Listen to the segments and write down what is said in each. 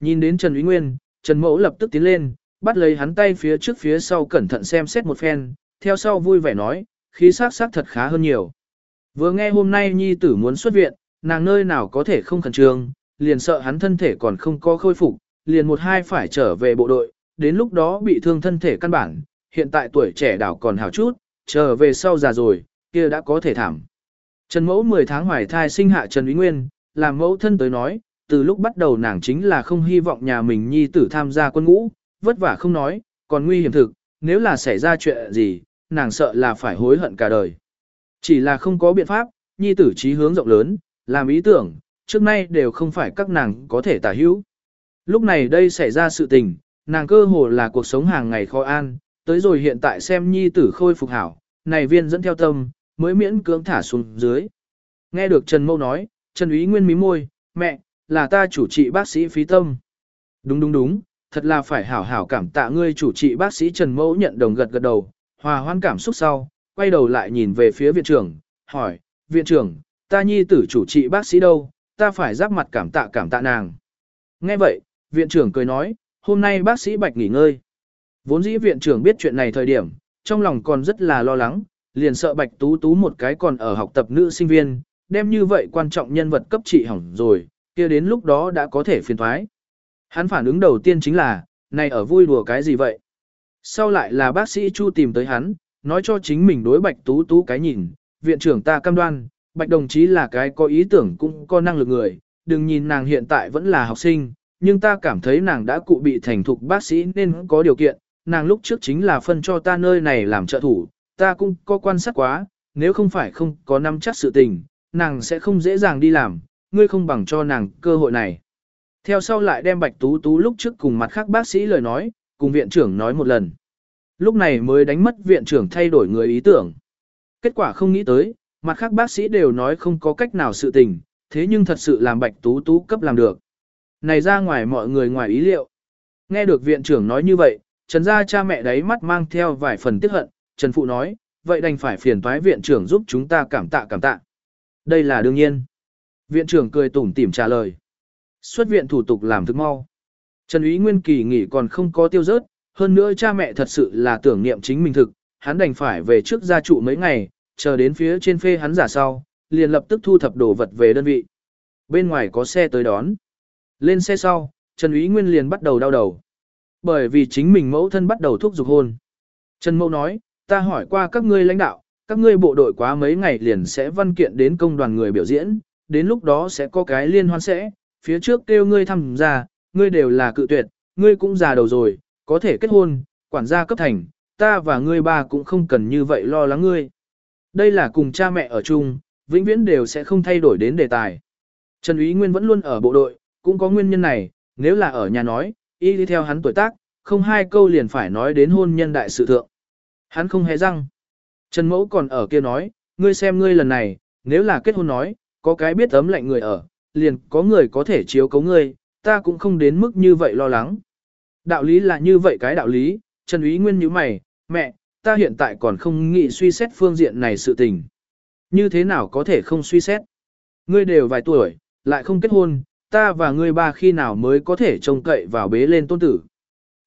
Nhìn đến Trần Úy Nguyên, Trần Mẫu lập tức tiến lên, bắt lấy hắn tay phía trước phía sau cẩn thận xem xét một phen, theo sau vui vẻ nói, khí sắc sắc thật khá hơn nhiều. Vừa nghe hôm nay nhi tử muốn xuất viện, nàng nơi nào có thể không khẩn trương, liền sợ hắn thân thể còn không có khôi phục, liền một hai phải trở về bộ đội, đến lúc đó bị thương thân thể căn bản, hiện tại tuổi trẻ đảo còn hào chút, trở về sau già rồi, kia đã có thể thảm. Trần Mẫu 10 tháng hoài thai sinh hạ Trần Úy Nguyên, làm mẫu thân tới nói, từ lúc bắt đầu nàng chính là không hy vọng nhà mình nhi tử tham gia quân ngũ, vất vả không nói, còn nguy hiểm thực, nếu là xảy ra chuyện gì, nàng sợ là phải hối hận cả đời. Chỉ là không có biện pháp, nhi tử trí hướng rộng lớn, làm ý tưởng, trước nay đều không phải các nàng có thể tả hữu. Lúc này đây xảy ra sự tình, nàng cơ hồ là cuộc sống hàng ngày khó an, tới rồi hiện tại xem nhi tử khôi phục hảo, này viên dẫn theo tâm, mới miễn cưỡng thả xuống dưới. Nghe được Trần Mâu nói, Trần Úy Nguyên mí môi, mẹ, là ta chủ trị bác sĩ phí tâm. Đúng đúng đúng, thật là phải hảo hảo cảm tạ ngươi chủ trị bác sĩ Trần Mẫu nhận đồng gật gật đầu, hòa hoan cảm xúc sau, quay đầu lại nhìn về phía viện trưởng, hỏi, viện trưởng, ta nhi tử chủ trị bác sĩ đâu, ta phải giáp mặt cảm tạ cảm tạ nàng. Nghe vậy, viện trưởng cười nói, hôm nay bác sĩ Bạch nghỉ ngơi. Vốn dĩ viện trưởng biết chuyện này thời điểm, trong lòng còn rất là lo lắng, liền sợ Bạch Tú Tú một cái còn ở học tập nữ sinh viên, đem như vậy quan trọng nhân vật cấp trị hỏng rồi, kia đến lúc đó đã có thể phiền thoái. Hắn phản ứng đầu tiên chính là, này ở vui đùa cái gì vậy? Sau lại là bác sĩ Chu tìm tới hắn, nói cho chính mình đối Bạch Tú Tú cái nhìn, viện trưởng ta cam đoan, Bạch đồng chí là cái có ý tưởng cũng có năng lực người, đừng nhìn nàng hiện tại vẫn là học sinh, nhưng ta cảm thấy nàng đã cụ bị thành thục bác sĩ nên có điều kiện, nàng lúc trước chính là phân cho ta nơi này làm trợ thủ, ta cũng có quan sát quá, nếu không phải không có nắm chắc sự tình, nàng sẽ không dễ dàng đi làm, ngươi không bằng cho nàng cơ hội này. Theo sau lại đem Bạch Tú Tú lúc trước cùng mặt khác bác sĩ lời nói, cùng viện trưởng nói một lần. Lúc này mới đánh mất viện trưởng thay đổi người ý tưởng. Kết quả không nghĩ tới, mặt khác bác sĩ đều nói không có cách nào sự tình, thế nhưng thật sự làm Bạch Tú Tú cấp làm được. Này ra ngoài mọi người ngoài ý liệu. Nghe được viện trưởng nói như vậy, Trần gia cha mẹ đấy mắt mang theo vài phần tiếc hận, Trần Phụ nói, vậy đành phải phiền toái viện trưởng giúp chúng ta cảm tạ cảm tạ. Đây là đương nhiên. Viện trưởng cười tủm tỉm trả lời. Xuất viện thủ tục làm thức mau. Trần Ý Nguyên kỳ nghỉ còn không có tiêu rớt, hơn nữa cha mẹ thật sự là tưởng niệm chính mình thực, hắn đành phải về trước gia trụ mấy ngày, chờ đến phía trên phê hắn giả sau, liền lập tức thu thập đồ vật về đơn vị. Bên ngoài có xe tới đón. Lên xe sau, Trần Ý Nguyên liền bắt đầu đau đầu. Bởi vì chính mình mẫu thân bắt đầu thúc giục hôn. Trần Mẫu nói, ta hỏi qua các ngươi lãnh đạo, các ngươi bộ đội quá mấy ngày liền sẽ văn kiện đến công đoàn người biểu diễn, đến lúc đó sẽ có cái liên hoan sẽ, phía trước kêu ngươi tham gia, ngươi đều là cự tuyệt, ngươi cũng già đầu rồi, có thể kết hôn, quản gia cấp thành, ta và ngươi ba cũng không cần như vậy lo lắng ngươi. Đây là cùng cha mẹ ở chung, vĩnh viễn đều sẽ không thay đổi đến đề tài. Trần Úy Nguyên vẫn luôn ở bộ đội, cũng có nguyên nhân này, nếu là ở nhà nói, y đi theo hắn tuổi tác, không hai câu liền phải nói đến hôn nhân đại sự thượng. Hắn không hề răng. Trần Mẫu còn ở kia nói, ngươi xem ngươi lần này, nếu là kết hôn nói, có cái biết ấm lạnh người ở, liền có người có thể chiếu cấu ngươi, ta cũng không đến mức như vậy lo lắng. Đạo lý là như vậy cái đạo lý, Trần Úy Nguyên như mày, mẹ, ta hiện tại còn không nghĩ suy xét phương diện này sự tình. Như thế nào có thể không suy xét? Ngươi đều vài tuổi, lại không kết hôn, ta và ngươi ba khi nào mới có thể trông cậy vào bế lên tôn tử.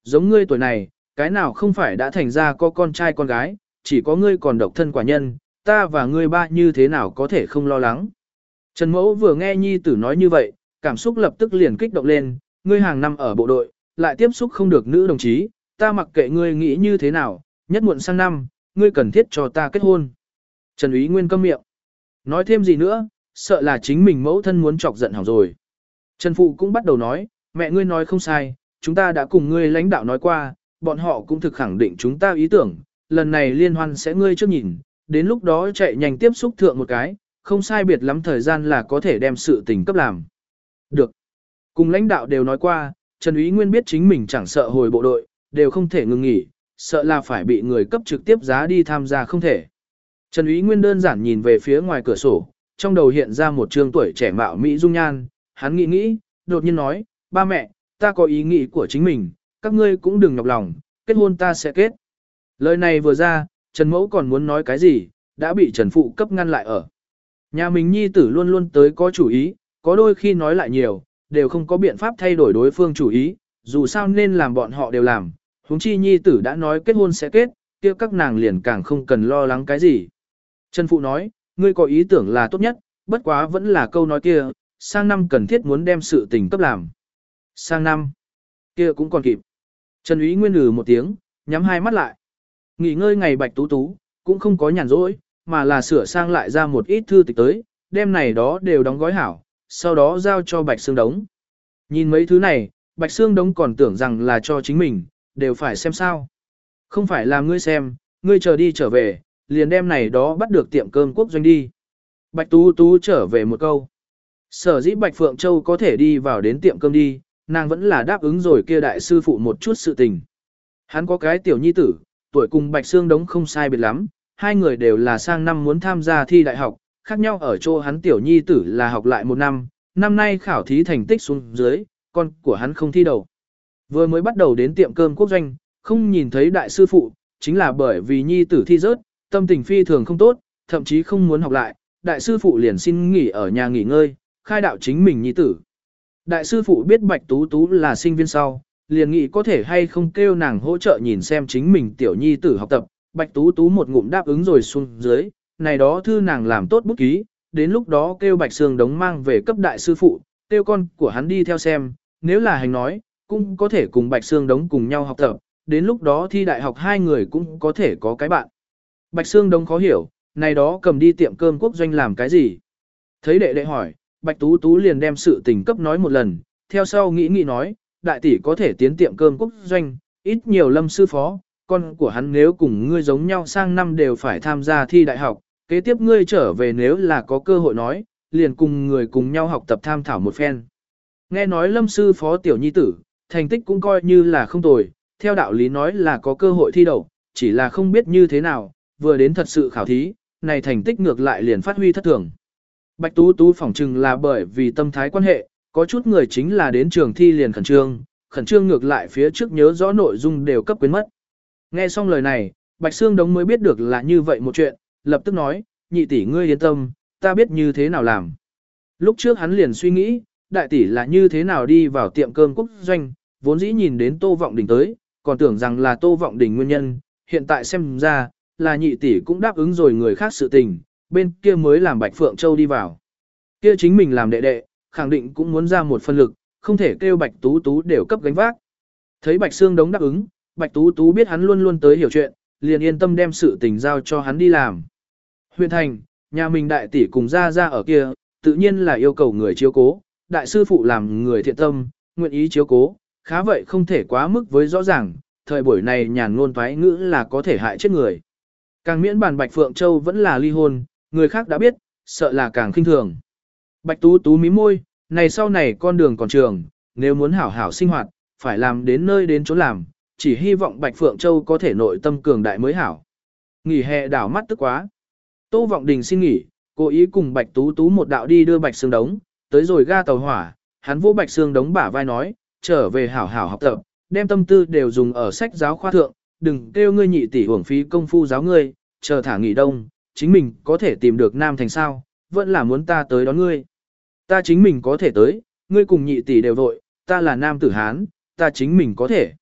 Giống ngươi tuổi này, cái nào không phải đã thành ra có con trai con gái, chỉ có ngươi còn độc thân quả nhân, ta và ngươi ba như thế nào có thể không lo lắng. Trần Mẫu vừa nghe nhi tử nói như vậy, cảm xúc lập tức liền kích động lên, ngươi hàng năm ở bộ đội, lại tiếp xúc không được nữ đồng chí, ta mặc kệ ngươi nghĩ như thế nào, nhất muộn sang năm, ngươi cần thiết cho ta kết hôn. Trần Úy Nguyên câm miệng. Nói thêm gì nữa, sợ là chính mình mẫu thân muốn chọc giận hỏng rồi. Trần Phụ cũng bắt đầu nói, mẹ ngươi nói không sai, chúng ta đã cùng ngươi lãnh đạo nói qua, bọn họ cũng thực khẳng định chúng ta ý tưởng, lần này liên hoan sẽ ngươi trước nhìn, đến lúc đó chạy nhanh tiếp xúc thượng một cái, không sai biệt lắm thời gian là có thể đem sự tình cấp làm. Được. Cùng lãnh đạo đều nói qua, Trần Úy Nguyên biết chính mình chẳng sợ hồi bộ đội, đều không thể ngừng nghỉ, sợ là phải bị người cấp trực tiếp giá đi tham gia không thể. Trần Úy Nguyên đơn giản nhìn về phía ngoài cửa sổ, trong đầu hiện ra một trương tuổi trẻ mạo Mỹ dung nhan, hắn nghĩ nghĩ, đột nhiên nói, ba mẹ, ta có ý nghĩ của chính mình, các ngươi cũng đừng nhọc lòng, kết hôn ta sẽ kết. Lời này vừa ra, Trần Mẫu còn muốn nói cái gì, đã bị Trần Phụ cấp ngăn lại ở. Nhà mình nhi tử luôn luôn tới có chủ ý, có đôi khi nói lại nhiều, đều không có biện pháp thay đổi đối phương chủ ý, dù sao nên làm bọn họ đều làm, huống chi nhi tử đã nói kết hôn sẽ kết, kia các nàng liền càng không cần lo lắng cái gì. Trần Phụ nói, ngươi có ý tưởng là tốt nhất, bất quá vẫn là câu nói kia, sang năm cần thiết muốn đem sự tình cấp làm. Sang năm, kia cũng còn kịp. Trần Úy Nguyên lừ một tiếng, nhắm hai mắt lại. Nghỉ ngơi ngày bạch tú tú, cũng không có nhàn rỗi, mà là sửa sang lại ra một ít thư tịch tới, đem này đó đều đóng gói hảo, sau đó giao cho Bạch Sương Đống. Nhìn mấy thứ này, Bạch Sương Đống còn tưởng rằng là cho chính mình, đều phải xem sao. Không phải làm ngươi xem, ngươi chờ đi trở về, liền đem này đó bắt được tiệm cơm quốc doanh đi. Bạch Tú Tú trở về một câu. Sở dĩ Bạch Phượng Châu có thể đi vào đến tiệm cơm đi, nàng vẫn là đáp ứng rồi kia đại sư phụ một chút sự tình. Hắn có cái tiểu nhi tử, tuổi cùng Bạch Sương Đống không sai biệt lắm, hai người đều là sang năm muốn tham gia thi đại học, khác nhau ở chỗ hắn tiểu nhi tử là học lại một năm, năm nay khảo thí thành tích xuống dưới, con của hắn không thi đầu. Vừa mới bắt đầu đến tiệm cơm quốc doanh, không nhìn thấy đại sư phụ, chính là bởi vì nhi tử thi rớt, tâm tình phi thường không tốt, thậm chí không muốn học lại, đại sư phụ liền xin nghỉ ở nhà nghỉ ngơi, khai đạo chính mình nhi tử. Đại sư phụ biết Bạch Tú Tú là sinh viên sau, liền nghĩ có thể hay không kêu nàng hỗ trợ nhìn xem chính mình tiểu nhi tử học tập, Bạch Tú Tú một ngụm đáp ứng rồi xuống dưới, này đó thư nàng làm tốt bút ký, đến lúc đó kêu Bạch Sương đống mang về cấp đại sư phụ, kêu con của hắn đi theo xem, nếu là hành nói, cũng có thể cùng Bạch Sương đống cùng nhau học tập, đến lúc đó thi đại học hai người cũng có thể có cái bạn. Bạch Sương đống khó hiểu, này đó cầm đi tiệm cơm quốc doanh làm cái gì? Thấy đệ đệ hỏi, Bạch Tú Tú liền đem sự tình cấp nói một lần, theo sau nghĩ nghĩ nói, đại tỷ có thể tiến tiệm cơm quốc doanh, ít nhiều lâm sư phó, con của hắn nếu cùng ngươi giống nhau sang năm đều phải tham gia thi đại học, kế tiếp ngươi trở về nếu là có cơ hội nói, liền cùng người cùng nhau học tập tham thảo một phen. Nghe nói lâm sư phó tiểu nhi tử, thành tích cũng coi như là không tồi, theo đạo lý nói là có cơ hội thi đậu, chỉ là không biết như thế nào, vừa đến thật sự khảo thí, này thành tích ngược lại liền phát huy thất thường. Bạch Tú Tú phỏng chừng là bởi vì tâm thái quan hệ, có chút người chính là đến trường thi liền khẩn trương, khẩn trương ngược lại phía trước nhớ rõ nội dung đều cấp quyến mất. Nghe xong lời này, Bạch Sương Đống mới biết được là như vậy một chuyện, lập tức nói, nhị tỷ ngươi yên tâm, ta biết như thế nào làm. Lúc trước hắn liền suy nghĩ, đại tỷ là như thế nào đi vào tiệm cơm quốc doanh, vốn dĩ nhìn đến Tô Vọng Đình tới, còn tưởng rằng là Tô Vọng Đình nguyên nhân, hiện tại xem ra, là nhị tỷ cũng đáp ứng rồi người khác sự tình, bên kia mới làm Bạch Phượng Châu đi vào. Kia chính mình làm đệ đệ, khẳng định cũng muốn ra một phân lực, không thể kêu Bạch Tú Tú đều cấp gánh vác. Thấy Bạch Sương Đống đáp ứng, Bạch Tú Tú biết hắn luôn luôn tới hiểu chuyện, liền yên tâm đem sự tình giao cho hắn đi làm. Huyện thành, nhà mình đại tỷ cùng ra ra ở kia, tự nhiên là yêu cầu người chiếu cố, đại sư phụ làm người thiện tâm, nguyện ý chiếu cố, khá vậy không thể quá mức với rõ ràng, thời buổi này nhàn ngôn toái ngữ là có thể hại chết người. Càng miễn bàn Bạch Phượng Châu vẫn là ly hôn, người khác đã biết, sợ là càng khinh thường. Bạch Tú Tú mí môi, này sau này con đường còn trường, nếu muốn hảo hảo sinh hoạt, phải làm đến nơi đến chỗ làm, chỉ hy vọng Bạch Phượng Châu có thể nội tâm cường đại mới hảo. Nghỉ hè đảo mắt tức quá. Tô Vọng Đình xin nghỉ, cố ý cùng Bạch Tú Tú một đạo đi đưa Bạch Sương Đống, tới rồi ga tàu hỏa, hắn vỗ Bạch Sương Đống bả vai nói, trở về hảo hảo học tập, đem tâm tư đều dùng ở sách giáo khoa thượng, đừng kêu ngươi nhị tỷ uổng phí công phu giáo ngươi, chờ thả nghỉ đông, chính mình có thể tìm được nam thành sao, vẫn là muốn ta tới đón ngươi. Ta chính mình có thể tới, ngươi cùng nhị tỷ đều vội, ta là nam tử Hán, ta chính mình có thể.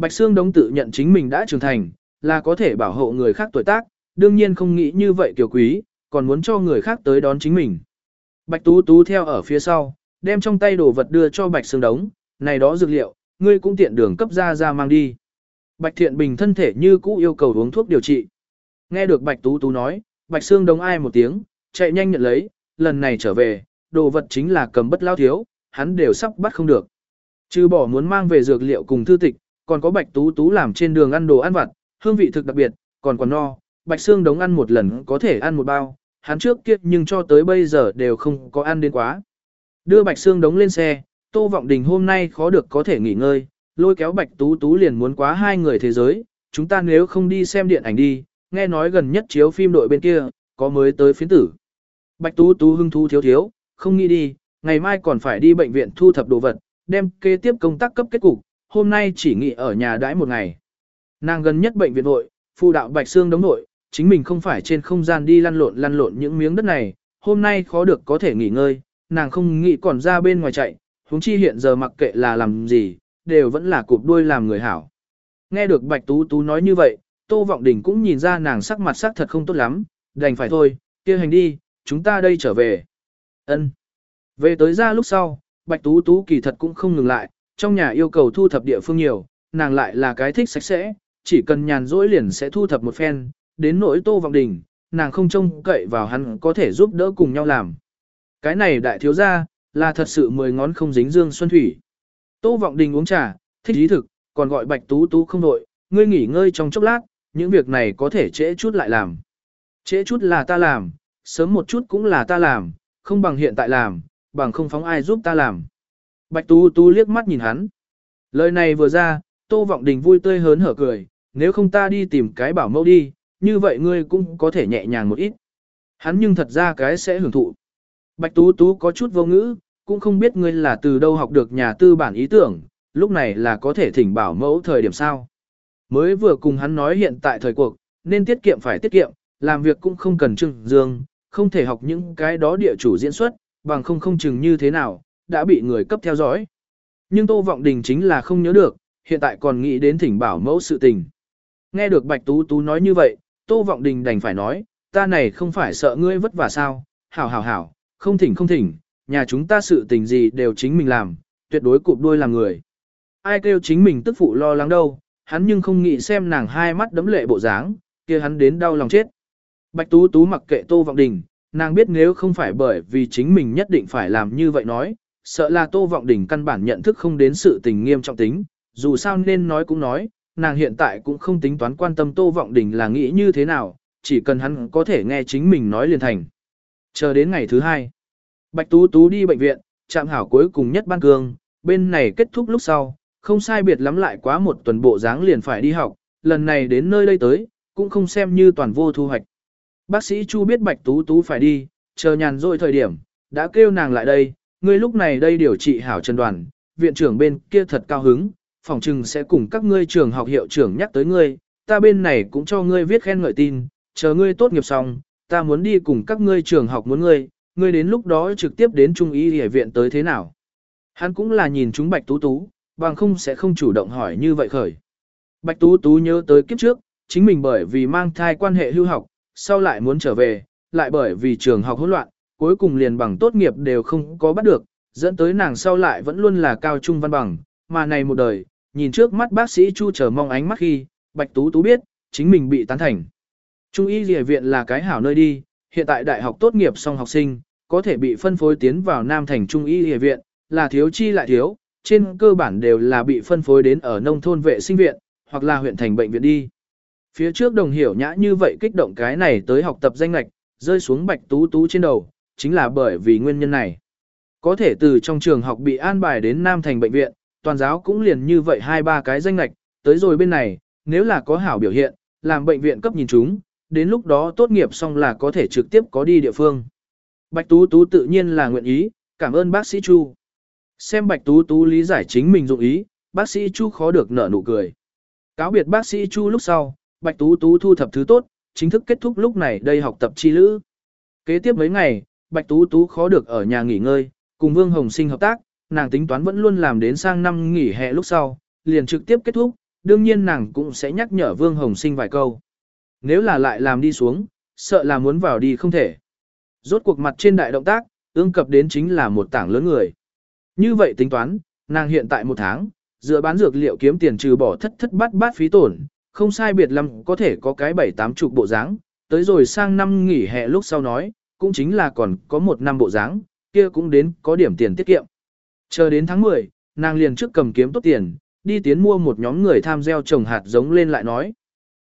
Bạch Sương Đống tự nhận chính mình đã trưởng thành, là có thể bảo hộ người khác tuổi tác, đương nhiên không nghĩ như vậy kiều quý, còn muốn cho người khác tới đón chính mình. Bạch Tú Tú theo ở phía sau, đem trong tay đồ vật đưa cho Bạch Sương Đống, này đó dược liệu, ngươi cũng tiện đường cấp ra ra mang đi. Bạch Thiện Bình thân thể như cũ yêu cầu uống thuốc điều trị. Nghe được Bạch Tú Tú nói, Bạch Sương Đống ai một tiếng, chạy nhanh nhận lấy, lần này trở về, đồ vật chính là cầm bất lao thiếu, hắn đều sắp bắt không được. Trừ bỏ muốn mang về dược liệu cùng thư tịch, còn có Bạch Tú Tú làm trên đường ăn đồ ăn vặt, hương vị thực đặc biệt, còn còn no, Bạch xương đống ăn một lần có thể ăn một bao, hắn trước kia nhưng cho tới bây giờ đều không có ăn đến quá. Đưa Bạch xương đống lên xe, Tô Vọng Đình hôm nay khó được có thể nghỉ ngơi, lôi kéo Bạch Tú Tú liền muốn quá hai người thế giới, chúng ta nếu không đi xem điện ảnh đi, nghe nói gần nhất chiếu phim đội bên kia, có mới tới phiến tử. Bạch Tú Tú hưng thú thiếu thiếu, không nghĩ đi, ngày mai còn phải đi bệnh viện thu thập đồ vật, đem kế tiếp công tác cấp kết cục, hôm nay chỉ nghỉ ở nhà đãi một ngày. Nàng gần nhất bệnh viện nội, phụ đạo Bạch Xương đống nội, chính mình không phải trên không gian đi lăn lộn lăn lộn những miếng đất này, hôm nay khó được có thể nghỉ ngơi, nàng không nghĩ còn ra bên ngoài chạy, huống chi hiện giờ mặc kệ là làm gì, đều vẫn là cụp đuôi làm người hảo. Nghe được Bạch Tú Tú nói như vậy, Tô Vọng Đình cũng nhìn ra nàng sắc mặt sắc thật không tốt lắm, đành phải thôi, kia hành đi, chúng ta đây trở về. Ân. Về tới ra lúc sau, Bạch Tú Tú kỳ thật cũng không ngừng lại, trong nhà yêu cầu thu thập địa phương nhiều, nàng lại là cái thích sạch sẽ, chỉ cần nhàn rỗi liền sẽ thu thập một phen, đến nỗi Tô Vọng Đình, nàng không trông cậy vào hắn có thể giúp đỡ cùng nhau làm. Cái này đại thiếu gia, là thật sự mười ngón không dính dương xuân thủy. Tô Vọng Đình uống trà, thích ý thực, còn gọi Bạch Tú Tú không đội, ngươi nghỉ ngơi trong chốc lát, những việc này có thể trễ chút lại làm. Trễ chút là ta làm, sớm một chút cũng là ta làm, không bằng hiện tại làm, bằng không phóng ai giúp ta làm. Bạch Tú Tú liếc mắt nhìn hắn. Lời này vừa ra, Tô Vọng Đình vui tươi hớn hở cười, nếu không ta đi tìm cái bảo mẫu đi, như vậy ngươi cũng có thể nhẹ nhàng một ít. Hắn nhưng thật ra cái sẽ hưởng thụ. Bạch Tú Tú có chút vô ngữ, cũng không biết ngươi là từ đâu học được nhà tư bản ý tưởng, lúc này là có thể thỉnh bảo mẫu thời điểm sao. Mới vừa cùng hắn nói hiện tại thời cuộc, nên tiết kiệm phải tiết kiệm, làm việc cũng không cần trưng dương, không thể học những cái đó địa chủ diễn xuất, bằng không không chừng như thế nào, đã bị người cấp theo dõi. Nhưng Tô Vọng Đình chính là không nhớ được, hiện tại còn nghĩ đến thỉnh bảo mẫu sự tình. Nghe được Bạch Tú Tú nói như vậy, Tô Vọng Đình đành phải nói, ta này không phải sợ ngươi vất vả sao, hảo hảo hảo, không thỉnh không thỉnh, nhà chúng ta sự tình gì đều chính mình làm, tuyệt đối cụp đuôi làm người. Ai kêu chính mình tức phụ lo lắng đâu, hắn nhưng không nghĩ xem nàng hai mắt đấm lệ bộ dáng, kia hắn đến đau lòng chết. Bạch Tú Tú mặc kệ Tô Vọng Đình, nàng biết nếu không phải bởi vì chính mình nhất định phải làm như vậy nói, sợ là Tô Vọng Đình căn bản nhận thức không đến sự tình nghiêm trọng tính, dù sao nên nói cũng nói, nàng hiện tại cũng không tính toán quan tâm Tô Vọng Đình là nghĩ như thế nào, chỉ cần hắn có thể nghe chính mình nói liền thành. Chờ đến ngày thứ hai, Bạch Tú Tú đi bệnh viện, chạm hảo cuối cùng nhất ban cương, bên này kết thúc lúc sau, không sai biệt lắm lại quá một tuần bộ dáng liền phải đi học, lần này đến nơi đây tới, cũng không xem như toàn vô thu hoạch. Bác sĩ Chu biết Bạch Tú Tú phải đi, chờ nhàn rỗi thời điểm, đã kêu nàng lại đây, ngươi lúc này đây điều trị hảo chân đoàn, viện trưởng bên kia thật cao hứng, phòng trừng sẽ cùng các ngươi trường học hiệu trưởng nhắc tới ngươi, ta bên này cũng cho ngươi viết khen ngợi tin, chờ ngươi tốt nghiệp xong, ta muốn đi cùng các ngươi trường học muốn ngươi, ngươi đến lúc đó trực tiếp đến trung y y viện tới thế nào. Hắn cũng là nhìn chúng Bạch Tú Tú, bằng không sẽ không chủ động hỏi như vậy khởi. Bạch Tú Tú nhớ tới kiếp trước, chính mình bởi vì mang thai quan hệ hưu học, sau lại muốn trở về, lại bởi vì trường học hỗn loạn, cuối cùng liền bằng tốt nghiệp đều không có bắt được, dẫn tới nàng sau lại vẫn luôn là cao trung văn bằng, mà này một đời, nhìn trước mắt bác sĩ Chu chờ mong ánh mắt khi, Bạch Tú Tú biết, chính mình bị tán thành. Trung y dìa viện là cái hảo nơi đi, hiện tại đại học tốt nghiệp xong học sinh, có thể bị phân phối tiến vào Nam Thành Trung y dìa viện, là thiếu chi lại thiếu, trên cơ bản đều là bị phân phối đến ở nông thôn vệ sinh viện, hoặc là huyện thành bệnh viện đi. Phía trước đồng hiểu nhã như vậy kích động cái này tới học tập danh lạch, rơi xuống Bạch Tú Tú trên đầu, chính là bởi vì nguyên nhân này. Có thể từ trong trường học bị an bài đến Nam Thành bệnh viện, toàn giáo cũng liền như vậy hai ba cái danh lạch, tới rồi bên này, nếu là có hảo biểu hiện, làm bệnh viện cấp nhìn chúng, đến lúc đó tốt nghiệp xong là có thể trực tiếp có đi địa phương. Bạch Tú Tú tự nhiên là nguyện ý, cảm ơn bác sĩ Chu. Xem Bạch Tú Tú lý giải chính mình dụng ý, bác sĩ Chu khó được nở nụ cười. Cáo biệt bác sĩ Chu lúc sau, Bạch Tú Tú thu thập thứ tốt, chính thức kết thúc lúc này đây học tập chi lữ. Kế tiếp mấy ngày, Bạch Tú Tú khó được ở nhà nghỉ ngơi, cùng Vương Hồng Sinh hợp tác, nàng tính toán vẫn luôn làm đến sang năm nghỉ hè lúc sau, liền trực tiếp kết thúc, đương nhiên nàng cũng sẽ nhắc nhở Vương Hồng Sinh vài câu. Nếu là lại làm đi xuống, sợ là muốn vào đi không thể. Rốt cuộc mặt trên đại động tác, ương cập đến chính là một tảng lớn người. Như vậy tính toán, nàng hiện tại một tháng, dựa bán dược liệu kiếm tiền trừ bỏ thất thất bát bát phí tổn, không sai biệt lắm có thể có cái bảy tám chục bộ dáng, tới rồi sang năm nghỉ hè lúc sau nói, cũng chính là còn có một năm bộ dáng, kia cũng đến có điểm tiền tiết kiệm. Chờ đến tháng 10, nàng liền trước cầm kiếm tốt tiền, đi tiến mua một nhóm người tham gieo trồng hạt giống lên lại nói.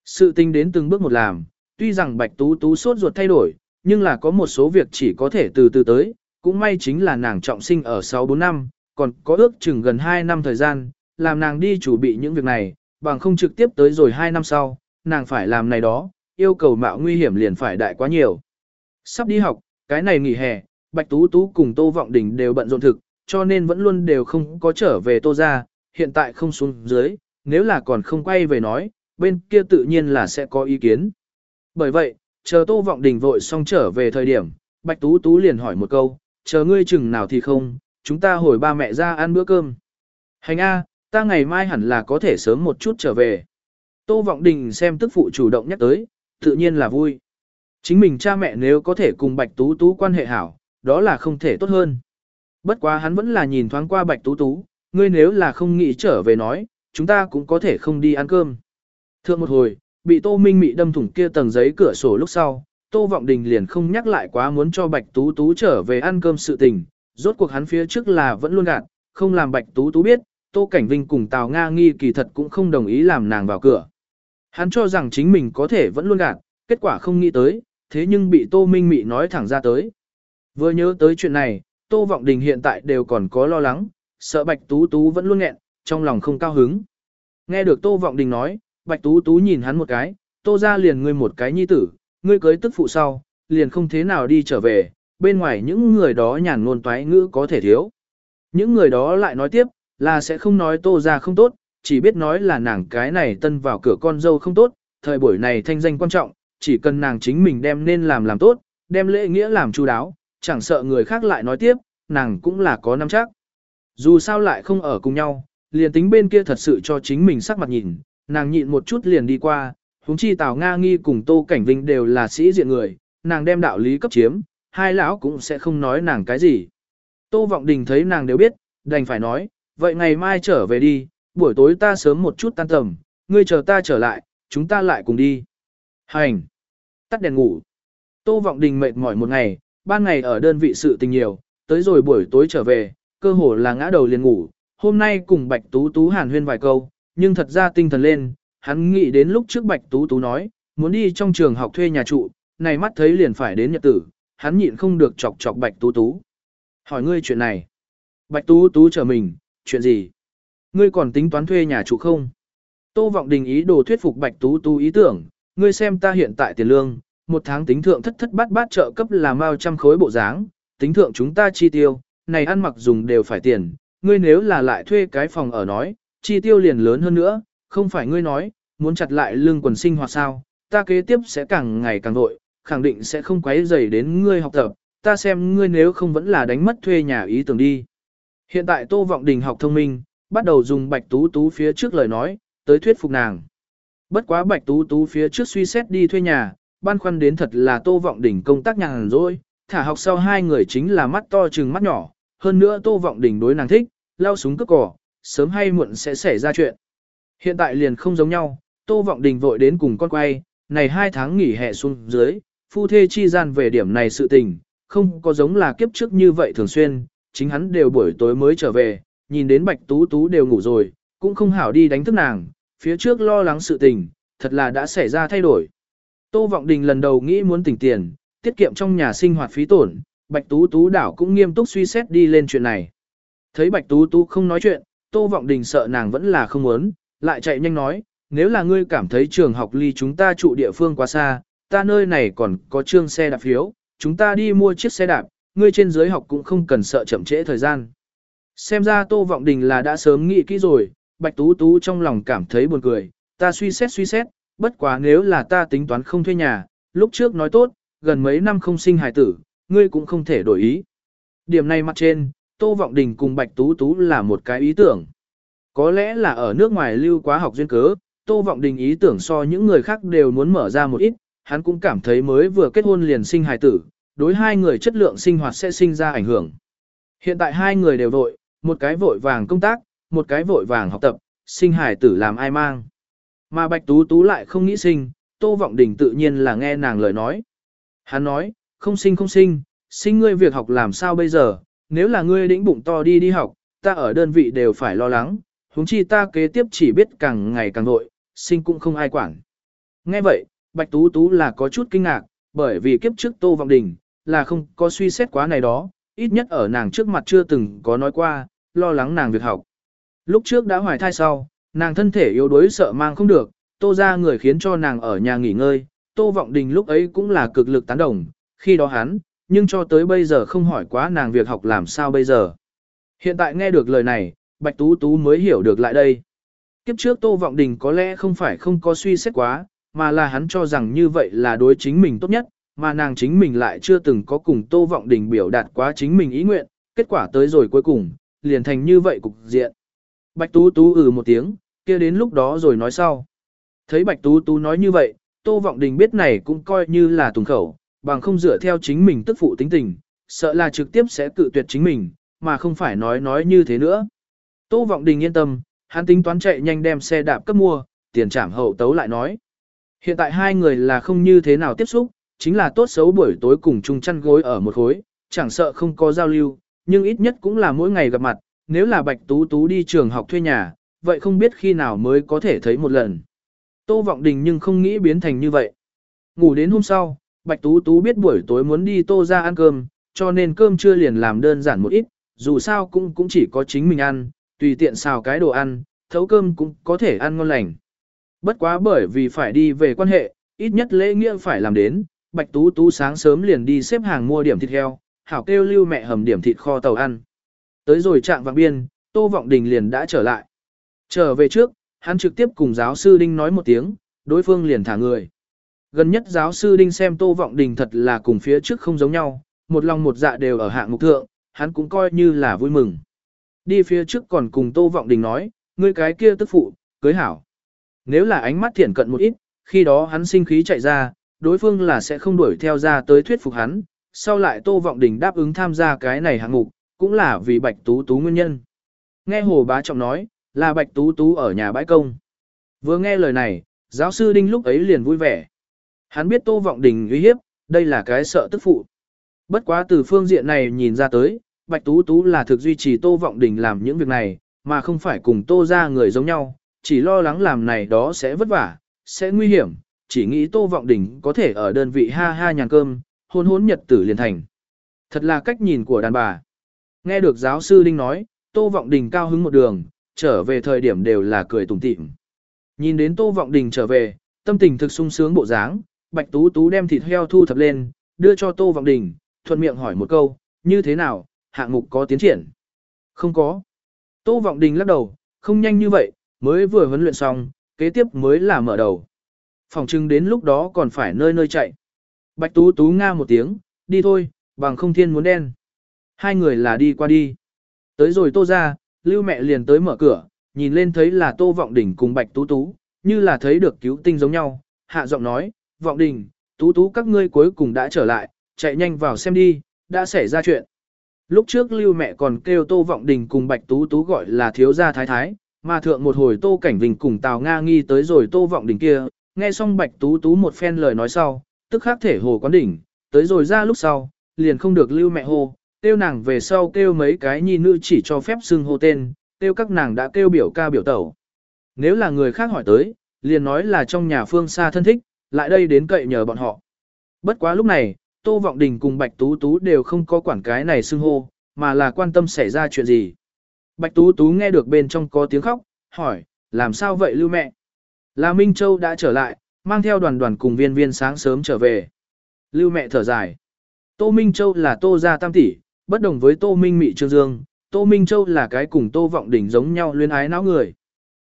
Sự tình đến từng bước một làm, tuy rằng Bạch Tú Tú sốt ruột thay đổi, nhưng là có một số việc chỉ có thể từ từ tới, cũng may chính là nàng trọng sinh ở 6-4 năm, còn có ước chừng gần 2 năm thời gian, làm nàng đi chủ bị những việc này, bằng không trực tiếp tới rồi 2 năm sau, nàng phải làm này đó, yêu cầu mạo nguy hiểm liền phải đại quá nhiều. Sắp đi học, cái này nghỉ hè, Bạch Tú Tú cùng Tô Vọng Đình đều bận rộn thực, cho nên vẫn luôn đều không có trở về Tô gia, hiện tại không xuống dưới, nếu là còn không quay về nói, bên kia tự nhiên là sẽ có ý kiến. Bởi vậy, chờ Tô Vọng Đình vội xong trở về thời điểm, Bạch Tú Tú liền hỏi một câu, chờ ngươi chừng nào thì không, chúng ta hồi ba mẹ ra ăn bữa cơm. Hành A, ta ngày mai hẳn là có thể sớm một chút trở về. Tô Vọng Đình xem tức phụ chủ động nhắc tới, tự nhiên là vui. Chính mình cha mẹ nếu có thể cùng Bạch Tú Tú quan hệ hảo, đó là không thể tốt hơn. Bất quá hắn vẫn là nhìn thoáng qua Bạch Tú Tú, ngươi nếu là không nghĩ trở về nói, chúng ta cũng có thể không đi ăn cơm. Thượng một hồi, bị Tô Minh Mị đâm thủng kia tầng giấy cửa sổ lúc sau, Tô Vọng Đình liền không nhắc lại quá muốn cho Bạch Tú Tú trở về ăn cơm sự tình, rốt cuộc hắn phía trước là vẫn luôn gạt, không làm Bạch Tú Tú biết, Tô Cảnh Vinh cùng Tào Nga nghi kỳ thật cũng không đồng ý làm nàng vào cửa. Hắn cho rằng chính mình có thể vẫn luôn gạt, kết quả không nghĩ tới, thế nhưng bị Tô Minh Mị nói thẳng ra tới. Vừa nhớ tới chuyện này, Tô Vọng Đình hiện tại đều còn có lo lắng, sợ Bạch Tú Tú vẫn luôn nghẹn, trong lòng không cao hứng. Nghe được Tô Vọng Đình nói, Bạch Tú Tú nhìn hắn một cái, Tô gia liền ngươi một cái nhi tử, ngươi cưới tức phụ sau, liền không thế nào đi trở về, bên ngoài những người đó nhàn ngôn toái ngữ có thể thiếu. Những người đó lại nói tiếp, là sẽ không nói Tô gia không tốt, chỉ biết nói là nàng cái này tân vào cửa con dâu không tốt, thời buổi này thanh danh quan trọng, chỉ cần nàng chính mình đem nên làm làm tốt, đem lễ nghĩa làm chu đáo, chẳng sợ người khác lại nói tiếp, nàng cũng là có nắm chắc. Dù sao lại không ở cùng nhau, liền tính bên kia thật sự cho chính mình sắc mặt nhìn, nàng nhịn một chút liền đi qua, huống chi Tào Nga Nghi cùng Tô Cảnh Vinh đều là sĩ diện người, nàng đem đạo lý cấp chiếm, hai lão cũng sẽ không nói nàng cái gì. Tô Vọng Đình thấy nàng đều biết, đành phải nói, vậy ngày mai trở về đi, buổi tối ta sớm một chút tan tầm, ngươi chờ ta trở lại, chúng ta lại cùng đi. Hành! Tắt đèn ngủ. Tô Vọng Đình mệt mỏi một ngày, ban ngày ở đơn vị sự tình nhiều, tới rồi buổi tối trở về, cơ hồ là ngã đầu liền ngủ. Hôm nay cùng Bạch Tú Tú hàn huyên vài câu, nhưng thật ra tinh thần lên, hắn nghĩ đến lúc trước Bạch Tú Tú nói, muốn đi trong trường học thuê nhà trụ, này mắt thấy liền phải đến nhật tử, hắn nhịn không được chọc chọc Bạch Tú Tú. Hỏi ngươi chuyện này. Bạch Tú Tú trở mình, chuyện gì? Ngươi còn tính toán thuê nhà trụ không? Tô Vọng Đình ý đồ thuyết phục Bạch Tú Tú ý tưởng, ngươi xem ta hiện tại tiền lương, một tháng tính thượng thất thất bát bát trợ cấp là mao trăm khối bộ dáng, tính thượng chúng ta chi tiêu, này ăn mặc dùng đều phải tiền, ngươi nếu là lại thuê cái phòng ở nói, chi tiêu liền lớn hơn nữa, không phải ngươi nói, muốn chặt lại lương quần sinh hoạt sao, ta kế tiếp sẽ càng ngày càng vội, khẳng định sẽ không quấy rầy đến ngươi học tập, ta xem ngươi nếu không vẫn là đánh mất thuê nhà ý tưởng đi. Hiện tại Tô Vọng Đình học thông minh, bắt đầu dùng Bạch Tú Tú phía trước lời nói, tới thuyết phục nàng. Bất quá Bạch Tú Tú phía trước suy xét đi thuê nhà, ban khoăn đến thật là Tô Vọng Đình công tác nhàn rỗi, thả học sau hai người chính là mắt to trừng mắt nhỏ, hơn nữa Tô Vọng Đình đối nàng thích, lao súng cướp cỏ, sớm hay muộn sẽ xảy ra chuyện. Hiện tại liền không giống nhau, Tô Vọng Đình vội đến cùng con quay, này hai tháng nghỉ hè xuống dưới, phu thê chi gian về điểm này sự tình, không có giống là kiếp trước như vậy thường xuyên, chính hắn đều buổi tối mới trở về, nhìn đến Bạch Tú Tú đều ngủ rồi, cũng không hảo đi đánh thức nàng, phía trước lo lắng sự tình, thật là đã xảy ra thay đổi. Tô Vọng Đình lần đầu nghĩ muốn tỉnh tiền, tiết kiệm trong nhà sinh hoạt phí tổn, Bạch Tú Tú đảo cũng nghiêm túc suy xét đi lên chuyện này. Thấy Bạch Tú Tú không nói chuyện, Tô Vọng Đình sợ nàng vẫn là không muốn, lại chạy nhanh nói, nếu là ngươi cảm thấy trường học ly chúng ta trụ địa phương quá xa, ta nơi này còn có chương xe đạp phiếu, chúng ta đi mua chiếc xe đạp, ngươi trên dưới học cũng không cần sợ chậm trễ thời gian. Xem ra Tô Vọng Đình là đã sớm nghĩ kỹ rồi, Bạch Tú Tú trong lòng cảm thấy buồn cười, ta suy xét suy xét, bất quá nếu là ta tính toán không thuê nhà, lúc trước nói tốt, gần mấy năm không sinh hài tử, ngươi cũng không thể đổi ý. Điểm này mặt trên, Tô Vọng Đình cùng Bạch Tú Tú là một cái ý tưởng. Có lẽ là ở nước ngoài lưu quá học duyên cớ, Tô Vọng Đình ý tưởng so những người khác đều muốn mở ra một ít, hắn cũng cảm thấy mới vừa kết hôn liền sinh hài tử, đối hai người chất lượng sinh hoạt sẽ sinh ra ảnh hưởng. Hiện tại hai người đều vội, một cái vội vàng công tác, một cái vội vàng học tập, sinh hài tử làm ai mang. Mà Bạch Tú Tú lại không nghĩ sinh, Tô Vọng Đình tự nhiên là nghe nàng lời nói. Hắn nói, không sinh không sinh, sinh ngươi việc học làm sao bây giờ, nếu là ngươi đĩnh bụng to đi đi học, ta ở đơn vị đều phải lo lắng, huống chi ta kế tiếp chỉ biết càng ngày càng vội, sinh cũng không ai quản. Nghe vậy, Bạch Tú Tú là có chút kinh ngạc, bởi vì kiếp trước Tô Vọng Đình, là không có suy xét quá này đó, ít nhất ở nàng trước mặt chưa từng có nói qua, lo lắng nàng việc học. Lúc trước đã hoài thai sau, nàng thân thể yếu đuối sợ mang không được, Tô ra người khiến cho nàng ở nhà nghỉ ngơi, Tô Vọng Đình lúc ấy cũng là cực lực tán đồng, khi đó hắn, nhưng cho tới bây giờ không hỏi quá nàng việc học làm sao bây giờ. Hiện tại nghe được lời này, Bạch Tú Tú mới hiểu được lại đây. Kiếp trước Tô Vọng Đình có lẽ không phải không có suy xét quá, mà là hắn cho rằng như vậy là đối chính mình tốt nhất, mà nàng chính mình lại chưa từng có cùng Tô Vọng Đình biểu đạt quá chính mình ý nguyện, kết quả tới rồi cuối cùng, liền thành như vậy cục diện. Bạch Tú Tú ừ một tiếng, kia đến lúc đó rồi nói sau. Thấy Bạch Tú Tú nói như vậy, Tô Vọng Đình biết này cũng coi như là tùng khẩu, bằng không dựa theo chính mình tức phụ tính tình, sợ là trực tiếp sẽ cự tuyệt chính mình, mà không phải nói nói như thế nữa. Tô Vọng Đình yên tâm, hắn tính toán chạy nhanh đem xe đạp cấp mua, tiền trảm hậu tấu lại nói. Hiện tại hai người là không như thế nào tiếp xúc, chính là tốt xấu buổi tối cùng chung chăn gối ở một khối, chẳng sợ không có giao lưu, nhưng ít nhất cũng là mỗi ngày gặp mặt, nếu là Bạch Tú Tú đi trường học thuê nhà, vậy không biết khi nào mới có thể thấy một lần. Tô Vọng Đình nhưng không nghĩ biến thành như vậy. Ngủ đến hôm sau, Bạch Tú Tú biết buổi tối muốn đi Tô ra ăn cơm, cho nên cơm trưa liền làm đơn giản một ít, dù sao cũng cũng chỉ có chính mình ăn, tùy tiện xào cái đồ ăn, thấu cơm cũng có thể ăn ngon lành. Bất quá bởi vì phải đi về quan hệ, ít nhất lễ nghĩa phải làm đến, Bạch Tú Tú sáng sớm liền đi xếp hàng mua điểm thịt heo, hảo kêu lưu mẹ hầm điểm thịt kho tàu ăn. Tới rồi trạng vạng biên, Tô Vọng Đình liền đã trở lại. Trở về trước, hắn trực tiếp cùng giáo sư Đinh nói một tiếng, đối phương liền thả người. Gần nhất giáo sư Đinh xem Tô Vọng Đình thật là cùng phía trước không giống nhau, một lòng một dạ đều ở hạng mục thượng, hắn cũng coi như là vui mừng. Đi phía trước còn cùng Tô Vọng Đình nói, ngươi cái kia tức phụ, cưới hảo. Nếu là ánh mắt thiện cận một ít, khi đó hắn sinh khí chạy ra, đối phương là sẽ không đuổi theo ra tới thuyết phục hắn, sau lại Tô Vọng Đình đáp ứng tham gia cái này hạng mục, cũng là vì Bạch Tú Tú nguyên nhân. Nghe Hồ Bá Trọng nói, là Bạch Tú Tú ở nhà bãi công. Vừa nghe lời này, giáo sư Đinh lúc ấy liền vui vẻ. Hắn biết Tô Vọng Đình uy hiếp, đây là cái sợ tức phụ. Bất quá từ phương diện này nhìn ra tới, Bạch Tú Tú là thực duy trì Tô Vọng Đình làm những việc này, mà không phải cùng Tô ra người giống nhau, chỉ lo lắng làm này đó sẽ vất vả, sẽ nguy hiểm, chỉ nghĩ Tô Vọng Đình có thể ở đơn vị ha ha nhàn cơm, hôn hôn nhật tử liền thành. Thật là cách nhìn của đàn bà. Nghe được giáo sư Đinh nói, Tô Vọng Đình cao hứng một đường, trở về thời điểm đều là cười tủm tỉm. Nhìn đến Tô Vọng Đình trở về, tâm tình thực sung sướng bộ dáng, Bạch Tú Tú đem thịt heo thu thập lên, đưa cho Tô Vọng Đình, thuận miệng hỏi một câu, như thế nào, hạng mục có tiến triển? Không có. Tô Vọng Đình lắc đầu, không nhanh như vậy, mới vừa huấn luyện xong, kế tiếp mới là mở đầu. Phòng trưng đến lúc đó còn phải nơi nơi chạy. Bạch Tú Tú nga một tiếng, đi thôi, bằng không thiên muốn đen. Hai người là đi qua đi. Tới rồi Tô ra, Lưu mẹ liền tới mở cửa, nhìn lên thấy là Tô Vọng đỉnh cùng Bạch Tú Tú, như là thấy được cứu tinh giống nhau, hạ giọng nói, Vọng đỉnh, Tú Tú các ngươi cuối cùng đã trở lại, chạy nhanh vào xem đi, đã xảy ra chuyện. Lúc trước Lưu mẹ còn kêu Tô Vọng Đình cùng Bạch Tú Tú gọi là thiếu gia thái thái, mà thượng một hồi Tô Cảnh Vinh cùng Tào Nga nghi tới rồi Tô Vọng Đình kia, nghe xong Bạch Tú Tú một phen lời nói sau, tức khắc thể hồ quán đỉnh, tới rồi ra lúc sau, liền không được Lưu mẹ hô, kêu nàng về sau kêu mấy cái nhi nữ chỉ cho phép xưng hô tên, kêu các nàng đã kêu biểu ca biểu tẩu. Nếu là người khác hỏi tới, liền nói là trong nhà phương xa thân thích, lại đây đến cậy nhờ bọn họ. Bất quá lúc này, Tô Vọng Đình cùng Bạch Tú Tú đều không có quản cái này xưng hô, mà là quan tâm xảy ra chuyện gì. Bạch Tú Tú nghe được bên trong có tiếng khóc, hỏi, làm sao vậy lưu mẹ? Là Minh Châu đã trở lại, mang theo đoàn đoàn cùng viên viên sáng sớm trở về. Lưu mẹ thở dài. Tô Minh Châu là Tô gia tam tỷ, bất đồng với Tô Minh Mị Trương Dương, Tô Minh Châu là cái cùng Tô Vọng Đình giống nhau luyến ái não người.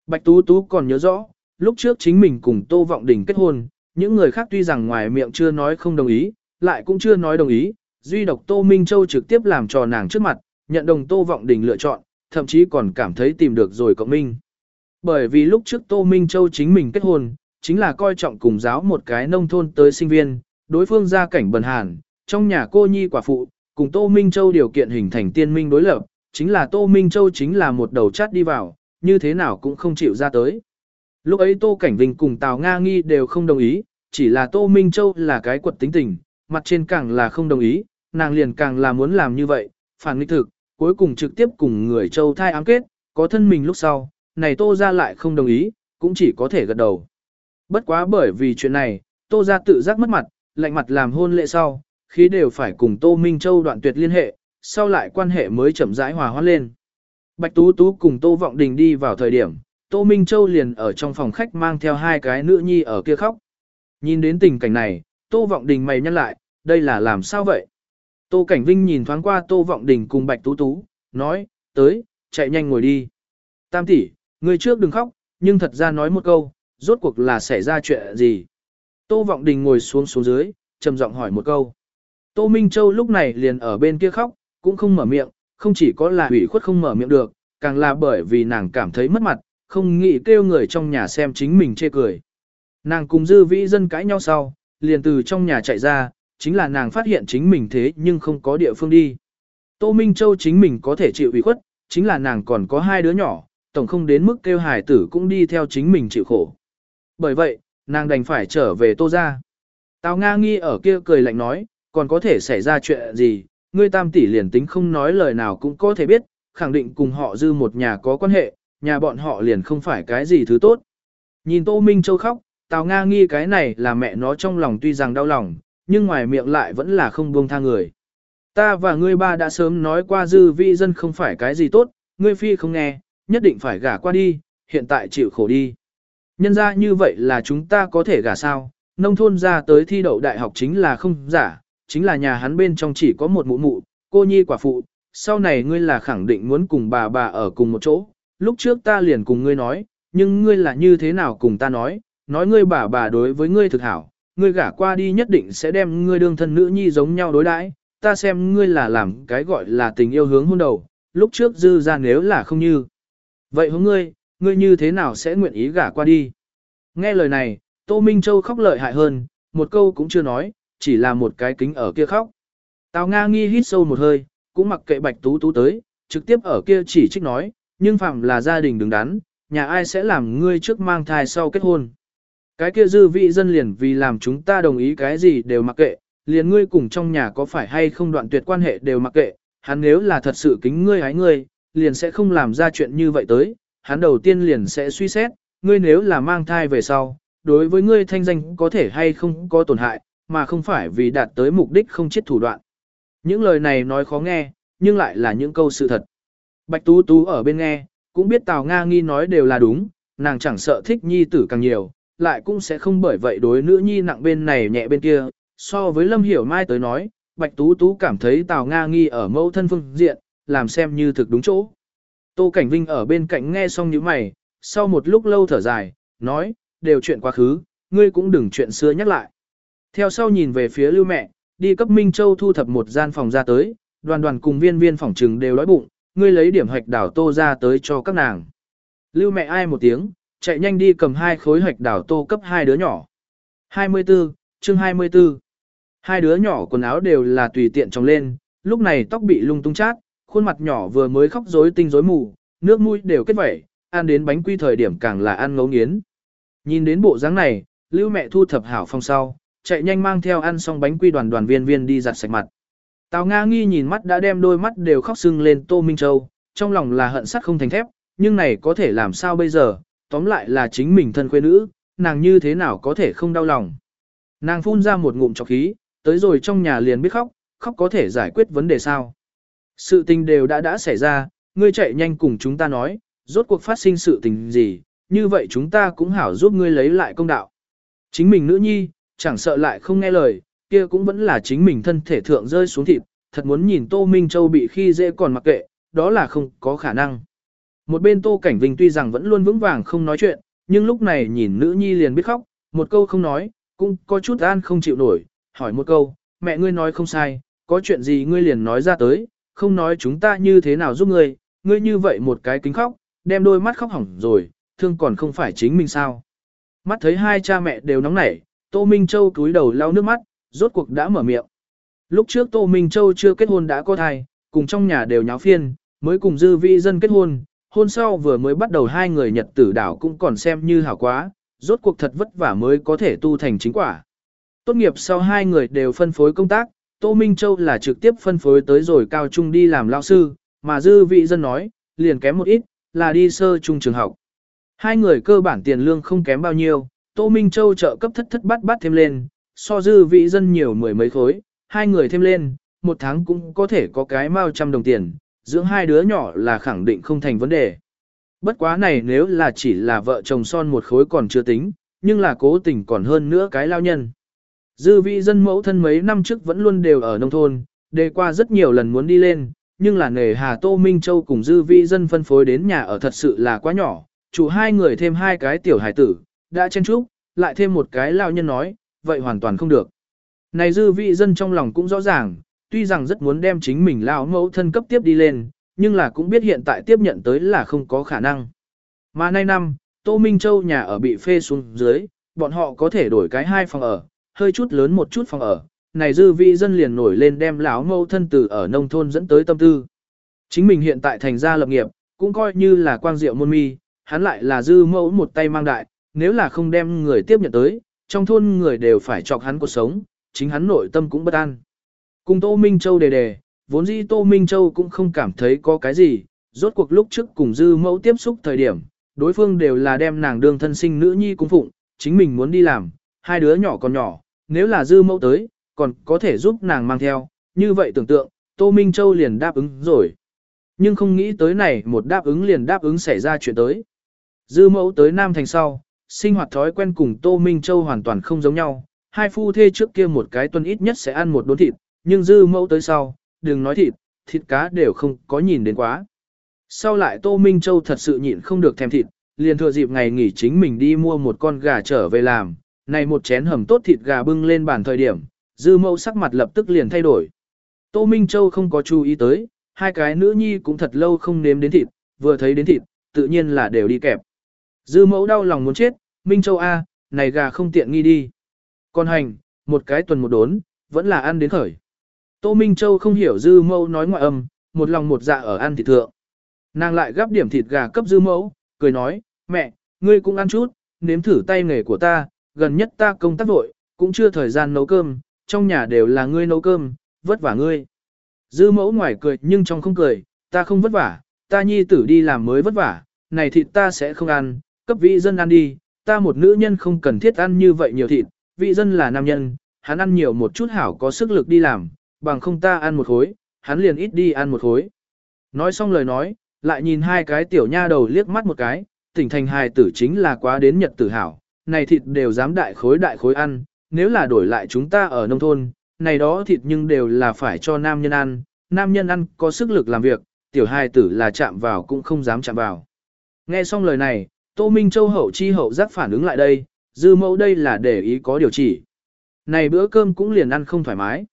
Bạch Tú Tú còn nhớ rõ, lúc trước chính mình cùng Tô Vọng Đình kết hôn, những người khác tuy rằng ngoài miệng chưa nói không đồng ý, lại cũng chưa nói đồng ý, duy độc Tô Minh Châu trực tiếp làm trò nàng trước mặt, nhận đồng Tô Vọng Đình lựa chọn, thậm chí còn cảm thấy tìm được rồi cộng minh. Bởi vì lúc trước Tô Minh Châu chính mình kết hôn, chính là coi trọng cùng giáo một cái nông thôn tới sinh viên, đối phương gia cảnh bần hàn, trong nhà cô nhi quả phụ, cùng Tô Minh Châu điều kiện hình thành tiên minh đối lập, chính là Tô Minh Châu chính là một đầu chát đi vào, như thế nào cũng không chịu ra tới. Lúc ấy Tô Cảnh Vinh cùng Tào Nga Nghi đều không đồng ý, chỉ là Tô Minh Châu là cái quật tính tình, mặt trên càng là không đồng ý, nàng liền càng là muốn làm như vậy, phản nghịch thực, cuối cùng trực tiếp cùng người Châu thai ám kết, có thân mình lúc sau, này Tô ra lại không đồng ý, cũng chỉ có thể gật đầu. Bất quá bởi vì chuyện này, Tô ra tự giác mất mặt, lạnh mặt làm hôn lễ sau, khí đều phải cùng Tô Minh Châu đoạn tuyệt liên hệ, sau lại quan hệ mới chậm rãi hòa hoãn lên. Bạch Tú Tú cùng Tô Vọng Đình đi vào thời điểm, Tô Minh Châu liền ở trong phòng khách mang theo hai cái nữ nhi ở kia khóc. Nhìn đến tình cảnh này, Tô Vọng Đình mày nhăn lại, đây là làm sao vậy? Tô Cảnh Vinh nhìn thoáng qua Tô Vọng Đình cùng Bạch Tú Tú, nói, tới, chạy nhanh ngồi đi. Tam tỷ, người trước đừng khóc, nhưng thật ra nói một câu, rốt cuộc là xảy ra chuyện gì? Tô Vọng Đình ngồi xuống xuống dưới, trầm giọng hỏi một câu. Tô Minh Châu lúc này liền ở bên kia khóc, cũng không mở miệng, không chỉ có là ủy khuất không mở miệng được, càng là bởi vì nàng cảm thấy mất mặt, không nghĩ kêu người trong nhà xem chính mình chê cười. Nàng cùng dư vĩ dân cãi nhau sau, liền từ trong nhà chạy ra, chính là nàng phát hiện chính mình thế nhưng không có địa phương đi. Tô Minh Châu chính mình có thể chịu ủy khuất, chính là nàng còn có hai đứa nhỏ, tổng không đến mức kêu hài tử cũng đi theo chính mình chịu khổ. Bởi vậy, nàng đành phải trở về tô ra. Tào Nga nghi ở kia cười lạnh nói, còn có thể xảy ra chuyện gì, ngươi tam tỷ liền tính không nói lời nào cũng có thể biết, khẳng định cùng họ dư một nhà có quan hệ, nhà bọn họ liền không phải cái gì thứ tốt. Nhìn Tô Minh Châu khóc, Tào Nga nghi cái này là mẹ nó trong lòng tuy rằng đau lòng, nhưng ngoài miệng lại vẫn là không buông tha người. Ta và ngươi ba đã sớm nói qua dư vi dân không phải cái gì tốt, ngươi phi không nghe, nhất định phải gả qua đi, hiện tại chịu khổ đi. Nhân ra như vậy là chúng ta có thể gả sao, nông thôn ra tới thi đậu đại học chính là không giả, chính là nhà hắn bên trong chỉ có một mụ mụ, cô nhi quả phụ, sau này ngươi là khẳng định muốn cùng bà bà ở cùng một chỗ, lúc trước ta liền cùng ngươi nói, nhưng ngươi là như thế nào cùng ta nói, nói ngươi bà bà đối với ngươi thực hảo, ngươi gả qua đi nhất định sẽ đem ngươi đương thân nữ nhi giống nhau đối đãi, ta xem ngươi là làm cái gọi là tình yêu hướng hôn đầu, lúc trước dư ra nếu là không như. Vậy hướng ngươi, ngươi như thế nào sẽ nguyện ý gả qua đi? Nghe lời này, Tô Minh Châu khóc lợi hại hơn, một câu cũng chưa nói, chỉ là một cái kính ở kia khóc. Tào Nga nghi hít sâu một hơi, cũng mặc kệ Bạch Tú Tú tới, trực tiếp ở kia chỉ trích nói, nhưng phạm là gia đình đứng đắn, nhà ai sẽ làm ngươi trước mang thai sau kết hôn. Cái kia dư vị dân liền vì làm chúng ta đồng ý cái gì đều mặc kệ, liền ngươi cùng trong nhà có phải hay không đoạn tuyệt quan hệ đều mặc kệ, hắn nếu là thật sự kính ngươi hái ngươi, liền sẽ không làm ra chuyện như vậy tới, hắn đầu tiên liền sẽ suy xét, ngươi nếu là mang thai về sau, đối với ngươi thanh danh có thể hay không có tổn hại, mà không phải vì đạt tới mục đích không chết thủ đoạn. Những lời này nói khó nghe, nhưng lại là những câu sự thật. Bạch Tú Tú ở bên nghe, cũng biết Tào Nga nghi nói đều là đúng, nàng chẳng sợ thích nhi tử càng nhiều, lại cũng sẽ không bởi vậy đối nữ nhi nặng bên này nhẹ bên kia. So với Lâm Hiểu Mai tới nói, Bạch Tú Tú cảm thấy Tào Nga nghi ở mẫu thân phương diện, làm xem như thực đúng chỗ. Tô Cảnh Vinh ở bên cạnh nghe xong những mày, sau một lúc lâu thở dài, nói, đều chuyện quá khứ, ngươi cũng đừng chuyện xưa nhắc lại. Theo sau nhìn về phía lưu mẹ, đi cấp Minh Châu thu thập một gian phòng ra tới, đoàn đoàn cùng viên viên phòng trừng đều đói bụng, ngươi lấy điểm hạch đảo tô ra tới cho các nàng. Lưu mẹ ai một tiếng, chạy nhanh đi cầm hai khối hạch đảo tô cấp hai đứa nhỏ. 24, chương 24. Hai đứa nhỏ quần áo đều là tùy tiện trồng lên, lúc này tóc bị lung tung chát, khuôn mặt nhỏ vừa mới khóc rối tinh rối mù, nước mũi đều kết vẩy, ăn đến bánh quy thời điểm càng là ăn ngấu nghiến. Nhìn đến bộ dáng này, lưu mẹ thu thập hảo phong sau, chạy nhanh mang theo ăn xong bánh quy đoàn đoàn viên viên đi giặt sạch mặt. Tào Nga nghi nhìn mắt đã đem đôi mắt đều khóc sưng lên Tô Minh Châu, trong lòng là hận sắt không thành thép, nhưng này có thể làm sao bây giờ, tóm lại là chính mình thân quê nữ, nàng như thế nào có thể không đau lòng. Nàng phun ra một ngụm trọc khí, tới rồi trong nhà liền biết khóc, khóc có thể giải quyết vấn đề sao. Sự tình đều đã đã xảy ra, ngươi chạy nhanh cùng chúng ta nói, rốt cuộc phát sinh sự tình gì, như vậy chúng ta cũng hảo giúp ngươi lấy lại công đạo. Chính mình nữ nhi, chẳng sợ lại không nghe lời, kia cũng vẫn là chính mình thân thể thượng rơi xuống thịt, thật muốn nhìn Tô Minh Châu bị khi dễ còn mặc kệ, đó là không có khả năng. Một bên Tô Cảnh Vinh tuy rằng vẫn luôn vững vàng không nói chuyện, nhưng lúc này nhìn nữ nhi liền biết khóc, một câu không nói, cũng có chút an không chịu nổi, hỏi một câu, mẹ ngươi nói không sai, có chuyện gì ngươi liền nói ra tới, không nói chúng ta như thế nào giúp ngươi, ngươi như vậy một cái kính khóc, đem đôi mắt khóc hỏng rồi, thương còn không phải chính mình sao. Mắt thấy hai cha mẹ đều nóng nảy, Tô Minh Châu cúi đầu lau nước mắt, rốt cuộc đã mở miệng. Lúc trước Tô Minh Châu chưa kết hôn đã có thai, cùng trong nhà đều nháo phiên, mới cùng dư vi dân kết hôn, hôn sau vừa mới bắt đầu hai người nhật tử đảo cũng còn xem như hảo quá, rốt cuộc thật vất vả mới có thể tu thành chính quả. Tốt nghiệp sau hai người đều phân phối công tác, Tô Minh Châu là trực tiếp phân phối tới rồi cao trung đi làm lao sư, mà dư vị dân nói, liền kém một ít, là đi sơ trung trường học. Hai người cơ bản tiền lương không kém bao nhiêu, Tô Minh Châu trợ cấp thất thất bát bát thêm lên, so dư vị dân nhiều mười mấy khối, hai người thêm lên, một tháng cũng có thể có cái mao trăm đồng tiền, dưỡng hai đứa nhỏ là khẳng định không thành vấn đề. Bất quá này nếu là chỉ là vợ chồng son một khối còn chưa tính, nhưng là cố tình còn hơn nữa cái lao nhân. Dư vị dân mẫu thân mấy năm trước vẫn luôn đều ở nông thôn, đề qua rất nhiều lần muốn đi lên, nhưng là nghề Hà Tô Minh Châu cùng dư vị dân phân phối đến nhà ở thật sự là quá nhỏ, chủ hai người thêm hai cái tiểu hải tử, đã chen chúc, lại thêm một cái lao nhân nói, vậy hoàn toàn không được. Này dư vị dân trong lòng cũng rõ ràng, tuy rằng rất muốn đem chính mình lão mẫu thân cấp tiếp đi lên, nhưng là cũng biết hiện tại tiếp nhận tới là không có khả năng. Mà nay năm, Tô Minh Châu nhà ở bị phê xuống dưới, bọn họ có thể đổi cái hai phòng ở, hơi chút lớn một chút phòng ở. Này dư vị dân liền nổi lên đem lão mẫu thân tử ở nông thôn dẫn tới tâm tư. Chính mình hiện tại thành gia lập nghiệp, cũng coi như là quang diệu môn mi, hắn lại là dư mẫu một tay mang đại, nếu là không đem người tiếp nhận tới, trong thôn người đều phải chọc hắn cuộc sống, chính hắn nội tâm cũng bất an. Cùng Tô Minh Châu đề đề, vốn dĩ Tô Minh Châu cũng không cảm thấy có cái gì, rốt cuộc lúc trước cùng dư mẫu tiếp xúc thời điểm, đối phương đều là đem nàng đương thân sinh nữ nhi cung phụng, chính mình muốn đi làm, hai đứa nhỏ còn nhỏ, nếu là dư mẫu tới, còn có thể giúp nàng mang theo, như vậy tưởng tượng, Tô Minh Châu liền đáp ứng rồi. Nhưng không nghĩ tới này một đáp ứng liền đáp ứng xảy ra chuyện tới. Dư mẫu tới Nam Thành sau, sinh hoạt thói quen cùng Tô Minh Châu hoàn toàn không giống nhau, hai phu thê trước kia một cái tuần ít nhất sẽ ăn một đốn thịt, nhưng dư mẫu tới sau, đừng nói thịt, thịt cá đều không có nhìn đến quá. Sau lại Tô Minh Châu thật sự nhịn không được thèm thịt, liền thừa dịp ngày nghỉ chính mình đi mua một con gà trở về làm, này một chén hầm tốt thịt gà bưng lên bàn thời điểm, dư mẫu sắc mặt lập tức liền thay đổi. Tô Minh Châu không có chú ý tới, hai cái nữ nhi cũng thật lâu không nếm đến thịt, vừa thấy đến thịt, tự nhiên là đều đi kẹp. Dư mẫu đau lòng muốn chết, Minh Châu A, này gà không tiện nghi đi. Con hành, một cái tuần một đốn, vẫn là ăn đến khởi. Tô Minh Châu không hiểu dư mẫu nói ngoại âm, một lòng một dạ ở ăn thịt thượng. Nàng lại gắp điểm thịt gà cấp dư mẫu, cười nói, mẹ, ngươi cũng ăn chút, nếm thử tay nghề của ta, gần nhất ta công tác vội, cũng chưa thời gian nấu cơm, trong nhà đều là ngươi nấu cơm, vất vả ngươi. Dư mẫu ngoài cười nhưng trong không cười, ta không vất vả, ta nhi tử đi làm mới vất vả, này thịt ta sẽ không ăn, cấp vị dân ăn đi, ta một nữ nhân không cần thiết ăn như vậy nhiều thịt, vị dân là nam nhân, hắn ăn nhiều một chút hảo có sức lực đi làm, bằng không ta ăn một khối, hắn liền ít đi ăn một khối. Nói xong lời nói, lại nhìn hai cái tiểu nha đầu liếc mắt một cái, tỉnh thành hài tử chính là quá đến nhật tử hảo, này thịt đều dám đại khối đại khối ăn, nếu là đổi lại chúng ta ở nông thôn, này đó thịt nhưng đều là phải cho nam nhân ăn, nam nhân ăn có sức lực làm việc, tiểu hài tử là chạm vào cũng không dám chạm vào. Nghe xong lời này, Tô Minh Châu hậu chi hậu giác phản ứng lại đây, dư mẫu đây là để ý có điều chỉ. Này bữa cơm cũng liền ăn không thoải mái.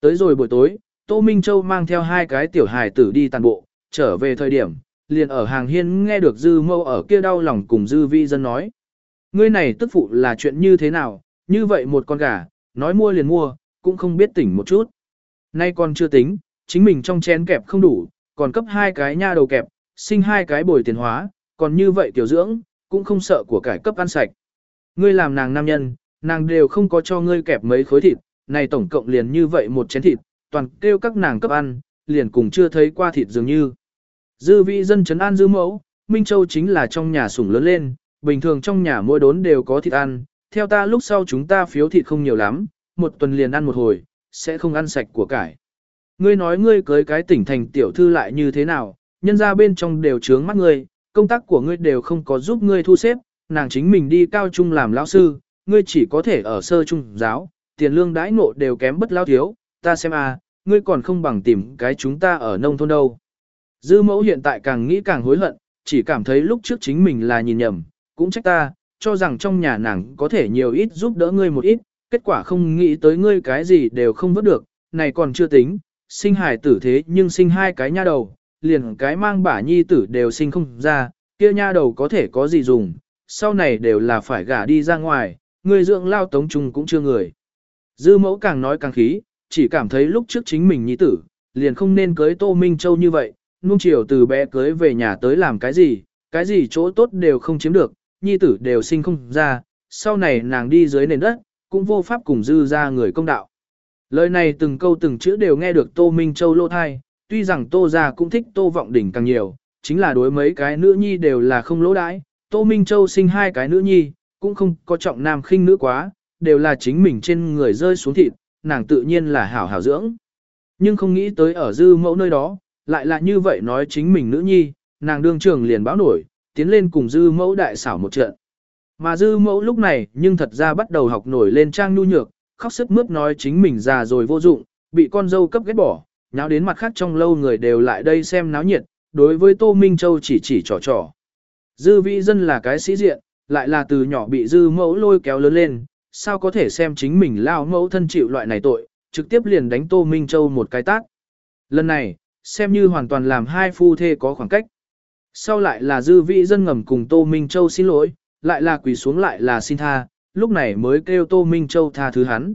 Tới rồi buổi tối, Tô Minh Châu mang theo hai cái tiểu hài tử đi tàn bộ, trở về thời điểm, liền ở hàng hiên nghe được dư mẫu ở kia đau lòng cùng dư vi dân nói. Ngươi này tức phụ là chuyện như thế nào, như vậy một con gà, nói mua liền mua, cũng không biết tỉnh một chút. Nay còn chưa tính, chính mình trong chén kẹp không đủ, còn cấp hai cái nha đầu kẹp, sinh hai cái bồi tiền hóa, còn như vậy tiểu dưỡng, cũng không sợ của cải cấp ăn sạch. Ngươi làm nàng nam nhân, nàng đều không có cho ngươi kẹp mấy khối thịt, này tổng cộng liền như vậy một chén thịt, toàn kêu các nàng cấp ăn, liền cùng chưa thấy qua thịt dường như. Dư vị dân chấn an dư mẫu, Minh Châu chính là trong nhà sủng lớn lên, bình thường trong nhà mỗi đốn đều có thịt ăn, theo ta lúc sau chúng ta phiếu thịt không nhiều lắm, một tuần liền ăn một hồi, sẽ không ăn sạch của cải. Ngươi nói ngươi cưới cái tỉnh thành tiểu thư lại như thế nào, nhân ra bên trong đều trướng mắt ngươi, công tác của ngươi đều không có giúp ngươi thu xếp, nàng chính mình đi cao trung làm lão sư, ngươi chỉ có thể ở sơ trung giáo, tiền lương đãi ngộ đều kém bất lao thiếu, ta xem à, ngươi còn không bằng tìm cái chúng ta ở nông thôn đâu. Dư mẫu hiện tại càng nghĩ càng hối hận, chỉ cảm thấy lúc trước chính mình là nhìn nhầm, cũng trách ta, cho rằng trong nhà nàng có thể nhiều ít giúp đỡ ngươi một ít, kết quả không nghĩ tới ngươi cái gì đều không vớt được, này còn chưa tính, sinh hài tử thế nhưng sinh hai cái nha đầu, liền cái mang bả nhi tử đều sinh không ra, kia nha đầu có thể có gì dùng, sau này đều là phải gả đi ra ngoài, người dưỡng lao tống trung cũng chưa người. Dư mẫu càng nói càng khí, chỉ cảm thấy lúc trước chính mình nhi tử, liền không nên cưới Tô Minh Châu như vậy, nung chiều từ bé cưới về nhà tới làm cái gì, cái gì chỗ tốt đều không chiếm được, nhi tử đều sinh không ra, sau này nàng đi dưới nền đất, cũng vô pháp cùng dư ra người công đạo. Lời này từng câu từng chữ đều nghe được Tô Minh Châu lô thai, tuy rằng Tô gia cũng thích Tô Vọng Đỉnh càng nhiều, chính là đối mấy cái nữ nhi đều là không lỗ đãi, Tô Minh Châu sinh hai cái nữ nhi, cũng không có trọng nam khinh nữ quá, đều là chính mình trên người rơi xuống thịt, nàng tự nhiên là hảo hảo dưỡng. Nhưng không nghĩ tới ở dư mẫu nơi đó, lại là như vậy nói chính mình nữ nhi, nàng đương trường liền báo nổi, tiến lên cùng dư mẫu đại xảo một trận. Mà dư mẫu lúc này nhưng thật ra bắt đầu học nổi lên trang nhu nhược, khóc sức mướt nói chính mình già rồi vô dụng, bị con dâu cấp ghét bỏ, nháo đến mặt khác trong lâu người đều lại đây xem náo nhiệt, đối với Tô Minh Châu chỉ chỉ trò trò. Dư vĩ dân là cái sĩ diện, lại là từ nhỏ bị dư mẫu lôi kéo lớn lên, sao có thể xem chính mình lao mẫu thân chịu loại này tội, trực tiếp liền đánh Tô Minh Châu một cái tát. Lần này, xem như hoàn toàn làm hai phu thê có khoảng cách. Sau lại là dư vị dân ngầm cùng Tô Minh Châu xin lỗi, lại là quỳ xuống lại là xin tha, lúc này mới kêu Tô Minh Châu tha thứ hắn.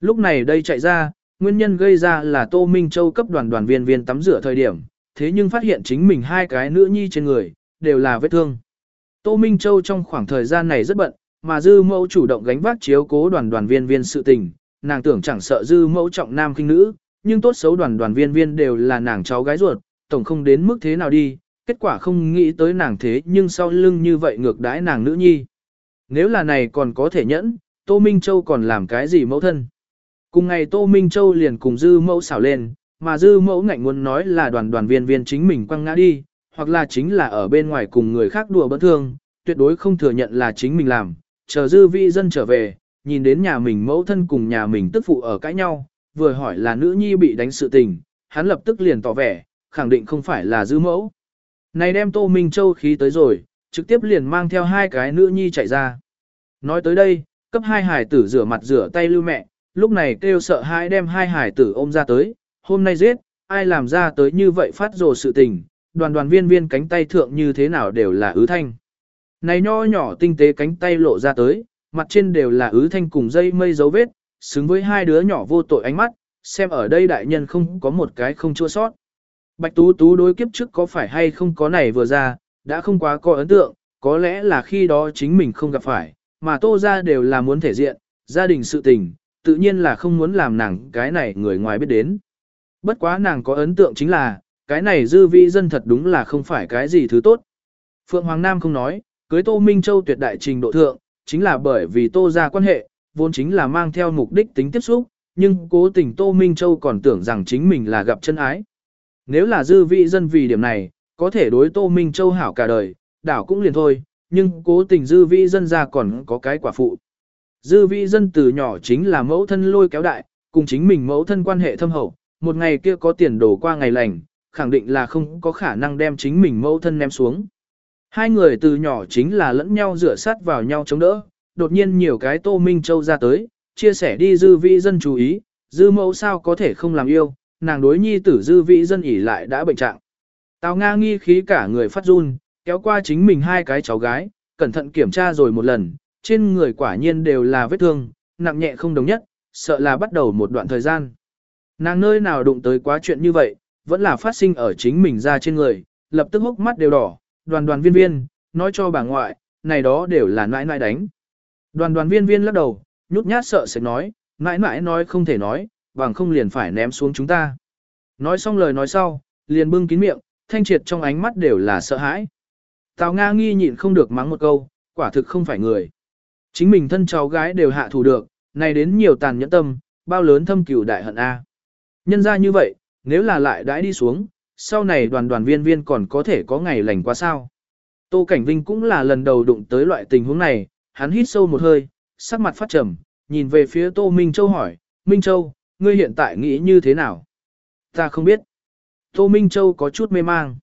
Lúc này đây chạy ra, nguyên nhân gây ra là Tô Minh Châu cấp đoàn đoàn viên viên tắm rửa thời điểm, thế nhưng phát hiện chính mình hai cái nữ nhi trên người, đều là vết thương. Tô Minh Châu trong khoảng thời gian này rất bận, mà dư mẫu chủ động gánh vác chiếu cố đoàn đoàn viên viên sự tình, nàng tưởng chẳng sợ dư mẫu trọng nam khinh nữ, nhưng tốt xấu đoàn đoàn viên viên đều là nàng cháu gái ruột, tổng không đến mức thế nào đi, kết quả không nghĩ tới nàng thế nhưng sau lưng như vậy ngược đãi nàng nữ nhi. Nếu là này còn có thể nhẫn, Tô Minh Châu còn làm cái gì mẫu thân? Cùng ngày Tô Minh Châu liền cùng dư mẫu xảo lên, mà dư mẫu ngạnh muốn nói là đoàn đoàn viên viên chính mình quăng ngã đi, hoặc là chính là ở bên ngoài cùng người khác đùa bất thương, tuyệt đối không thừa nhận là chính mình làm, chờ dư vi dân trở về, nhìn đến nhà mình mẫu thân cùng nhà mình tức phụ ở cãi nhau, vừa hỏi là nữ nhi bị đánh sự tình, hắn lập tức liền tỏ vẻ, khẳng định không phải là dư mẫu. Này đem Tô Minh Châu khí tới rồi, trực tiếp liền mang theo hai cái nữ nhi chạy ra. Nói tới đây, cấp hai hải tử rửa mặt rửa tay lưu mẹ, lúc này kêu sợ hãi đem hai hải tử ôm ra tới, hôm nay giết, ai làm ra tới như vậy phát rồ sự tình, đoàn đoàn viên viên cánh tay thượng như thế nào đều là ứ thanh. Này nho nhỏ tinh tế cánh tay lộ ra tới, mặt trên đều là ứ thanh cùng dây mây dấu vết, xứng với hai đứa nhỏ vô tội ánh mắt, xem ở đây đại nhân không có một cái không chua sót. Bạch Tú Tú đối kiếp trước có phải hay không có này vừa ra, đã không quá có ấn tượng, có lẽ là khi đó chính mình không gặp phải, mà tô ra đều là muốn thể diện, gia đình sự tình, tự nhiên là không muốn làm nàng cái này người ngoài biết đến. Bất quá nàng có ấn tượng chính là, cái này dư vị dân thật đúng là không phải cái gì thứ tốt. Phượng Hoàng Nam không nói, cưới Tô Minh Châu tuyệt đại trình độ thượng, chính là bởi vì Tô ra quan hệ, vốn chính là mang theo mục đích tính tiếp xúc, nhưng cố tình Tô Minh Châu còn tưởng rằng chính mình là gặp chân ái. Nếu là dư vị dân vì điểm này, có thể đối Tô Minh Châu hảo cả đời, đảo cũng liền thôi, nhưng cố tình dư vị dân ra còn có cái quả phụ. Dư vị dân từ nhỏ chính là mẫu thân lôi kéo đại, cùng chính mình mẫu thân quan hệ thâm hậu, một ngày kia có tiền đổ qua ngày lành, khẳng định là không có khả năng đem chính mình mẫu thân ném xuống. Hai người từ nhỏ chính là lẫn nhau rửa sát vào nhau chống đỡ, đột nhiên nhiều cái Tô Minh Châu ra tới, chia sẻ đi dư vị dân chú ý, dư mẫu sao có thể không làm yêu, nàng đối nhi tử dư vị dân ỉ lại đã bệnh trạng. Tào Nga nghi khí cả người phát run, kéo qua chính mình hai cái cháu gái, cẩn thận kiểm tra rồi một lần, trên người quả nhiên đều là vết thương, nặng nhẹ không đồng nhất, sợ là bắt đầu một đoạn thời gian. Nàng nơi nào đụng tới quá chuyện như vậy, vẫn là phát sinh ở chính mình ra trên người, lập tức hốc mắt đều đỏ, đoàn đoàn viên viên, nói cho bà ngoại, này đó đều là nãi nãi đánh. Đoàn đoàn viên viên lắc đầu, nhút nhát sợ sẽ nói, nãi nãi nói không thể nói, bằng không liền phải ném xuống chúng ta. Nói xong lời nói sau, liền bưng kín miệng, thanh triệt trong ánh mắt đều là sợ hãi. Tào Nga nghi nhịn không được mắng một câu, quả thực không phải người. Chính mình thân cháu gái đều hạ thủ được, này đến nhiều tàn nhẫn tâm, bao lớn thâm cửu đại hận A. Nhân ra như vậy, nếu là lại đãi đi xuống, sau này đoàn đoàn viên viên còn có thể có ngày lành quá sao. Tô Cảnh Vinh cũng là lần đầu đụng tới loại tình huống này, hắn hít sâu một hơi, sắc mặt phát trầm, nhìn về phía Tô Minh Châu hỏi, Minh Châu, ngươi hiện tại nghĩ như thế nào? Ta không biết. Tô Minh Châu có chút mê mang.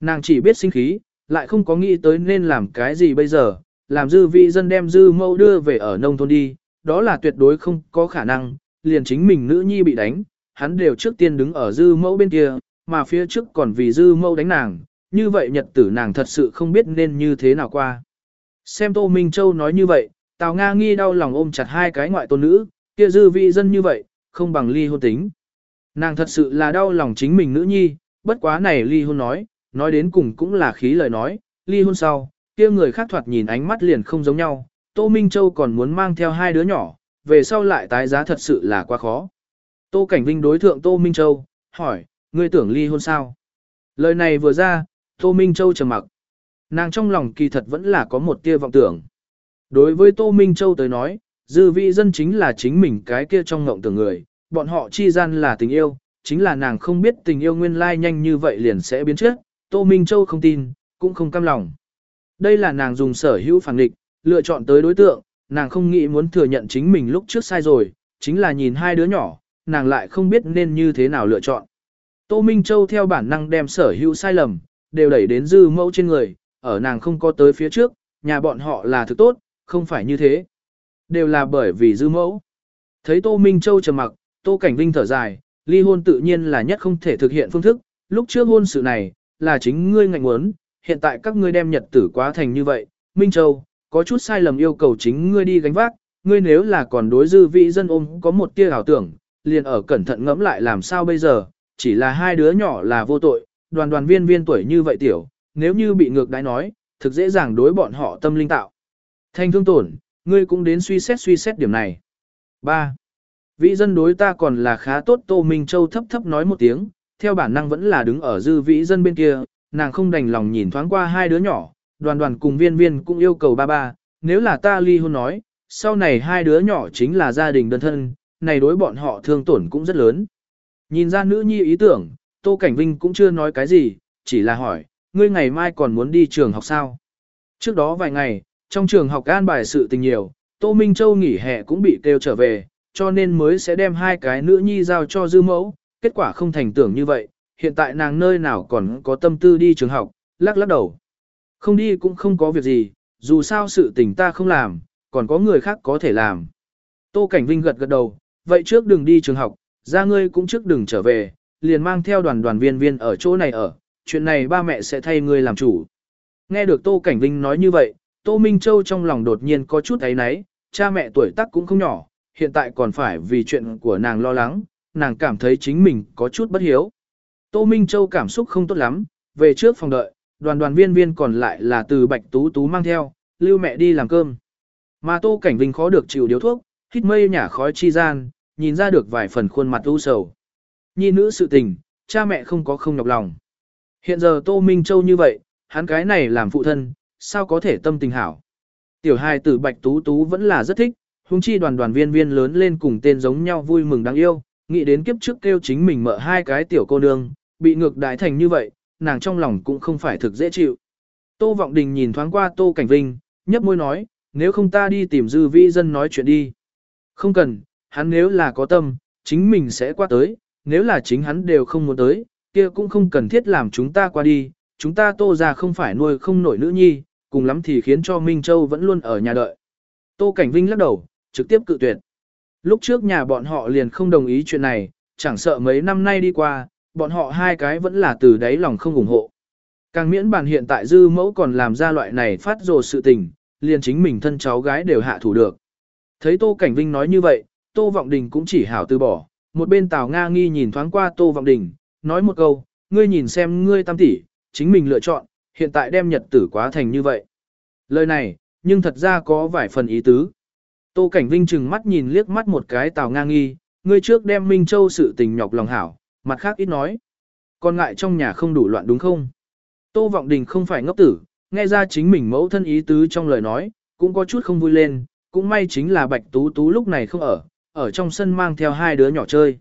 Nàng chỉ biết sinh khí, lại không có nghĩ tới nên làm cái gì bây giờ, làm dư vị dân đem dư mẫu đưa về ở nông thôn đi, đó là tuyệt đối không có khả năng, liền chính mình nữ nhi bị đánh, hắn đều trước tiên đứng ở dư mẫu bên kia, mà phía trước còn vì dư mẫu đánh nàng, như vậy nhật tử nàng thật sự không biết nên như thế nào qua. Xem Tô Minh Châu nói như vậy, Tào Nga nghi đau lòng ôm chặt hai cái ngoại tôn nữ, kia dư vị dân như vậy, không bằng ly hôn tính. Nàng thật sự là đau lòng chính mình nữ nhi, bất quá này ly hôn nói, nói đến cùng cũng là khí lời nói, ly hôn sau, kia người khác thoạt nhìn ánh mắt liền không giống nhau, Tô Minh Châu còn muốn mang theo hai đứa nhỏ, về sau lại tái giá thật sự là quá khó. Tô Cảnh Vinh đối thượng Tô Minh Châu, hỏi, ngươi tưởng ly hôn sao? Lời này vừa ra, Tô Minh Châu trầm mặc. Nàng trong lòng kỳ thật vẫn là có một tia vọng tưởng. Đối với Tô Minh Châu tới nói, dư vị dân chính là chính mình cái kia trong ngộng tưởng người, bọn họ chi gian là tình yêu, chính là nàng không biết tình yêu nguyên lai nhanh như vậy liền sẽ biến trước, Tô Minh Châu không tin, cũng không cam lòng. Đây là nàng dùng sở hữu phản địch, lựa chọn tới đối tượng, nàng không nghĩ muốn thừa nhận chính mình lúc trước sai rồi, chính là nhìn hai đứa nhỏ, nàng lại không biết nên như thế nào lựa chọn. Tô Minh Châu theo bản năng đem sở hữu sai lầm, đều đẩy đến dư mẫu trên người, ở nàng không có tới phía trước, nhà bọn họ là thực tốt, không phải như thế. Đều là bởi vì dư mẫu. Thấy Tô Minh Châu trầm mặc, Tô Cảnh Vinh thở dài, ly hôn tự nhiên là nhất không thể thực hiện phương thức, lúc trước hôn sự này, là chính ngươi ngạnh muốn, hiện tại các ngươi đem nhật tử quá thành như vậy, Minh Châu, có chút sai lầm yêu cầu chính ngươi đi gánh vác, ngươi nếu là còn đối dư vị dân ôm có một tia ảo tưởng, liền ở cẩn thận ngẫm lại làm sao bây giờ, chỉ là hai đứa nhỏ là vô tội, đoàn đoàn viên viên tuổi như vậy tiểu, nếu như bị ngược đãi nói, thực dễ dàng đối bọn họ tâm linh tạo. Thanh thương tổn, ngươi cũng đến suy xét suy xét điểm này. 3. Vị dân đối ta còn là khá tốt Tô Minh Châu thấp thấp nói một tiếng, theo bản năng vẫn là đứng ở dư vĩ dân bên kia, nàng không đành lòng nhìn thoáng qua hai đứa nhỏ, đoàn đoàn cùng viên viên cũng yêu cầu ba ba, nếu là ta ly hôn nói, sau này hai đứa nhỏ chính là gia đình đơn thân, này đối bọn họ thương tổn cũng rất lớn. Nhìn ra nữ nhi ý tưởng, Tô Cảnh Vinh cũng chưa nói cái gì, chỉ là hỏi, ngươi ngày mai còn muốn đi trường học sao? Trước đó vài ngày, trong trường học an bài sự tình nhiều, Tô Minh Châu nghỉ hè cũng bị kêu trở về, cho nên mới sẽ đem hai cái nữ nhi giao cho dư mẫu, kết quả không thành tưởng như vậy, hiện tại nàng nơi nào còn có tâm tư đi trường học, lắc lắc đầu. Không đi cũng không có việc gì, dù sao sự tình ta không làm, còn có người khác có thể làm. Tô Cảnh Vinh gật gật đầu, vậy trước đừng đi trường học, ra ngươi cũng trước đừng trở về, liền mang theo đoàn đoàn viên viên ở chỗ này ở, chuyện này ba mẹ sẽ thay ngươi làm chủ. Nghe được Tô Cảnh Vinh nói như vậy, Tô Minh Châu trong lòng đột nhiên có chút ấy náy, cha mẹ tuổi tác cũng không nhỏ, hiện tại còn phải vì chuyện của nàng lo lắng, nàng cảm thấy chính mình có chút bất hiếu. Tô Minh Châu cảm xúc không tốt lắm, về trước phòng đợi, đoàn đoàn viên viên còn lại là từ Bạch Tú Tú mang theo, lưu mẹ đi làm cơm. Mà Tô Cảnh Vinh khó được chịu điếu thuốc, hít mây nhả khói chi gian, nhìn ra được vài phần khuôn mặt u sầu. Nhi nữ sự tình, cha mẹ không có không nhọc lòng. Hiện giờ Tô Minh Châu như vậy, hắn cái này làm phụ thân, sao có thể tâm tình hảo. Tiểu hài tử Bạch Tú Tú vẫn là rất thích, huống chi đoàn đoàn viên viên lớn lên cùng tên giống nhau vui mừng đáng yêu, nghĩ đến kiếp trước kêu chính mình mợ hai cái tiểu cô nương, bị ngược đại thành như vậy, nàng trong lòng cũng không phải thực dễ chịu. Tô Vọng Đình nhìn thoáng qua Tô Cảnh Vinh, nhấp môi nói, nếu không ta đi tìm dư vĩ dân nói chuyện đi. Không cần, hắn nếu là có tâm, chính mình sẽ qua tới, nếu là chính hắn đều không muốn tới, kia cũng không cần thiết làm chúng ta qua đi, chúng ta tô ra không phải nuôi không nổi nữ nhi, cùng lắm thì khiến cho Minh Châu vẫn luôn ở nhà đợi. Tô Cảnh Vinh lắc đầu, trực tiếp cự tuyệt. Lúc trước nhà bọn họ liền không đồng ý chuyện này, chẳng sợ mấy năm nay đi qua, bọn họ hai cái vẫn là từ đáy lòng không ủng hộ. Càng miễn bàn hiện tại dư mẫu còn làm ra loại này phát rồ sự tình, liền chính mình thân cháu gái đều hạ thủ được. Thấy Tô Cảnh Vinh nói như vậy, Tô Vọng Đình cũng chỉ hảo từ bỏ, một bên Tào Nga nghi nhìn thoáng qua Tô Vọng Đình, nói một câu, ngươi nhìn xem ngươi tam tỷ, chính mình lựa chọn, hiện tại đem nhật tử quá thành như vậy. Lời này, nhưng thật ra có vài phần ý tứ. Tô Cảnh Vinh chừng mắt nhìn liếc mắt một cái Tào Nga nghi, ngươi trước đem Minh Châu sự tình nhọc lòng hảo, mặt khác ít nói. Còn ngại trong nhà không đủ loạn đúng không? Tô Vọng Đình không phải ngốc tử, nghe ra chính mình mẫu thân ý tứ trong lời nói, cũng có chút không vui lên, cũng may chính là Bạch Tú Tú lúc này không ở, ở trong sân mang theo hai đứa nhỏ chơi.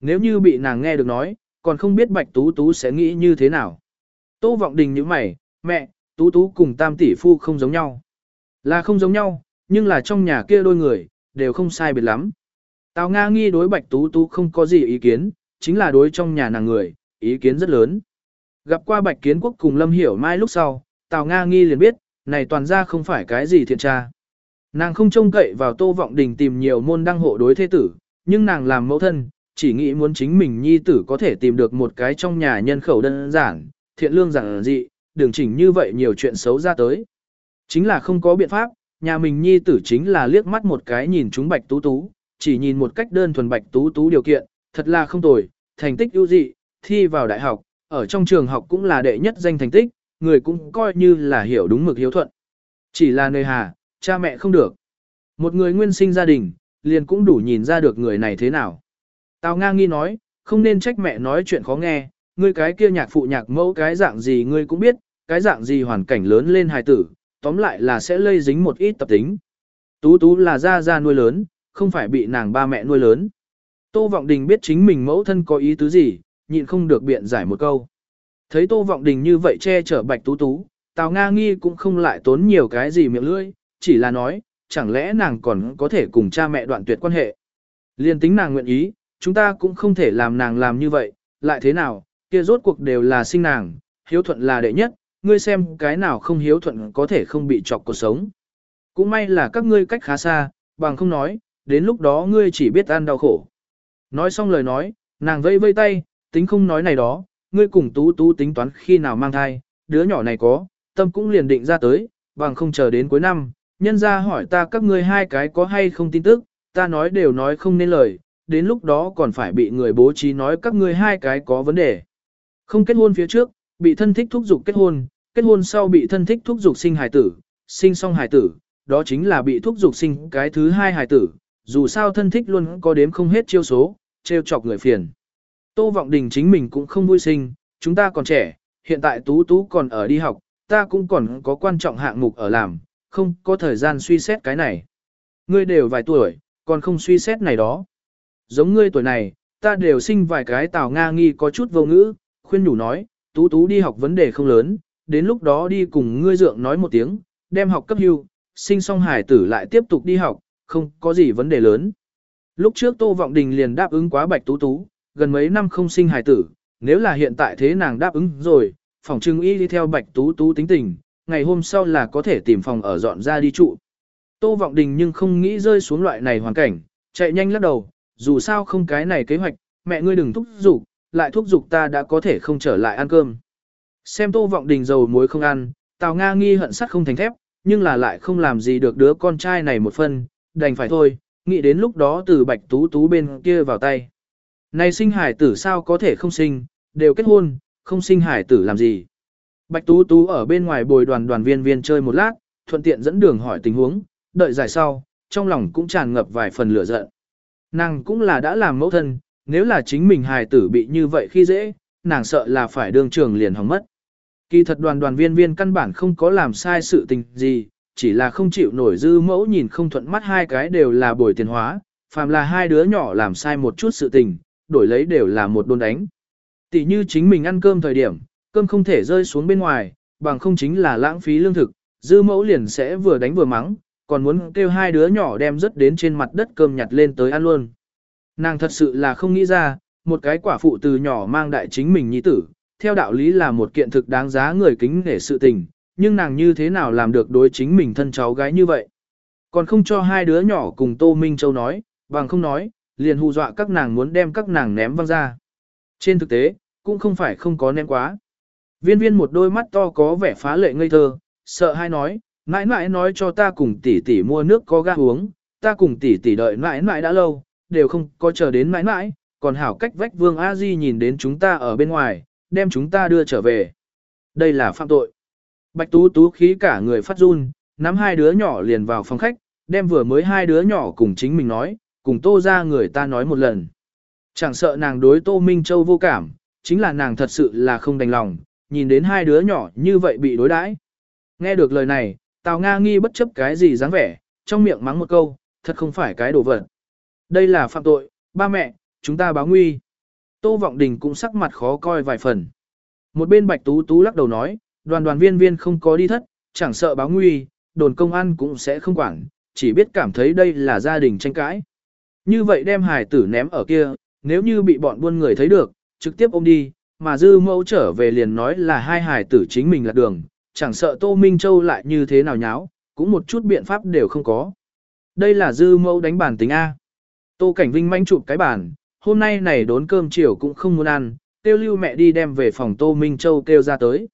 Nếu như bị nàng nghe được nói, còn không biết Bạch Tú Tú sẽ nghĩ như thế nào. Tô Vọng Đình nhíu mày, mẹ, Tú Tú cùng tam tỷ phu không giống nhau. Là không giống nhau, nhưng là trong nhà kia đôi người, đều không sai biệt lắm. Tào Nga nghi đối Bạch Tú Tú không có gì ý kiến, chính là đối trong nhà nàng người, ý kiến rất lớn. Gặp qua Bạch Kiến Quốc cùng Lâm Hiểu Mai lúc sau, Tào Nga nghi liền biết, này toàn ra không phải cái gì thiện tra. Nàng không trông cậy vào Tô Vọng Đình tìm nhiều môn đăng hộ đối thế tử, nhưng nàng làm mẫu thân, chỉ nghĩ muốn chính mình nhi tử có thể tìm được một cái trong nhà nhân khẩu đơn giản, thiện lương giản dị, đường chỉnh như vậy nhiều chuyện xấu ra tới. Chính là không có biện pháp, nhà mình nhi tử chính là liếc mắt một cái nhìn chúng bạch tú tú, chỉ nhìn một cách đơn thuần bạch tú tú điều kiện, thật là không tồi, thành tích ưu dị, thi vào đại học, ở trong trường học cũng là đệ nhất danh thành tích, người cũng coi như là hiểu đúng mực hiếu thuận. Chỉ là nơi hà, cha mẹ không được. Một người nguyên sinh gia đình, liền cũng đủ nhìn ra được người này thế nào. Tào ngang nghi nói, không nên trách mẹ nói chuyện khó nghe, ngươi cái kia nhạc phụ nhạc mẫu cái dạng gì ngươi cũng biết, cái dạng gì hoàn cảnh lớn lên hài tử, tóm lại là sẽ lây dính một ít tập tính. Tú tú là ra ra nuôi lớn, không phải bị nàng ba mẹ nuôi lớn. Tô Vọng Đình biết chính mình mẫu thân có ý tứ gì, nhịn không được biện giải một câu. Thấy Tô Vọng Đình như vậy che chở Bạch Tú Tú, Tào Nga Nghi cũng không lại tốn nhiều cái gì miệng lưỡi, chỉ là nói, chẳng lẽ nàng còn có thể cùng cha mẹ đoạn tuyệt quan hệ. Liên tính nàng nguyện ý, chúng ta cũng không thể làm nàng làm như vậy, lại thế nào, kia rốt cuộc đều là sinh nàng, hiếu thuận là đệ nhất, ngươi xem cái nào không hiếu thuận có thể không bị chọc cuộc sống. Cũng may là các ngươi cách khá xa, bằng không nói, đến lúc đó ngươi chỉ biết ăn đau khổ. Nói xong lời nói, nàng vây vây tay, tính không nói này đó, ngươi cùng tú tú tính toán khi nào mang thai, đứa nhỏ này có, tâm cũng liền định ra tới, bằng không chờ đến cuối năm, nhân ra hỏi ta các ngươi hai cái có hay không tin tức, ta nói đều nói không nên lời, đến lúc đó còn phải bị người bố trí nói các ngươi hai cái có vấn đề. Không kết hôn phía trước, bị thân thích thúc giục kết hôn, kết hôn sau bị thân thích thúc giục sinh hài tử, sinh xong hài tử, đó chính là bị thúc giục sinh cái thứ hai hài tử, dù sao thân thích luôn có đếm không hết chiêu số, trêu chọc người phiền. Tô Vọng Đình chính mình cũng không vui sinh, chúng ta còn trẻ, hiện tại Tú Tú còn ở đi học, ta cũng còn có quan trọng hạng mục ở làm, không có thời gian suy xét cái này. Ngươi đều vài tuổi, còn không suy xét này đó. Giống ngươi tuổi này, ta đều sinh vài cái tào Nga nghi có chút vô ngữ, khuyên nhủ nói, Tú Tú đi học vấn đề không lớn, đến lúc đó đi cùng ngươi dượng nói một tiếng, đem học cấp hưu, sinh xong hải tử lại tiếp tục đi học, không có gì vấn đề lớn. Lúc trước Tô Vọng Đình liền đáp ứng quá Bạch Tú Tú, gần mấy năm không sinh hải tử, nếu là hiện tại thế nàng đáp ứng rồi, phòng trưng y đi theo Bạch Tú Tú tính tình, ngày hôm sau là có thể tìm phòng ở dọn ra đi trụ. Tô Vọng Đình nhưng không nghĩ rơi xuống loại này hoàn cảnh, chạy nhanh lắc đầu, dù sao không cái này kế hoạch, mẹ ngươi đừng thúc giục, lại thúc giục ta đã có thể không trở lại ăn cơm. Xem Tô Vọng Đình dầu muối không ăn, Tào Nga nghi hận sắt không thành thép, nhưng là lại không làm gì được đứa con trai này một phân, đành phải thôi, nghĩ đến lúc đó từ Bạch Tú Tú bên kia vào tay. Này sinh hải tử sao có thể không sinh, đều kết hôn, không sinh hải tử làm gì. Bạch Tú Tú ở bên ngoài bồi đoàn đoàn viên viên chơi một lát, thuận tiện dẫn đường hỏi tình huống, đợi giải sau, trong lòng cũng tràn ngập vài phần lửa giận. Nàng cũng là đã làm mẫu thân, nếu là chính mình hài tử bị như vậy khi dễ, nàng sợ là phải đương trường liền hỏng mất. Kỳ thật đoàn đoàn viên viên căn bản không có làm sai sự tình gì, chỉ là không chịu nổi dư mẫu nhìn không thuận mắt hai cái đều là bồi tiền hóa, phàm là hai đứa nhỏ làm sai một chút sự tình, đổi lấy đều là một đôn đánh. Tỷ như chính mình ăn cơm thời điểm, cơm không thể rơi xuống bên ngoài, bằng không chính là lãng phí lương thực, dư mẫu liền sẽ vừa đánh vừa mắng, còn muốn kêu hai đứa nhỏ đem rớt đến trên mặt đất cơm nhặt lên tới ăn luôn. Nàng thật sự là không nghĩ ra, một cái quả phụ từ nhỏ mang đại chính mình nhi tử, theo đạo lý là một kiện thực đáng giá người kính để sự tình, nhưng nàng như thế nào làm được đối chính mình thân cháu gái như vậy. Còn không cho hai đứa nhỏ cùng Tô Minh Châu nói, bằng không nói, liền hù dọa các nàng muốn đem các nàng ném văng ra. Trên thực tế, cũng không phải không có ném quá. Viên viên một đôi mắt to có vẻ phá lệ ngây thơ, sợ hai nói, mãi mãi nói cho ta cùng tỷ tỷ mua nước có ga uống, ta cùng tỷ tỷ đợi mãi mãi đã lâu, đều không có chờ đến mãi mãi, còn hảo cách vách vương A Di nhìn đến chúng ta ở bên ngoài, đem chúng ta đưa trở về. Đây là phạm tội. Bạch Tú Tú khí cả người phát run, nắm hai đứa nhỏ liền vào phòng khách, đem vừa mới hai đứa nhỏ cùng chính mình nói, cùng tô ra người ta nói một lần. Chẳng sợ nàng đối tô Minh Châu vô cảm, chính là nàng thật sự là không đành lòng, nhìn đến hai đứa nhỏ như vậy bị đối đãi. Nghe được lời này, Tào Nga nghi bất chấp cái gì dáng vẻ, trong miệng mắng một câu, thật không phải cái đồ vật. Đây là phạm tội, ba mẹ, chúng ta báo nguy. Tô Vọng Đình cũng sắc mặt khó coi vài phần. Một bên Bạch Tú Tú lắc đầu nói, đoàn đoàn viên viên không có đi thất, chẳng sợ báo nguy, đồn công an cũng sẽ không quản, chỉ biết cảm thấy đây là gia đình tranh cãi. Như vậy đem hài tử ném ở kia, nếu như bị bọn buôn người thấy được, trực tiếp ôm đi, mà dư mẫu trở về liền nói là hai hài tử chính mình là đường, chẳng sợ Tô Minh Châu lại như thế nào nháo, cũng một chút biện pháp đều không có. Đây là dư mẫu đánh bản tính A. Tô Cảnh Vinh manh chụp cái bản, hôm nay này đốn cơm chiều cũng không muốn ăn, tiêu lưu mẹ đi đem về phòng Tô Minh Châu kêu ra tới.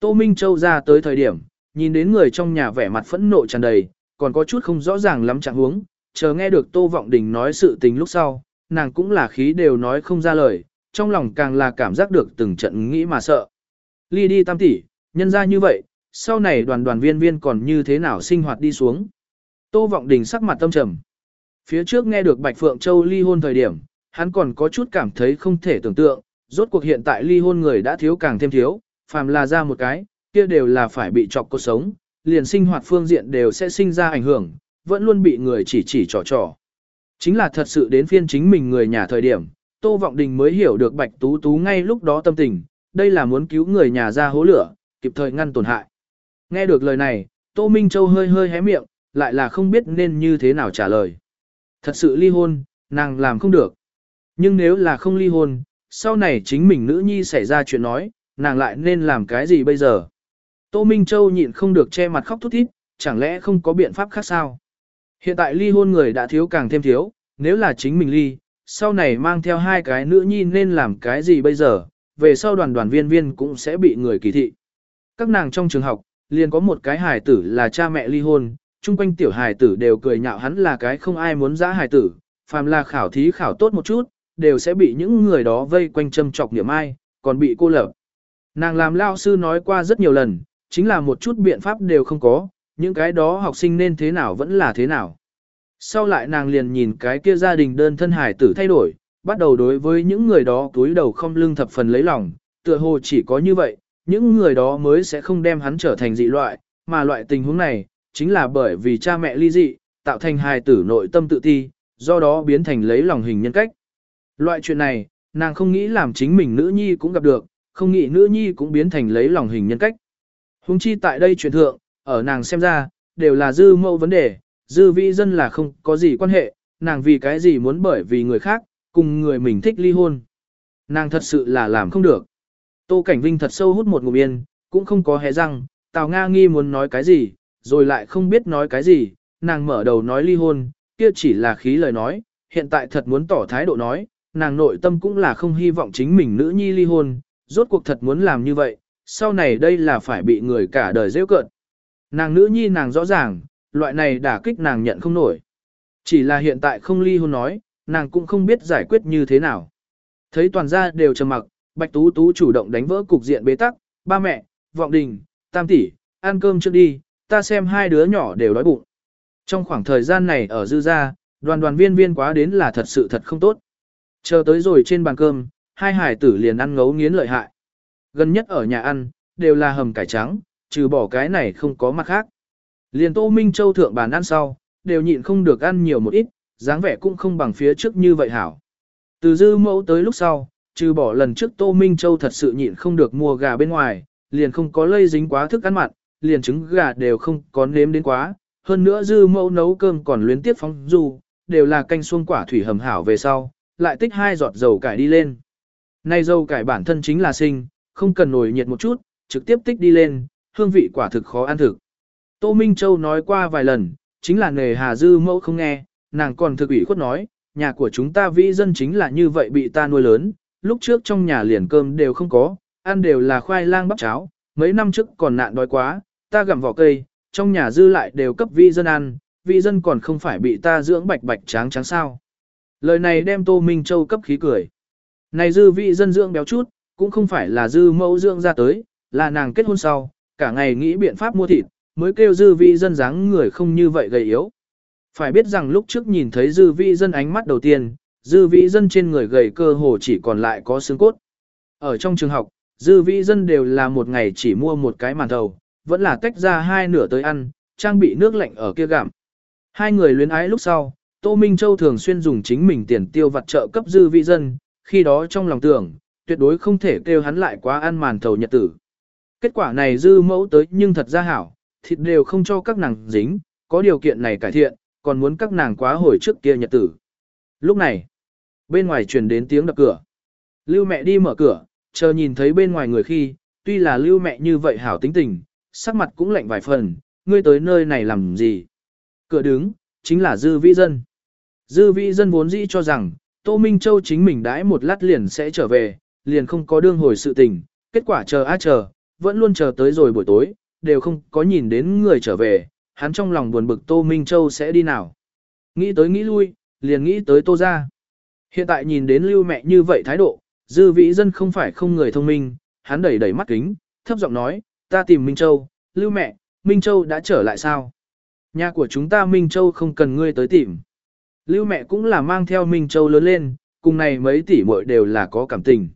Tô Minh Châu ra tới thời điểm, nhìn đến người trong nhà vẻ mặt phẫn nộ tràn đầy, còn có chút không rõ ràng lắm trạng huống, chờ nghe được Tô Vọng Đình nói sự tình lúc sau, nàng cũng là khí đều nói không ra lời, trong lòng càng là cảm giác được từng trận nghĩ mà sợ. Ly đi tam tỷ, nhân ra như vậy, sau này đoàn đoàn viên viên còn như thế nào sinh hoạt đi xuống. Tô Vọng Đình sắc mặt tâm trầm. Phía trước nghe được Bạch Phượng Châu ly hôn thời điểm, hắn còn có chút cảm thấy không thể tưởng tượng, rốt cuộc hiện tại ly hôn người đã thiếu càng thêm thiếu, phàm là ra một cái, kia đều là phải bị chọc cuộc sống, liền sinh hoạt phương diện đều sẽ sinh ra ảnh hưởng, vẫn luôn bị người chỉ chỉ trò trò. Chính là thật sự đến phiên chính mình người nhà thời điểm, Tô Vọng Đình mới hiểu được Bạch Tú Tú ngay lúc đó tâm tình, đây là muốn cứu người nhà ra hố lửa, kịp thời ngăn tổn hại. Nghe được lời này, Tô Minh Châu hơi hơi hé miệng, lại là không biết nên như thế nào trả lời. Thật sự ly hôn, nàng làm không được. Nhưng nếu là không ly hôn, sau này chính mình nữ nhi xảy ra chuyện nói, nàng lại nên làm cái gì bây giờ? Tô Minh Châu nhịn không được che mặt khóc thút thít, chẳng lẽ không có biện pháp khác sao? Hiện tại ly hôn người đã thiếu càng thêm thiếu, nếu là chính mình ly, sau này mang theo hai cái nữ nhi nên làm cái gì bây giờ, về sau đoàn đoàn viên viên cũng sẽ bị người kỳ thị. Các nàng trong trường học, liền có một cái hài tử là cha mẹ ly hôn, chung quanh tiểu hài tử đều cười nhạo hắn là cái không ai muốn giã hài tử, phàm là khảo thí khảo tốt một chút, đều sẽ bị những người đó vây quanh châm chọc niệm ai, còn bị cô lập. Nàng làm lao sư nói qua rất nhiều lần, chính là một chút biện pháp đều không có, những cái đó học sinh nên thế nào vẫn là thế nào. Sau lại nàng liền nhìn cái kia gia đình đơn thân hải tử thay đổi, bắt đầu đối với những người đó túi đầu không lưng thập phần lấy lòng, tựa hồ chỉ có như vậy, những người đó mới sẽ không đem hắn trở thành dị loại, mà loại tình huống này, chính là bởi vì cha mẹ ly dị, tạo thành hài tử nội tâm tự ti, do đó biến thành lấy lòng hình nhân cách. Loại chuyện này, nàng không nghĩ làm chính mình nữ nhi cũng gặp được, không nghĩ nữ nhi cũng biến thành lấy lòng hình nhân cách. Hùng chi tại đây truyền thượng, ở nàng xem ra, đều là dư mẫu vấn đề, dư vi dân là không có gì quan hệ, nàng vì cái gì muốn bởi vì người khác, cùng người mình thích ly hôn. Nàng thật sự là làm không được. Tô Cảnh Vinh thật sâu hút một ngụm yên, cũng không có hé răng, Tào Nga nghi muốn nói cái gì, rồi lại không biết nói cái gì, nàng mở đầu nói ly hôn, kia chỉ là khí lời nói, hiện tại thật muốn tỏ thái độ nói, nàng nội tâm cũng là không hy vọng chính mình nữ nhi ly hôn, rốt cuộc thật muốn làm như vậy, sau này đây là phải bị người cả đời rêu cợt. Nàng nữ nhi nàng rõ ràng, loại này đả kích nàng nhận không nổi. Chỉ là hiện tại không ly hôn nói, nàng cũng không biết giải quyết như thế nào. Thấy toàn gia đều trầm mặc, Bạch Tú Tú chủ động đánh vỡ cục diện bế tắc, ba mẹ, vọng đình, tam tỷ, ăn cơm trước đi, ta xem hai đứa nhỏ đều đói bụng. Trong khoảng thời gian này ở dư gia, đoàn đoàn viên viên quá đến là thật sự thật không tốt. Chờ tới rồi trên bàn cơm, hai hải tử liền ăn ngấu nghiến lợi hại. Gần nhất ở nhà ăn, đều là hầm cải trắng, trừ bỏ cái này không có mặt khác. Liền Tô Minh Châu thượng bàn ăn sau, đều nhịn không được ăn nhiều một ít, dáng vẻ cũng không bằng phía trước như vậy hảo. Từ dư mẫu tới lúc sau, trừ bỏ lần trước Tô Minh Châu thật sự nhịn không được mua gà bên ngoài, liền không có lây dính quá thức ăn mặn, liền trứng gà đều không có nếm đến quá, hơn nữa dư mẫu nấu cơm còn luyến tiếp phóng du, đều là canh xuông quả thủy hầm hảo về sau, lại tích hai giọt dầu cải đi lên nay dâu cải bản thân chính là sinh, không cần nổi nhiệt một chút, trực tiếp tích đi lên, hương vị quả thực khó ăn thực. Tô Minh Châu nói qua vài lần, chính là nề hà dư mẫu không nghe, nàng còn thực ủy khuất nói, nhà của chúng ta vĩ dân chính là như vậy bị ta nuôi lớn, lúc trước trong nhà liền cơm đều không có, ăn đều là khoai lang bắp cháo, mấy năm trước còn nạn đói quá, ta gặm vỏ cây, trong nhà dư lại đều cấp vĩ dân ăn, vĩ dân còn không phải bị ta dưỡng bạch bạch tráng trắng sao. Lời này đem Tô Minh Châu cấp khí cười. Này dư vị dân dưỡng béo chút, cũng không phải là dư mẫu dưỡng ra tới, là nàng kết hôn sau, cả ngày nghĩ biện pháp mua thịt, mới kêu dư vị dân dáng người không như vậy gầy yếu. Phải biết rằng lúc trước nhìn thấy dư vị dân ánh mắt đầu tiên, dư vị dân trên người gầy cơ hồ chỉ còn lại có xương cốt. Ở trong trường học, dư vị dân đều là một ngày chỉ mua một cái màn thầu, vẫn là tách ra hai nửa tới ăn, trang bị nước lạnh ở kia gặm. Hai người luyến ái lúc sau, Tô Minh Châu thường xuyên dùng chính mình tiền tiêu vặt trợ cấp dư vị dân, khi đó trong lòng tưởng, tuyệt đối không thể kêu hắn lại quá ăn màn thầu nhật tử. Kết quả này dư mẫu tới nhưng thật ra hảo, thịt đều không cho các nàng dính, có điều kiện này cải thiện, còn muốn các nàng quá hồi trước kia nhật tử. Lúc này, bên ngoài truyền đến tiếng đập cửa. Lưu mẹ đi mở cửa, chờ nhìn thấy bên ngoài người khi, tuy là lưu mẹ như vậy hảo tính tình, sắc mặt cũng lạnh vài phần, ngươi tới nơi này làm gì? Cửa đứng, chính là dư vĩ dân. Dư vĩ dân vốn dĩ cho rằng, Tô Minh Châu chính mình đãi một lát liền sẽ trở về, liền không có đương hồi sự tình, kết quả chờ á chờ, vẫn luôn chờ tới rồi buổi tối, đều không có nhìn đến người trở về, hắn trong lòng buồn bực Tô Minh Châu sẽ đi nào. Nghĩ tới nghĩ lui, liền nghĩ tới Tô ra. Hiện tại nhìn đến lưu mẹ như vậy thái độ, dư vĩ dân không phải không người thông minh, hắn đẩy đẩy mắt kính, thấp giọng nói, ta tìm Minh Châu, lưu mẹ, Minh Châu đã trở lại sao? Nhà của chúng ta Minh Châu không cần ngươi tới tìm. Lưu mẹ cũng là mang theo Minh Châu lớn lên, cùng này mấy tỷ muội đều là có cảm tình.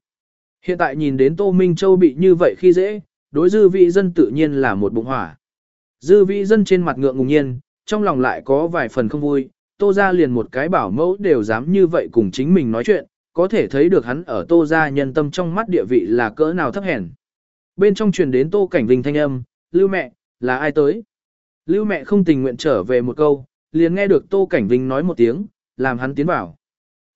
Hiện tại nhìn đến Tô Minh Châu bị như vậy khi dễ, đối dư vị dân tự nhiên là một bụng hỏa. Dư vị dân trên mặt ngượng ngùng nhiên, trong lòng lại có vài phần không vui, Tô ra liền một cái bảo mẫu đều dám như vậy cùng chính mình nói chuyện, có thể thấy được hắn ở Tô ra nhân tâm trong mắt địa vị là cỡ nào thấp hèn. Bên trong truyền đến Tô Cảnh Vinh thanh âm, Lưu mẹ, là ai tới? Lưu mẹ không tình nguyện trở về một câu, liền nghe được Tô Cảnh Vinh nói một tiếng, làm hắn tiến vào.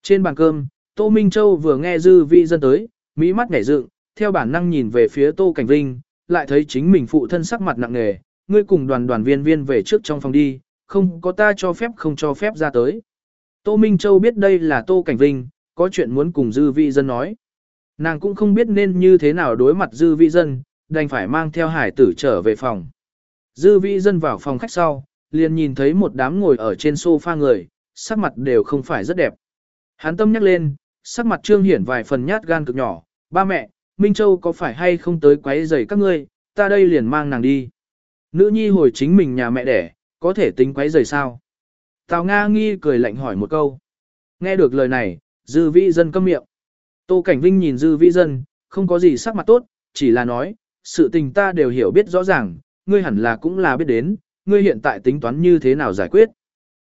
Trên bàn cơm, Tô Minh Châu vừa nghe dư vị dân tới, mỹ mắt nhảy dựng, theo bản năng nhìn về phía Tô Cảnh Vinh, lại thấy chính mình phụ thân sắc mặt nặng nề, ngươi cùng đoàn đoàn viên viên về trước trong phòng đi, không có ta cho phép không cho phép ra tới. Tô Minh Châu biết đây là Tô Cảnh Vinh, có chuyện muốn cùng dư vị dân nói. Nàng cũng không biết nên như thế nào đối mặt dư vị dân, đành phải mang theo hải tử trở về phòng. Dư vị dân vào phòng khách sau, liền nhìn thấy một đám ngồi ở trên sofa người, sắc mặt đều không phải rất đẹp. Hắn tâm nhắc lên, sắc mặt trương hiển vài phần nhát gan cực nhỏ, ba mẹ, Minh Châu có phải hay không tới quấy rầy các ngươi, ta đây liền mang nàng đi. Nữ nhi hồi chính mình nhà mẹ đẻ, có thể tính quấy rầy sao? Tào Nga nghi cười lạnh hỏi một câu. Nghe được lời này, dư vĩ dân câm miệng. Tô Cảnh Vinh nhìn dư vĩ dân, không có gì sắc mặt tốt, chỉ là nói, sự tình ta đều hiểu biết rõ ràng, ngươi hẳn là cũng là biết đến, ngươi hiện tại tính toán như thế nào giải quyết.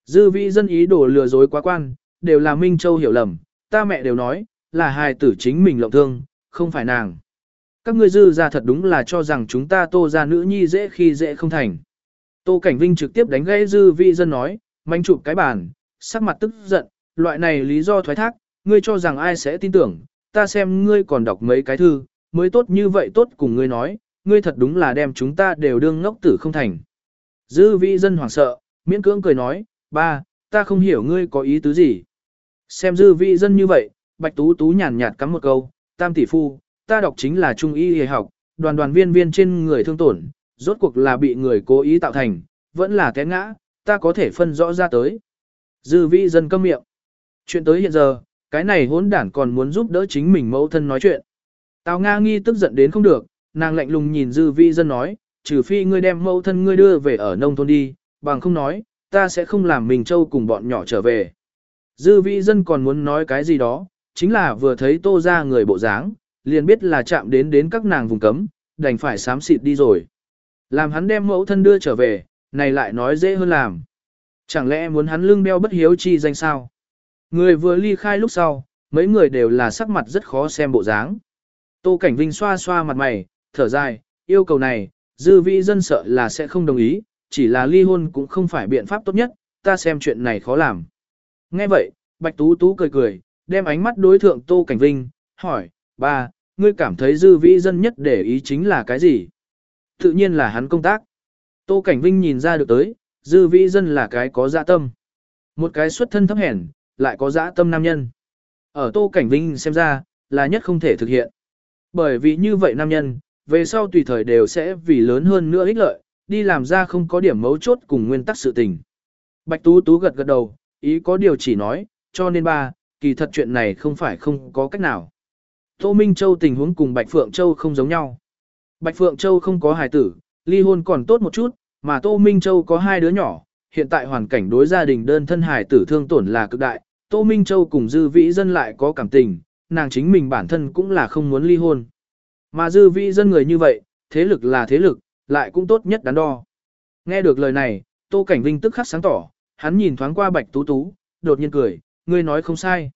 Dư vị dân ý đồ lừa dối quá quan, đều là Minh Châu hiểu lầm, ta mẹ đều nói, là hài tử chính mình lộng thương, không phải nàng. Các ngươi dư ra thật đúng là cho rằng chúng ta tô ra nữ nhi dễ khi dễ không thành. Tô Cảnh Vinh trực tiếp đánh gãy dư vị dân nói, manh chụp cái bàn, sắc mặt tức giận, loại này lý do thoái thác, ngươi cho rằng ai sẽ tin tưởng, ta xem ngươi còn đọc mấy cái thư, mới tốt như vậy tốt cùng ngươi nói, ngươi thật đúng là đem chúng ta đều đương ngốc tử không thành. Dư vị dân hoảng sợ, miễn cưỡng cười nói, ba, ta không hiểu ngươi có ý tứ gì. Xem dư vị dân như vậy, bạch tú tú nhàn nhạt cắm một câu, tam tỷ phu, ta đọc chính là trung y y học, đoàn đoàn viên viên trên người thương tổn, rốt cuộc là bị người cố ý tạo thành, vẫn là té ngã, ta có thể phân rõ ra tới. Dư vị dân câm miệng. Chuyện tới hiện giờ, cái này hỗn đản còn muốn giúp đỡ chính mình mẫu thân nói chuyện. Tào Nga nghi tức giận đến không được, nàng lạnh lùng nhìn dư vị dân nói, trừ phi ngươi đem mẫu thân ngươi đưa về ở nông thôn đi, bằng không nói, ta sẽ không làm mình châu cùng bọn nhỏ trở về. Dư vị dân còn muốn nói cái gì đó, chính là vừa thấy tô ra người bộ dáng, liền biết là chạm đến đến các nàng vùng cấm, đành phải sám xịt đi rồi. Làm hắn đem mẫu thân đưa trở về, này lại nói dễ hơn làm. Chẳng lẽ muốn hắn lưng đeo bất hiếu chi danh sao? Người vừa ly khai lúc sau, mấy người đều là sắc mặt rất khó xem bộ dáng. Tô Cảnh Vinh xoa xoa mặt mày, thở dài, yêu cầu này, dư vị dân sợ là sẽ không đồng ý, chỉ là ly hôn cũng không phải biện pháp tốt nhất, ta xem chuyện này khó làm. Nghe vậy, Bạch Tú Tú cười cười, đem ánh mắt đối thượng Tô Cảnh Vinh, hỏi, ba, ngươi cảm thấy dư vị dân nhất để ý chính là cái gì? Tự nhiên là hắn công tác. Tô Cảnh Vinh nhìn ra được tới, dư vĩ dân là cái có dạ tâm. Một cái xuất thân thấp hèn, lại có dạ tâm nam nhân. Ở Tô Cảnh Vinh xem ra, là nhất không thể thực hiện. Bởi vì như vậy nam nhân, về sau tùy thời đều sẽ vì lớn hơn nữa ích lợi, đi làm ra không có điểm mấu chốt cùng nguyên tắc sự tình. Bạch Tú Tú gật gật đầu, ý có điều chỉ nói, cho nên ba, kỳ thật chuyện này không phải không có cách nào. Tô Minh Châu tình huống cùng Bạch Phượng Châu không giống nhau. Bạch Phượng Châu không có hài tử, ly hôn còn tốt một chút, mà Tô Minh Châu có hai đứa nhỏ, hiện tại hoàn cảnh đối gia đình đơn thân hài tử thương tổn là cực đại, Tô Minh Châu cùng Dư Vĩ Dân lại có cảm tình, nàng chính mình bản thân cũng là không muốn ly hôn. Mà Dư vị Dân người như vậy, thế lực là thế lực, lại cũng tốt nhất đắn đo. Nghe được lời này, Tô Cảnh Vinh tức khắc sáng tỏ, hắn nhìn thoáng qua Bạch Tú Tú, đột nhiên cười, ngươi nói không sai.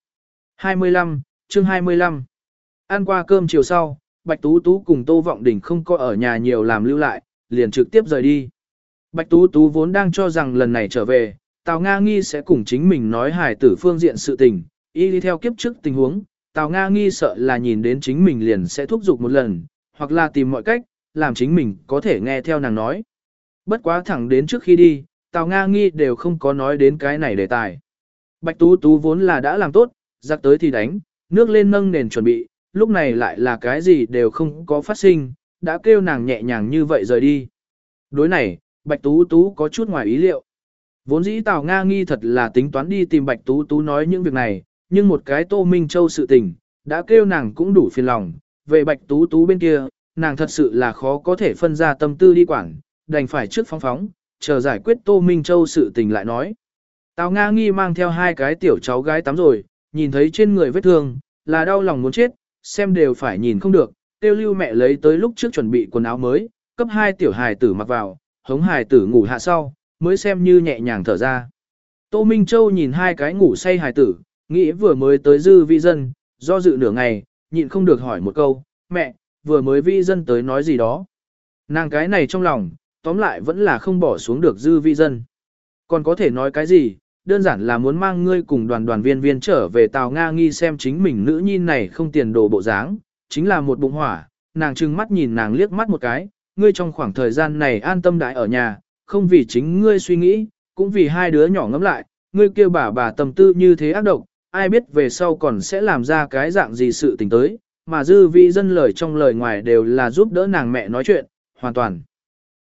25, chương 25. Ăn qua cơm chiều sau, Bạch Tú Tú cùng Tô Vọng Đình không có ở nhà nhiều làm lưu lại, liền trực tiếp rời đi. Bạch Tú Tú vốn đang cho rằng lần này trở về, Tào Nga Nghi sẽ cùng chính mình nói hài tử phương diện sự tình, y đi theo kiếp trước tình huống, Tào Nga Nghi sợ là nhìn đến chính mình liền sẽ thúc giục một lần, hoặc là tìm mọi cách, làm chính mình có thể nghe theo nàng nói. Bất quá thẳng đến trước khi đi, Tào Nga Nghi đều không có nói đến cái này đề tài. Bạch Tú Tú vốn là đã làm tốt, giặc tới thì đánh, nước lên nâng nền chuẩn bị, lúc này lại là cái gì đều không có phát sinh, đã kêu nàng nhẹ nhàng như vậy rời đi. Đối này, Bạch Tú Tú có chút ngoài ý liệu. Vốn dĩ Tào Nga nghi thật là tính toán đi tìm Bạch Tú Tú nói những việc này, nhưng một cái Tô Minh Châu sự tình, đã kêu nàng cũng đủ phiền lòng. Về Bạch Tú Tú bên kia, nàng thật sự là khó có thể phân ra tâm tư đi quảng, đành phải trước phóng phóng, chờ giải quyết Tô Minh Châu sự tình lại nói. Tào Nga nghi mang theo hai cái tiểu cháu gái tắm rồi, nhìn thấy trên người vết thương, là đau lòng muốn chết, xem đều phải nhìn không được, tiêu lưu mẹ lấy tới lúc trước chuẩn bị quần áo mới, cấp hai tiểu hài tử mặc vào, hống hài tử ngủ hạ sau, mới xem như nhẹ nhàng thở ra. Tô Minh Châu nhìn hai cái ngủ say hài tử, nghĩ vừa mới tới dư vi dân, do dự nửa ngày, nhịn không được hỏi một câu, mẹ, vừa mới vi dân tới nói gì đó. Nàng cái này trong lòng, tóm lại vẫn là không bỏ xuống được dư vi dân. Còn có thể nói cái gì, đơn giản là muốn mang ngươi cùng đoàn đoàn viên viên trở về Tàu Nga nghi xem chính mình nữ nhi này không tiền đồ bộ dáng, chính là một bụng hỏa, nàng trừng mắt nhìn nàng liếc mắt một cái, ngươi trong khoảng thời gian này an tâm đại ở nhà, không vì chính ngươi suy nghĩ, cũng vì hai đứa nhỏ ngẫm lại, ngươi kêu bà bà tâm tư như thế ác độc, ai biết về sau còn sẽ làm ra cái dạng gì sự tình tới, mà dư vị dân lời trong lời ngoài đều là giúp đỡ nàng mẹ nói chuyện, hoàn toàn.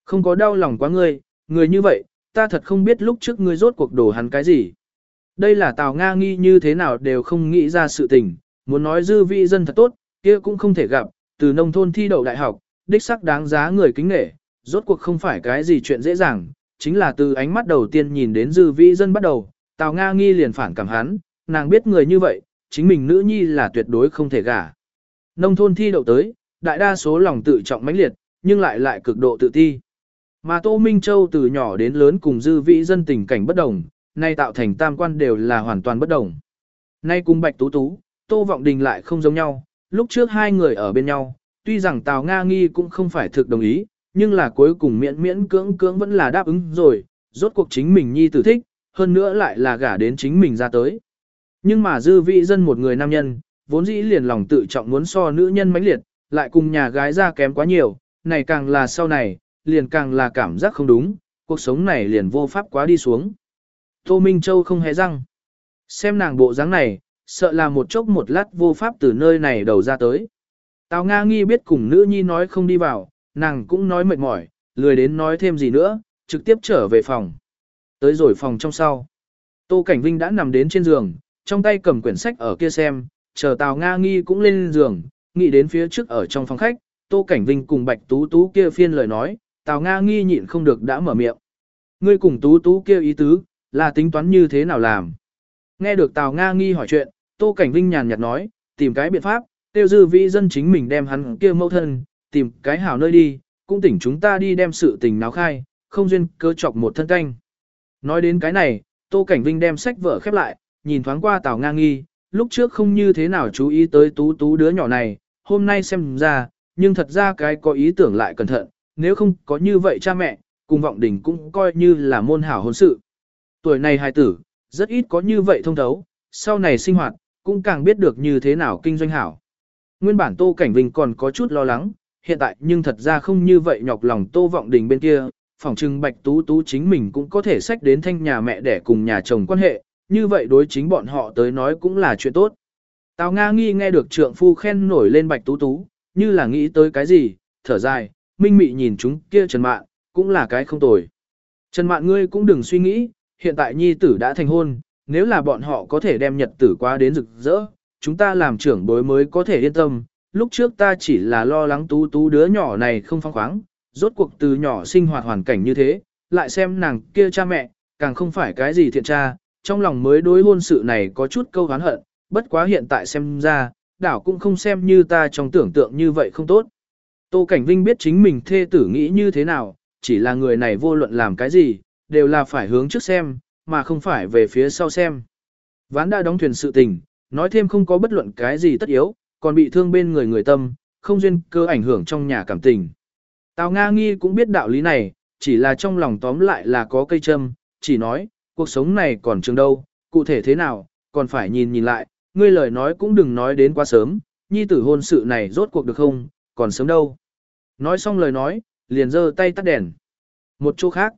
Không có đau lòng quá ngươi, người như vậy, ta thật không biết lúc trước ngươi rốt cuộc đổ hắn cái gì. Đây là Tào Nga nghi như thế nào đều không nghĩ ra sự tình, muốn nói dư vị dân thật tốt, kia cũng không thể gặp, từ nông thôn thi đậu đại học, đích sắc đáng giá người kính nể, rốt cuộc không phải cái gì chuyện dễ dàng, chính là từ ánh mắt đầu tiên nhìn đến dư vị dân bắt đầu, Tào Nga nghi liền phản cảm hắn, nàng biết người như vậy, chính mình nữ nhi là tuyệt đối không thể gả. Nông thôn thi đậu tới, đại đa số lòng tự trọng mãnh liệt, nhưng lại lại cực độ tự ti. Mà Tô Minh Châu từ nhỏ đến lớn cùng dư vị dân tình cảnh bất đồng, nay tạo thành tam quan đều là hoàn toàn bất đồng. Nay cùng Bạch Tú Tú, Tô Vọng Đình lại không giống nhau, lúc trước hai người ở bên nhau, tuy rằng Tào Nga Nghi cũng không phải thực đồng ý, nhưng là cuối cùng miễn miễn cưỡng cưỡng vẫn là đáp ứng rồi, rốt cuộc chính mình nhi tử thích, hơn nữa lại là gả đến chính mình ra tới. Nhưng mà dư vị dân một người nam nhân, vốn dĩ liền lòng tự trọng muốn so nữ nhân mãnh liệt, lại cùng nhà gái ra kém quá nhiều, này càng là sau này, liền càng là cảm giác không đúng, cuộc sống này liền vô pháp quá đi xuống. Tô Minh Châu không hề răng. Xem nàng bộ dáng này, sợ là một chốc một lát vô pháp từ nơi này đầu ra tới. Tào Nga nghi biết cùng nữ nhi nói không đi vào, nàng cũng nói mệt mỏi, lười đến nói thêm gì nữa, trực tiếp trở về phòng. Tới rồi phòng trong sau. Tô Cảnh Vinh đã nằm đến trên giường, trong tay cầm quyển sách ở kia xem, chờ Tào Nga nghi cũng lên giường, nghĩ đến phía trước ở trong phòng khách, Tô Cảnh Vinh cùng Bạch Tú Tú kia phiên lời nói, Tào Nga nghi nhịn không được đã mở miệng. Ngươi cùng Tú Tú kia ý tứ, là tính toán như thế nào làm? Nghe được Tào Nga nghi hỏi chuyện, Tô Cảnh Vinh nhàn nhạt nói, tìm cái biện pháp, tiêu dư vĩ dân chính mình đem hắn kia mâu thân, tìm cái hảo nơi đi, cũng tỉnh chúng ta đi đem sự tình náo khai, không duyên cơ chọc một thân canh. Nói đến cái này, Tô Cảnh Vinh đem sách vở khép lại, nhìn thoáng qua Tào Nga nghi, lúc trước không như thế nào chú ý tới tú tú đứa nhỏ này, hôm nay xem ra, nhưng thật ra cái có ý tưởng lại cẩn thận, nếu không có như vậy cha mẹ, cùng vọng đình cũng coi như là môn hảo hôn sự. Tuổi này hài tử, rất ít có như vậy thông thấu, sau này sinh hoạt, cũng càng biết được như thế nào kinh doanh hảo. Nguyên bản Tô Cảnh Vinh còn có chút lo lắng, hiện tại nhưng thật ra không như vậy nhọc lòng Tô Vọng Đình bên kia, phỏng trưng Bạch Tú Tú chính mình cũng có thể sách đến thanh nhà mẹ để cùng nhà chồng quan hệ, như vậy đối chính bọn họ tới nói cũng là chuyện tốt. Tào Nga nghi nghe được trượng phu khen nổi lên Bạch Tú Tú, như là nghĩ tới cái gì, thở dài, minh mị nhìn chúng kia Trần Mạn, cũng là cái không tồi. Trần Mạn ngươi cũng đừng suy nghĩ, hiện tại nhi tử đã thành hôn, nếu là bọn họ có thể đem nhật tử qua đến rực rỡ, chúng ta làm trưởng bối mới có thể yên tâm. Lúc trước ta chỉ là lo lắng tú tú đứa nhỏ này không phong khoáng, rốt cuộc từ nhỏ sinh hoạt hoàn cảnh như thế, lại xem nàng kia cha mẹ, càng không phải cái gì thiện tra, trong lòng mới đối hôn sự này có chút câu hán hận, bất quá hiện tại xem ra, đảo cũng không xem như ta trong tưởng tượng như vậy không tốt. Tô Cảnh Vinh biết chính mình thê tử nghĩ như thế nào, chỉ là người này vô luận làm cái gì, đều là phải hướng trước xem, mà không phải về phía sau xem. Ván đã đóng thuyền sự tình, nói thêm không có bất luận cái gì tất yếu, còn bị thương bên người người tâm, không duyên cơ ảnh hưởng trong nhà cảm tình. Tào Nga Nghi cũng biết đạo lý này, chỉ là trong lòng tóm lại là có cây châm, chỉ nói, cuộc sống này còn trường đâu, cụ thể thế nào, còn phải nhìn nhìn lại, ngươi lời nói cũng đừng nói đến quá sớm, nhi tử hôn sự này rốt cuộc được không, còn sớm đâu. Nói xong lời nói, liền giơ tay tắt đèn. Một chỗ khác,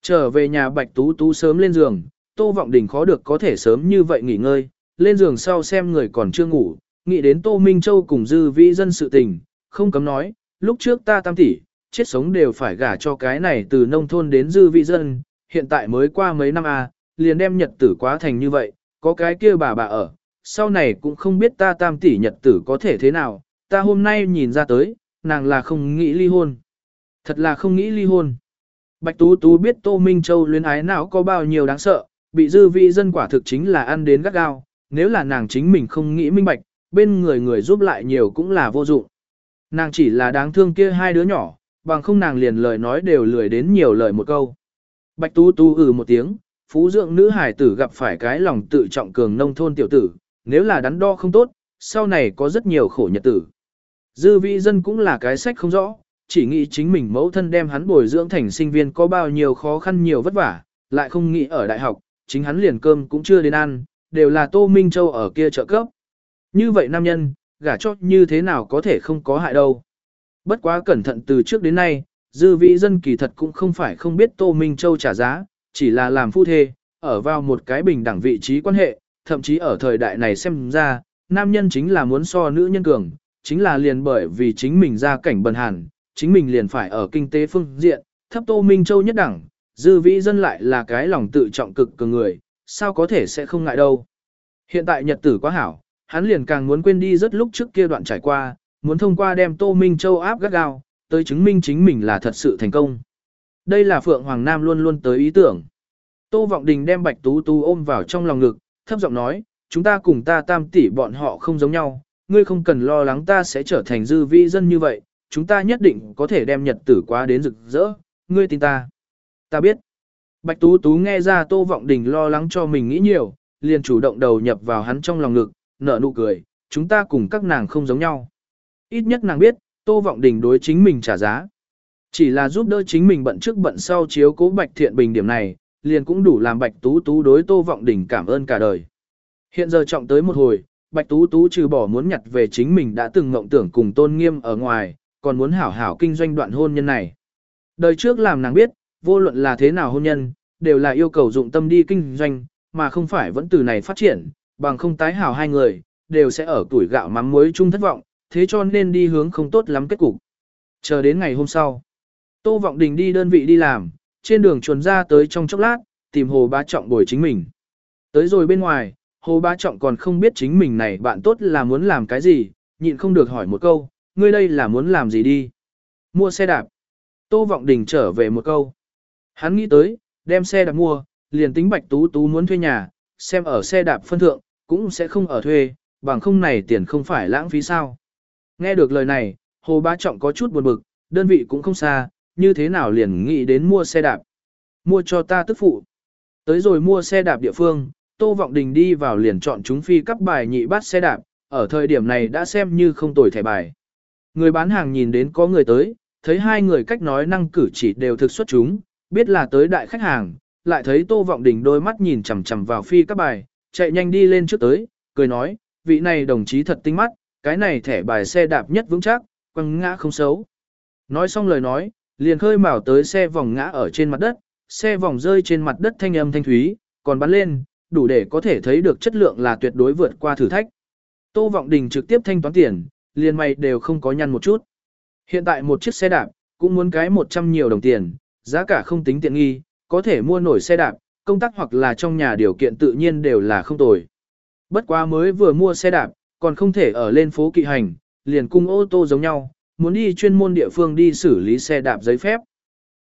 trở về nhà Bạch Tú Tú sớm lên giường, Tô Vọng Đình khó được có thể sớm như vậy nghỉ ngơi, lên giường sau xem người còn chưa ngủ, nghĩ đến Tô Minh Châu cùng dư vĩ dân sự tình, không cấm nói, lúc trước ta tam tỷ, chết sống đều phải gả cho cái này từ nông thôn đến dư vị dân, hiện tại mới qua mấy năm à, liền đem nhật tử quá thành như vậy, có cái kia bà bà ở, sau này cũng không biết ta tam tỷ nhật tử có thể thế nào, ta hôm nay nhìn ra tới, nàng là không nghĩ ly hôn. Thật là không nghĩ ly hôn. Bạch Tú Tú biết Tô Minh Châu luyến ái nào có bao nhiêu đáng sợ, bị dư vị dân quả thực chính là ăn đến gắt gao, nếu là nàng chính mình không nghĩ minh bạch, bên người người giúp lại nhiều cũng là vô dụng. Nàng chỉ là đáng thương kia hai đứa nhỏ, bằng không nàng liền lời nói đều lười đến nhiều lời một câu. Bạch Tú Tú ừ một tiếng, phú dưỡng nữ hải tử gặp phải cái lòng tự trọng cường nông thôn tiểu tử, nếu là đắn đo không tốt, sau này có rất nhiều khổ nhật tử. Dư vị dân cũng là cái sách không rõ, chỉ nghĩ chính mình mẫu thân đem hắn bồi dưỡng thành sinh viên có bao nhiêu khó khăn nhiều vất vả, lại không nghĩ ở đại học, chính hắn liền cơm cũng chưa đến ăn, đều là Tô Minh Châu ở kia trợ cấp. Như vậy nam nhân, gả chót như thế nào có thể không có hại đâu. Bất quá cẩn thận từ trước đến nay, dư vị dân kỳ thật cũng không phải không biết Tô Minh Châu trả giá, chỉ là làm phu thê, ở vào một cái bình đẳng vị trí quan hệ, thậm chí ở thời đại này xem ra, nam nhân chính là muốn so nữ nhân cường, chính là liền bởi vì chính mình ra cảnh bần hàn, chính mình liền phải ở kinh tế phương diện, thấp Tô Minh Châu nhất đẳng, dư vĩ dân lại là cái lòng tự trọng cực cường người, sao có thể sẽ không ngại đâu. Hiện tại nhật tử quá hảo, hắn liền càng muốn quên đi rất lúc trước kia đoạn trải qua, muốn thông qua đem Tô Minh Châu áp gắt gao, tới chứng minh chính mình là thật sự thành công. Đây là Phượng Hoàng Nam luôn luôn tới ý tưởng. Tô Vọng Đình đem Bạch Tú Tú ôm vào trong lòng ngực, thấp giọng nói, chúng ta cùng ta tam tỷ bọn họ không giống nhau, ngươi không cần lo lắng ta sẽ trở thành dư vi dân như vậy, chúng ta nhất định có thể đem nhật tử quá đến rực rỡ, ngươi tin ta. Ta biết. Bạch Tú Tú nghe ra Tô Vọng Đình lo lắng cho mình nghĩ nhiều, liền chủ động đầu nhập vào hắn trong lòng ngực, nở nụ cười, chúng ta cùng các nàng không giống nhau. Ít nhất nàng biết, Tô Vọng Đình đối chính mình trả giá. Chỉ là giúp đỡ chính mình bận trước bận sau chiếu cố Bạch Thiện Bình điểm này, liền cũng đủ làm Bạch Tú Tú đối Tô Vọng Đình cảm ơn cả đời. Hiện giờ trọng tới một hồi, Bạch Tú Tú trừ bỏ muốn nhặt về chính mình đã từng ngộng tưởng cùng tôn nghiêm ở ngoài, còn muốn hảo hảo kinh doanh đoạn hôn nhân này. Đời trước làm nàng biết, vô luận là thế nào hôn nhân, đều là yêu cầu dụng tâm đi kinh doanh, mà không phải vẫn từ này phát triển, bằng không tái hảo hai người, đều sẽ ở tuổi gạo mắm muối chung thất vọng, thế cho nên đi hướng không tốt lắm kết cục. Chờ đến ngày hôm sau, Tô Vọng Đình đi đơn vị đi làm, trên đường chuồn ra tới trong chốc lát, tìm Hồ Bá Trọng bồi chính mình. Tới rồi bên ngoài, Hồ Bá Trọng còn không biết chính mình này bạn tốt là muốn làm cái gì, nhịn không được hỏi một câu, ngươi đây là muốn làm gì đi? Mua xe đạp. Tô Vọng Đình trở về một câu. Hắn nghĩ tới, đem xe đạp mua, liền tính Bạch Tú Tú muốn thuê nhà, xem ở xe đạp phân thượng, cũng sẽ không ở thuê, bằng không này tiền không phải lãng phí sao. Nghe được lời này, Hồ Bá Trọng có chút buồn bực, đơn vị cũng không xa, như thế nào liền nghĩ đến mua xe đạp. Mua cho ta tức phụ. Tới rồi mua xe đạp địa phương, Tô Vọng Đình đi vào liền chọn chúng phi cấp bài nhị bát xe đạp, ở thời điểm này đã xem như không tồi thẻ bài. Người bán hàng nhìn đến có người tới, thấy hai người cách nói năng cử chỉ đều thực xuất chúng, biết là tới đại khách hàng, lại thấy Tô Vọng Đình đôi mắt nhìn chằm chằm vào phi các bài, chạy nhanh đi lên trước tới, cười nói, vị này đồng chí thật tinh mắt, cái này thẻ bài xe đạp nhất vững chắc, quăng ngã không xấu. Nói xong lời nói, liền khơi mào tới xe vòng ngã ở trên mặt đất, xe vòng rơi trên mặt đất thanh âm thanh thúy, còn bắn lên, đủ để có thể thấy được chất lượng là tuyệt đối vượt qua thử thách. Tô Vọng Đình trực tiếp thanh toán tiền, liền mày đều không có nhăn một chút. Hiện tại một chiếc xe đạp, cũng muốn cái 100 nhiều đồng tiền, giá cả không tính tiện nghi, có thể mua nổi xe đạp, công tác hoặc là trong nhà điều kiện tự nhiên đều là không tồi. Bất quá mới vừa mua xe đạp, còn không thể ở lên phố kỵ hành, liền cung ô tô giống nhau, muốn đi chuyên môn địa phương đi xử lý xe đạp giấy phép.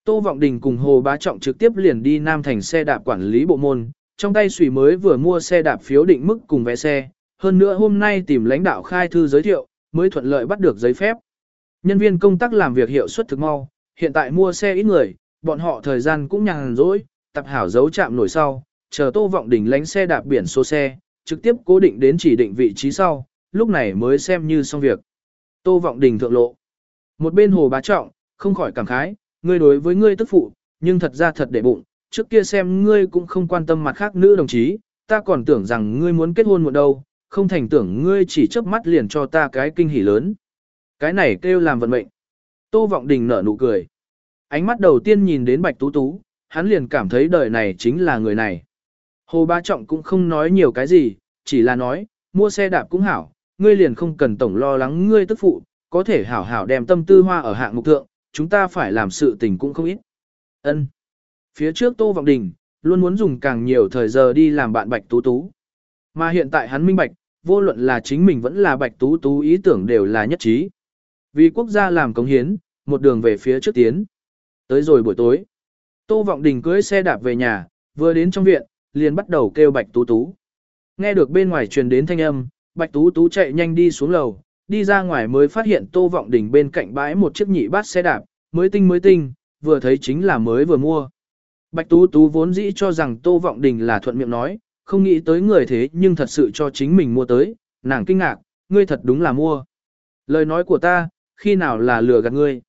Tô Vọng Đình cùng Hồ Bá Trọng trực tiếp liền đi Nam Thành xe đạp quản lý bộ môn, trong tay sủy mới vừa mua xe đạp phiếu định mức cùng vé xe, hơn nữa hôm nay tìm lãnh đạo khai thư giới thiệu, mới thuận lợi bắt được giấy phép. Nhân viên công tác làm việc hiệu suất thực mau, hiện tại mua xe ít người, bọn họ thời gian cũng nhàn rỗi, tập hảo dấu chạm nổi sau, chờ Tô Vọng Đình lánh xe đạp biển số xe, trực tiếp cố định đến chỉ định vị trí sau, lúc này mới xem như xong việc. Tô Vọng Đình thượng lộ. Một bên Hồ Bá Trọng, không khỏi cảm khái, ngươi đối với ngươi tức phụ, nhưng thật ra thật để bụng, trước kia xem ngươi cũng không quan tâm mặt khác nữ đồng chí, ta còn tưởng rằng ngươi muốn kết hôn một đâu, không thành tưởng ngươi chỉ chớp mắt liền cho ta cái kinh hỉ lớn. Cái này kêu làm vận mệnh. Tô Vọng Đình nở nụ cười. Ánh mắt đầu tiên nhìn đến Bạch Tú Tú, hắn liền cảm thấy đời này chính là người này. Hồ bá Trọng cũng không nói nhiều cái gì, chỉ là nói, mua xe đạp cũng hảo, ngươi liền không cần tổng lo lắng ngươi tức phụ, có thể hảo hảo đem tâm tư hoa ở hạng mục thượng, chúng ta phải làm sự tình cũng không ít. Ân. Phía trước Tô Vọng Đình, luôn muốn dùng càng nhiều thời giờ đi làm bạn Bạch Tú Tú. Mà hiện tại hắn minh bạch, vô luận là chính mình vẫn là Bạch Tú Tú ý tưởng đều là nhất trí. Vì quốc gia làm cống hiến, một đường về phía trước tiến. Tới rồi buổi tối, Tô Vọng Đình cưỡi xe đạp về nhà, vừa đến trong viện, liền bắt đầu kêu Bạch Tú Tú. Nghe được bên ngoài truyền đến thanh âm, Bạch Tú Tú chạy nhanh đi xuống lầu, đi ra ngoài mới phát hiện Tô Vọng Đình bên cạnh bãi một chiếc nhị bát xe đạp, mới tinh mới tinh, vừa thấy chính là mới vừa mua. Bạch Tú Tú vốn dĩ cho rằng Tô Vọng Đình là thuận miệng nói, không nghĩ tới người thế nhưng thật sự cho chính mình mua tới, nàng kinh ngạc, ngươi thật đúng là mua. Lời nói của ta, khi nào là lừa gạt ngươi.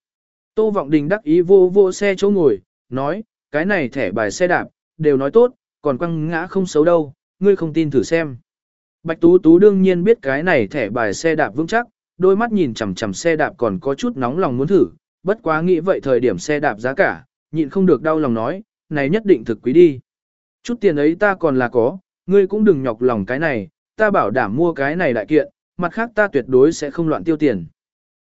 Tô Vọng Đình đắc ý vô vô xe chỗ ngồi, nói, cái này thẻ bài xe đạp, đều nói tốt, còn quăng ngã không xấu đâu, ngươi không tin thử xem. Bạch Tú Tú đương nhiên biết cái này thẻ bài xe đạp vững chắc, đôi mắt nhìn chằm chằm xe đạp còn có chút nóng lòng muốn thử, bất quá nghĩ vậy thời điểm xe đạp giá cả, nhịn không được đau lòng nói, này nhất định thực quý đi. Chút tiền ấy ta còn là có, ngươi cũng đừng nhọc lòng cái này, ta bảo đảm mua cái này đại kiện, mặt khác ta tuyệt đối sẽ không loạn tiêu tiền.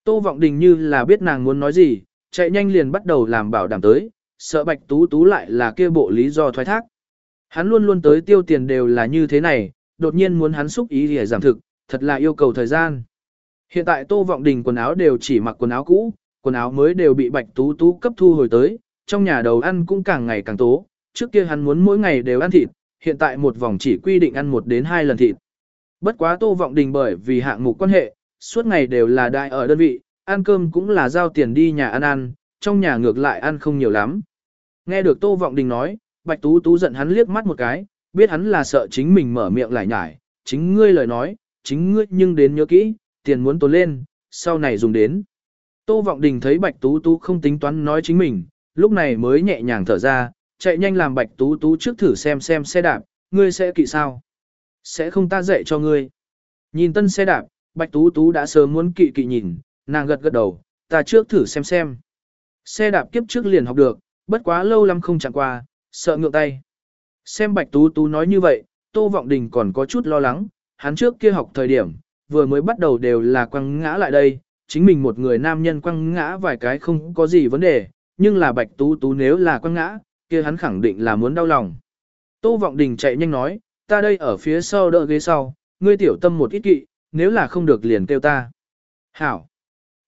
Tô Vọng Đình như là biết nàng muốn nói gì, chạy nhanh liền bắt đầu làm bảo đảm tới, sợ Bạch Tú Tú lại là kia bộ lý do thoái thác. Hắn luôn luôn tới tiêu tiền đều là như thế này, đột nhiên muốn hắn xúc ý để giảm thực, thật là yêu cầu thời gian. Hiện tại Tô Vọng Đình quần áo đều chỉ mặc quần áo cũ, quần áo mới đều bị Bạch Tú Tú cấp thu hồi tới, trong nhà đầu ăn cũng càng ngày càng tố, trước kia hắn muốn mỗi ngày đều ăn thịt, hiện tại một vòng chỉ quy định ăn một đến hai lần thịt. Bất quá Tô Vọng Đình bởi vì hạng mục quan hệ, suốt ngày đều là đại ở đơn vị, ăn cơm cũng là giao tiền đi nhà ăn ăn, trong nhà ngược lại ăn không nhiều lắm. Nghe được Tô Vọng Đình nói, Bạch Tú Tú giận hắn liếc mắt một cái, biết hắn là sợ chính mình mở miệng lại nhải, chính ngươi lời nói, chính ngươi nhưng đến nhớ kỹ, tiền muốn tồn lên, sau này dùng đến. Tô Vọng Đình thấy Bạch Tú Tú không tính toán nói chính mình, lúc này mới nhẹ nhàng thở ra, chạy nhanh làm Bạch Tú Tú trước thử xem xem xe đạp, ngươi sẽ kỵ sao? Sẽ không ta dạy cho ngươi. Nhìn tân xe đạp, Bạch Tú Tú đã sớm muốn kỵ kỵ nhìn, nàng gật gật đầu, ta trước thử xem xem. Xe đạp kiếp trước liền học được, bất quá lâu lắm không chẳng qua, sợ ngượng tay. Xem Bạch Tú Tú nói như vậy, Tô Vọng Đình còn có chút lo lắng, hắn trước kia học thời điểm, vừa mới bắt đầu đều là quăng ngã lại đây, chính mình một người nam nhân quăng ngã vài cái không có gì vấn đề, nhưng là Bạch Tú Tú nếu là quăng ngã, kia hắn khẳng định là muốn đau lòng. Tô Vọng Đình chạy nhanh nói, ta đây ở phía sau đỡ ghế sau, ngươi tiểu tâm một ít kỵ, nếu là không được liền kêu ta. Hảo.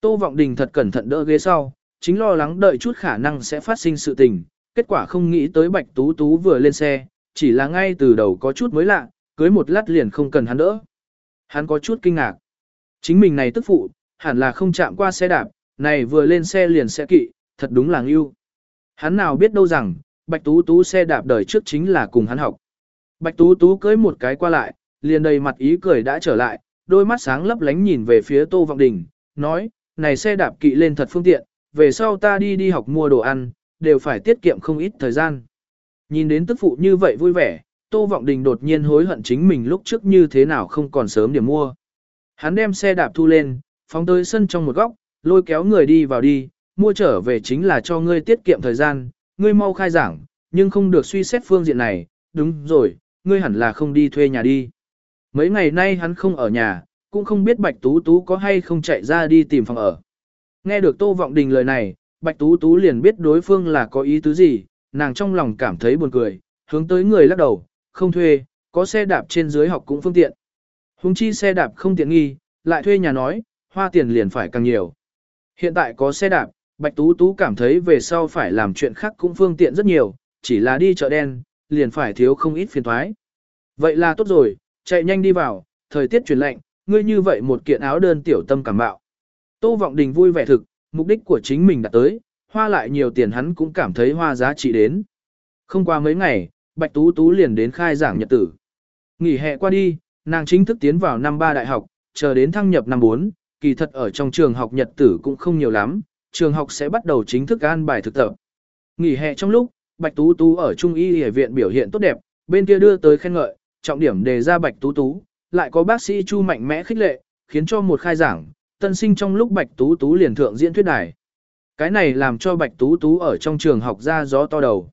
Tô Vọng Đình thật cẩn thận đỡ ghế sau, chính lo lắng đợi chút khả năng sẽ phát sinh sự tình, kết quả không nghĩ tới Bạch Tú Tú vừa lên xe, chỉ là ngay từ đầu có chút mới lạ, cưới một lát liền không cần hắn đỡ. Hắn có chút kinh ngạc. Chính mình này tức phụ, hẳn là không chạm qua xe đạp, này vừa lên xe liền sẽ kỵ, thật đúng là ưu. Hắn nào biết đâu rằng, Bạch Tú Tú xe đạp đời trước chính là cùng hắn học. Bạch Tú Tú cưới một cái qua lại, liền đầy mặt ý cười đã trở lại, đôi mắt sáng lấp lánh nhìn về phía Tô Vọng Đình, nói, này xe đạp kỵ lên thật phương tiện, về sau ta đi đi học mua đồ ăn, đều phải tiết kiệm không ít thời gian. Nhìn đến tức phụ như vậy vui vẻ, Tô Vọng Đình đột nhiên hối hận chính mình lúc trước như thế nào không còn sớm điểm mua. Hắn đem xe đạp thu lên, phóng tới sân trong một góc, lôi kéo người đi vào đi, mua trở về chính là cho ngươi tiết kiệm thời gian, ngươi mau khai giảng, nhưng không được suy xét phương diện này, đúng rồi, ngươi hẳn là không đi thuê nhà đi. Mấy ngày nay hắn không ở nhà, cũng không biết Bạch Tú Tú có hay không chạy ra đi tìm phòng ở. Nghe được Tô Vọng Đình lời này, Bạch Tú Tú liền biết đối phương là có ý tứ gì, nàng trong lòng cảm thấy buồn cười, hướng tới người lắc đầu, không thuê, có xe đạp trên dưới học cũng phương tiện. Hùng chi xe đạp không tiện nghi, lại thuê nhà nói, hoa tiền liền phải càng nhiều. Hiện tại có xe đạp, Bạch Tú Tú cảm thấy về sau phải làm chuyện khác cũng phương tiện rất nhiều, chỉ là đi chợ đen, liền phải thiếu không ít phiền toái. Vậy là tốt rồi, chạy nhanh đi vào, thời tiết chuyển lạnh, ngươi như vậy một kiện áo đơn tiểu tâm cảm bạo. Tô Vọng Đình vui vẻ thực, mục đích của chính mình đã tới, hoa lại nhiều tiền hắn cũng cảm thấy hoa giá trị đến. Không qua mấy ngày, Bạch Tú Tú liền đến khai giảng nhật tử. Nghỉ hè qua đi, nàng chính thức tiến vào năm 3 đại học, chờ đến thăng nhập năm 4, kỳ thật ở trong trường học nhật tử cũng không nhiều lắm, trường học sẽ bắt đầu chính thức an bài thực tập. Nghỉ hè trong lúc, Bạch Tú Tú ở Trung y y viện biểu hiện tốt đẹp, bên kia đưa tới khen ngợi, trọng điểm đề ra Bạch Tú Tú, lại có bác sĩ Chu mạnh mẽ khích lệ, khiến cho một khai giảng, tân sinh trong lúc Bạch Tú Tú liền thượng diễn thuyết đài. Cái này làm cho Bạch Tú Tú ở trong trường học ra gió to đầu.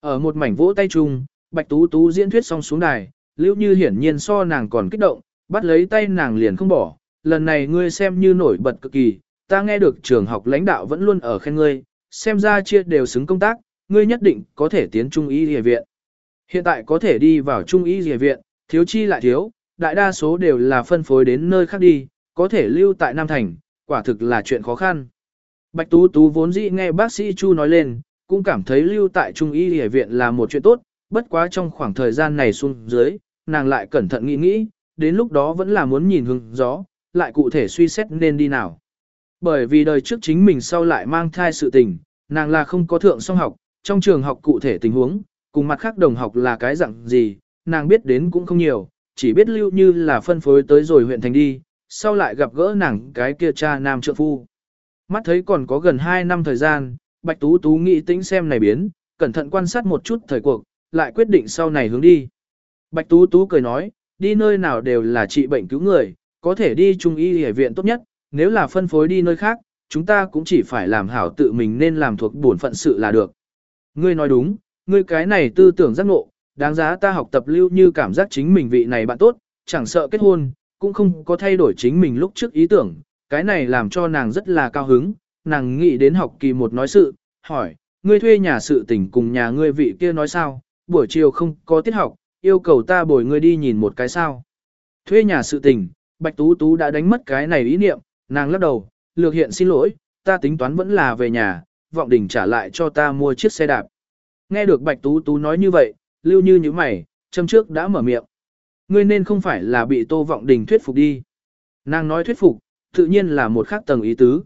Ở một mảnh vỗ tay chung, Bạch Tú Tú diễn thuyết xong xuống đài, Lưu Như hiển nhiên so nàng còn kích động, bắt lấy tay nàng liền không bỏ. Lần này ngươi xem như nổi bật cực kỳ, ta nghe được trường học lãnh đạo vẫn luôn ở khen ngươi, xem ra chia đều xứng công tác, ngươi nhất định có thể tiến trung y y viện. Hiện tại có thể đi vào trung y y viện, thiếu chi lại thiếu, đại đa số đều là phân phối đến nơi khác đi, có thể lưu tại Nam Thành, quả thực là chuyện khó khăn. Bạch Tú Tú vốn dĩ nghe bác sĩ Chu nói lên, cũng cảm thấy lưu tại Trung y y viện là một chuyện tốt, bất quá trong khoảng thời gian này xuống dưới, nàng lại cẩn thận nghĩ nghĩ, đến lúc đó vẫn là muốn nhìn hướng gió, lại cụ thể suy xét nên đi nào. Bởi vì đời trước chính mình sau lại mang thai sự tình, nàng là không có thượng song học, trong trường học cụ thể tình huống, cùng mặt khác đồng học là cái dạng gì, nàng biết đến cũng không nhiều, chỉ biết lưu như là phân phối tới rồi huyện thành đi, sau lại gặp gỡ nàng cái kia cha nam trượng phu. Mắt thấy còn có gần 2 năm thời gian, Bạch Tú Tú nghĩ tính xem này biến, cẩn thận quan sát một chút thời cuộc, lại quyết định sau này hướng đi. Bạch Tú Tú cười nói, đi nơi nào đều là trị bệnh cứu người, có thể đi trung y y viện tốt nhất, nếu là phân phối đi nơi khác, chúng ta cũng chỉ phải làm hảo tự mình nên làm thuộc bổn phận sự là được. Ngươi nói đúng, ngươi cái này tư tưởng giác ngộ, đáng giá ta học tập lưu như cảm giác chính mình vị này bạn tốt, chẳng sợ kết hôn, cũng không có thay đổi chính mình lúc trước ý tưởng, cái này làm cho nàng rất là cao hứng, nàng nghĩ đến học kỳ một nói sự, hỏi, ngươi thuê nhà sự tình cùng nhà ngươi vị kia nói sao, buổi chiều không có tiết học, yêu cầu ta bồi ngươi đi nhìn một cái sao. Thuê nhà sự tình, Bạch Tú Tú đã đánh mất cái này ý niệm, nàng lắc đầu, lược hiện xin lỗi, ta tính toán vẫn là về nhà, vọng đình trả lại cho ta mua chiếc xe đạp. Nghe được Bạch Tú Tú nói như vậy, lưu như như mày, châm trước đã mở miệng. Ngươi nên không phải là bị Tô Vọng Đình thuyết phục đi. Nàng nói thuyết phục, tự nhiên là một khác tầng ý tứ.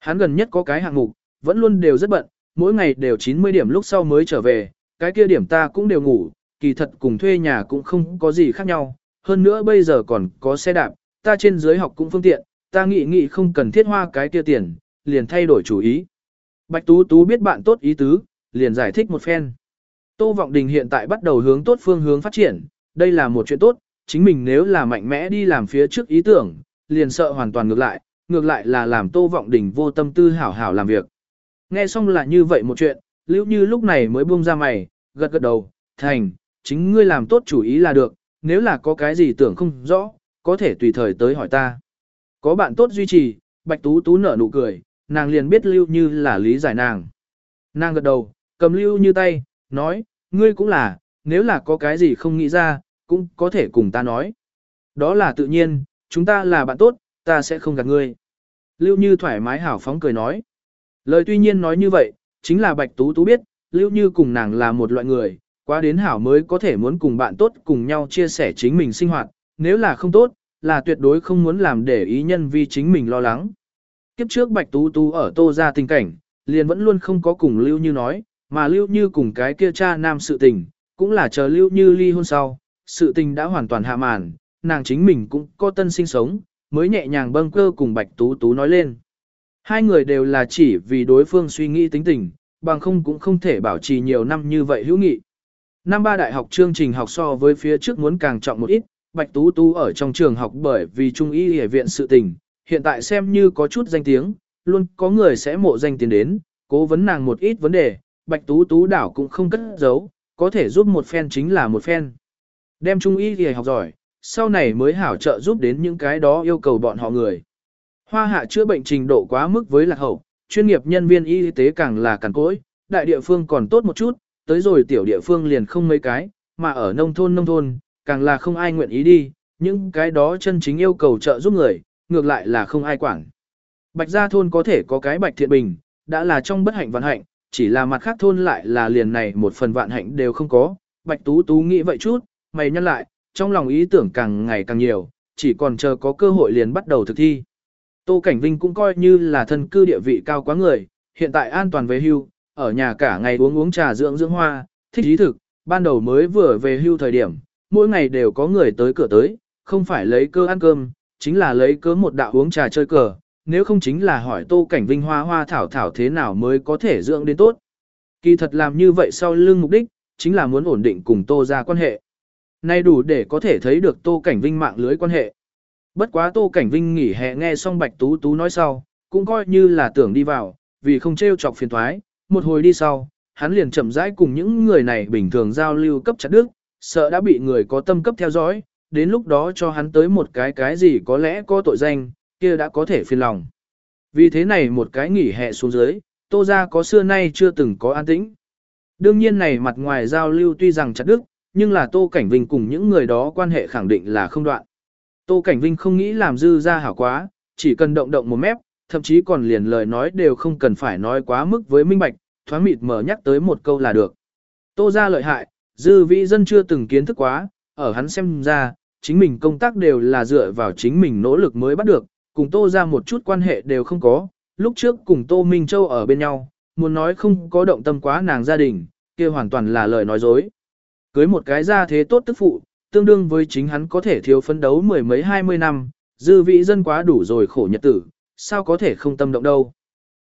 Hắn gần nhất có cái hạng mục, vẫn luôn đều rất bận, mỗi ngày đều 90 điểm lúc sau mới trở về, cái kia điểm ta cũng đều ngủ, kỳ thật cùng thuê nhà cũng không có gì khác nhau, hơn nữa bây giờ còn có xe đạp, ta trên dưới học cũng phương tiện, ta nghĩ nghĩ không cần thiết hoa cái kia tiền, liền thay đổi chủ ý. Bạch Tú Tú biết bạn tốt ý tứ, liền giải thích một phen. Tô Vọng Đình hiện tại bắt đầu hướng tốt phương hướng phát triển, đây là một chuyện tốt, chính mình nếu là mạnh mẽ đi làm phía trước ý tưởng, liền sợ hoàn toàn ngược lại, ngược lại là làm Tô Vọng Đình vô tâm tư hảo hảo làm việc. Nghe xong là như vậy một chuyện, Lưu Như lúc này mới buông ra mày, gật gật đầu, thành, chính ngươi làm tốt chủ ý là được, nếu là có cái gì tưởng không rõ, có thể tùy thời tới hỏi ta. Có bạn tốt duy trì, Bạch Tú Tú nở nụ cười, nàng liền biết Lưu Như là lý giải nàng. Nàng gật đầu, cầm Lưu Như tay, nói, ngươi cũng là, nếu là có cái gì không nghĩ ra, cũng có thể cùng ta nói. Đó là tự nhiên, chúng ta là bạn tốt, ta sẽ không gạt ngươi. Lưu Như thoải mái hảo phóng cười nói. Lời tuy nhiên nói như vậy, chính là Bạch Tú Tú biết, Lưu Như cùng nàng là một loại người, quá đến hảo mới có thể muốn cùng bạn tốt cùng nhau chia sẻ chính mình sinh hoạt, nếu là không tốt, là tuyệt đối không muốn làm để ý nhân vì chính mình lo lắng. Kiếp trước Bạch Tú Tú ở tô ra tình cảnh, liền vẫn luôn không có cùng Lưu Như nói, mà Lưu Như cùng cái kia cha nam sự tình, cũng là chờ Lưu Như ly hôn sau, sự tình đã hoàn toàn hạ màn, nàng chính mình cũng có tân sinh sống, mới nhẹ nhàng bâng cơ cùng Bạch Tú Tú nói lên. Hai người đều là chỉ vì đối phương suy nghĩ tính tình, bằng không cũng không thể bảo trì nhiều năm như vậy hữu nghị. Năm ba đại học chương trình học so với phía trước muốn càng trọng một ít, Bạch Tú Tú ở trong trường học bởi vì trung y y viện sự tình, hiện tại xem như có chút danh tiếng, luôn có người sẽ mộ danh tiến đến, cố vấn nàng một ít vấn đề, Bạch Tú Tú đảo cũng không cất giấu, có thể giúp một phen chính là một phen. Đem trung y thì học giỏi, sau này mới hảo trợ giúp đến những cái đó yêu cầu bọn họ người. Hoa hạ chữa bệnh trình độ quá mức với lạc hậu, chuyên nghiệp nhân viên y tế càng là càng cỗi, đại địa phương còn tốt một chút, tới rồi tiểu địa phương liền không mấy cái, mà ở nông thôn nông thôn, càng là không ai nguyện ý đi, những cái đó chân chính yêu cầu trợ giúp người, ngược lại là không ai quản. Bạch gia thôn có thể có cái bạch thiện bình, đã là trong bất hạnh vạn hạnh, chỉ là mặt khác thôn lại là liền này một phần vạn hạnh đều không có. Bạch tú tú nghĩ vậy chút, mày nhăn lại, trong lòng ý tưởng càng ngày càng nhiều, chỉ còn chờ có cơ hội liền bắt đầu thực thi. Tô Cảnh Vinh cũng coi như là thân cư địa vị cao quá người, hiện tại an toàn về hưu, ở nhà cả ngày uống uống trà dưỡng dưỡng hoa, thích ý thực, ban đầu mới vừa về hưu thời điểm, mỗi ngày đều có người tới cửa tới, không phải lấy cơ ăn cơm, chính là lấy cớ một đạo uống trà chơi cờ, nếu không chính là hỏi Tô Cảnh Vinh hoa hoa thảo thảo thế nào mới có thể dưỡng đến tốt. Kỳ thật làm như vậy sau lưng mục đích, chính là muốn ổn định cùng Tô ra quan hệ. Nay đủ để có thể thấy được Tô Cảnh Vinh mạng lưới quan hệ. Bất quá Tô Cảnh Vinh nghỉ hè nghe xong Bạch Tú Tú nói sau, cũng coi như là tưởng đi vào, vì không trêu chọc phiền toái. một hồi đi sau, hắn liền chậm rãi cùng những người này bình thường giao lưu cấp chặt đức, sợ đã bị người có tâm cấp theo dõi, đến lúc đó cho hắn tới một cái cái gì có lẽ có tội danh, kia đã có thể phiền lòng. Vì thế này một cái nghỉ hè xuống dưới, Tô gia có xưa nay chưa từng có an tĩnh. Đương nhiên này mặt ngoài giao lưu tuy rằng chặt đức, nhưng là Tô Cảnh Vinh cùng những người đó quan hệ khẳng định là không đoạn. Tô Cảnh Vinh không nghĩ làm dư ra hảo quá, chỉ cần động động một mép, thậm chí còn liền lời nói đều không cần phải nói quá mức với minh bạch, thoáng mịt mở nhắc tới một câu là được. Tô ra lợi hại, dư vị dân chưa từng kiến thức quá, ở hắn xem ra, chính mình công tác đều là dựa vào chính mình nỗ lực mới bắt được, cùng Tô ra một chút quan hệ đều không có, lúc trước cùng Tô Minh Châu ở bên nhau, muốn nói không có động tâm quá nàng gia đình, kia hoàn toàn là lời nói dối. Cưới một cái gia thế tốt tức phụ, tương đương với chính hắn có thể thiếu phấn đấu mười mấy hai mươi năm, dư vị dân quá đủ rồi khổ nhật tử, sao có thể không tâm động đâu.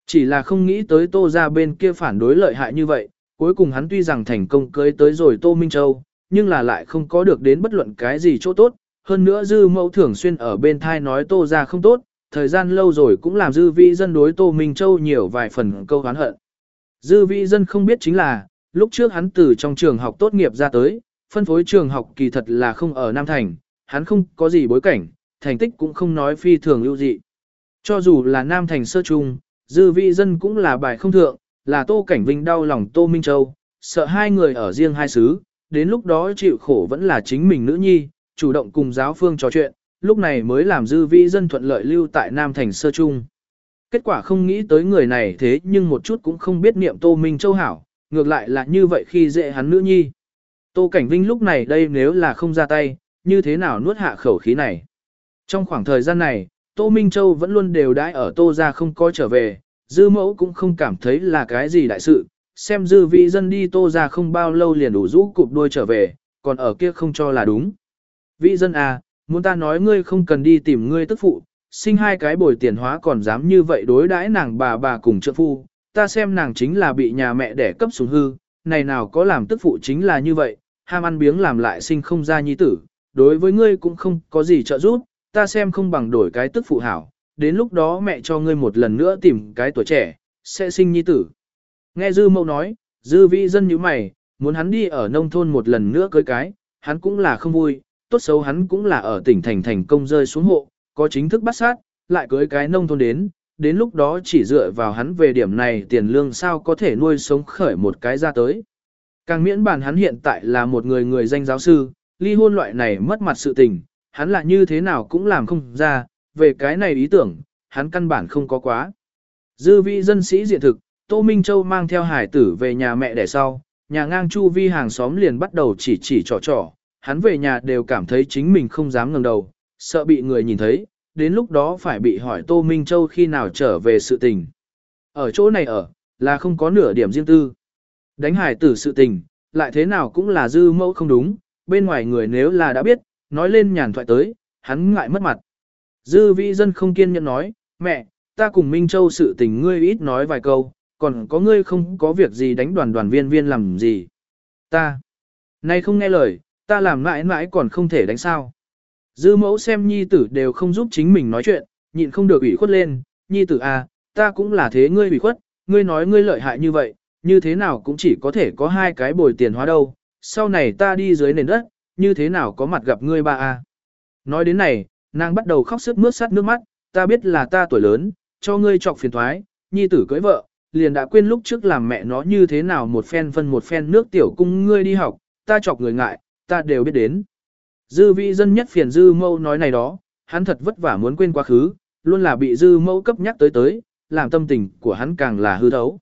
Chỉ là không nghĩ tới tô ra bên kia phản đối lợi hại như vậy, cuối cùng hắn tuy rằng thành công cưới tới rồi tô Minh Châu, nhưng là lại không có được đến bất luận cái gì chỗ tốt, hơn nữa dư mẫu thường xuyên ở bên thai nói tô ra không tốt, thời gian lâu rồi cũng làm dư vị dân đối tô Minh Châu nhiều vài phần câu hán hận. Dư vị dân không biết chính là, lúc trước hắn từ trong trường học tốt nghiệp ra tới, phân phối trường học kỳ thật là không ở Nam Thành, hắn không có gì bối cảnh, thành tích cũng không nói phi thường lưu dị. Cho dù là Nam Thành sơ trung, dư vị dân cũng là bài không thượng, là Tô Cảnh Vinh đau lòng Tô Minh Châu, sợ hai người ở riêng hai xứ, đến lúc đó chịu khổ vẫn là chính mình nữ nhi, chủ động cùng giáo phương trò chuyện, lúc này mới làm dư vị dân thuận lợi lưu tại Nam Thành sơ trung. Kết quả không nghĩ tới người này thế nhưng một chút cũng không biết niệm Tô Minh Châu hảo, ngược lại là như vậy khi dễ hắn nữ nhi. Tô Cảnh Vinh lúc này đây nếu là không ra tay, như thế nào nuốt hạ khẩu khí này. Trong khoảng thời gian này, Tô Minh Châu vẫn luôn đều đãi ở Tô ra không có trở về, dư mẫu cũng không cảm thấy là cái gì đại sự, xem dư vị dân đi Tô ra không bao lâu liền đủ rũ cụp đuôi trở về, còn ở kia không cho là đúng. Vị dân à, muốn ta nói ngươi không cần đi tìm ngươi tức phụ, sinh hai cái bồi tiền hóa còn dám như vậy đối đãi nàng bà bà cùng trợ phu, ta xem nàng chính là bị nhà mẹ đẻ cấp xuống hư, này nào có làm tức phụ chính là như vậy, ham ăn biếng làm lại sinh không ra nhi tử, đối với ngươi cũng không có gì trợ giúp, ta xem không bằng đổi cái tức phụ hảo, đến lúc đó mẹ cho ngươi một lần nữa tìm cái tuổi trẻ, sẽ sinh nhi tử. Nghe dư mẫu nói, dư vị dân như mày, muốn hắn đi ở nông thôn một lần nữa cưới cái, hắn cũng là không vui, tốt xấu hắn cũng là ở tỉnh thành thành công rơi xuống hộ, có chính thức bắt sát, lại cưới cái nông thôn đến, đến lúc đó chỉ dựa vào hắn về điểm này tiền lương sao có thể nuôi sống khởi một cái ra tới. Càng miễn bàn hắn hiện tại là một người người danh giáo sư, ly hôn loại này mất mặt sự tình, hắn là như thế nào cũng làm không ra, về cái này ý tưởng, hắn căn bản không có quá. Dư vị dân sĩ diện thực, Tô Minh Châu mang theo hải tử về nhà mẹ đẻ sau, nhà ngang chu vi hàng xóm liền bắt đầu chỉ chỉ trò trò, hắn về nhà đều cảm thấy chính mình không dám ngẩng đầu, sợ bị người nhìn thấy, đến lúc đó phải bị hỏi Tô Minh Châu khi nào trở về sự tình. Ở chỗ này ở, là không có nửa điểm riêng tư. Đánh hải tử sự tình, lại thế nào cũng là dư mẫu không đúng, bên ngoài người nếu là đã biết, nói lên nhàn thoại tới, hắn ngại mất mặt. Dư vị dân không kiên nhẫn nói, mẹ, ta cùng Minh Châu sự tình ngươi ít nói vài câu, còn có ngươi không có việc gì đánh đoàn đoàn viên viên làm gì. Ta, nay không nghe lời, ta làm mãi mãi còn không thể đánh sao. Dư mẫu xem nhi tử đều không giúp chính mình nói chuyện, nhịn không được ủy khuất lên, nhi tử à, ta cũng là thế ngươi ủy khuất, ngươi nói ngươi lợi hại như vậy, như thế nào cũng chỉ có thể có hai cái bồi tiền hóa đâu, sau này ta đi dưới nền đất, như thế nào có mặt gặp ngươi ba à. Nói đến này, nàng bắt đầu khóc sức mướt sắt nước mắt, ta biết là ta tuổi lớn, cho ngươi trọc phiền thoái, nhi tử cưới vợ, liền đã quên lúc trước làm mẹ nó như thế nào một phen phân một phen nước tiểu cung ngươi đi học, ta chọc người ngại, ta đều biết đến. Dư vị dân nhất phiền dư mâu nói này đó, hắn thật vất vả muốn quên quá khứ, luôn là bị dư mâu cấp nhắc tới tới, làm tâm tình của hắn càng là hư thấu.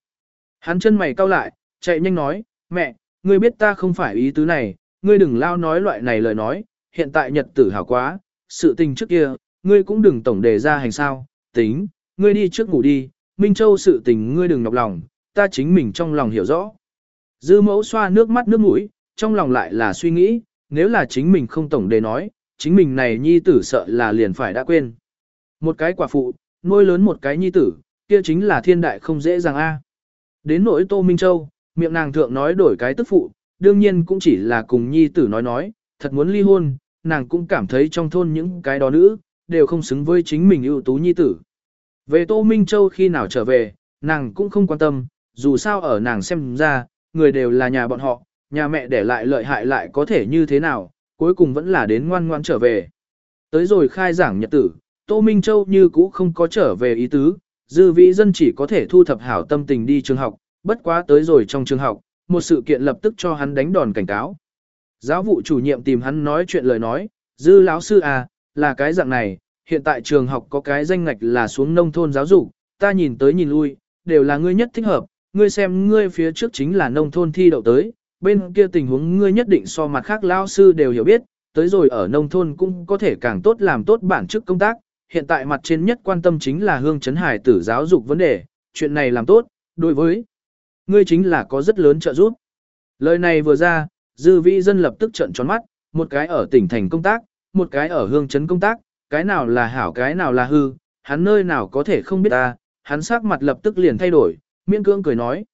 Hắn chân mày cau lại, chạy nhanh nói, mẹ, ngươi biết ta không phải ý tứ này, ngươi đừng lao nói loại này lời nói, hiện tại nhật tử hảo quá, sự tình trước kia, ngươi cũng đừng tổng đề ra hành sao, tính, ngươi đi trước ngủ đi, Minh Châu sự tình ngươi đừng nhọc lòng, ta chính mình trong lòng hiểu rõ. Dư mẫu xoa nước mắt nước mũi, trong lòng lại là suy nghĩ, nếu là chính mình không tổng đề nói, chính mình này nhi tử sợ là liền phải đã quên. Một cái quả phụ, nuôi lớn một cái nhi tử, kia chính là thiên đại không dễ dàng a. Đến nỗi Tô Minh Châu, miệng nàng thượng nói đổi cái tức phụ, đương nhiên cũng chỉ là cùng nhi tử nói nói, thật muốn ly hôn, nàng cũng cảm thấy trong thôn những cái đó nữ, đều không xứng với chính mình ưu tú nhi tử. Về Tô Minh Châu khi nào trở về, nàng cũng không quan tâm, dù sao ở nàng xem ra, người đều là nhà bọn họ, nhà mẹ để lại lợi hại lại có thể như thế nào, cuối cùng vẫn là đến ngoan ngoan trở về. Tới rồi khai giảng nhật tử, Tô Minh Châu như cũ không có trở về ý tứ, dư vĩ dân chỉ có thể thu thập hảo tâm tình đi trường học, bất quá tới rồi trong trường học, một sự kiện lập tức cho hắn đánh đòn cảnh cáo. Giáo vụ chủ nhiệm tìm hắn nói chuyện lời nói, dư lão sư à, là cái dạng này, hiện tại trường học có cái danh ngạch là xuống nông thôn giáo dục, ta nhìn tới nhìn lui, đều là ngươi nhất thích hợp, ngươi xem ngươi phía trước chính là nông thôn thi đậu tới, bên kia tình huống ngươi nhất định so mặt khác lao sư đều hiểu biết, tới rồi ở nông thôn cũng có thể càng tốt làm tốt bản chức công tác, hiện tại mặt trên nhất quan tâm chính là hương chấn hải tử giáo dục vấn đề, chuyện này làm tốt, đối với ngươi chính là có rất lớn trợ giúp. Lời này vừa ra, dư vi dân lập tức trợn tròn mắt, một cái ở tỉnh thành công tác, một cái ở hương chấn công tác, cái nào là hảo cái nào là hư, hắn nơi nào có thể không biết ta, hắn sắc mặt lập tức liền thay đổi, miễn cưỡng cười nói.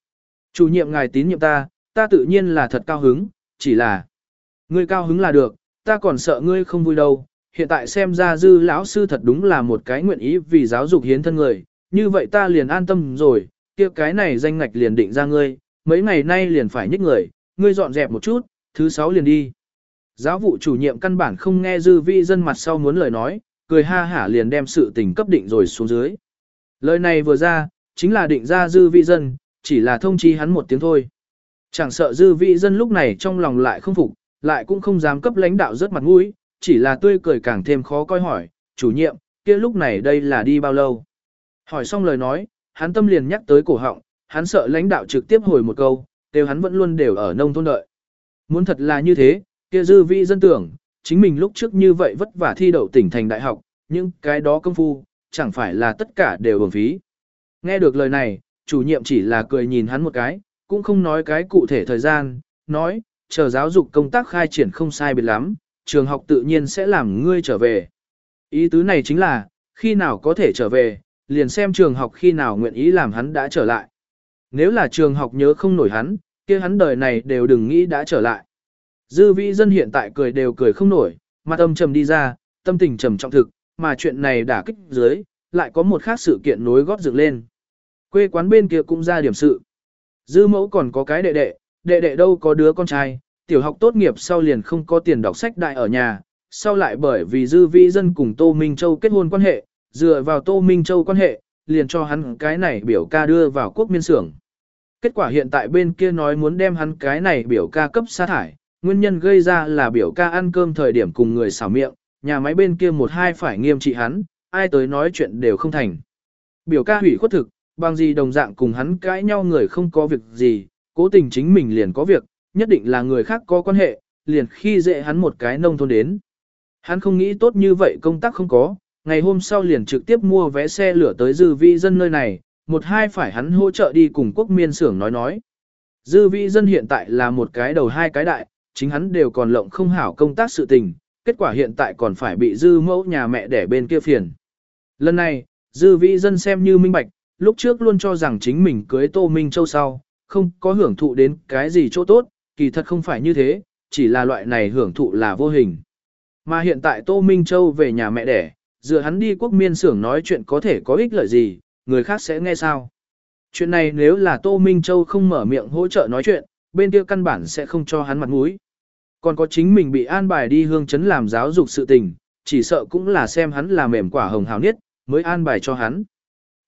Chủ nhiệm ngài tín nhiệm ta, ta tự nhiên là thật cao hứng, chỉ là ngươi cao hứng là được, ta còn sợ ngươi không vui đâu. Hiện tại xem ra dư lão sư thật đúng là một cái nguyện ý vì giáo dục hiến thân người, như vậy ta liền an tâm rồi, kia cái này danh ngạch liền định ra ngươi, mấy ngày nay liền phải nhích người, ngươi dọn dẹp một chút, thứ sáu liền đi. Giáo vụ chủ nhiệm căn bản không nghe dư vi dân mặt sau muốn lời nói, cười ha hả liền đem sự tình cấp định rồi xuống dưới. Lời này vừa ra, chính là định ra dư vi dân, chỉ là thông chi hắn một tiếng thôi. Chẳng sợ dư vị dân lúc này trong lòng lại không phục, lại cũng không dám cấp lãnh đạo rất mặt mũi, chỉ là tươi cười càng thêm khó coi hỏi, chủ nhiệm, kia lúc này đây là đi bao lâu? Hỏi xong lời nói, hắn tâm liền nhắc tới cổ họng, hắn sợ lãnh đạo trực tiếp hồi một câu, đều hắn vẫn luôn đều ở nông thôn đợi. Muốn thật là như thế, kia dư vị dân tưởng, chính mình lúc trước như vậy vất vả thi đậu tỉnh thành đại học, nhưng cái đó công phu, chẳng phải là tất cả đều bổng phí. Nghe được lời này, chủ nhiệm chỉ là cười nhìn hắn một cái, cũng không nói cái cụ thể thời gian, nói, chờ giáo dục công tác khai triển không sai biệt lắm, trường học tự nhiên sẽ làm ngươi trở về. Ý tứ này chính là, khi nào có thể trở về, liền xem trường học khi nào nguyện ý làm hắn đã trở lại. Nếu là trường học nhớ không nổi hắn, kia hắn đời này đều đừng nghĩ đã trở lại. Dư vĩ dân hiện tại cười đều cười không nổi, mặt âm trầm đi ra, tâm tình trầm trọng thực, mà chuyện này đã kích dưới, lại có một khác sự kiện nối gót dựng lên. Quê quán bên kia cũng ra điểm sự. Dư mẫu còn có cái đệ đệ, đệ đệ đâu có đứa con trai, tiểu học tốt nghiệp sau liền không có tiền đọc sách đại ở nhà, sau lại bởi vì dư vĩ dân cùng Tô Minh Châu kết hôn quan hệ, dựa vào Tô Minh Châu quan hệ, liền cho hắn cái này biểu ca đưa vào quốc miên xưởng. Kết quả hiện tại bên kia nói muốn đem hắn cái này biểu ca cấp sa thải, nguyên nhân gây ra là biểu ca ăn cơm thời điểm cùng người xảo miệng, nhà máy bên kia một hai phải nghiêm trị hắn, ai tới nói chuyện đều không thành. Biểu ca hủy khuất thực, bằng gì đồng dạng cùng hắn cãi nhau người không có việc gì, cố tình chính mình liền có việc, nhất định là người khác có quan hệ, liền khi dễ hắn một cái nông thôn đến. Hắn không nghĩ tốt như vậy công tác không có, ngày hôm sau liền trực tiếp mua vé xe lửa tới dư vi dân nơi này, một hai phải hắn hỗ trợ đi cùng quốc miên xưởng nói nói. Dư vi dân hiện tại là một cái đầu hai cái đại, chính hắn đều còn lộng không hảo công tác sự tình, kết quả hiện tại còn phải bị dư mẫu nhà mẹ để bên kia phiền. Lần này, dư vi dân xem như minh bạch, lúc trước luôn cho rằng chính mình cưới Tô Minh Châu sau, không có hưởng thụ đến cái gì chỗ tốt, kỳ thật không phải như thế, chỉ là loại này hưởng thụ là vô hình. Mà hiện tại Tô Minh Châu về nhà mẹ đẻ, dựa hắn đi quốc miên xưởng nói chuyện có thể có ích lợi gì, người khác sẽ nghe sao. Chuyện này nếu là Tô Minh Châu không mở miệng hỗ trợ nói chuyện, bên kia căn bản sẽ không cho hắn mặt mũi. Còn có chính mình bị an bài đi hương chấn làm giáo dục sự tình, chỉ sợ cũng là xem hắn là mềm quả hồng hào nhất, mới an bài cho hắn.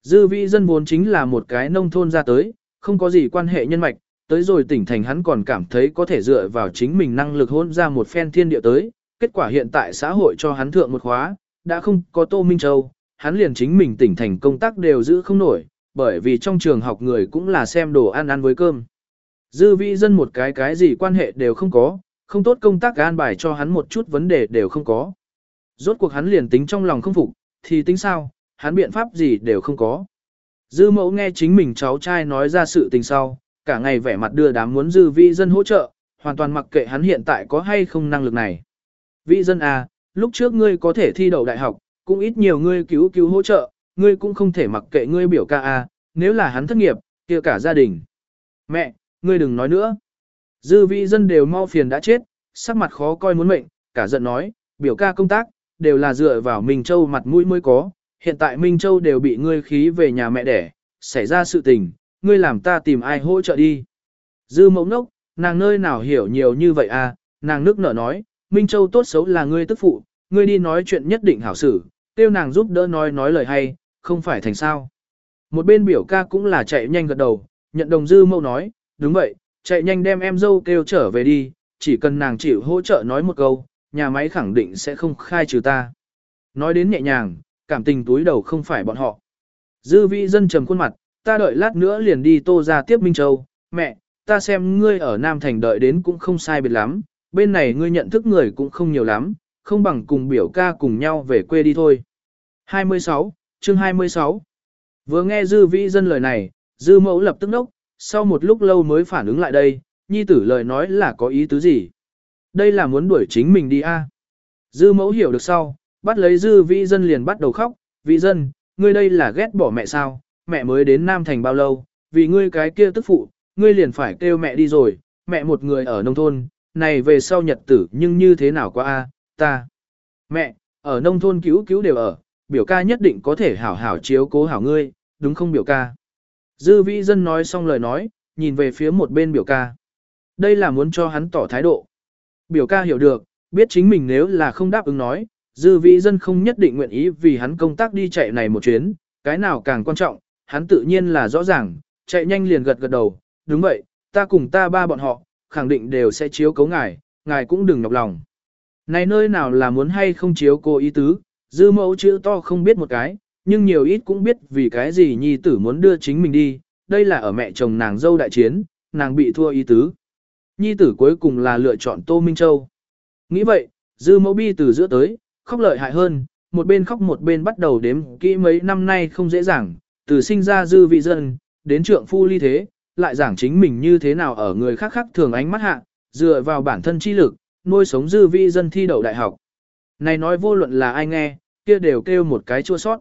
Dư vị dân vốn chính là một cái nông thôn ra tới, không có gì quan hệ nhân mạch, tới rồi tỉnh thành hắn còn cảm thấy có thể dựa vào chính mình năng lực hôn ra một phen thiên địa tới, kết quả hiện tại xã hội cho hắn thượng một khóa, đã không có Tô Minh Châu, hắn liền chính mình tỉnh thành công tác đều giữ không nổi, bởi vì trong trường học người cũng là xem đồ ăn ăn với cơm. Dư vị dân một cái cái gì quan hệ đều không có, không tốt công tác an bài cho hắn một chút vấn đề đều không có. Rốt cuộc hắn liền tính trong lòng không phục, thì tính sao, hắn biện pháp gì đều không có. Dư mẫu nghe chính mình cháu trai nói ra sự tình sau, cả ngày vẻ mặt đưa đám muốn dư vi dân hỗ trợ, hoàn toàn mặc kệ hắn hiện tại có hay không năng lực này. Vi dân à, lúc trước ngươi có thể thi đậu đại học, cũng ít nhiều ngươi cứu cứu hỗ trợ, ngươi cũng không thể mặc kệ ngươi biểu ca à, nếu là hắn thất nghiệp, kia cả gia đình. Mẹ, ngươi đừng nói nữa. Dư vi dân đều mau phiền đã chết, sắc mặt khó coi muốn mệnh, cả giận nói, biểu ca công tác, đều là dựa vào mình Châu mặt mũi mới có, hiện tại Minh Châu đều bị ngươi khí về nhà mẹ đẻ, xảy ra sự tình, ngươi làm ta tìm ai hỗ trợ đi. Dư mẫu nốc nàng nơi nào hiểu nhiều như vậy à, nàng nước nở nói, Minh Châu tốt xấu là ngươi tức phụ, ngươi đi nói chuyện nhất định hảo xử, tiêu nàng giúp đỡ nói nói lời hay, không phải thành sao. Một bên biểu ca cũng là chạy nhanh gật đầu, nhận đồng dư mẫu nói, đúng vậy, chạy nhanh đem em dâu kêu trở về đi, chỉ cần nàng chịu hỗ trợ nói một câu, nhà máy khẳng định sẽ không khai trừ ta. Nói đến nhẹ nhàng, cảm tình túi đầu không phải bọn họ. Dư vị dân trầm khuôn mặt, ta đợi lát nữa liền đi tô ra tiếp Minh Châu, mẹ, ta xem ngươi ở Nam Thành đợi đến cũng không sai biệt lắm, bên này ngươi nhận thức người cũng không nhiều lắm, không bằng cùng biểu ca cùng nhau về quê đi thôi. 26, chương 26 Vừa nghe dư vị dân lời này, dư mẫu lập tức nốc, sau một lúc lâu mới phản ứng lại đây, nhi tử lời nói là có ý tứ gì. Đây là muốn đuổi chính mình đi a. Dư mẫu hiểu được sau, bắt lấy dư vĩ dân liền bắt đầu khóc, vĩ dân, ngươi đây là ghét bỏ mẹ sao, mẹ mới đến Nam Thành bao lâu, vì ngươi cái kia tức phụ, ngươi liền phải kêu mẹ đi rồi, mẹ một người ở nông thôn, này về sau nhật tử nhưng như thế nào qua a, ta. Mẹ, ở nông thôn cứu cứu đều ở, biểu ca nhất định có thể hảo hảo chiếu cố hảo ngươi, đúng không biểu ca. Dư vĩ dân nói xong lời nói, nhìn về phía một bên biểu ca. Đây là muốn cho hắn tỏ thái độ. Biểu ca hiểu được, biết chính mình nếu là không đáp ứng nói, dư vĩ dân không nhất định nguyện ý vì hắn công tác đi chạy này một chuyến, cái nào càng quan trọng, hắn tự nhiên là rõ ràng, chạy nhanh liền gật gật đầu, đúng vậy, ta cùng ta ba bọn họ, khẳng định đều sẽ chiếu cấu ngài, ngài cũng đừng nhọc lòng. Này nơi nào là muốn hay không chiếu cô ý tứ, dư mẫu chữ to không biết một cái, nhưng nhiều ít cũng biết vì cái gì nhi tử muốn đưa chính mình đi, đây là ở mẹ chồng nàng dâu đại chiến, nàng bị thua ý tứ. Nhi tử cuối cùng là lựa chọn Tô Minh Châu. Nghĩ vậy, dư mẫu bi từ giữa tới, khóc lợi hại hơn, một bên khóc một bên bắt đầu đếm kỹ mấy năm nay không dễ dàng, từ sinh ra dư vị dân, đến trượng phu ly thế, lại giảng chính mình như thế nào ở người khác khác thường ánh mắt hạ, dựa vào bản thân chi lực, nuôi sống dư vị dân thi đậu đại học. Này nói vô luận là ai nghe, kia đều kêu một cái chua sót.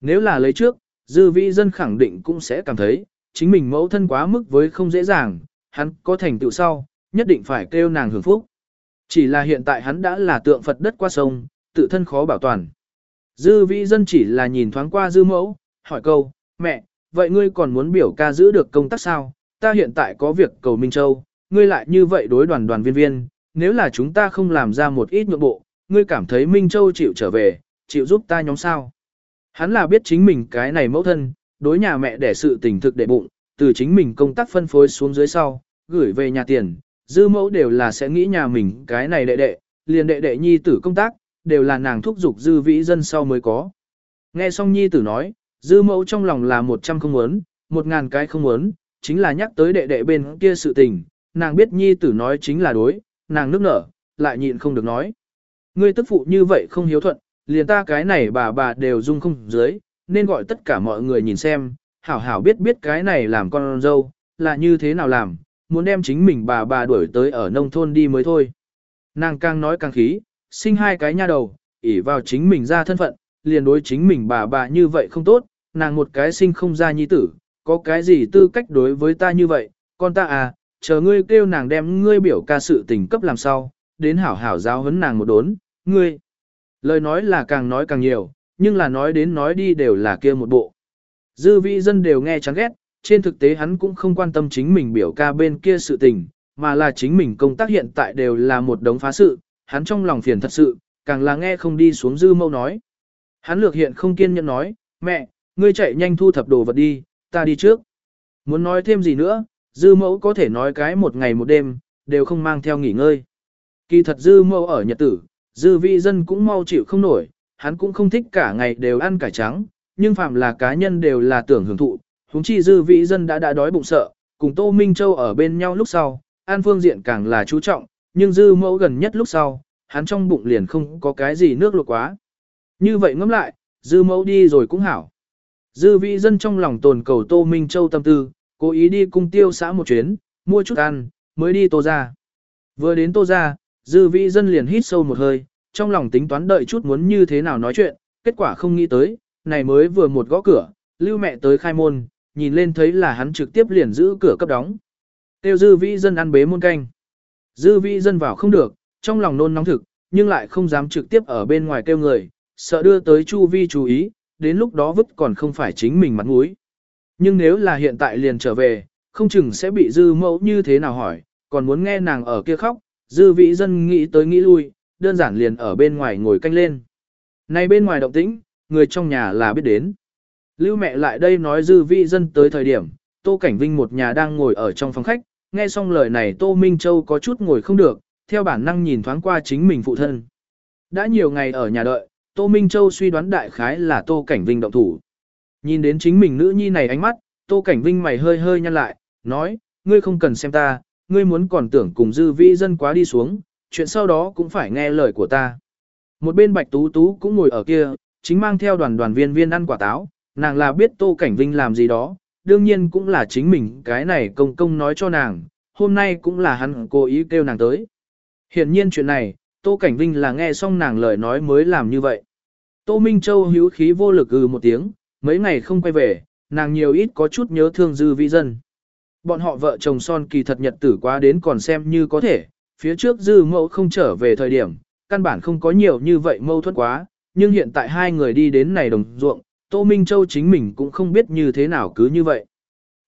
Nếu là lấy trước, dư vị dân khẳng định cũng sẽ cảm thấy, chính mình mẫu thân quá mức với không dễ dàng, hắn có thành tựu sau, nhất định phải kêu nàng hưởng phúc. Chỉ là hiện tại hắn đã là tượng Phật đất qua sông, tự thân khó bảo toàn. Dư vĩ dân chỉ là nhìn thoáng qua dư mẫu, hỏi câu, mẹ, vậy ngươi còn muốn biểu ca giữ được công tác sao? Ta hiện tại có việc cầu Minh Châu, ngươi lại như vậy đối đoàn đoàn viên viên, nếu là chúng ta không làm ra một ít nhượng bộ, ngươi cảm thấy Minh Châu chịu trở về, chịu giúp ta nhóm sao? Hắn là biết chính mình cái này mẫu thân, đối nhà mẹ để sự tình thực để bụng, từ chính mình công tác phân phối xuống dưới sau, gửi về nhà tiền, dư mẫu đều là sẽ nghĩ nhà mình cái này đệ đệ, liền đệ đệ nhi tử công tác, đều là nàng thúc giục dư vĩ dân sau mới có. Nghe xong nhi tử nói, dư mẫu trong lòng là một trăm không muốn, một ngàn cái không muốn, chính là nhắc tới đệ đệ bên kia sự tình, nàng biết nhi tử nói chính là đối, nàng nước nở, lại nhịn không được nói. Ngươi tức phụ như vậy không hiếu thuận, liền ta cái này bà bà đều dung không dưới, nên gọi tất cả mọi người nhìn xem, hảo hảo biết biết cái này làm con dâu, là như thế nào làm, muốn đem chính mình bà bà đuổi tới ở nông thôn đi mới thôi. Nàng càng nói càng khí, sinh hai cái nha đầu, ỷ vào chính mình ra thân phận, liền đối chính mình bà bà như vậy không tốt, nàng một cái sinh không ra nhi tử, có cái gì tư cách đối với ta như vậy, con ta à, chờ ngươi kêu nàng đem ngươi biểu ca sự tình cấp làm sao, đến hảo hảo giáo huấn nàng một đốn, ngươi. Lời nói là càng nói càng nhiều, nhưng là nói đến nói đi đều là kia một bộ. Dư vị dân đều nghe chán ghét, trên thực tế hắn cũng không quan tâm chính mình biểu ca bên kia sự tình, mà là chính mình công tác hiện tại đều là một đống phá sự, hắn trong lòng phiền thật sự, càng là nghe không đi xuống dư mâu nói. Hắn lược hiện không kiên nhẫn nói, mẹ, ngươi chạy nhanh thu thập đồ vật đi, ta đi trước. Muốn nói thêm gì nữa, dư mẫu có thể nói cái một ngày một đêm, đều không mang theo nghỉ ngơi. Kỳ thật dư mẫu ở nhật tử, dư vị dân cũng mau chịu không nổi, hắn cũng không thích cả ngày đều ăn cải trắng, nhưng phạm là cá nhân đều là tưởng hưởng thụ, huống chi dư vị dân đã đã đói bụng sợ, cùng Tô Minh Châu ở bên nhau lúc sau, an phương diện càng là chú trọng, nhưng dư mẫu gần nhất lúc sau, hắn trong bụng liền không có cái gì nước luộc quá. Như vậy ngẫm lại, dư mẫu đi rồi cũng hảo. Dư vị dân trong lòng tồn cầu Tô Minh Châu tâm tư, cố ý đi cung tiêu xã một chuyến, mua chút ăn, mới đi tô ra. Vừa đến tô ra, dư vị dân liền hít sâu một hơi, trong lòng tính toán đợi chút muốn như thế nào nói chuyện, kết quả không nghĩ tới, này mới vừa một gõ cửa, lưu mẹ tới khai môn, nhìn lên thấy là hắn trực tiếp liền giữ cửa cấp đóng. Tiêu dư vị dân ăn bế môn canh. Dư Vi dân vào không được, trong lòng nôn nóng thực, nhưng lại không dám trực tiếp ở bên ngoài kêu người, sợ đưa tới chu vi chú ý, đến lúc đó vứt còn không phải chính mình mặt mũi. Nhưng nếu là hiện tại liền trở về, không chừng sẽ bị dư mẫu như thế nào hỏi, còn muốn nghe nàng ở kia khóc, dư vị dân nghĩ tới nghĩ lui, đơn giản liền ở bên ngoài ngồi canh lên. Này bên ngoài động tĩnh, người trong nhà là biết đến. Lưu mẹ lại đây nói dư vị dân tới thời điểm, Tô Cảnh Vinh một nhà đang ngồi ở trong phòng khách, nghe xong lời này Tô Minh Châu có chút ngồi không được, theo bản năng nhìn thoáng qua chính mình phụ thân. Đã nhiều ngày ở nhà đợi, Tô Minh Châu suy đoán đại khái là Tô Cảnh Vinh động thủ. Nhìn đến chính mình nữ nhi này ánh mắt, Tô Cảnh Vinh mày hơi hơi nhăn lại, nói, ngươi không cần xem ta, ngươi muốn còn tưởng cùng dư vi dân quá đi xuống, chuyện sau đó cũng phải nghe lời của ta. Một bên Bạch Tú Tú cũng ngồi ở kia, chính mang theo đoàn đoàn viên viên ăn quả táo, nàng là biết Tô Cảnh Vinh làm gì đó, đương nhiên cũng là chính mình cái này công công nói cho nàng, hôm nay cũng là hắn cố ý kêu nàng tới. Hiện nhiên chuyện này, Tô Cảnh Vinh là nghe xong nàng lời nói mới làm như vậy. Tô Minh Châu hữu khí vô lực ừ một tiếng, mấy ngày không quay về, nàng nhiều ít có chút nhớ thương dư vi dân. Bọn họ vợ chồng son kỳ thật nhật tử quá đến còn xem như có thể, phía trước dư mẫu không trở về thời điểm, căn bản không có nhiều như vậy mâu thuẫn quá, nhưng hiện tại hai người đi đến này đồng ruộng, Tô Minh Châu chính mình cũng không biết như thế nào cứ như vậy.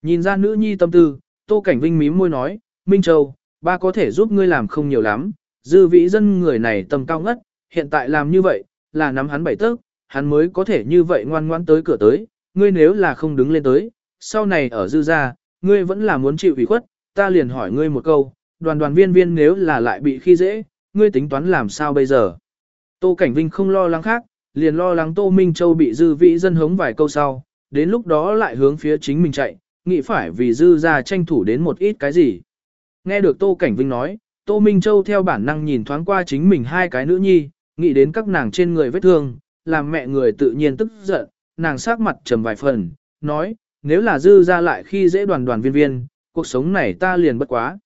Nhìn ra nữ nhi tâm tư, Tô Cảnh Vinh mím môi nói, Minh Châu, ba có thể giúp ngươi làm không nhiều lắm, Dư vĩ dân người này tầm cao ngất, hiện tại làm như vậy, là nắm hắn bảy tấc, hắn mới có thể như vậy ngoan ngoãn tới cửa tới, ngươi nếu là không đứng lên tới, sau này ở dư gia, ngươi vẫn là muốn chịu ủy khuất, ta liền hỏi ngươi một câu, đoàn đoàn viên viên nếu là lại bị khi dễ, ngươi tính toán làm sao bây giờ? Tô Cảnh Vinh không lo lắng khác, liền lo lắng Tô Minh Châu bị dư vĩ dân hống vài câu sau, đến lúc đó lại hướng phía chính mình chạy, nghĩ phải vì dư ra tranh thủ đến một ít cái gì. Nghe được Tô Cảnh Vinh nói, Tô Minh Châu theo bản năng nhìn thoáng qua chính mình hai cái nữ nhi, nghĩ đến các nàng trên người vết thương, làm mẹ người tự nhiên tức giận, nàng sắc mặt trầm vài phần, nói, nếu là dư ra lại khi dễ đoàn đoàn viên viên, cuộc sống này ta liền bất quá.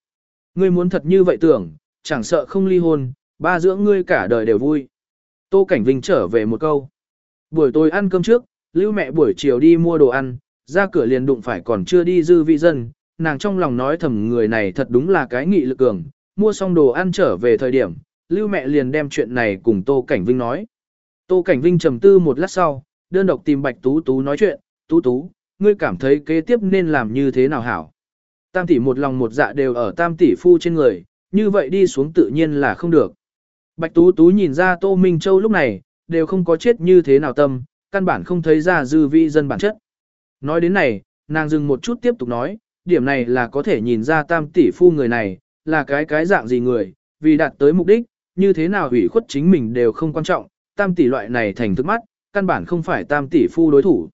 Ngươi muốn thật như vậy tưởng, chẳng sợ không ly hôn, ba dưỡng ngươi cả đời đều vui. Tô Cảnh Vinh trở về một câu. Buổi tối ăn cơm trước, lưu mẹ buổi chiều đi mua đồ ăn, ra cửa liền đụng phải còn chưa đi dư vị dân, nàng trong lòng nói thầm người này thật đúng là cái nghị lực cường, mua xong đồ ăn trở về thời điểm, lưu mẹ liền đem chuyện này cùng Tô Cảnh Vinh nói. Tô Cảnh Vinh trầm tư một lát sau, đơn độc tìm Bạch Tú Tú nói chuyện, Tú Tú, ngươi cảm thấy kế tiếp nên làm như thế nào hảo? Tam tỷ một lòng một dạ đều ở tam tỷ phu trên người, như vậy đi xuống tự nhiên là không được. Bạch Tú Tú nhìn ra Tô Minh Châu lúc này, đều không có chết như thế nào tâm, căn bản không thấy ra dư vị dân bản chất. Nói đến này, nàng dừng một chút tiếp tục nói, điểm này là có thể nhìn ra tam tỷ phu người này, là cái cái dạng gì người, vì đạt tới mục đích, như thế nào hủy khuất chính mình đều không quan trọng, tam tỷ loại này thành thức mắt, căn bản không phải tam tỷ phu đối thủ.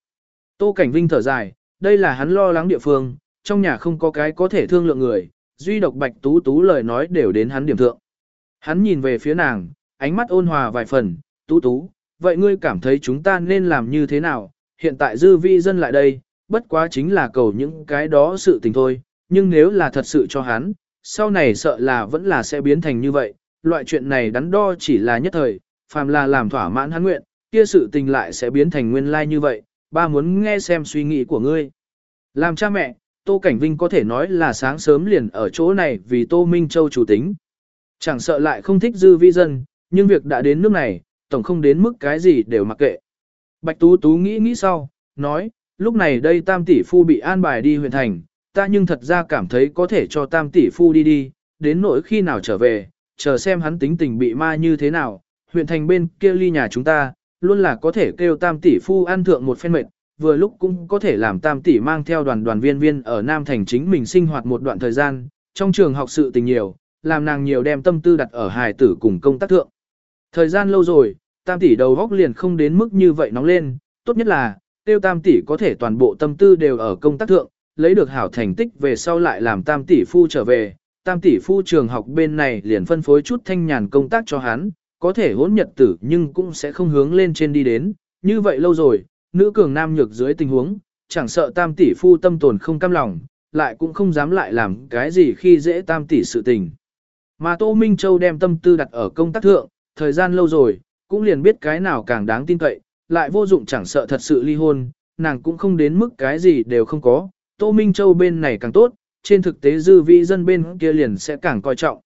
Tô Cảnh Vinh thở dài, đây là hắn lo lắng địa phương, trong nhà không có cái có thể thương lượng người, duy độc bạch tú tú lời nói đều đến hắn điểm thượng. Hắn nhìn về phía nàng, ánh mắt ôn hòa vài phần, tú tú, vậy ngươi cảm thấy chúng ta nên làm như thế nào, hiện tại dư vi dân lại đây, bất quá chính là cầu những cái đó sự tình thôi, nhưng nếu là thật sự cho hắn, sau này sợ là vẫn là sẽ biến thành như vậy, loại chuyện này đắn đo chỉ là nhất thời, phàm là làm thỏa mãn hắn nguyện, kia sự tình lại sẽ biến thành nguyên lai like như vậy, ba muốn nghe xem suy nghĩ của ngươi. Làm cha mẹ, Tô Cảnh Vinh có thể nói là sáng sớm liền ở chỗ này vì Tô Minh Châu chủ tính. Chẳng sợ lại không thích dư vi dân, nhưng việc đã đến nước này, tổng không đến mức cái gì đều mặc kệ. Bạch Tú Tú nghĩ nghĩ sau, nói, lúc này đây tam tỷ phu bị an bài đi huyện thành, ta nhưng thật ra cảm thấy có thể cho tam tỷ phu đi đi, đến nỗi khi nào trở về, chờ xem hắn tính tình bị ma như thế nào, huyện thành bên kia ly nhà chúng ta, luôn là có thể kêu tam tỷ phu ăn thượng một phen mệt, vừa lúc cũng có thể làm tam tỷ mang theo đoàn đoàn viên viên ở Nam Thành chính mình sinh hoạt một đoạn thời gian, trong trường học sự tình nhiều, làm nàng nhiều đem tâm tư đặt ở hài tử cùng công tác thượng. Thời gian lâu rồi, tam tỷ đầu góc liền không đến mức như vậy nóng lên, tốt nhất là, tiêu tam tỷ có thể toàn bộ tâm tư đều ở công tác thượng, lấy được hảo thành tích về sau lại làm tam tỷ phu trở về, tam tỷ phu trường học bên này liền phân phối chút thanh nhàn công tác cho hắn, có thể hỗn nhật tử nhưng cũng sẽ không hướng lên trên đi đến, như vậy lâu rồi, nữ cường nam nhược dưới tình huống, chẳng sợ tam tỷ phu tâm tồn không cam lòng, lại cũng không dám lại làm cái gì khi dễ tam tỷ sự tình. Mà Tô Minh Châu đem tâm tư đặt ở công tác thượng, thời gian lâu rồi, cũng liền biết cái nào càng đáng tin cậy, lại vô dụng chẳng sợ thật sự ly hôn, nàng cũng không đến mức cái gì đều không có, Tô Minh Châu bên này càng tốt, trên thực tế dư vị dân bên kia liền sẽ càng coi trọng.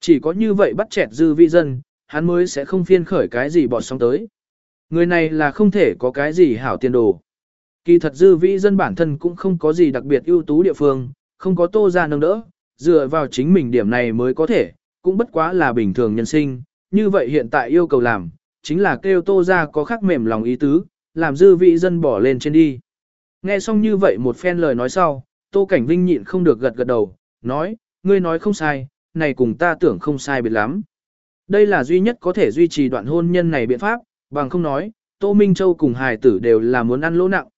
Chỉ có như vậy bắt chẹt dư vị dân, hắn mới sẽ không phiên khởi cái gì bọt sóng tới. Người này là không thể có cái gì hảo tiền đồ. Kỳ thật dư vị dân bản thân cũng không có gì đặc biệt ưu tú địa phương, không có tô ra nâng đỡ, dựa vào chính mình điểm này mới có thể, cũng bất quá là bình thường nhân sinh, như vậy hiện tại yêu cầu làm, chính là kêu tô ra có khắc mềm lòng ý tứ, làm dư vị dân bỏ lên trên đi. Nghe xong như vậy một phen lời nói sau, tô cảnh vinh nhịn không được gật gật đầu, nói, ngươi nói không sai, này cùng ta tưởng không sai biệt lắm. Đây là duy nhất có thể duy trì đoạn hôn nhân này biện pháp, bằng không nói, Tô Minh Châu cùng hài tử đều là muốn ăn lỗ nặng.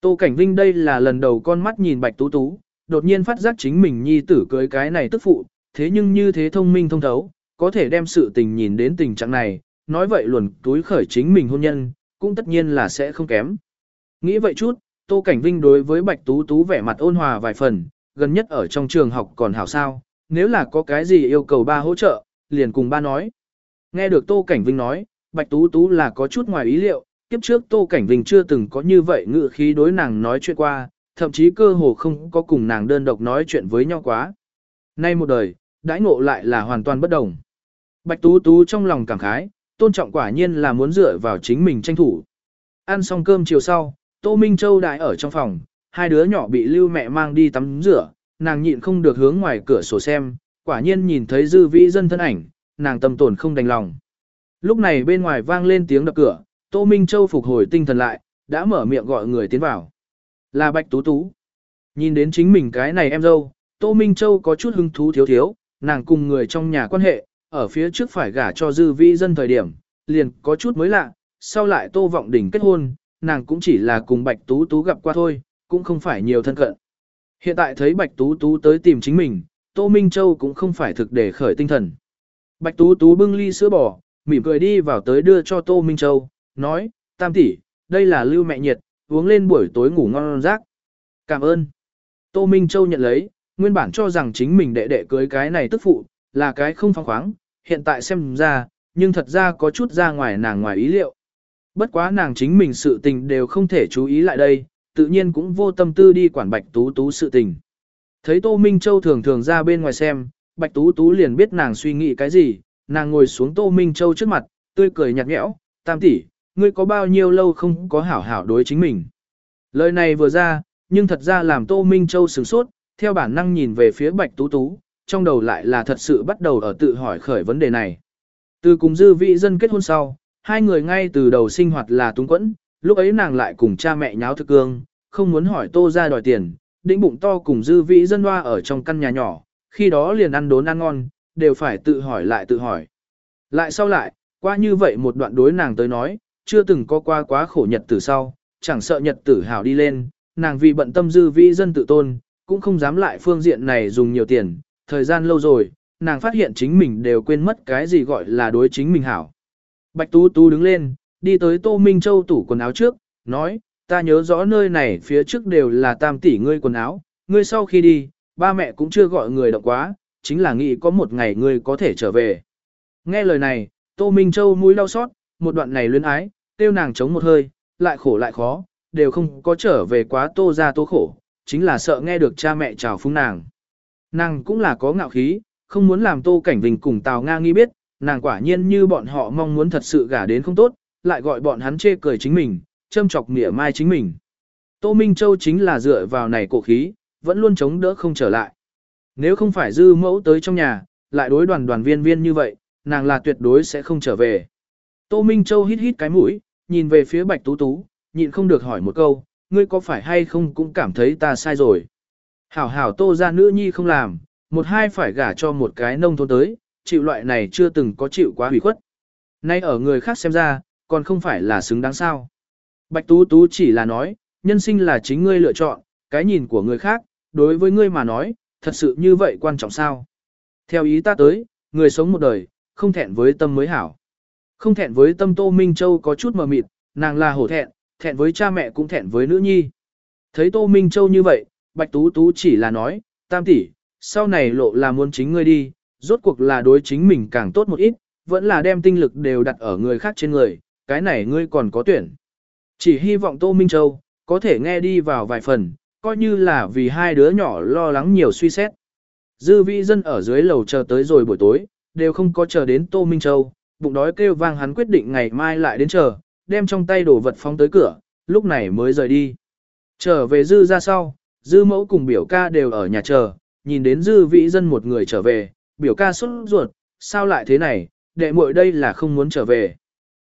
Tô Cảnh Vinh đây là lần đầu con mắt nhìn Bạch Tú Tú, đột nhiên phát giác chính mình nhi tử cưới cái này tức phụ, thế nhưng như thế thông minh thông thấu, có thể đem sự tình nhìn đến tình trạng này, nói vậy luồn túi khởi chính mình hôn nhân, cũng tất nhiên là sẽ không kém. Nghĩ vậy chút, Tô Cảnh Vinh đối với Bạch Tú Tú vẻ mặt ôn hòa vài phần, gần nhất ở trong trường học còn hảo sao, nếu là có cái gì yêu cầu ba hỗ trợ, liền cùng ba nói. Nghe được Tô Cảnh Vinh nói, Bạch Tú Tú là có chút ngoài ý liệu, kiếp trước Tô Cảnh Vinh chưa từng có như vậy ngự khí đối nàng nói chuyện qua, thậm chí cơ hồ không có cùng nàng đơn độc nói chuyện với nhau quá. Nay một đời, đãi ngộ lại là hoàn toàn bất đồng. Bạch Tú Tú trong lòng cảm khái, tôn trọng quả nhiên là muốn dựa vào chính mình tranh thủ. Ăn xong cơm chiều sau, Tô Minh Châu đại ở trong phòng, hai đứa nhỏ bị lưu mẹ mang đi tắm rửa, nàng nhịn không được hướng ngoài cửa sổ xem, quả nhiên nhìn thấy dư vĩ dân thân ảnh, nàng tâm tổn không đành lòng. Lúc này bên ngoài vang lên tiếng đập cửa, Tô Minh Châu phục hồi tinh thần lại, đã mở miệng gọi người tiến vào. Là Bạch Tú Tú. Nhìn đến chính mình cái này em dâu, Tô Minh Châu có chút hứng thú thiếu thiếu, nàng cùng người trong nhà quan hệ, ở phía trước phải gả cho dư Vi dân thời điểm, liền có chút mới lạ, sau lại Tô Vọng Đình kết hôn, nàng cũng chỉ là cùng Bạch Tú Tú gặp qua thôi, cũng không phải nhiều thân cận. Hiện tại thấy Bạch Tú Tú tới tìm chính mình, Tô Minh Châu cũng không phải thực để khởi tinh thần. Bạch Tú Tú bưng ly sữa bò, mỉm cười đi vào tới đưa cho Tô Minh Châu, nói, tam tỷ, đây là lưu mẹ nhiệt, uống lên buổi tối ngủ ngon rác. Cảm ơn. Tô Minh Châu nhận lấy, nguyên bản cho rằng chính mình đệ đệ cưới cái này tức phụ, là cái không phong khoáng, hiện tại xem ra, nhưng thật ra có chút ra ngoài nàng ngoài ý liệu. Bất quá nàng chính mình sự tình đều không thể chú ý lại đây, tự nhiên cũng vô tâm tư đi quản Bạch Tú Tú sự tình. Thấy Tô Minh Châu thường thường ra bên ngoài xem, Bạch Tú Tú liền biết nàng suy nghĩ cái gì, nàng ngồi xuống Tô Minh Châu trước mặt, tươi cười nhạt nhẽo, tam tỷ, ngươi có bao nhiêu lâu không có hảo hảo đối chính mình. Lời này vừa ra, nhưng thật ra làm Tô Minh Châu sửng sốt, theo bản năng nhìn về phía Bạch Tú Tú, trong đầu lại là thật sự bắt đầu ở tự hỏi khởi vấn đề này. Từ cùng dư vị dân kết hôn sau, hai người ngay từ đầu sinh hoạt là túng quẫn, lúc ấy nàng lại cùng cha mẹ nháo thực cương, không muốn hỏi tô ra đòi tiền, đĩnh bụng to cùng dư vị dân hoa ở trong căn nhà nhỏ, khi đó liền ăn đốn ăn ngon, đều phải tự hỏi lại tự hỏi. Lại sau lại, qua như vậy một đoạn đối nàng tới nói, chưa từng có qua quá khổ nhật tử sau, chẳng sợ nhật tử hảo đi lên, nàng vì bận tâm dư vĩ dân tự tôn, cũng không dám lại phương diện này dùng nhiều tiền, thời gian lâu rồi, nàng phát hiện chính mình đều quên mất cái gì gọi là đối chính mình hảo. Bạch Tú Tú đứng lên, đi tới Tô Minh Châu tủ quần áo trước, nói, ta nhớ rõ nơi này phía trước đều là tam tỷ ngươi quần áo, ngươi sau khi đi, ba mẹ cũng chưa gọi người động quá, chính là nghĩ có một ngày ngươi có thể trở về. Nghe lời này, Tô Minh Châu mũi đau xót, một đoạn này luyến ái, tiêu nàng chống một hơi, lại khổ lại khó, đều không có trở về quá tô ra tô khổ, chính là sợ nghe được cha mẹ chào phúng nàng. Nàng cũng là có ngạo khí, không muốn làm tô cảnh vinh cùng Tào Nga nghi biết, nàng quả nhiên như bọn họ mong muốn thật sự gả đến không tốt, lại gọi bọn hắn chê cười chính mình, châm chọc mỉa mai chính mình. Tô Minh Châu chính là dựa vào này cổ khí, vẫn luôn chống đỡ không trở lại. Nếu không phải dư mẫu tới trong nhà, lại đối đoàn đoàn viên viên như vậy, nàng là tuyệt đối sẽ không trở về. Tô Minh Châu hít hít cái mũi, nhìn về phía Bạch Tú Tú, nhịn không được hỏi một câu, ngươi có phải hay không cũng cảm thấy ta sai rồi. Hảo hảo tô ra nữ nhi không làm, một hai phải gả cho một cái nông thôn tới, chịu loại này chưa từng có chịu quá hủy khuất. Nay ở người khác xem ra, còn không phải là xứng đáng sao. Bạch Tú Tú chỉ là nói, nhân sinh là chính ngươi lựa chọn, cái nhìn của người khác, đối với ngươi mà nói, thật sự như vậy quan trọng sao. Theo ý ta tới, người sống một đời, không thẹn với tâm mới hảo. Không thẹn với tâm Tô Minh Châu có chút mờ mịt, nàng là hổ thẹn, thẹn với cha mẹ cũng thẹn với nữ nhi. Thấy Tô Minh Châu như vậy, Bạch Tú Tú chỉ là nói, tam tỷ, sau này lộ là muốn chính ngươi đi, rốt cuộc là đối chính mình càng tốt một ít, vẫn là đem tinh lực đều đặt ở người khác trên người, cái này ngươi còn có tuyển. Chỉ hy vọng Tô Minh Châu, có thể nghe đi vào vài phần, coi như là vì hai đứa nhỏ lo lắng nhiều suy xét. Dư vị dân ở dưới lầu chờ tới rồi buổi tối, đều không có chờ đến Tô Minh Châu, bụng đói kêu vang hắn quyết định ngày mai lại đến chờ, đem trong tay đồ vật phóng tới cửa, lúc này mới rời đi. Trở về dư ra sau, dư mẫu cùng biểu ca đều ở nhà chờ, nhìn đến dư vị dân một người trở về, biểu ca xuất ruột, sao lại thế này, đệ muội đây là không muốn trở về.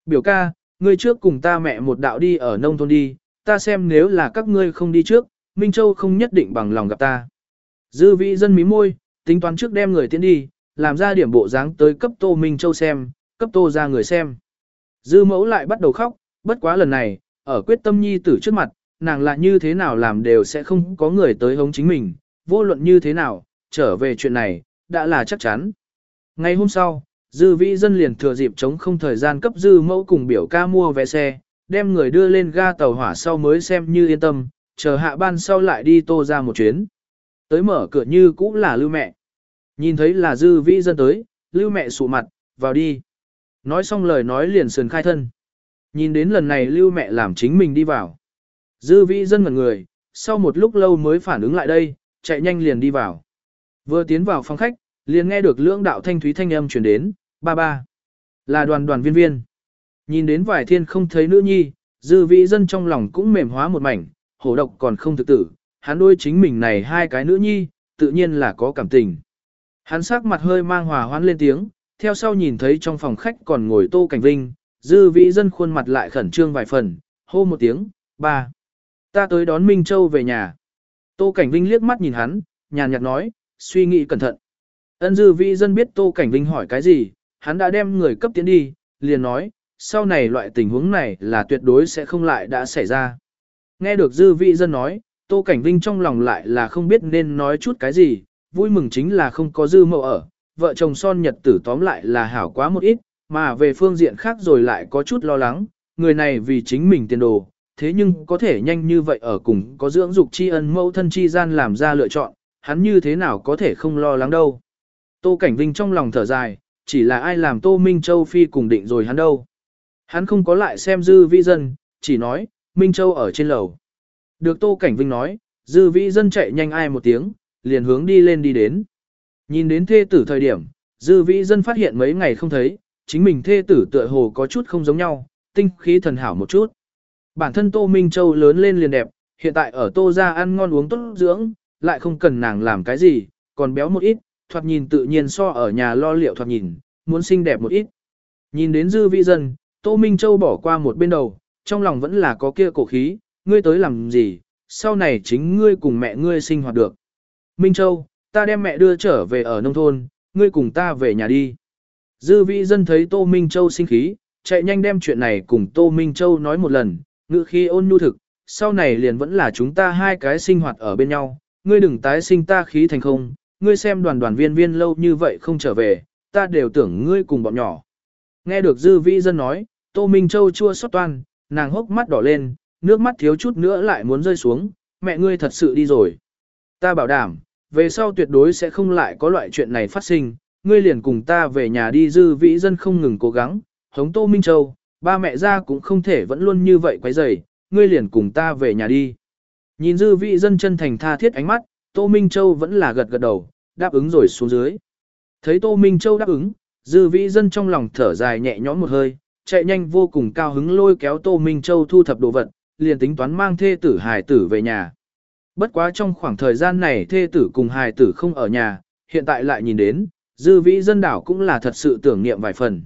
Biểu ca, ngươi trước cùng ta mẹ một đạo đi ở nông thôn đi, ta xem nếu là các ngươi không đi trước, Minh Châu không nhất định bằng lòng gặp ta. Dư vị dân mí môi, tính toán trước đem người tiến đi, làm ra điểm bộ dáng tới cấp Tô Minh Châu xem, cấp Tô ra người xem. Dư mẫu lại bắt đầu khóc, bất quá lần này, ở quyết tâm nhi tử trước mặt, nàng lại như thế nào làm đều sẽ không có người tới hống chính mình, vô luận như thế nào, trở về chuyện này, đã là chắc chắn. Ngày hôm sau, dư vĩ dân liền thừa dịp chống không thời gian cấp dư mẫu cùng biểu ca mua vé xe, đem người đưa lên ga tàu hỏa sau mới xem như yên tâm, chờ hạ ban sau lại đi tô ra một chuyến. Tới mở cửa như cũng là lưu mẹ. Nhìn thấy là dư vĩ dân tới, lưu mẹ sụ mặt, vào đi. Nói xong lời nói liền sườn khai thân. Nhìn đến lần này lưu mẹ làm chính mình đi vào. Dư vĩ dân ngẩn người, sau một lúc lâu mới phản ứng lại đây, chạy nhanh liền đi vào. Vừa tiến vào phòng khách, liền nghe được lưỡng đạo thanh thúy thanh âm truyền đến, ba ba. Là đoàn đoàn viên viên. Nhìn đến vài thiên không thấy nữ nhi, dư vĩ dân trong lòng cũng mềm hóa một mảnh, hổ độc còn không thực tử, hắn đôi chính mình này hai cái nữ nhi, tự nhiên là có cảm tình. Hắn sắc mặt hơi mang hòa hoãn lên tiếng, theo sau nhìn thấy trong phòng khách còn ngồi Tô Cảnh Vinh, dư vĩ dân khuôn mặt lại khẩn trương vài phần, hô một tiếng, ba. Ta tới đón Minh Châu về nhà. Tô Cảnh Vinh liếc mắt nhìn hắn, nhàn nhạt nói, suy nghĩ cẩn thận. Ân dư vĩ dân biết Tô Cảnh Vinh hỏi cái gì, hắn đã đem người cấp tiến đi, liền nói, sau này loại tình huống này là tuyệt đối sẽ không lại đã xảy ra. Nghe được dư vị dân nói, Tô Cảnh Vinh trong lòng lại là không biết nên nói chút cái gì, vui mừng chính là không có dư mậu ở, vợ chồng son nhật tử tóm lại là hảo quá một ít, mà về phương diện khác rồi lại có chút lo lắng, người này vì chính mình tiền đồ, thế nhưng có thể nhanh như vậy ở cùng có dưỡng dục tri ân mẫu thân chi gian làm ra lựa chọn, hắn như thế nào có thể không lo lắng đâu. Tô Cảnh Vinh trong lòng thở dài, chỉ là ai làm Tô Minh Châu phi cùng định rồi hắn đâu. Hắn không có lại xem dư vi dân, chỉ nói, Minh Châu ở trên lầu. Được Tô Cảnh Vinh nói, dư vi dân chạy nhanh ai một tiếng, liền hướng đi lên đi đến. Nhìn đến thê tử thời điểm, dư vĩ dân phát hiện mấy ngày không thấy, chính mình thê tử tựa hồ có chút không giống nhau, tinh khí thần hảo một chút. Bản thân Tô Minh Châu lớn lên liền đẹp, hiện tại ở Tô ra ăn ngon uống tốt dưỡng, lại không cần nàng làm cái gì, còn béo một ít, thoạt nhìn tự nhiên so ở nhà lo liệu thoạt nhìn, muốn xinh đẹp một ít. Nhìn đến dư vĩ dân, Tô Minh Châu bỏ qua một bên đầu, trong lòng vẫn là có kia cổ khí, ngươi tới làm gì, sau này chính ngươi cùng mẹ ngươi sinh hoạt được. Minh Châu, ta đem mẹ đưa trở về ở nông thôn, ngươi cùng ta về nhà đi. Dư vị dân thấy Tô Minh Châu sinh khí, chạy nhanh đem chuyện này cùng Tô Minh Châu nói một lần, ngự khi ôn nhu thực, sau này liền vẫn là chúng ta hai cái sinh hoạt ở bên nhau, ngươi đừng tái sinh ta khí thành không, ngươi xem đoàn đoàn viên viên lâu như vậy không trở về, ta đều tưởng ngươi cùng bọn nhỏ. Nghe được dư vị dân nói, Tô Minh Châu chua xót toan, nàng hốc mắt đỏ lên, nước mắt thiếu chút nữa lại muốn rơi xuống, mẹ ngươi thật sự đi rồi. Ta bảo đảm, về sau tuyệt đối sẽ không lại có loại chuyện này phát sinh, ngươi liền cùng ta về nhà đi dư vĩ dân không ngừng cố gắng, hống Tô Minh Châu, ba mẹ ra cũng không thể vẫn luôn như vậy quấy rầy, ngươi liền cùng ta về nhà đi. Nhìn dư vĩ dân chân thành tha thiết ánh mắt, Tô Minh Châu vẫn là gật gật đầu, đáp ứng rồi xuống dưới. Thấy Tô Minh Châu đáp ứng, dư vĩ dân trong lòng thở dài nhẹ nhõm một hơi, chạy nhanh vô cùng cao hứng lôi kéo Tô Minh Châu thu thập đồ vật, liền tính toán mang thê tử hài tử về nhà. Bất quá trong khoảng thời gian này thê tử cùng hài tử không ở nhà, hiện tại lại nhìn đến, dư vĩ dân đảo cũng là thật sự tưởng niệm vài phần.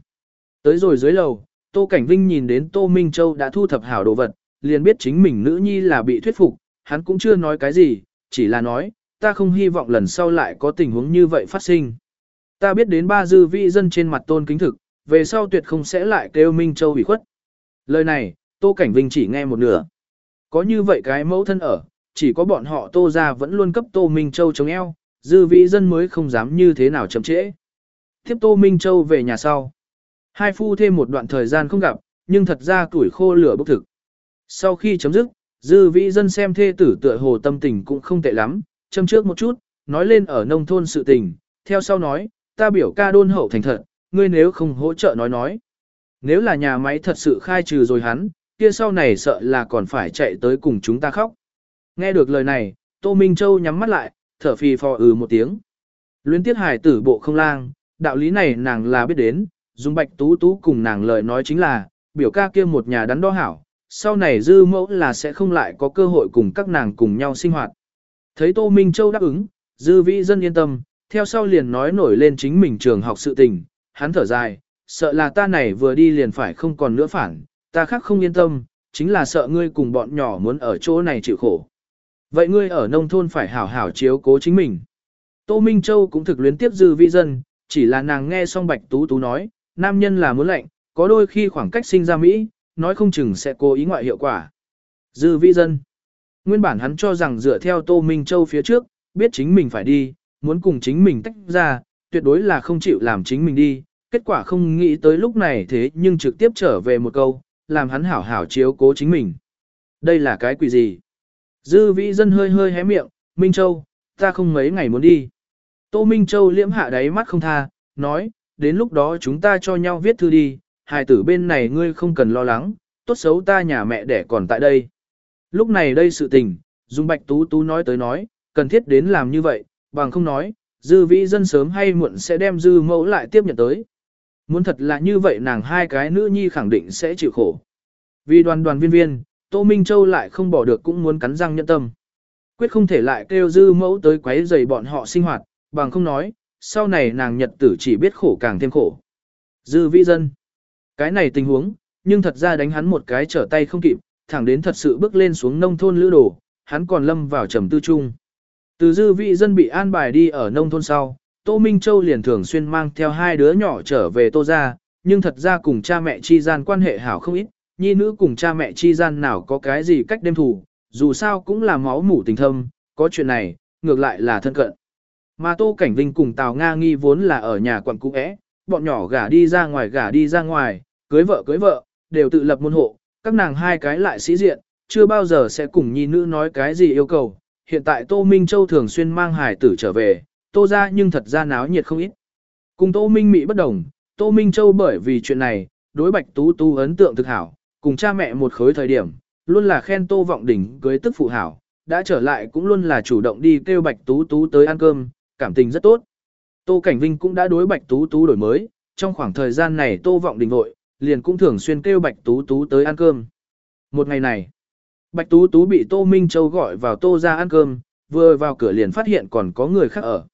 Tới rồi dưới lầu, Tô Cảnh Vinh nhìn đến Tô Minh Châu đã thu thập hảo đồ vật, liền biết chính mình nữ nhi là bị thuyết phục, hắn cũng chưa nói cái gì, chỉ là nói, ta không hy vọng lần sau lại có tình huống như vậy phát sinh. Ta biết đến ba dư vĩ dân trên mặt tôn kính thực, về sau tuyệt không sẽ lại kêu Minh Châu bị khuất. Lời này, Tô Cảnh Vinh chỉ nghe một nửa. Có như vậy cái mẫu thân ở, chỉ có bọn họ Tô ra vẫn luôn cấp Tô Minh Châu chống eo, dư vĩ dân mới không dám như thế nào chậm trễ. Tiếp Tô Minh Châu về nhà sau. Hai phu thêm một đoạn thời gian không gặp, nhưng thật ra tuổi khô lửa bốc thực. Sau khi chấm dứt, dư vĩ dân xem thê tử tựa hồ tâm tình cũng không tệ lắm, châm trước một chút, nói lên ở nông thôn sự tình, theo sau nói, ta biểu ca đôn hậu thành thật, ngươi nếu không hỗ trợ nói nói. Nếu là nhà máy thật sự khai trừ rồi hắn, kia sau này sợ là còn phải chạy tới cùng chúng ta khóc. Nghe được lời này, Tô Minh Châu nhắm mắt lại, thở phì phò ừ một tiếng. Luyến tiết hải tử bộ không lang, đạo lý này nàng là biết đến, dùng bạch tú tú cùng nàng lời nói chính là, biểu ca kia một nhà đắn đo hảo, sau này dư mẫu là sẽ không lại có cơ hội cùng các nàng cùng nhau sinh hoạt. Thấy Tô Minh Châu đáp ứng, dư vĩ dân yên tâm, theo sau liền nói nổi lên chính mình trường học sự tình, hắn thở dài, sợ là ta này vừa đi liền phải không còn nữa phản, ta khác không yên tâm, chính là sợ ngươi cùng bọn nhỏ muốn ở chỗ này chịu khổ. Vậy ngươi ở nông thôn phải hảo hảo chiếu cố chính mình. Tô Minh Châu cũng thực luyến tiếp dư Vi dân, chỉ là nàng nghe xong Bạch Tú Tú nói, nam nhân là muốn lệnh, có đôi khi khoảng cách sinh ra Mỹ, nói không chừng sẽ cố ý ngoại hiệu quả. Dư Vi dân. Nguyên bản hắn cho rằng dựa theo Tô Minh Châu phía trước, biết chính mình phải đi, muốn cùng chính mình tách ra, tuyệt đối là không chịu làm chính mình đi, kết quả không nghĩ tới lúc này thế nhưng trực tiếp trở về một câu, làm hắn hảo hảo chiếu cố chính mình. Đây là cái quỷ gì? Dư vĩ dân hơi hơi hé miệng, Minh Châu, ta không mấy ngày muốn đi. Tô Minh Châu liễm hạ đáy mắt không tha, nói, đến lúc đó chúng ta cho nhau viết thư đi, hài tử bên này ngươi không cần lo lắng, tốt xấu ta nhà mẹ đẻ còn tại đây. Lúc này đây sự tình, Dung Bạch Tú Tú nói tới nói, cần thiết đến làm như vậy, bằng không nói, dư vĩ dân sớm hay muộn sẽ đem dư mẫu lại tiếp nhận tới. Muốn thật là như vậy nàng hai cái nữ nhi khẳng định sẽ chịu khổ. Vì đoàn đoàn viên viên, Tô Minh Châu lại không bỏ được cũng muốn cắn răng nhẫn tâm. Quyết không thể lại kêu dư mẫu tới quấy rầy bọn họ sinh hoạt, bằng không nói, sau này nàng nhật tử chỉ biết khổ càng thêm khổ. Dư vi dân. Cái này tình huống, nhưng thật ra đánh hắn một cái trở tay không kịp, thẳng đến thật sự bước lên xuống nông thôn lữ đồ, hắn còn lâm vào trầm tư trung. Từ dư vị dân bị an bài đi ở nông thôn sau, Tô Minh Châu liền thường xuyên mang theo hai đứa nhỏ trở về Tô gia, nhưng thật ra cùng cha mẹ chi gian quan hệ hảo không ít, nhi nữ cùng cha mẹ chi gian nào có cái gì cách đêm thủ, dù sao cũng là máu mủ tình thâm, có chuyện này, ngược lại là thân cận. Mà Tô Cảnh Vinh cùng Tào Nga nghi vốn là ở nhà quận cũ é, bọn nhỏ gả đi ra ngoài gả đi ra ngoài, cưới vợ cưới vợ, đều tự lập môn hộ, các nàng hai cái lại sĩ diện, chưa bao giờ sẽ cùng nhi nữ nói cái gì yêu cầu. Hiện tại Tô Minh Châu thường xuyên mang hải tử trở về, Tô ra nhưng thật ra náo nhiệt không ít. Cùng Tô Minh Mỹ bất đồng, Tô Minh Châu bởi vì chuyện này, đối Bạch Tú Tú ấn tượng thực hảo, cùng cha mẹ một khối thời điểm, luôn là khen Tô Vọng Đỉnh cưới tức phụ hảo, đã trở lại cũng luôn là chủ động đi kêu Bạch Tú Tú tới ăn cơm, cảm tình rất tốt. Tô Cảnh Vinh cũng đã đối Bạch Tú Tú đổi mới, trong khoảng thời gian này Tô Vọng Đình vội, liền cũng thường xuyên kêu Bạch Tú Tú tới ăn cơm. Một ngày này, Bạch Tú Tú bị Tô Minh Châu gọi vào Tô ra ăn cơm, vừa vào cửa liền phát hiện còn có người khác ở.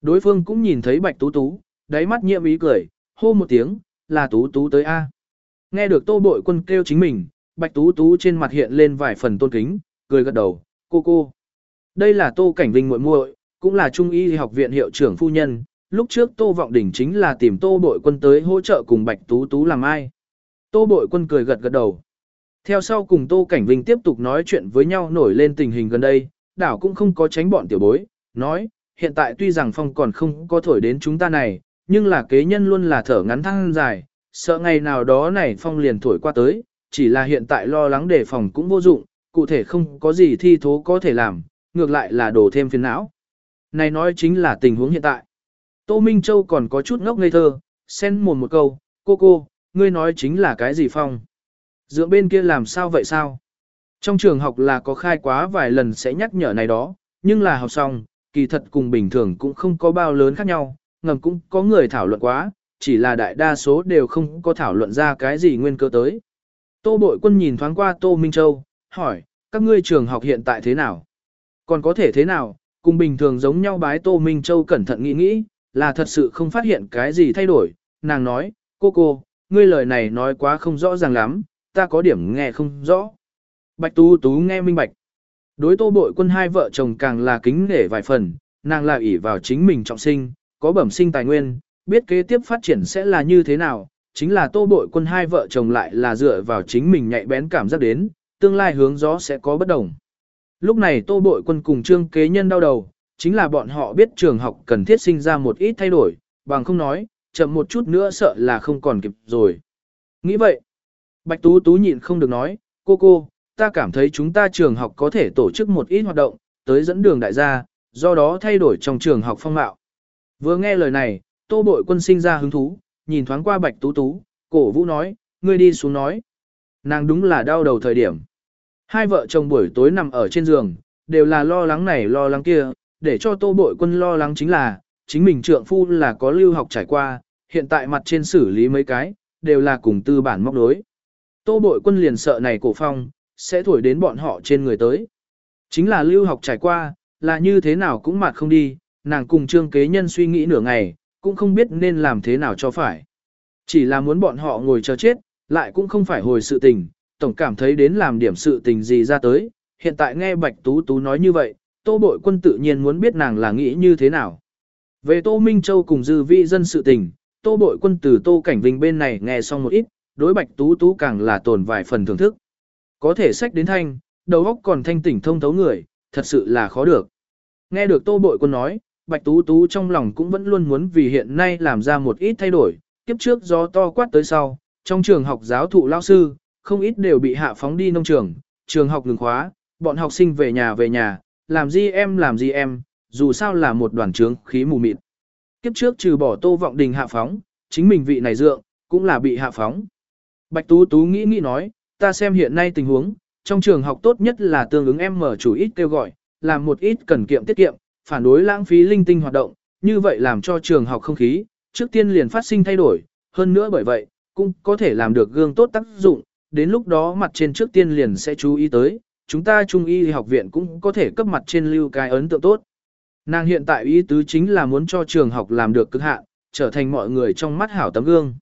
Đối phương cũng nhìn thấy Bạch Tú Tú, đáy mắt nhiệm ý cười, hô một tiếng, là Tú Tú tới A. Nghe được Tô Bội Quân kêu chính mình, Bạch Tú Tú trên mặt hiện lên vài phần tôn kính, cười gật đầu, cô cô. Đây là Tô Cảnh Vinh muội muội, cũng là Trung y học viện hiệu trưởng phu nhân, lúc trước Tô Vọng Đỉnh chính là tìm Tô Bội Quân tới hỗ trợ cùng Bạch Tú Tú làm ai. Tô Bội Quân cười gật gật đầu. Theo sau cùng Tô Cảnh Vinh tiếp tục nói chuyện với nhau nổi lên tình hình gần đây, đảo cũng không có tránh bọn tiểu bối, nói, hiện tại tuy rằng phong còn không có thổi đến chúng ta này, nhưng là kế nhân luôn là thở ngắn thăng dài, sợ ngày nào đó này phong liền thổi qua tới, chỉ là hiện tại lo lắng đề phòng cũng vô dụng, cụ thể không có gì thi thố có thể làm, ngược lại là đổ thêm phiền não. Này nói chính là tình huống hiện tại. Tô Minh Châu còn có chút ngốc ngây thơ, xen mồm một câu, cô cô, ngươi nói chính là cái gì phong? Dựa bên kia làm sao vậy sao? Trong trường học là có khai quá vài lần sẽ nhắc nhở này đó, nhưng là học xong, kỳ thật cùng bình thường cũng không có bao lớn khác nhau, ngầm cũng có người thảo luận quá, chỉ là đại đa số đều không có thảo luận ra cái gì nguyên cơ tới. Tô bội quân nhìn thoáng qua Tô Minh Châu, hỏi, các ngươi trường học hiện tại thế nào? Còn có thể thế nào? Cùng bình thường giống nhau bái Tô Minh Châu cẩn thận nghĩ nghĩ, là thật sự không phát hiện cái gì thay đổi. Nàng nói, cô cô, ngươi lời này nói quá không rõ ràng lắm, ta có điểm nghe không rõ. Bạch Tú Tú nghe minh bạch. Đối tô bội quân hai vợ chồng càng là kính nể vài phần, nàng là ỷ vào chính mình trọng sinh, có bẩm sinh tài nguyên, biết kế tiếp phát triển sẽ là như thế nào, chính là tô bội quân hai vợ chồng lại là dựa vào chính mình nhạy bén cảm giác đến, tương lai hướng gió sẽ có bất đồng. Lúc này tô bội quân cùng trương kế nhân đau đầu, chính là bọn họ biết trường học cần thiết sinh ra một ít thay đổi, bằng không nói, chậm một chút nữa sợ là không còn kịp rồi. Nghĩ vậy, Bạch Tú Tú nhịn không được nói, cô cô, ta cảm thấy chúng ta trường học có thể tổ chức một ít hoạt động, tới dẫn đường đại gia, do đó thay đổi trong trường học phong mạo. Vừa nghe lời này, tô bội quân sinh ra hứng thú, nhìn thoáng qua Bạch Tú Tú, cổ vũ nói, ngươi đi xuống nói. Nàng đúng là đau đầu thời điểm. Hai vợ chồng buổi tối nằm ở trên giường, đều là lo lắng này lo lắng kia, để cho tô bội quân lo lắng chính là, chính mình trượng phu là có lưu học trải qua, hiện tại mặt trên xử lý mấy cái, đều là cùng tư bản móc đối. Tô bội quân liền sợ này cổ phong, sẽ thổi đến bọn họ trên người tới. Chính là lưu học trải qua, là như thế nào cũng mặt không đi, nàng cùng trương kế nhân suy nghĩ nửa ngày, cũng không biết nên làm thế nào cho phải. Chỉ là muốn bọn họ ngồi chờ chết, lại cũng không phải hồi sự tình, tổng cảm thấy đến làm điểm sự tình gì ra tới. Hiện tại nghe Bạch Tú Tú nói như vậy, Tô Bội Quân tự nhiên muốn biết nàng là nghĩ như thế nào. Về Tô Minh Châu cùng dư vi dân sự tình, Tô Bội Quân từ Tô Cảnh Vinh bên này nghe xong một ít, đối Bạch Tú Tú càng là tồn vài phần thưởng thức. Có thể sách đến thanh, đầu óc còn thanh tỉnh thông thấu người, thật sự là khó được. Nghe được Tô Bội Quân nói, Bạch Tú Tú trong lòng cũng vẫn luôn muốn vì hiện nay làm ra một ít thay đổi, kiếp trước do to quát tới sau, trong trường học giáo thụ lao sư, không ít đều bị hạ phóng đi nông trường, trường học ngừng khóa, bọn học sinh về nhà về nhà, làm gì em làm gì em, dù sao là một đoàn trướng khí mù mịt. Kiếp trước trừ bỏ Tô Vọng Đình hạ phóng, chính mình vị này dượng, cũng là bị hạ phóng. Bạch Tú Tú nghĩ nghĩ nói, ta xem hiện nay tình huống, trong trường học tốt nhất là tương ứng em mở chủ ít kêu gọi, làm một ít cần kiệm tiết kiệm, phản đối lãng phí linh tinh hoạt động, như vậy làm cho trường học không khí, trước tiên liền phát sinh thay đổi, hơn nữa bởi vậy, cũng có thể làm được gương tốt tác dụng, đến lúc đó mặt trên trước tiên liền sẽ chú ý tới, chúng ta trung y học viện cũng có thể cấp mặt trên lưu cái ấn tượng tốt. Nàng hiện tại ý tứ chính là muốn cho trường học làm được cực hạn, trở thành mọi người trong mắt hảo tấm gương.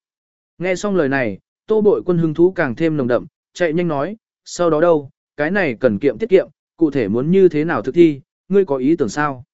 Nghe xong lời này, tô bội quân hứng thú càng thêm nồng đậm, chạy nhanh nói, sau đó đâu, cái này cần kiệm tiết kiệm, cụ thể muốn như thế nào thực thi, ngươi có ý tưởng sao?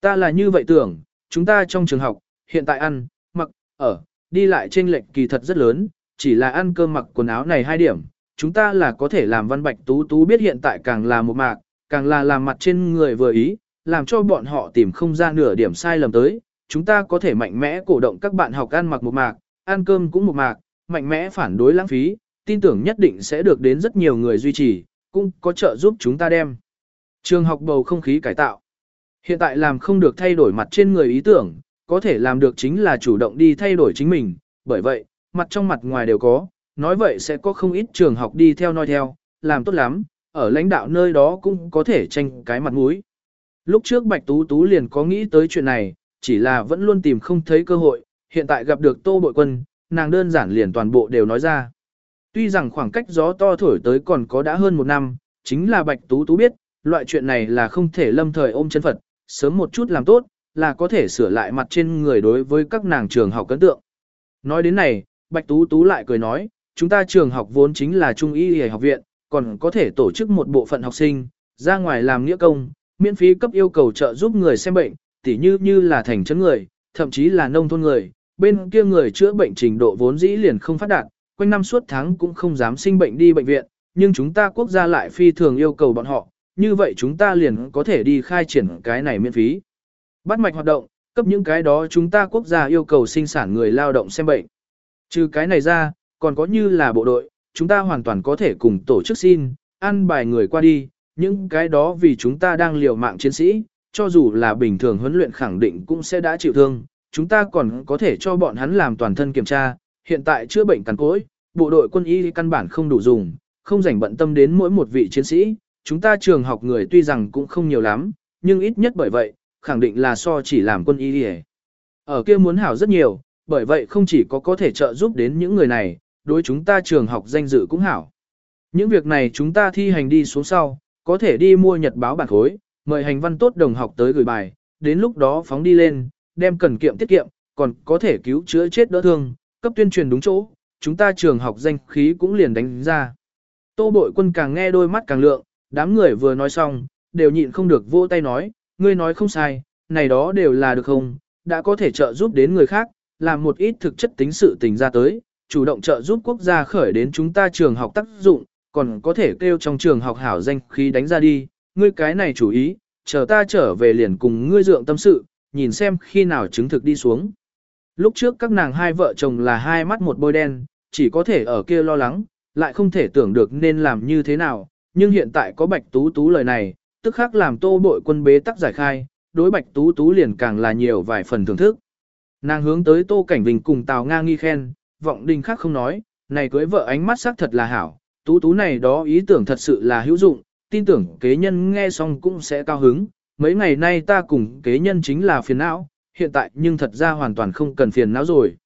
Ta là như vậy tưởng, chúng ta trong trường học, hiện tại ăn, mặc, ở, đi lại trên lệnh kỳ thật rất lớn, chỉ là ăn cơm mặc quần áo này hai điểm, chúng ta là có thể làm văn bạch tú tú biết hiện tại càng là một mạc, càng là làm mặt trên người vừa ý, làm cho bọn họ tìm không ra nửa điểm sai lầm tới, chúng ta có thể mạnh mẽ cổ động các bạn học ăn mặc một mạc, ăn cơm cũng một mạc, mạnh mẽ phản đối lãng phí, tin tưởng nhất định sẽ được đến rất nhiều người duy trì, cũng có trợ giúp chúng ta đem. Trường học bầu không khí cải tạo. Hiện tại làm không được thay đổi mặt trên người ý tưởng, có thể làm được chính là chủ động đi thay đổi chính mình, bởi vậy, mặt trong mặt ngoài đều có, nói vậy sẽ có không ít trường học đi theo nói theo, làm tốt lắm, ở lãnh đạo nơi đó cũng có thể tranh cái mặt mũi. Lúc trước Bạch Tú Tú liền có nghĩ tới chuyện này, chỉ là vẫn luôn tìm không thấy cơ hội, hiện tại gặp được Tô Bội Quân, nàng đơn giản liền toàn bộ đều nói ra. Tuy rằng khoảng cách gió to thổi tới còn có đã hơn một năm, chính là Bạch Tú Tú biết, loại chuyện này là không thể lâm thời ôm chân Phật, sớm một chút làm tốt, là có thể sửa lại mặt trên người đối với các nàng trường học cấn tượng. Nói đến này, Bạch Tú Tú lại cười nói, chúng ta trường học vốn chính là trung y y học viện, còn có thể tổ chức một bộ phận học sinh, ra ngoài làm nghĩa công, miễn phí cấp yêu cầu trợ giúp người xem bệnh, tỉ như như là thành trấn người, thậm chí là nông thôn người, bên kia người chữa bệnh trình độ vốn dĩ liền không phát đạt, quanh năm suốt tháng cũng không dám sinh bệnh đi bệnh viện, nhưng chúng ta quốc gia lại phi thường yêu cầu bọn họ, như vậy chúng ta liền có thể đi khai triển cái này miễn phí. Bắt mạch hoạt động, cấp những cái đó chúng ta quốc gia yêu cầu sinh sản người lao động xem bệnh. Trừ cái này ra, còn có như là bộ đội, chúng ta hoàn toàn có thể cùng tổ chức xin, ăn bài người qua đi, những cái đó vì chúng ta đang liều mạng chiến sĩ, cho dù là bình thường huấn luyện khẳng định cũng sẽ đã chịu thương, chúng ta còn có thể cho bọn hắn làm toàn thân kiểm tra, hiện tại chữa bệnh cằn cỗi, bộ đội quân y căn bản không đủ dùng, không rảnh bận tâm đến mỗi một vị chiến sĩ, chúng ta trường học người tuy rằng cũng không nhiều lắm, nhưng ít nhất bởi vậy, khẳng định là so chỉ làm quân y đi Ở kia muốn hảo rất nhiều, bởi vậy không chỉ có có thể trợ giúp đến những người này, đối chúng ta trường học danh dự cũng hảo. Những việc này chúng ta thi hành đi xuống sau, có thể đi mua nhật báo bản khối, mời hành văn tốt đồng học tới gửi bài, đến lúc đó phóng đi lên, đem cần kiệm tiết kiệm, còn có thể cứu chữa chết đỡ thương, cấp tuyên truyền đúng chỗ, chúng ta trường học danh khí cũng liền đánh ra. Tô bội quân càng nghe đôi mắt càng lượng, đám người vừa nói xong, đều nhịn không được vỗ tay nói, ngươi nói không sai, này đó đều là được không, đã có thể trợ giúp đến người khác, làm một ít thực chất tính sự tình ra tới, chủ động trợ giúp quốc gia khởi đến chúng ta trường học tác dụng, còn có thể kêu trong trường học hảo danh khí đánh ra đi, ngươi cái này chủ ý, chờ ta trở về liền cùng ngươi dượng tâm sự, nhìn xem khi nào chứng thực đi xuống. Lúc trước các nàng hai vợ chồng là hai mắt một bôi đen, chỉ có thể ở kia lo lắng, lại không thể tưởng được nên làm như thế nào, nhưng hiện tại có bạch tú tú lời này, tức khác làm tô bội quân bế tắc giải khai, đối bạch tú tú liền càng là nhiều vài phần thưởng thức. Nàng hướng tới tô cảnh vinh cùng tào nga nghi khen, vọng đình khác không nói, này cưới vợ ánh mắt sắc thật là hảo, tú tú này đó ý tưởng thật sự là hữu dụng, tin tưởng kế nhân nghe xong cũng sẽ cao hứng, mấy ngày nay ta cùng kế nhân chính là phiền não, hiện tại nhưng thật ra hoàn toàn không cần phiền não rồi.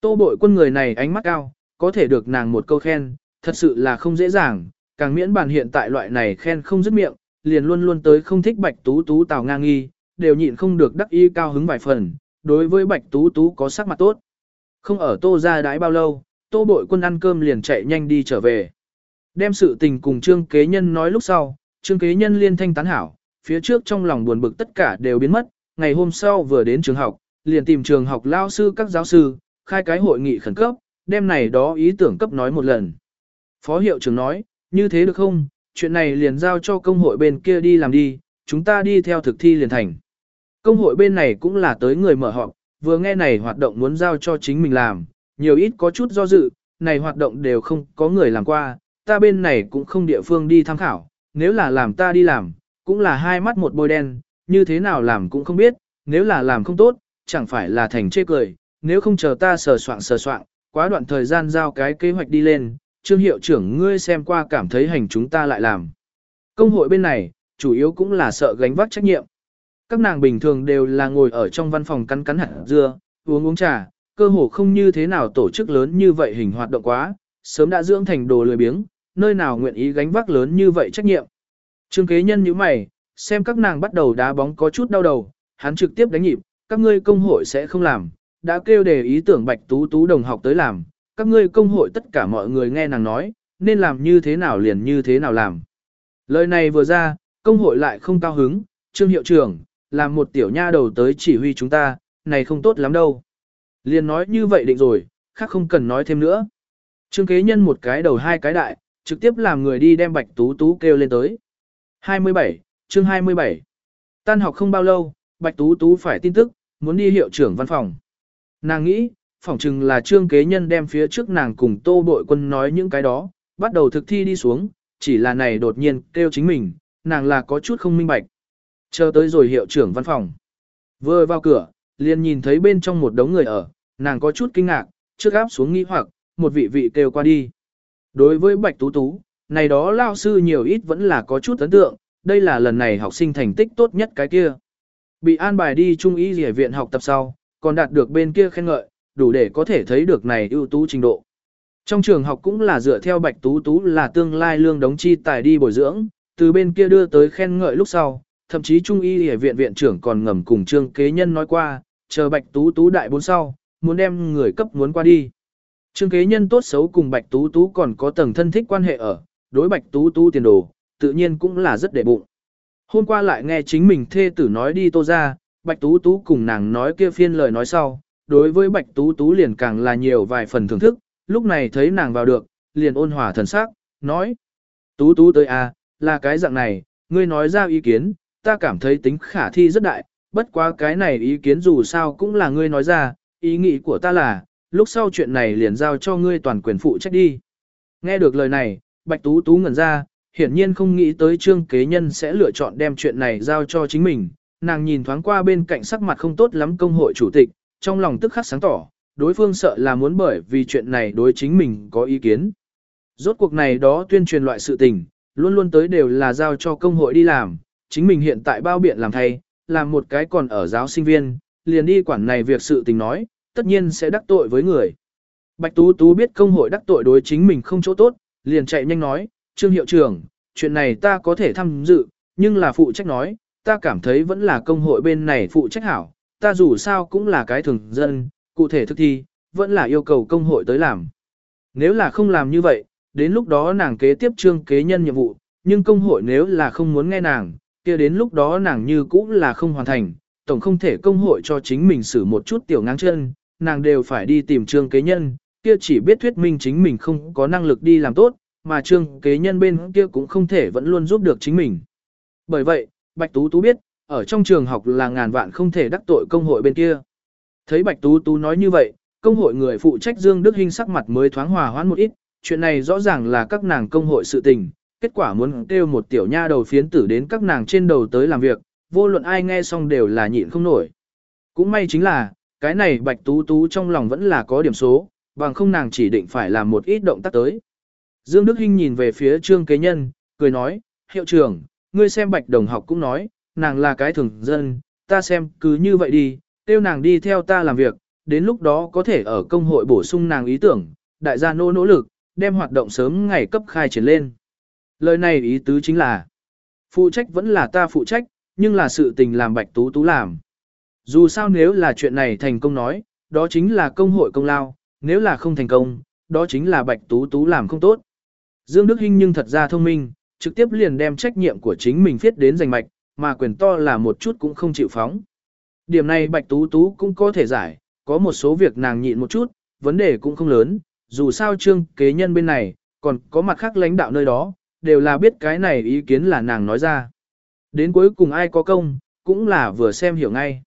Tô bội quân người này ánh mắt cao, có thể được nàng một câu khen, thật sự là không dễ dàng, càng miễn bàn hiện tại loại này khen không dứt miệng, liền luôn luôn tới không thích bạch tú tú tào ngang nghi, đều nhịn không được đắc y cao hứng vài phần, đối với bạch tú tú có sắc mặt tốt. Không ở tô ra đái bao lâu, tô bội quân ăn cơm liền chạy nhanh đi trở về. Đem sự tình cùng trương kế nhân nói lúc sau, trương kế nhân liên thanh tán hảo, phía trước trong lòng buồn bực tất cả đều biến mất, ngày hôm sau vừa đến trường học, liền tìm trường học lao sư các giáo sư, khai cái hội nghị khẩn cấp, đem này đó ý tưởng cấp nói một lần. Phó hiệu trưởng nói, như thế được không, chuyện này liền giao cho công hội bên kia đi làm đi, chúng ta đi theo thực thi liền thành. Công hội bên này cũng là tới người mở họp, vừa nghe này hoạt động muốn giao cho chính mình làm, nhiều ít có chút do dự, này hoạt động đều không có người làm qua, ta bên này cũng không địa phương đi tham khảo, nếu là làm ta đi làm, cũng là hai mắt một bôi đen, như thế nào làm cũng không biết, nếu là làm không tốt, chẳng phải là thành chê cười, nếu không chờ ta sờ soạn sờ soạn, quá đoạn thời gian giao cái kế hoạch đi lên, trương hiệu trưởng ngươi xem qua cảm thấy hành chúng ta lại làm. Công hội bên này, chủ yếu cũng là sợ gánh vác trách nhiệm. Các nàng bình thường đều là ngồi ở trong văn phòng cắn cắn hạt dưa, uống uống trà, cơ hồ không như thế nào tổ chức lớn như vậy hình hoạt động quá, sớm đã dưỡng thành đồ lười biếng, nơi nào nguyện ý gánh vác lớn như vậy trách nhiệm. Trương kế nhân như mày, xem các nàng bắt đầu đá bóng có chút đau đầu, hắn trực tiếp đánh nhịp, các ngươi công hội sẽ không làm, đã kêu đề ý tưởng bạch tú tú đồng học tới làm, các ngươi công hội tất cả mọi người nghe nàng nói, nên làm như thế nào liền như thế nào làm. Lời này vừa ra, công hội lại không cao hứng, trương hiệu trưởng, làm một tiểu nha đầu tới chỉ huy chúng ta, này không tốt lắm đâu. Liền nói như vậy định rồi, khác không cần nói thêm nữa. Trương kế nhân một cái đầu hai cái đại, trực tiếp làm người đi đem bạch tú tú kêu lên tới. 27, chương 27. Tan học không bao lâu, bạch tú tú phải tin tức, muốn đi hiệu trưởng văn phòng. Nàng nghĩ, phỏng chừng là trương kế nhân đem phía trước nàng cùng tô bội quân nói những cái đó, bắt đầu thực thi đi xuống, chỉ là này đột nhiên kêu chính mình, nàng là có chút không minh bạch. Chờ tới rồi hiệu trưởng văn phòng. Vừa vào cửa, liền nhìn thấy bên trong một đống người ở, nàng có chút kinh ngạc, trước áp xuống nghi hoặc, một vị vị kêu qua đi. Đối với Bạch Tú Tú, này đó lao sư nhiều ít vẫn là có chút ấn tượng, đây là lần này học sinh thành tích tốt nhất cái kia. Bị an bài đi trung ý rỉa viện học tập sau, còn đạt được bên kia khen ngợi, đủ để có thể thấy được này ưu tú trình độ. Trong trường học cũng là dựa theo Bạch Tú Tú là tương lai lương đóng chi tài đi bồi dưỡng, từ bên kia đưa tới khen ngợi lúc sau, thậm chí trung y y viện viện trưởng còn ngầm cùng trương kế nhân nói qua, chờ Bạch Tú Tú đại bốn sau, muốn đem người cấp muốn qua đi. Trương kế nhân tốt xấu cùng Bạch Tú Tú còn có tầng thân thích quan hệ ở, đối Bạch Tú Tú tiền đồ, tự nhiên cũng là rất đệ bụng. Hôm qua lại nghe chính mình thê tử nói đi tô ra, Bạch Tú Tú cùng nàng nói kia phiên lời nói sau, đối với Bạch Tú Tú liền càng là nhiều vài phần thưởng thức, lúc này thấy nàng vào được, liền ôn hòa thần sắc, nói. Tú Tú tới à, là cái dạng này, ngươi nói ra ý kiến, ta cảm thấy tính khả thi rất đại, bất quá cái này ý kiến dù sao cũng là ngươi nói ra, ý nghĩ của ta là, lúc sau chuyện này liền giao cho ngươi toàn quyền phụ trách đi. Nghe được lời này, Bạch Tú Tú ngẩn ra, hiển nhiên không nghĩ tới trương kế nhân sẽ lựa chọn đem chuyện này giao cho chính mình. Nàng nhìn thoáng qua bên cạnh sắc mặt không tốt lắm công hội chủ tịch, trong lòng tức khắc sáng tỏ, đối phương sợ là muốn bởi vì chuyện này đối chính mình có ý kiến. Rốt cuộc này đó tuyên truyền loại sự tình, luôn luôn tới đều là giao cho công hội đi làm, chính mình hiện tại bao biện làm thay, làm một cái còn ở giáo sinh viên, liền đi quản này việc sự tình nói, tất nhiên sẽ đắc tội với người. Bạch Tú Tú biết công hội đắc tội đối chính mình không chỗ tốt, liền chạy nhanh nói, Trương Hiệu trưởng, chuyện này ta có thể tham dự, nhưng là phụ trách nói, ta cảm thấy vẫn là công hội bên này phụ trách hảo, ta dù sao cũng là cái thường dân, cụ thể thực thi, vẫn là yêu cầu công hội tới làm. Nếu là không làm như vậy, đến lúc đó nàng kế tiếp trương kế nhân nhiệm vụ, nhưng công hội nếu là không muốn nghe nàng, kia đến lúc đó nàng như cũng là không hoàn thành, tổng không thể công hội cho chính mình xử một chút tiểu ngang chân, nàng đều phải đi tìm trương kế nhân, kia chỉ biết thuyết minh chính mình không có năng lực đi làm tốt, mà trương kế nhân bên kia cũng không thể vẫn luôn giúp được chính mình. Bởi vậy, Bạch Tú Tú biết, ở trong trường học là ngàn vạn không thể đắc tội công hội bên kia. Thấy Bạch Tú Tú nói như vậy, công hội người phụ trách Dương Đức Hinh sắc mặt mới thoáng hòa hoãn một ít, chuyện này rõ ràng là các nàng công hội sự tình, kết quả muốn kêu một tiểu nha đầu phiến tử đến các nàng trên đầu tới làm việc, vô luận ai nghe xong đều là nhịn không nổi. Cũng may chính là, cái này Bạch Tú Tú trong lòng vẫn là có điểm số, bằng không nàng chỉ định phải làm một ít động tác tới. Dương Đức Hinh nhìn về phía Trương Kế Nhân, cười nói, hiệu trưởng, ngươi xem Bạch Đồng học cũng nói, nàng là cái thường dân, ta xem cứ như vậy đi, tiêu nàng đi theo ta làm việc, đến lúc đó có thể ở công hội bổ sung nàng ý tưởng, đại gia nỗ nỗ lực, đem hoạt động sớm ngày cấp khai triển lên. Lời này ý tứ chính là, phụ trách vẫn là ta phụ trách, nhưng là sự tình làm Bạch Tú Tú làm. Dù sao nếu là chuyện này thành công nói, đó chính là công hội công lao, nếu là không thành công, đó chính là Bạch Tú Tú làm không tốt. Dương Đức Hinh nhưng thật ra thông minh, trực tiếp liền đem trách nhiệm của chính mình viết đến giành mạch, mà quyền to là một chút cũng không chịu phóng. Điểm này Bạch Tú Tú cũng có thể giải, có một số việc nàng nhịn một chút, vấn đề cũng không lớn, dù sao trương kế nhân bên này, còn có mặt khác lãnh đạo nơi đó, đều là biết cái này ý kiến là nàng nói ra. Đến cuối cùng ai có công, cũng là vừa xem hiểu ngay.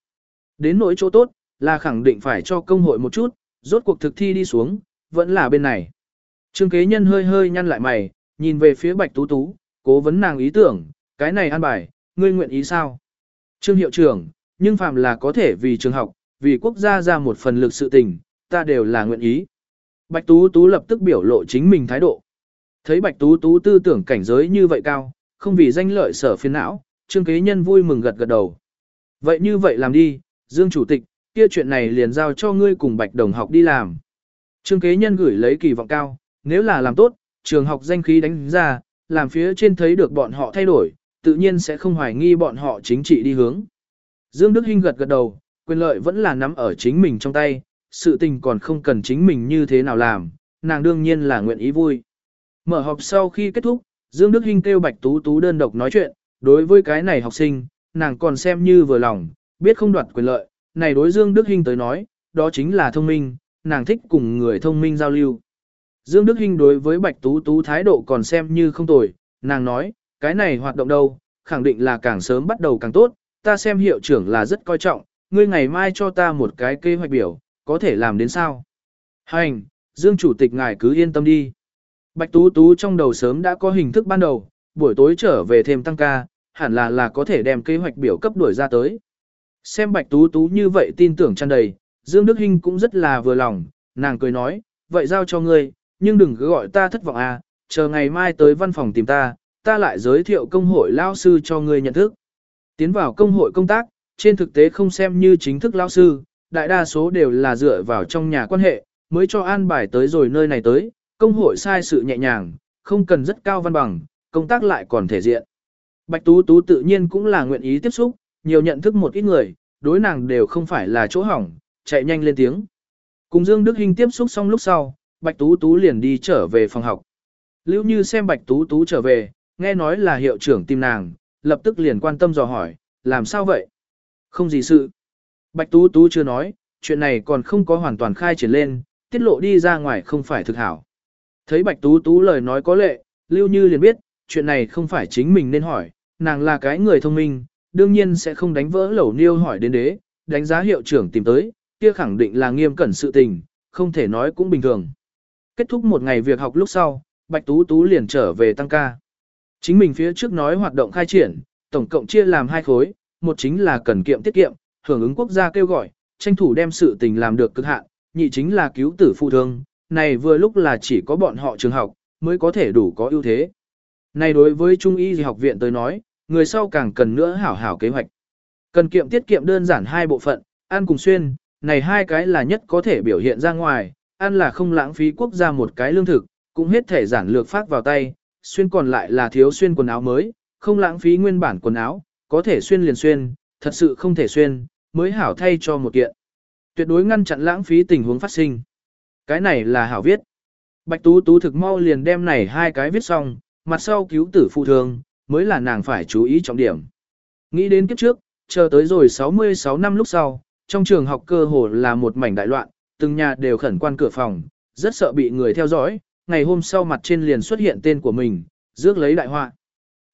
Đến nỗi chỗ tốt, là khẳng định phải cho công hội một chút, rốt cuộc thực thi đi xuống, vẫn là bên này. Trương kế nhân hơi hơi nhăn lại mày, nhìn về phía bạch tú tú, cố vấn nàng ý tưởng, cái này an bài, ngươi nguyện ý sao? Trương hiệu trưởng, nhưng phạm là có thể vì trường học, vì quốc gia ra một phần lực sự tình, ta đều là nguyện ý. Bạch Tú Tú lập tức biểu lộ chính mình thái độ. Thấy Bạch Tú Tú tư tưởng cảnh giới như vậy cao, không vì danh lợi sở phiền não, Trương Kế Nhân vui mừng gật gật đầu. Vậy như vậy làm đi, Dương Chủ tịch, kia chuyện này liền giao cho ngươi cùng Bạch Đồng học đi làm. Trương Kế Nhân gửi lấy kỳ vọng cao, nếu là làm tốt, trường học danh khí đánh ra, làm phía trên thấy được bọn họ thay đổi, tự nhiên sẽ không hoài nghi bọn họ chính trị đi hướng. Dương Đức Hinh gật gật đầu, quyền lợi vẫn là nắm ở chính mình trong tay, sự tình còn không cần chính mình như thế nào làm, nàng đương nhiên là nguyện ý vui. Mở họp sau khi kết thúc, Dương Đức Hinh kêu Bạch Tú Tú đơn độc nói chuyện, đối với cái này học sinh, nàng còn xem như vừa lòng, biết không đoạt quyền lợi, này đối Dương Đức Hinh tới nói, đó chính là thông minh, nàng thích cùng người thông minh giao lưu. Dương Đức Hinh đối với Bạch Tú Tú thái độ còn xem như không tồi, nàng nói, cái này hoạt động đâu, khẳng định là càng sớm bắt đầu càng tốt, ta xem hiệu trưởng là rất coi trọng, ngươi ngày mai cho ta một cái kế hoạch biểu, có thể làm đến sao? Hành, Dương Chủ tịch ngài cứ yên tâm đi. Bạch Tú Tú trong đầu sớm đã có hình thức ban đầu, buổi tối trở về thêm tăng ca, hẳn là là có thể đem kế hoạch biểu cấp đuổi ra tới. Xem Bạch Tú Tú như vậy tin tưởng tràn đầy, Dương Đức Hinh cũng rất là vừa lòng, nàng cười nói, vậy giao cho ngươi, nhưng đừng cứ gọi ta thất vọng à, chờ ngày mai tới văn phòng tìm ta, ta lại giới thiệu công hội lao sư cho ngươi nhận thức. Tiến vào công hội công tác, trên thực tế không xem như chính thức lao sư, đại đa số đều là dựa vào trong nhà quan hệ, mới cho an bài tới rồi nơi này tới, công hội sai sự nhẹ nhàng, không cần rất cao văn bằng, công tác lại còn thể diện. Bạch Tú Tú tự nhiên cũng là nguyện ý tiếp xúc, nhiều nhận thức một ít người, đối nàng đều không phải là chỗ hỏng, chạy nhanh lên tiếng. Cùng Dương Đức Hinh tiếp xúc xong lúc sau, Bạch Tú Tú liền đi trở về phòng học. Lưu Như xem Bạch Tú Tú trở về, nghe nói là hiệu trưởng tìm nàng, lập tức liền quan tâm dò hỏi, làm sao vậy? Không gì sự. Bạch Tú Tú chưa nói, chuyện này còn không có hoàn toàn khai triển lên, tiết lộ đi ra ngoài không phải thực hảo. Thấy Bạch Tú Tú lời nói có lệ, Lưu Như liền biết, chuyện này không phải chính mình nên hỏi, nàng là cái người thông minh, đương nhiên sẽ không đánh vỡ lẩu niêu hỏi đến đế, đánh giá hiệu trưởng tìm tới, kia khẳng định là nghiêm cẩn sự tình, không thể nói cũng bình thường. Kết thúc một ngày việc học lúc sau, Bạch Tú Tú liền trở về tăng ca. Chính mình phía trước nói hoạt động khai triển, tổng cộng chia làm hai khối, một chính là cần kiệm tiết kiệm, hưởng ứng quốc gia kêu gọi, tranh thủ đem sự tình làm được cực hạn, nhị chính là cứu tử phụ thương, này vừa lúc là chỉ có bọn họ trường học, mới có thể đủ có ưu thế. Này đối với Trung y học viện tới nói, người sau càng cần nữa hảo hảo kế hoạch. Cần kiệm tiết kiệm đơn giản hai bộ phận, ăn cùng xuyên, này hai cái là nhất có thể biểu hiện ra ngoài, ăn là không lãng phí quốc gia một cái lương thực, cũng hết thể giản lược phát vào tay, xuyên còn lại là thiếu xuyên quần áo mới, không lãng phí nguyên bản quần áo, có thể xuyên liền xuyên, thật sự không thể xuyên, mới hảo thay cho một kiện. Tuyệt đối ngăn chặn lãng phí tình huống phát sinh. Cái này là hảo viết. Bạch Tú Tú thực mau liền đem này hai cái viết xong, mặt sau cứu tử phụ thương, mới là nàng phải chú ý trọng điểm. Nghĩ đến kiếp trước, chờ tới rồi 66 năm lúc sau, trong trường học cơ hồ là một mảnh đại loạn, từng nhà đều khẩn quan cửa phòng, rất sợ bị người theo dõi, ngày hôm sau mặt trên liền xuất hiện tên của mình, rước lấy đại họa.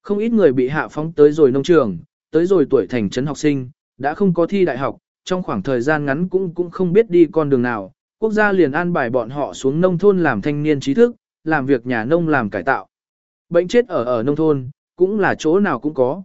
Không ít người bị hạ phóng tới rồi nông trường, tới rồi tuổi thành trấn học sinh, đã không có thi đại học, trong khoảng thời gian ngắn cũng cũng không biết đi con đường nào, quốc gia liền an bài bọn họ xuống nông thôn làm thanh niên trí thức, làm việc nhà nông làm cải tạo. Bệnh chết ở ở nông thôn, cũng là chỗ nào cũng có.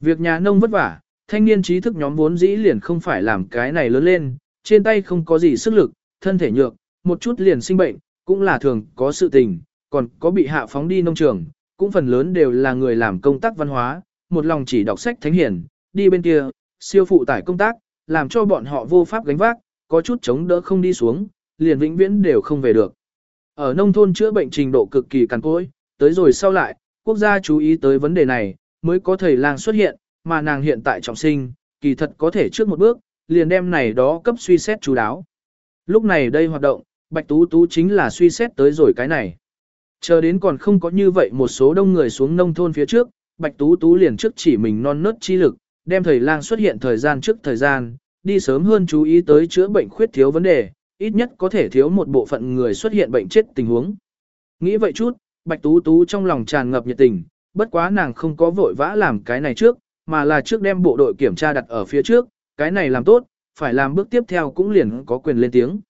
Việc nhà nông vất vả, thanh niên trí thức nhóm vốn dĩ liền không phải làm cái này lớn lên, trên tay không có gì sức lực, thân thể nhược, một chút liền sinh bệnh, cũng là thường có sự tình, còn có bị hạ phóng đi nông trường, cũng phần lớn đều là người làm công tác văn hóa, một lòng chỉ đọc sách thánh hiển, đi bên kia, siêu phụ tải công tác, làm cho bọn họ vô pháp gánh vác, có chút chống đỡ không đi xuống, liền vĩnh viễn đều không về được. Ở nông thôn chữa bệnh trình độ cực kỳ cằn cỗi, tới rồi sau lại, quốc gia chú ý tới vấn đề này, mới có thầy lang xuất hiện, mà nàng hiện tại trọng sinh, kỳ thật có thể trước một bước, liền đem này đó cấp suy xét chú đáo. Lúc này đây hoạt động, Bạch Tú Tú chính là suy xét tới rồi cái này. Chờ đến còn không có như vậy một số đông người xuống nông thôn phía trước, Bạch Tú Tú liền trước chỉ mình non nớt chi lực, đem thầy lang xuất hiện thời gian trước thời gian, đi sớm hơn chú ý tới chữa bệnh khuyết thiếu vấn đề, ít nhất có thể thiếu một bộ phận người xuất hiện bệnh chết tình huống. Nghĩ vậy chút, Bạch Tú Tú trong lòng tràn ngập nhiệt tình, bất quá nàng không có vội vã làm cái này trước, mà là trước đem bộ đội kiểm tra đặt ở phía trước, cái này làm tốt, phải làm bước tiếp theo cũng liền có quyền lên tiếng.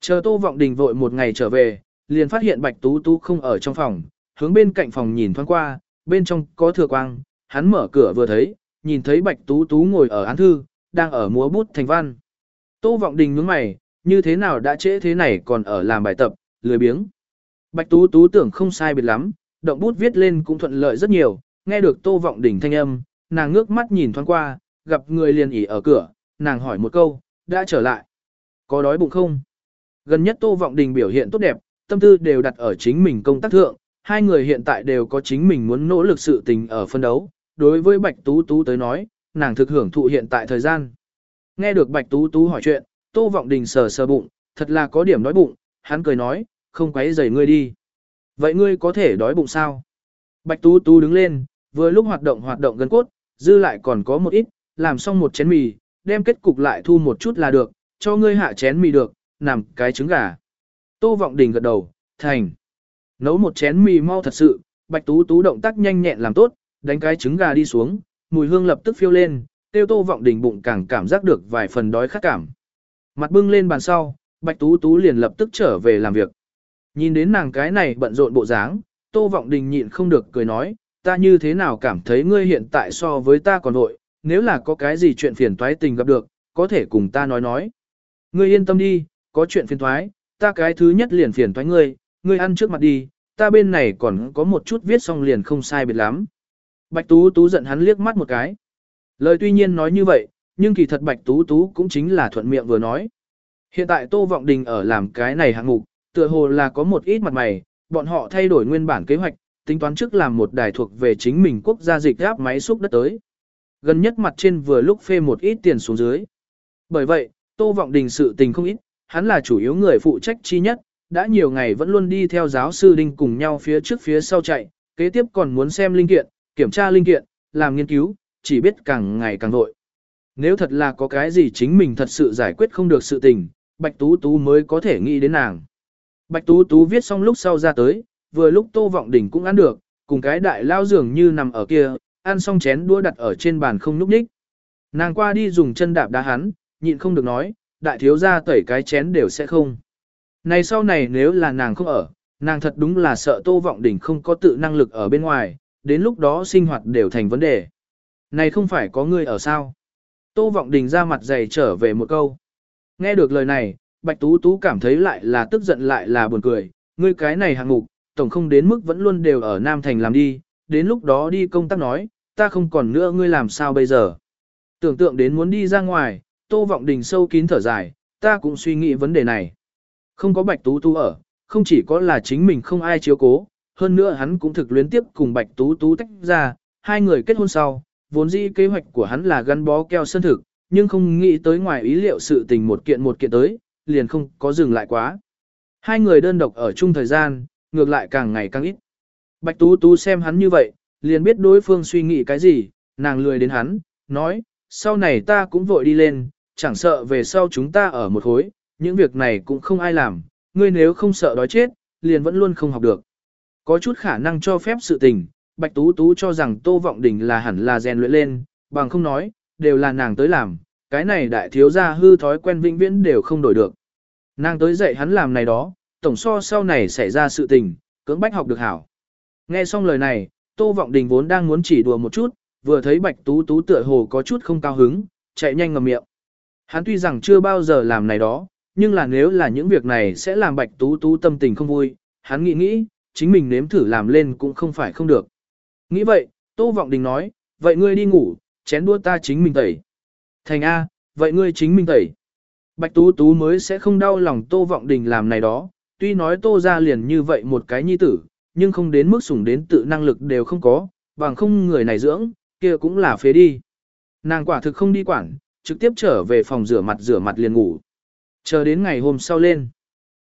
Chờ Tô Vọng Đình vội một ngày trở về, liền phát hiện Bạch Tú Tú không ở trong phòng, hướng bên cạnh phòng nhìn thoáng qua, bên trong có thừa quang, hắn mở cửa vừa thấy, nhìn thấy Bạch Tú Tú ngồi ở án thư, đang ở múa bút thành văn. Tô Vọng Đình nhướng mày, như thế nào đã trễ thế này còn ở làm bài tập, lười biếng. Bạch Tú Tú tưởng không sai biệt lắm, động bút viết lên cũng thuận lợi rất nhiều, nghe được Tô Vọng Đình thanh âm, nàng ngước mắt nhìn thoáng qua, gặp người liền ỉ ở cửa, nàng hỏi một câu, đã trở lại. Có đói bụng không? Gần nhất Tô Vọng Đình biểu hiện tốt đẹp, tâm tư đều đặt ở chính mình công tác thượng, hai người hiện tại đều có chính mình muốn nỗ lực sự tình ở phân đấu. Đối với Bạch Tú Tú tới nói, nàng thực hưởng thụ hiện tại thời gian. Nghe được Bạch Tú Tú hỏi chuyện, Tô Vọng Đình sờ sờ bụng, thật là có điểm đói bụng, hắn cười nói, không quấy rầy ngươi đi. Vậy ngươi có thể đói bụng sao? Bạch Tú Tú đứng lên, vừa lúc hoạt động hoạt động gần cốt, dư lại còn có một ít, làm xong một chén mì, đem kết cục lại thu một chút là được, cho ngươi hạ chén mì được, nằm cái trứng gà. Tô Vọng Đình gật đầu, thành. Nấu một chén mì mau thật sự, Bạch Tú Tú động tác nhanh nhẹn làm tốt, đánh cái trứng gà đi xuống, mùi hương lập tức phiêu lên, tiêu Tô Vọng Đình bụng càng cảm giác được vài phần đói khát cảm. Mặt bưng lên bàn sau, Bạch Tú Tú liền lập tức trở về làm việc. Nhìn đến nàng cái này bận rộn bộ dáng, Tô Vọng Đình nhịn không được cười nói, ta như thế nào cảm thấy ngươi hiện tại so với ta còn vội, nếu là có cái gì chuyện phiền toái tình gặp được, có thể cùng ta nói nói. Ngươi yên tâm đi, có chuyện phiền toái, ta cái thứ nhất liền phiền toái ngươi, ngươi ăn trước mặt đi, ta bên này còn có một chút viết xong liền không sai biệt lắm. Bạch Tú Tú giận hắn liếc mắt một cái. Lời tuy nhiên nói như vậy, nhưng kỳ thật Bạch Tú Tú cũng chính là thuận miệng vừa nói. Hiện tại Tô Vọng Đình ở làm cái này hạng mục, tựa hồ là có một ít mặt mày, bọn họ thay đổi nguyên bản kế hoạch, tính toán trước làm một đài thuộc về chính mình quốc gia dịch áp máy xúc đất tới. Gần nhất mặt trên vừa lúc phê một ít tiền xuống dưới. Bởi vậy, Tô Vọng Đình sự tình không ít, hắn là chủ yếu người phụ trách chi nhất, đã nhiều ngày vẫn luôn đi theo giáo sư Đinh cùng nhau phía trước phía sau chạy, kế tiếp còn muốn xem linh kiện, kiểm tra linh kiện, làm nghiên cứu, chỉ biết càng ngày càng vội. Nếu thật là có cái gì chính mình thật sự giải quyết không được sự tình, Bạch Tú Tú mới có thể nghĩ đến nàng. Bạch Tú Tú viết xong lúc sau ra tới, vừa lúc Tô Vọng Đình cũng ăn được, cùng cái đại lao dường như nằm ở kia, ăn xong chén đũa đặt ở trên bàn không nhúc nhích. Nàng qua đi dùng chân đạp đá hắn, nhịn không được nói, đại thiếu gia tẩy cái chén đều sẽ không. Này sau này nếu là nàng không ở, nàng thật đúng là sợ Tô Vọng Đình không có tự năng lực ở bên ngoài, đến lúc đó sinh hoạt đều thành vấn đề. Này không phải có người ở sao? Tô Vọng Đình ra mặt dày trở về một câu. Nghe được lời này, Bạch Tú Tú cảm thấy lại là tức giận lại là buồn cười, ngươi cái này hạng mục, tổng không đến mức vẫn luôn đều ở Nam Thành làm đi, đến lúc đó đi công tác nói, ta không còn nữa ngươi làm sao bây giờ. Tưởng tượng đến muốn đi ra ngoài, Tô Vọng Đình sâu kín thở dài, ta cũng suy nghĩ vấn đề này. Không có Bạch Tú Tú ở, không chỉ có là chính mình không ai chiếu cố, hơn nữa hắn cũng thực luyến tiếp cùng Bạch Tú Tú tách ra, hai người kết hôn sau, vốn dĩ kế hoạch của hắn là gắn bó keo sơn thực, nhưng không nghĩ tới ngoài ý liệu sự tình một kiện một kiện tới, liền không có dừng lại quá. Hai người đơn độc ở chung thời gian, ngược lại càng ngày càng ít. Bạch Tú Tú xem hắn như vậy, liền biết đối phương suy nghĩ cái gì, nàng lười đến hắn, nói, sau này ta cũng vội đi lên, chẳng sợ về sau chúng ta ở một khối, những việc này cũng không ai làm, ngươi nếu không sợ đói chết, liền vẫn luôn không học được. Có chút khả năng cho phép sự tình, Bạch Tú Tú cho rằng Tô Vọng Đình là hẳn là rèn luyện lên, bằng không nói, đều là nàng tới làm, cái này đại thiếu gia hư thói quen vĩnh viễn đều không đổi được. Nàng tới dạy hắn làm này đó, tổng so sau này xảy ra sự tình, cưỡng bách học được hảo. Nghe xong lời này, Tô Vọng Đình vốn đang muốn chỉ đùa một chút, vừa thấy Bạch Tú Tú tựa hồ có chút không cao hứng, chạy nhanh ngậm miệng. Hắn tuy rằng chưa bao giờ làm này đó, nhưng là nếu là những việc này sẽ làm Bạch Tú Tú tâm tình không vui, hắn nghĩ nghĩ, chính mình nếm thử làm lên cũng không phải không được. Nghĩ vậy, Tô Vọng Đình nói, vậy ngươi đi ngủ, chén đua ta chính mình tẩy. Thành A, vậy ngươi chính mình tẩy. Bạch Tú Tú mới sẽ không đau lòng Tô Vọng Đình làm này đó, tuy nói Tô ra liền như vậy một cái nhi tử, nhưng không đến mức sủng đến tự năng lực đều không có, bằng không người này dưỡng, kia cũng là phế đi. Nàng quả thực không đi quản, trực tiếp trở về phòng rửa mặt rửa mặt liền ngủ. Chờ đến ngày hôm sau lên.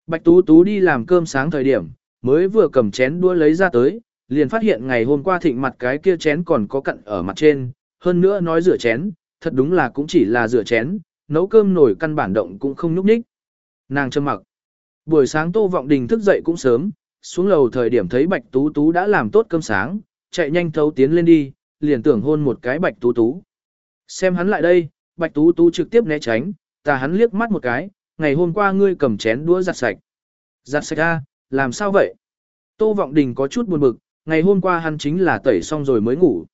Bạch Tú Tú đi làm cơm sáng thời điểm, mới vừa cầm chén đũa lấy ra tới, liền phát hiện ngày hôm qua thịnh mặt cái kia chén còn có cặn ở mặt trên, hơn nữa nói rửa chén, thật đúng là cũng chỉ là rửa chén, nấu cơm nổi căn bản động cũng không nhúc nhích. Nàng trầm mặc. Buổi sáng Tô Vọng Đình thức dậy cũng sớm, xuống lầu thời điểm thấy Bạch Tú Tú đã làm tốt cơm sáng, chạy nhanh thấu tiến lên đi, liền tưởng hôn một cái Bạch Tú Tú. Xem hắn lại đây, Bạch Tú Tú trực tiếp né tránh, ta hắn liếc mắt một cái, ngày hôm qua ngươi cầm chén đũa giặt sạch. Giặt sạch a, làm sao vậy? Tô Vọng Đình có chút buồn bực, ngày hôm qua hắn chính là tẩy xong rồi mới ngủ.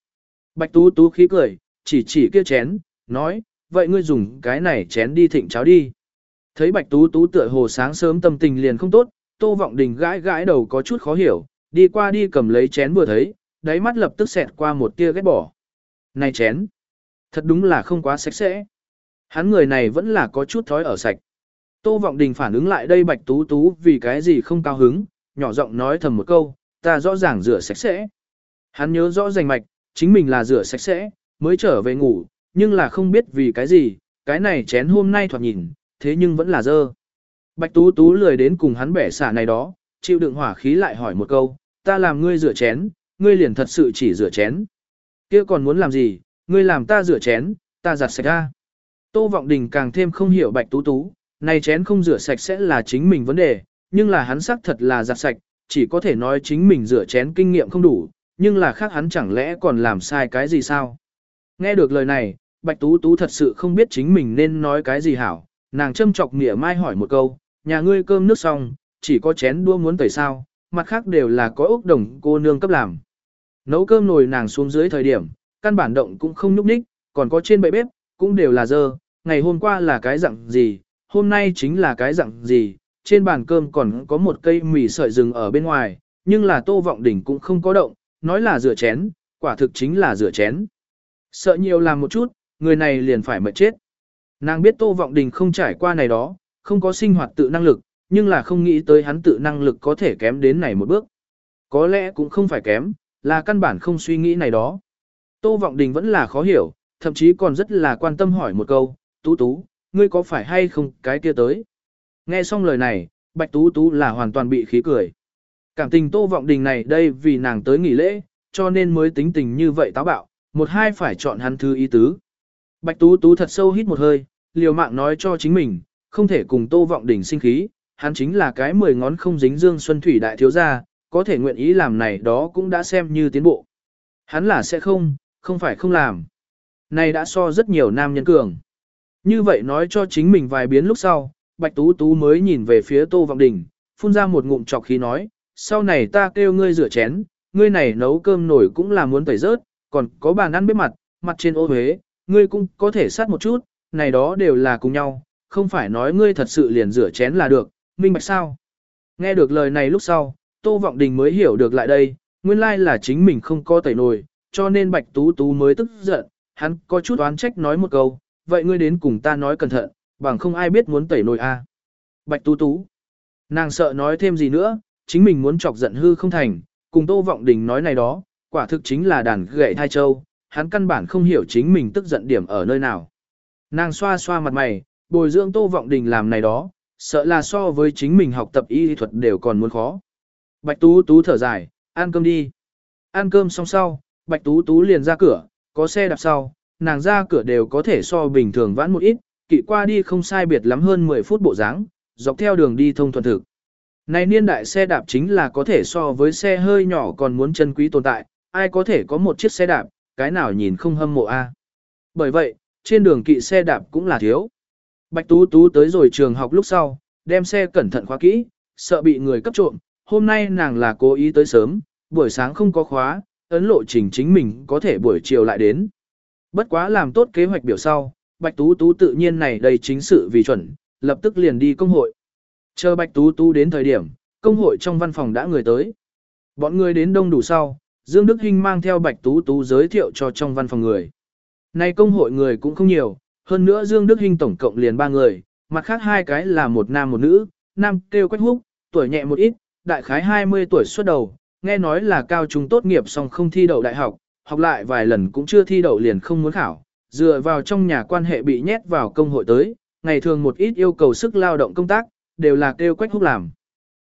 Bạch Tú Tú khí cười, chỉ chỉ kia chén, nói, vậy ngươi dùng cái này chén đi thịnh cháo đi. Thấy Bạch Tú Tú tựa hồ sáng sớm tâm tình liền không tốt, Tô Vọng Đình gãi gãi đầu có chút khó hiểu, đi qua đi cầm lấy chén vừa thấy, đáy mắt lập tức xẹt qua một tia ghét bỏ. Này chén, thật đúng là không quá sạch sẽ. Hắn người này vẫn là có chút thói ở sạch. Tô Vọng Đình phản ứng lại đây Bạch Tú Tú vì cái gì không cao hứng, nhỏ giọng nói thầm một câu, ta rõ ràng rửa sạch sẽ. Hắn nhớ rõ rành mạch, chính mình là rửa sạch sẽ, mới trở về ngủ, nhưng là không biết vì cái gì, cái này chén hôm nay thoạt nhìn, thế nhưng vẫn là dơ. Bạch Tú Tú lười đến cùng hắn bẻ xả này đó, chịu đựng hỏa khí lại hỏi một câu, ta làm ngươi rửa chén, ngươi liền thật sự chỉ rửa chén. kia còn muốn làm gì, ngươi làm ta rửa chén, ta giặt sạch ra. Tô Vọng Đình càng thêm không hiểu Bạch Tú Tú, này chén không rửa sạch sẽ là chính mình vấn đề, nhưng là hắn xác thật là giặt sạch, chỉ có thể nói chính mình rửa chén kinh nghiệm không đủ, nhưng là khác hắn chẳng lẽ còn làm sai cái gì sao? Nghe được lời này, Bạch Tú Tú thật sự không biết chính mình nên nói cái gì hảo, nàng châm chọc nghĩa mai hỏi một câu, nhà ngươi cơm nước xong, chỉ có chén đua muốn tẩy sao, mặt khác đều là có ốc đồng cô nương cấp làm. Nấu cơm nồi nàng xuống dưới thời điểm, căn bản động cũng không nhúc nhích, còn có trên bệ bếp, cũng đều là dơ, ngày hôm qua là cái dạng gì, hôm nay chính là cái dạng gì, trên bàn cơm còn có một cây mì sợi rừng ở bên ngoài, nhưng là tô vọng đỉnh cũng không có động, nói là rửa chén, quả thực chính là rửa chén. Sợ nhiều làm một chút, người này liền phải mệt chết. Nàng biết Tô Vọng Đình không trải qua này đó, không có sinh hoạt tự năng lực, nhưng là không nghĩ tới hắn tự năng lực có thể kém đến này một bước. Có lẽ cũng không phải kém, là căn bản không suy nghĩ này đó. Tô Vọng Đình vẫn là khó hiểu, thậm chí còn rất là quan tâm hỏi một câu, Tú Tú, ngươi có phải hay không cái kia tới? Nghe xong lời này, Bạch Tú Tú là hoàn toàn bị khí cười. Cảm tình Tô Vọng Đình này đây vì nàng tới nghỉ lễ, cho nên mới tính tình như vậy táo bạo, một hai phải chọn hắn thứ ý tứ. Bạch Tú Tú thật sâu hít một hơi, liều mạng nói cho chính mình, không thể cùng Tô Vọng Đình sinh khí, hắn chính là cái mười ngón không dính dương xuân thủy đại thiếu gia, có thể nguyện ý làm này đó cũng đã xem như tiến bộ. Hắn là sẽ không, không phải không làm. Này đã so rất nhiều nam nhân cường. Như vậy nói cho chính mình vài biến lúc sau, Bạch Tú Tú mới nhìn về phía Tô Vọng Đình, phun ra một ngụm trọc khí nói, sau này ta kêu ngươi rửa chén, ngươi này nấu cơm nổi cũng là muốn tẩy rớt, còn có bàn ăn bếp mặt, mặt trên ô huế, ngươi cũng có thể sát một chút, này đó đều là cùng nhau, không phải nói ngươi thật sự liền rửa chén là được, minh bạch sao. Nghe được lời này lúc sau, Tô Vọng Đình mới hiểu được lại đây, nguyên lai là chính mình không có tẩy nồi, cho nên Bạch Tú Tú mới tức giận, hắn có chút oán trách nói một câu, vậy ngươi đến cùng ta nói cẩn thận, bằng không ai biết muốn tẩy nồi a. À. Bạch Tú Tú, nàng sợ nói thêm gì nữa, chính mình muốn chọc giận hư không thành, cùng Tô Vọng Đình nói này đó, quả thực chính là đàn gậy thai châu, hắn căn bản không hiểu chính mình tức giận điểm ở nơi nào. Nàng xoa xoa mặt mày, bồi dưỡng Tô Vọng Đình làm này đó, sợ là so với chính mình học tập y thuật đều còn muốn khó. Bạch Tú Tú thở dài, ăn cơm đi. Ăn cơm xong sau, Bạch Tú Tú liền ra cửa, có xe đạp sau, nàng ra cửa đều có thể so bình thường vãn một ít, kỵ qua đi không sai biệt lắm hơn 10 phút bộ dáng, dọc theo đường đi thông thuận thực. Này niên đại xe đạp chính là có thể so với xe hơi nhỏ còn muốn chân quý tồn tại, ai có thể có một chiếc xe đạp, cái nào nhìn không hâm mộ a. À? Bởi vậy, trên đường kỵ xe đạp cũng là thiếu. Bạch Tú Tú tới rồi trường học lúc sau, đem xe cẩn thận khóa kỹ, sợ bị người cấp trộm, hôm nay nàng là cố ý tới sớm, buổi sáng không có khóa, ấn lộ trình chính mình có thể buổi chiều lại đến. Bất quá làm tốt kế hoạch biểu sau, Bạch Tú Tú tự nhiên này đầy chính sự vì chuẩn, lập tức liền đi công hội. Chờ Bạch Tú Tú đến thời điểm, công hội trong văn phòng đã người tới. Bọn người đến đông đủ sau, Dương Đức Hinh mang theo Bạch Tú Tú giới thiệu cho trong văn phòng người. Nay công hội người cũng không nhiều, hơn nữa Dương Đức Hinh tổng cộng liền ba người, mặt khác hai cái là một nam một nữ, nam kêu Quách Húc, tuổi nhẹ một ít, đại khái 20 tuổi xuất đầu, nghe nói là cao trung tốt nghiệp xong không thi đậu đại học, học lại vài lần cũng chưa thi đậu liền không muốn khảo, dựa vào trong nhà quan hệ bị nhét vào công hội tới, ngày thường một ít yêu cầu sức lao động công tác, đều là kêu Quách Húc làm.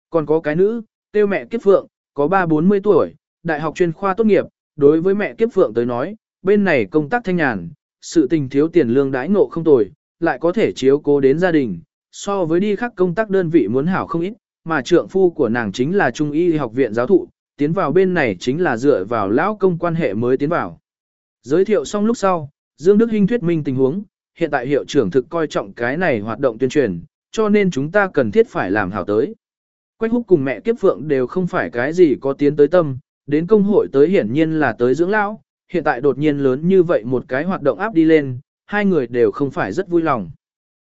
Còn có cái nữ, kêu mẹ Kiếp Phượng, có 3-40 tuổi, đại học chuyên khoa tốt nghiệp, đối với mẹ Kiếp Phượng tới nói, bên này công tác thanh nhàn, sự tình thiếu tiền lương đãi ngộ không tồi, lại có thể chiếu cố đến gia đình, so với đi khác công tác đơn vị muốn hảo không ít, mà trượng phu của nàng chính là trung y học viện giáo thụ, tiến vào bên này chính là dựa vào lão công quan hệ mới tiến vào. Giới thiệu xong lúc sau, Dương Đức Hinh thuyết minh tình huống, hiện tại hiệu trưởng thực coi trọng cái này hoạt động tuyên truyền, cho nên chúng ta cần thiết phải làm hảo tới. Quách húc cùng mẹ kiếp phượng đều không phải cái gì có tiến tới tâm, đến công hội tới hiển nhiên là tới dưỡng lão, hiện tại đột nhiên lớn như vậy một cái hoạt động áp đi lên, hai người đều không phải rất vui lòng.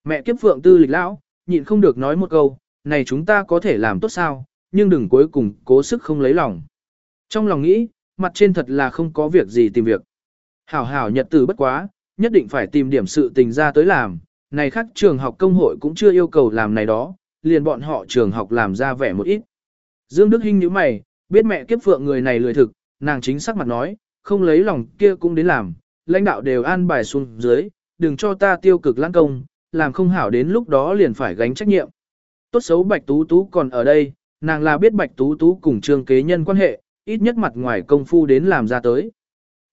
Mẹ kiếp phượng tư lịch lão, nhịn không được nói một câu, này chúng ta có thể làm tốt sao, nhưng đừng cuối cùng cố sức không lấy lòng. Trong lòng nghĩ, mặt trên thật là không có việc gì tìm việc. Hảo hảo nhật tử bất quá, nhất định phải tìm điểm sự tình ra tới làm, này khác trường học công hội cũng chưa yêu cầu làm này đó, liền bọn họ trường học làm ra vẻ một ít. Dương Đức Hinh như mày, biết mẹ kiếp phượng người này lười thực, nàng chính sắc mặt nói, không lấy lòng kia cũng đến làm, lãnh đạo đều an bài xuống dưới, đừng cho ta tiêu cực lãng công, làm không hảo đến lúc đó liền phải gánh trách nhiệm. Tốt xấu Bạch Tú Tú còn ở đây, nàng là biết Bạch Tú Tú cùng trương kế nhân quan hệ, ít nhất mặt ngoài công phu đến làm ra tới.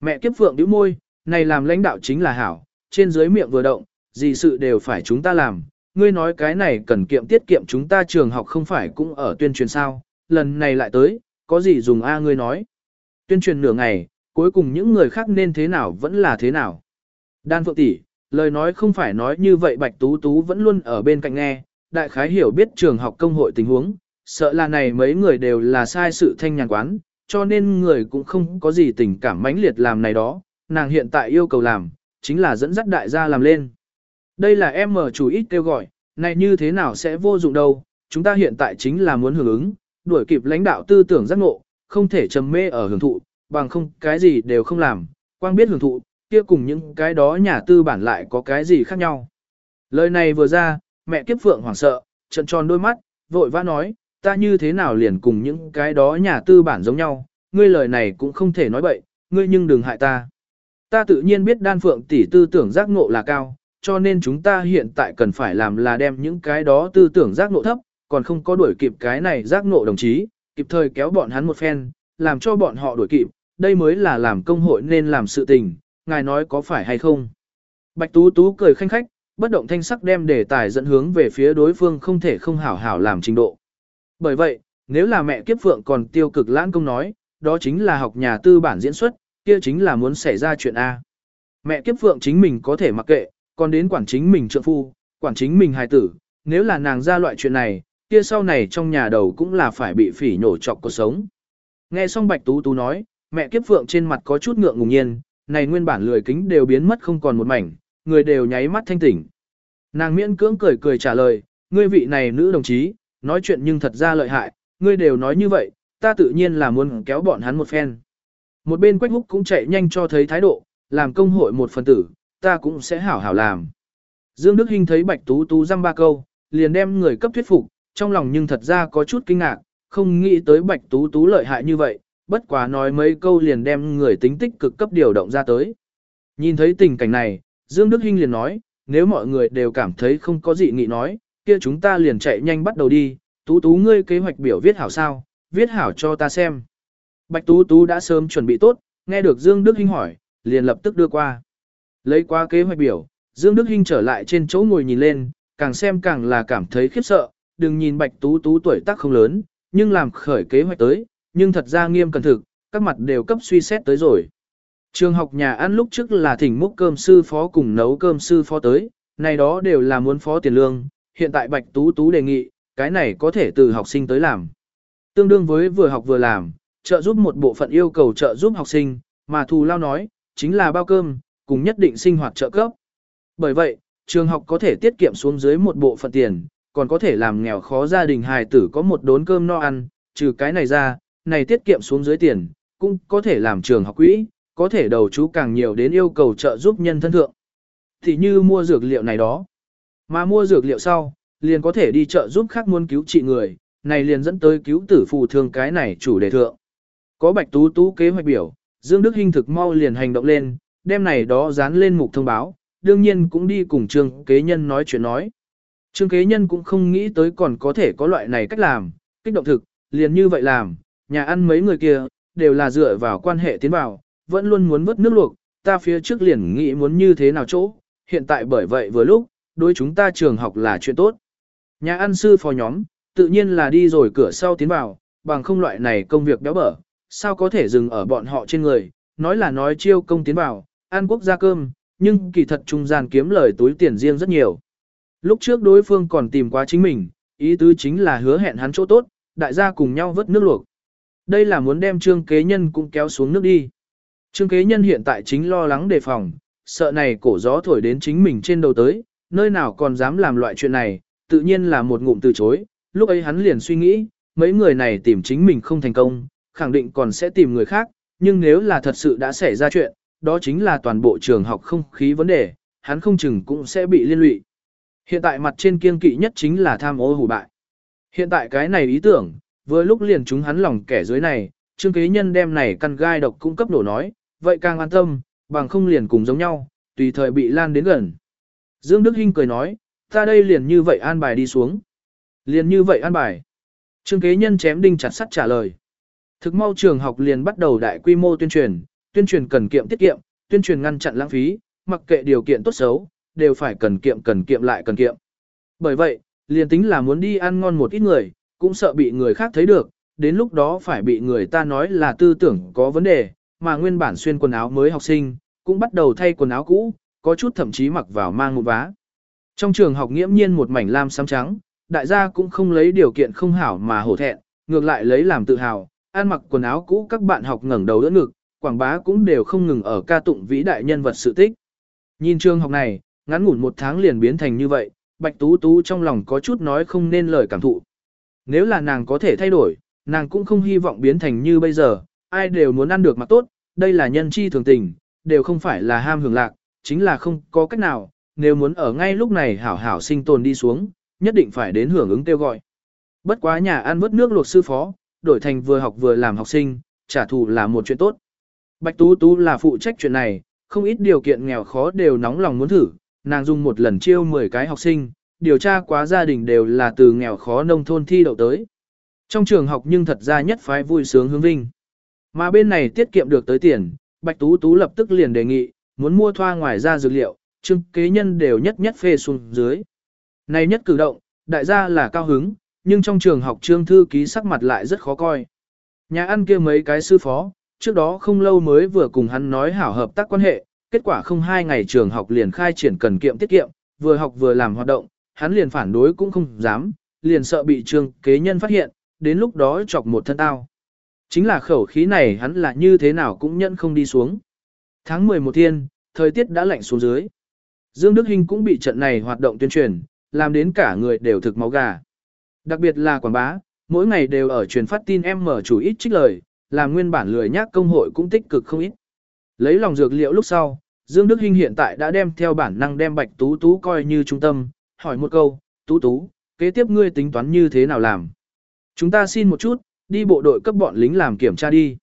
Mẹ kiếp phượng nhíu môi, này làm lãnh đạo chính là hảo, trên dưới miệng vừa động, gì sự đều phải chúng ta làm. Ngươi nói cái này cần kiệm tiết kiệm chúng ta trường học không phải cũng ở tuyên truyền sao, lần này lại tới, có gì dùng A ngươi nói. Tuyên truyền nửa ngày, cuối cùng những người khác nên thế nào vẫn là thế nào. Đan Phượng tỷ, lời nói không phải nói như vậy Bạch Tú Tú vẫn luôn ở bên cạnh nghe, đại khái hiểu biết trường học công hội tình huống, sợ là này mấy người đều là sai sự thanh nhàn quán, cho nên người cũng không có gì tình cảm mãnh liệt làm này đó, nàng hiện tại yêu cầu làm, chính là dẫn dắt đại gia làm lên. Đây là em mở chủ ít kêu gọi, này như thế nào sẽ vô dụng đâu, chúng ta hiện tại chính là muốn hưởng ứng, đuổi kịp lãnh đạo tư tưởng giác ngộ, không thể trầm mê ở hưởng thụ, bằng không cái gì đều không làm, quang biết hưởng thụ, kia cùng những cái đó nhà tư bản lại có cái gì khác nhau. Lời này vừa ra, mẹ kiếp phượng hoảng sợ, trận tròn đôi mắt, vội vã nói, ta như thế nào liền cùng những cái đó nhà tư bản giống nhau, ngươi lời này cũng không thể nói bậy, ngươi nhưng đừng hại ta. Ta tự nhiên biết đan phượng tỷ tư tưởng giác ngộ là cao, cho nên chúng ta hiện tại cần phải làm là đem những cái đó tư tưởng giác ngộ thấp, còn không có đuổi kịp cái này giác ngộ đồng chí, kịp thời kéo bọn hắn một phen, làm cho bọn họ đuổi kịp, đây mới là làm công hội nên làm sự tình, ngài nói có phải hay không. Bạch Tú Tú cười khanh khách, bất động thanh sắc đem đề tài dẫn hướng về phía đối phương không thể không hảo hảo làm trình độ. Bởi vậy, nếu là mẹ kiếp phượng còn tiêu cực lãng công nói, đó chính là học nhà tư bản diễn xuất, kia chính là muốn xảy ra chuyện A. Mẹ kiếp phượng chính mình có thể mặc kệ, còn đến quản chính mình trượng phu, quản chính mình hài tử, nếu là nàng ra loại chuyện này, kia sau này trong nhà đầu cũng là phải bị phỉ nổ chọc cuộc sống. Nghe xong Bạch Tú Tú nói, mẹ kiếp phượng trên mặt có chút ngượng ngùng nhiên, này nguyên bản lười kính đều biến mất không còn một mảnh, người đều nháy mắt thanh tỉnh. Nàng miễn cưỡng cười cười trả lời, ngươi vị này nữ đồng chí, nói chuyện nhưng thật ra lợi hại, ngươi đều nói như vậy, ta tự nhiên là muốn kéo bọn hắn một phen. Một bên Quách Húc cũng chạy nhanh cho thấy thái độ, làm công hội một phần tử, ta cũng sẽ hảo hảo làm. Dương Đức Hinh thấy Bạch Tú Tú răm ba câu, liền đem người cấp thuyết phục, trong lòng nhưng thật ra có chút kinh ngạc, không nghĩ tới Bạch Tú Tú lợi hại như vậy, bất quá nói mấy câu liền đem người tính tích cực cấp điều động ra tới. Nhìn thấy tình cảnh này, Dương Đức Hinh liền nói, nếu mọi người đều cảm thấy không có gì nghị nói, kia chúng ta liền chạy nhanh bắt đầu đi, Tú Tú ngươi kế hoạch biểu viết hảo sao, viết hảo cho ta xem. Bạch Tú Tú đã sớm chuẩn bị tốt, nghe được Dương Đức Hinh hỏi, liền lập tức đưa qua. Lấy qua kế hoạch biểu, Dương Đức Hinh trở lại trên chỗ ngồi nhìn lên, càng xem càng là cảm thấy khiếp sợ, đừng nhìn Bạch Tú Tú tuổi tác không lớn, nhưng làm khởi kế hoạch tới, nhưng thật ra nghiêm cẩn thực, các mặt đều cấp suy xét tới rồi. Trường học nhà ăn lúc trước là thỉnh múc cơm sư phó cùng nấu cơm sư phó tới, này đó đều là muốn phó tiền lương, hiện tại Bạch Tú Tú đề nghị, cái này có thể từ học sinh tới làm. Tương đương với vừa học vừa làm, trợ giúp một bộ phận yêu cầu trợ giúp học sinh, mà thù lao nói, chính là bao cơm, cùng nhất định sinh hoạt trợ cấp. Bởi vậy, trường học có thể tiết kiệm xuống dưới một bộ phận tiền, còn có thể làm nghèo khó gia đình hài tử có một đốn cơm no ăn, trừ cái này ra, này tiết kiệm xuống dưới tiền, cũng có thể làm trường học quỹ, có thể đầu chú càng nhiều đến yêu cầu trợ giúp nhân thân thượng. Thì như mua dược liệu này đó. Mà mua dược liệu sau, liền có thể đi chợ giúp khác muốn cứu trị người, này liền dẫn tới cứu tử phù thương cái này chủ đề thượng. Có bạch tú tú kế hoạch biểu, Dương Đức Hinh thực mau liền hành động lên, đem này đó dán lên mục thông báo, đương nhiên cũng đi cùng trương kế nhân nói chuyện nói. Trương kế nhân cũng không nghĩ tới còn có thể có loại này cách làm, kích động thực, liền như vậy làm, nhà ăn mấy người kia, đều là dựa vào quan hệ tiến vào, vẫn luôn muốn vớt nước luộc, ta phía trước liền nghĩ muốn như thế nào chỗ, hiện tại bởi vậy vừa lúc, đối chúng ta trường học là chuyện tốt. Nhà ăn sư phó nhóm, tự nhiên là đi rồi cửa sau tiến vào, bằng không loại này công việc béo bở, sao có thể dừng ở bọn họ trên người, nói là nói chiêu công tiến vào, ăn quốc gia cơm, nhưng kỳ thật trung gian kiếm lời túi tiền riêng rất nhiều. Lúc trước đối phương còn tìm qua chính mình, ý tứ chính là hứa hẹn hắn chỗ tốt, đại gia cùng nhau vớt nước luộc. Đây là muốn đem trương kế nhân cũng kéo xuống nước đi. Trương kế nhân hiện tại chính lo lắng đề phòng, sợ này cổ gió thổi đến chính mình trên đầu tới, nơi nào còn dám làm loại chuyện này, tự nhiên là một ngụm từ chối, lúc ấy hắn liền suy nghĩ, mấy người này tìm chính mình không thành công, khẳng định còn sẽ tìm người khác, nhưng nếu là thật sự đã xảy ra chuyện, đó chính là toàn bộ trường học không khí vấn đề, hắn không chừng cũng sẽ bị liên lụy. Hiện tại mặt trên kiên kỵ nhất chính là tham ô hủ bại. Hiện tại cái này ý tưởng, vừa lúc liền chúng hắn lòng kẻ dưới này, trương kế nhân đem này căn gai độc cung cấp đổ nói, vậy càng an tâm, bằng không liền cùng giống nhau, tùy thời bị lan đến gần. Dương Đức Hinh cười nói, ta đây liền như vậy an bài đi xuống. Liền như vậy an bài. Trương kế nhân chém đinh chặt sắt trả lời. Thực mau trường học liền bắt đầu đại quy mô tuyên truyền, tuyên truyền cần kiệm tiết kiệm, tuyên truyền ngăn chặn lãng phí, mặc kệ điều kiện tốt xấu, đều phải cần kiệm cần kiệm lại cần kiệm. Bởi vậy, liền tính là muốn đi ăn ngon một ít người, cũng sợ bị người khác thấy được, đến lúc đó phải bị người ta nói là tư tưởng có vấn đề, mà nguyên bản xuyên quần áo mới học sinh, cũng bắt đầu thay quần áo cũ, có chút thậm chí mặc vào mang một vá. Trong trường học nghiễm nhiên một mảnh lam xám trắng, đại gia cũng không lấy điều kiện không hảo mà hổ thẹn, ngược lại lấy làm tự hào, ăn mặc quần áo cũ các bạn học ngẩng đầu đỡ ngực, quảng bá cũng đều không ngừng ở ca tụng vĩ đại nhân vật sự tích. Nhìn trường học này, ngắn ngủn một tháng liền biến thành như vậy, Bạch Tú Tú trong lòng có chút nói không nên lời cảm thụ. Nếu là nàng có thể thay đổi, nàng cũng không hy vọng biến thành như bây giờ, ai đều muốn ăn được mặc tốt, đây là nhân chi thường tình, đều không phải là ham hưởng lạc, chính là không có cách nào, nếu muốn ở ngay lúc này hảo hảo sinh tồn đi xuống, nhất định phải đến hưởng ứng kêu gọi. Bất quá nhà ăn vớt nước luộc sư phó, đổi thành vừa học vừa làm học sinh, trả thù là một chuyện tốt. Bạch Tú Tú là phụ trách chuyện này, không ít điều kiện nghèo khó đều nóng lòng muốn thử, nàng dùng một lần chiêu 10 cái học sinh, điều tra quá gia đình đều là từ nghèo khó nông thôn thi đậu tới. Trong trường học nhưng thật ra nhất phái vui sướng hướng vinh. Mà bên này tiết kiệm được tới tiền, Bạch Tú Tú lập tức liền đề nghị, muốn mua thoa ngoài ra dược liệu, trưng kế nhân đều nhất nhất phê xuống dưới. Này nhất cử động, đại gia là cao hứng, nhưng trong trường học trương thư ký sắc mặt lại rất khó coi. Nhà ăn kia mấy cái sư phó, trước đó không lâu mới vừa cùng hắn nói hảo hợp tác quan hệ, kết quả không hai ngày trường học liền khai triển cần kiệm tiết kiệm, vừa học vừa làm hoạt động, hắn liền phản đối cũng không dám, liền sợ bị trương kế nhân phát hiện, đến lúc đó chọc một thân tao. Chính là khẩu khí này hắn là như thế nào cũng nhẫn không đi xuống. Tháng 11 thiên, thời tiết đã lạnh xuống dưới. Dương Đức Hinh cũng bị trận này hoạt động tuyên truyền, làm đến cả người đều thực máu gà. Đặc biệt là quảng bá, mỗi ngày đều ở truyền phát tin em mở chủ ít trích lời, làm nguyên bản lười nhác công hội cũng tích cực không ít. Lấy lòng dược liệu lúc sau, Dương Đức Hinh hiện tại đã đem theo bản năng đem Bạch Tú Tú coi như trung tâm, hỏi một câu, Tú Tú, kế tiếp ngươi tính toán như thế nào làm? Chúng ta xin một chút, đi bộ đội cấp bọn lính làm kiểm tra đi.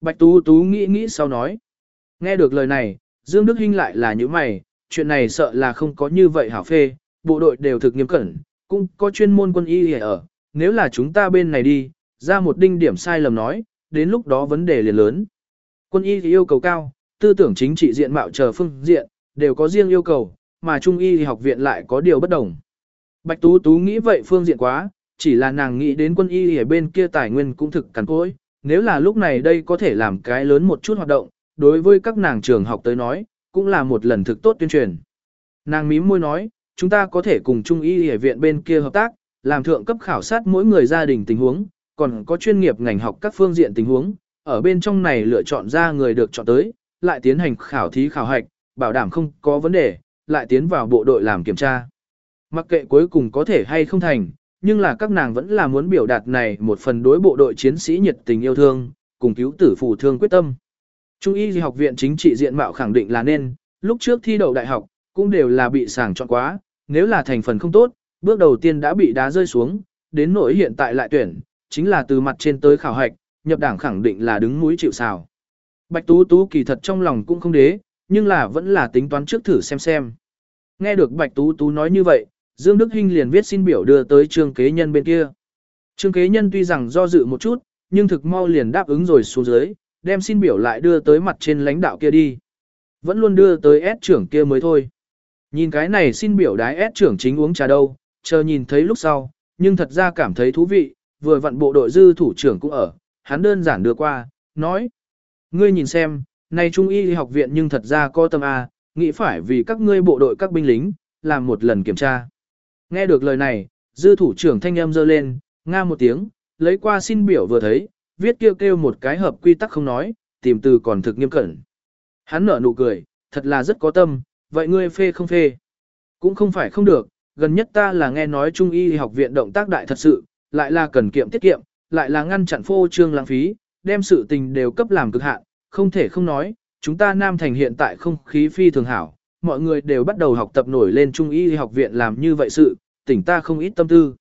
Bạch Tú Tú nghĩ nghĩ sau nói. Nghe được lời này, Dương Đức Hinh lại là những mày, chuyện này sợ là không có như vậy hảo phê, bộ đội đều thực nghiêm cẩn, cũng có chuyên môn quân y ở, nếu là chúng ta bên này đi, ra một đinh điểm sai lầm nói, đến lúc đó vấn đề liền lớn. Quân y thì yêu cầu cao, tư tưởng chính trị diện mạo chờ phương diện, đều có riêng yêu cầu, mà trung y thì học viện lại có điều bất đồng. Bạch Tú Tú nghĩ vậy phương diện quá, chỉ là nàng nghĩ đến quân y ở bên kia tài nguyên cũng thực cằn cỗi, nếu là lúc này đây có thể làm cái lớn một chút hoạt động, đối với các nàng trường học tới nói, cũng là một lần thực tốt tuyên truyền. Nàng mím môi nói, chúng ta có thể cùng Trung y y viện bên kia hợp tác, làm thượng cấp khảo sát mỗi người gia đình tình huống, còn có chuyên nghiệp ngành học các phương diện tình huống, ở bên trong này lựa chọn ra người được chọn tới, lại tiến hành khảo thí khảo hạch, bảo đảm không có vấn đề, lại tiến vào bộ đội làm kiểm tra. Mặc kệ cuối cùng có thể hay không thành, nhưng là các nàng vẫn là muốn biểu đạt này một phần đối bộ đội chiến sĩ nhiệt tình yêu thương, cùng cứu tử phù thương quyết tâm. Trung y học viện chính trị diện mạo khẳng định là nên, lúc trước thi đậu đại học, cũng đều là bị sàng chọn quá, nếu là thành phần không tốt, bước đầu tiên đã bị đá rơi xuống, đến nỗi hiện tại lại tuyển, chính là từ mặt trên tới khảo hạch, nhập đảng khẳng định là đứng mũi chịu sào. Bạch Tú Tú kỳ thật trong lòng cũng không đế, nhưng là vẫn là tính toán trước thử xem xem. Nghe được Bạch Tú Tú nói như vậy, Dương Đức Hinh liền viết xin biểu đưa tới trương kế nhân bên kia. Trương kế nhân tuy rằng do dự một chút, nhưng thực mau liền đáp ứng rồi xuống dưới, đem xin biểu lại đưa tới mặt trên lãnh đạo kia đi. Vẫn luôn đưa tới S trưởng kia mới thôi. Nhìn cái này xin biểu đái S trưởng chính uống trà đâu, chờ nhìn thấy lúc sau, nhưng thật ra cảm thấy thú vị, vừa vặn bộ đội dư thủ trưởng cũng ở, hắn đơn giản đưa qua, nói. Ngươi nhìn xem, này Trung y học viện nhưng thật ra có tâm A, nghĩ phải vì các ngươi bộ đội các binh lính, làm một lần kiểm tra. Nghe được lời này, dư thủ trưởng thanh âm dơ lên, nga một tiếng, lấy qua xin biểu vừa thấy, viết kêu kêu một cái hợp quy tắc không nói, tìm từ còn thực nghiêm cẩn. Hắn nở nụ cười, thật là rất có tâm, vậy ngươi phê không phê? Cũng không phải không được, gần nhất ta là nghe nói Trung y học viện động tác đại thật sự, lại là cần kiệm tiết kiệm, lại là ngăn chặn phô trương lãng phí, đem sự tình đều cấp làm cực hạn, không thể không nói, chúng ta Nam Thành hiện tại không khí phi thường hảo, mọi người đều bắt đầu học tập nổi lên Trung y học viện làm như vậy sự, tỉnh ta không ít tâm tư.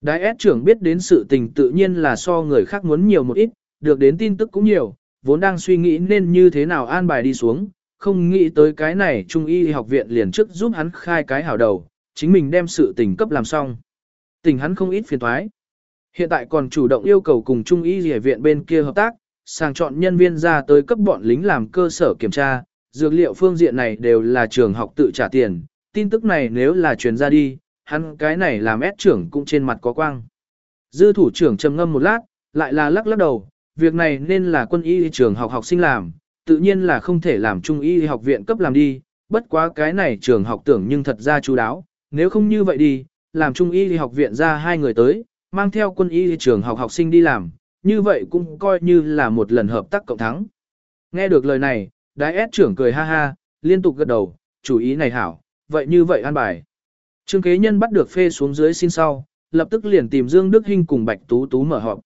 Đại S trưởng biết đến sự tình tự nhiên là so người khác muốn nhiều một ít, được đến tin tức cũng nhiều, vốn đang suy nghĩ nên như thế nào an bài đi xuống, không nghĩ tới cái này Trung y học viện liền trước giúp hắn khai cái hảo đầu, chính mình đem sự tình cấp làm xong. Tình hắn không ít phiền thoái. Hiện tại còn chủ động yêu cầu cùng Trung y rỉa viện bên kia hợp tác, sàng chọn nhân viên ra tới cấp bọn lính làm cơ sở kiểm tra, dược liệu phương diện này đều là trường học tự trả tiền, tin tức này nếu là truyền ra đi, hắn cái này làm ép trưởng cũng trên mặt có quang. Dư thủ trưởng trầm ngâm một lát, lại là lắc lắc đầu, việc này nên là quân y trường học học sinh làm, tự nhiên là không thể làm trung y học viện cấp làm đi, bất quá cái này trường học tưởng nhưng thật ra chú đáo, nếu không như vậy đi, làm trung y học viện ra hai người tới, mang theo quân y trường học học sinh đi làm, như vậy cũng coi như là một lần hợp tác cộng thắng. Nghe được lời này, đái ép trưởng cười ha ha, liên tục gật đầu, chủ ý này hảo, vậy như vậy an bài. Trương kế nhân bắt được phê xuống dưới xin sau, lập tức liền tìm Dương Đức Hinh cùng Bạch Tú Tú mở họp.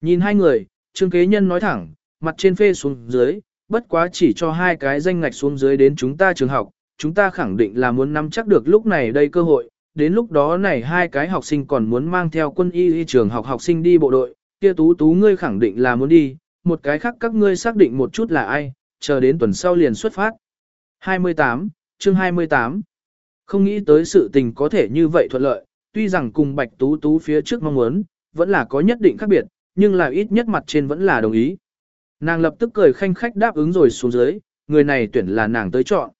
Nhìn hai người, Trương kế nhân nói thẳng, mặt trên phê xuống dưới, bất quá chỉ cho hai cái danh ngạch xuống dưới đến chúng ta trường học, chúng ta khẳng định là muốn nắm chắc được lúc này đây cơ hội, đến lúc đó này hai cái học sinh còn muốn mang theo quân y, y trường học học sinh đi bộ đội, kia tú tú ngươi khẳng định là muốn đi, một cái khác các ngươi xác định một chút là ai, chờ đến tuần sau liền xuất phát. 28, chương 28 không nghĩ tới sự tình có thể như vậy thuận lợi, tuy rằng cùng Bạch Tú Tú phía trước mong muốn, vẫn là có nhất định khác biệt, nhưng là ít nhất mặt trên vẫn là đồng ý. Nàng lập tức cười khanh khách đáp ứng rồi xuống dưới, người này tuyển là nàng tới chọn.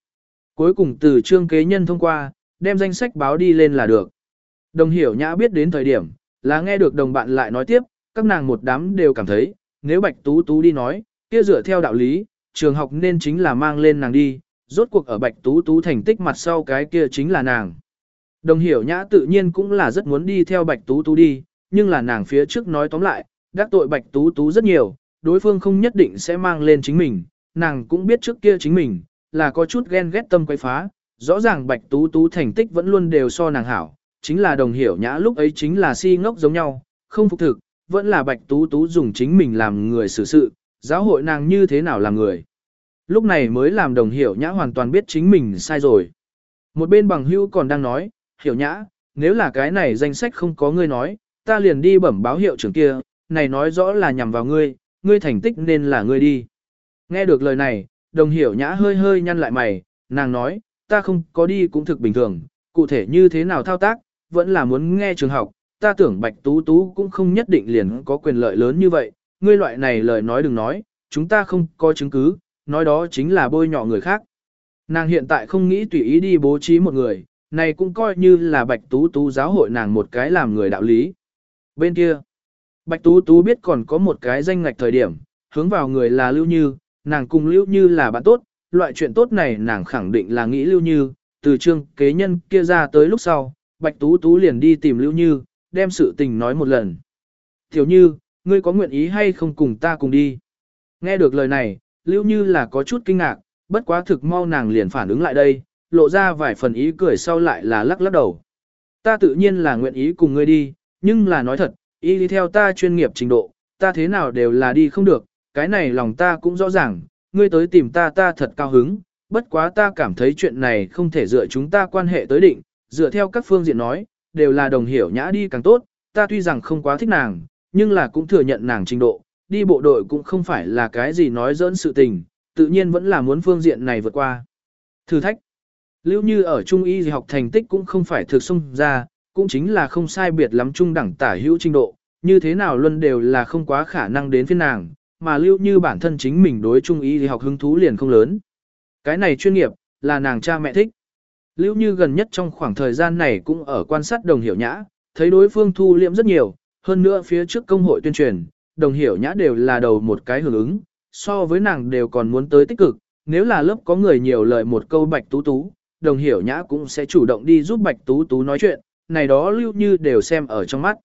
Cuối cùng từ trương kế nhân thông qua, đem danh sách báo đi lên là được. Đồng hiểu nhã biết đến thời điểm, là nghe được đồng bạn lại nói tiếp, các nàng một đám đều cảm thấy, nếu Bạch Tú Tú đi nói, kia dựa theo đạo lý, trường học nên chính là mang lên nàng đi, rốt cuộc ở Bạch Tú Tú thành tích mặt sau cái kia chính là nàng. Đồng hiểu nhã tự nhiên cũng là rất muốn đi theo Bạch Tú Tú đi, nhưng là nàng phía trước nói tóm lại, đắc tội Bạch Tú Tú rất nhiều, đối phương không nhất định sẽ mang lên chính mình, nàng cũng biết trước kia chính mình, là có chút ghen ghét tâm quay phá, rõ ràng Bạch Tú Tú thành tích vẫn luôn đều so nàng hảo, chính là đồng hiểu nhã lúc ấy chính là si ngốc giống nhau, không phục thực, vẫn là Bạch Tú Tú dùng chính mình làm người xử sự, giáo hội nàng như thế nào làm người. Lúc này mới làm đồng hiểu nhã hoàn toàn biết chính mình sai rồi. Một bên bằng hữu còn đang nói, hiểu nhã, nếu là cái này danh sách không có ngươi nói, ta liền đi bẩm báo hiệu trưởng kia, này nói rõ là nhằm vào ngươi, ngươi thành tích nên là ngươi đi. Nghe được lời này, đồng hiểu nhã hơi hơi nhăn lại mày, nàng nói, ta không có đi cũng thực bình thường, cụ thể như thế nào thao tác, vẫn là muốn nghe trường học, ta tưởng Bạch Tú Tú cũng không nhất định liền có quyền lợi lớn như vậy, ngươi loại này lời nói đừng nói, chúng ta không có chứng cứ, nói đó chính là bôi nhọ người khác. Nàng hiện tại không nghĩ tùy ý đi bố trí một người, này cũng coi như là Bạch Tú Tú giáo hội nàng một cái làm người đạo lý. Bên kia, Bạch Tú Tú biết còn có một cái danh ngạch thời điểm, hướng vào người là Lưu Như, nàng cùng Lưu Như là bạn tốt, loại chuyện tốt này nàng khẳng định là nghĩ Lưu Như, từ trương kế nhân kia ra tới lúc sau, Bạch Tú Tú liền đi tìm Lưu Như, đem sự tình nói một lần. Tiểu Như, ngươi có nguyện ý hay không cùng ta cùng đi? Nghe được lời này, Lưu Như là có chút kinh ngạc, bất quá thực mau nàng liền phản ứng lại đây, lộ ra vài phần ý cười sau lại là lắc lắc đầu. Ta tự nhiên là nguyện ý cùng ngươi đi, nhưng là nói thật, ý đi theo ta chuyên nghiệp trình độ, ta thế nào đều là đi không được, cái này lòng ta cũng rõ ràng, ngươi tới tìm ta ta thật cao hứng, bất quá ta cảm thấy chuyện này không thể dựa chúng ta quan hệ tới định, dựa theo các phương diện nói, đều là đồng hiểu nhã đi càng tốt, ta tuy rằng không quá thích nàng, nhưng là cũng thừa nhận nàng trình độ, đi bộ đội cũng không phải là cái gì nói dỡn sự tình, tự nhiên vẫn là muốn phương diện này vượt qua. Thử thách Lưu như ở Trung y học thành tích cũng không phải thực xung ra, cũng chính là không sai biệt lắm trung đẳng tả hữu trình độ, như thế nào luôn đều là không quá khả năng đến phiên nàng, mà lưu như bản thân chính mình đối trung y thì học hứng thú liền không lớn. Cái này chuyên nghiệp, là nàng cha mẹ thích. Lưu như gần nhất trong khoảng thời gian này cũng ở quan sát đồng hiểu nhã, thấy đối phương thu liệm rất nhiều, hơn nữa phía trước công hội tuyên truyền, đồng hiểu nhã đều là đầu một cái hưởng ứng, so với nàng đều còn muốn tới tích cực, nếu là lớp có người nhiều lời một câu bạch tú tú, đồng hiểu nhã cũng sẽ chủ động đi giúp bạch tú tú nói chuyện, này đó lưu như đều xem ở trong mắt.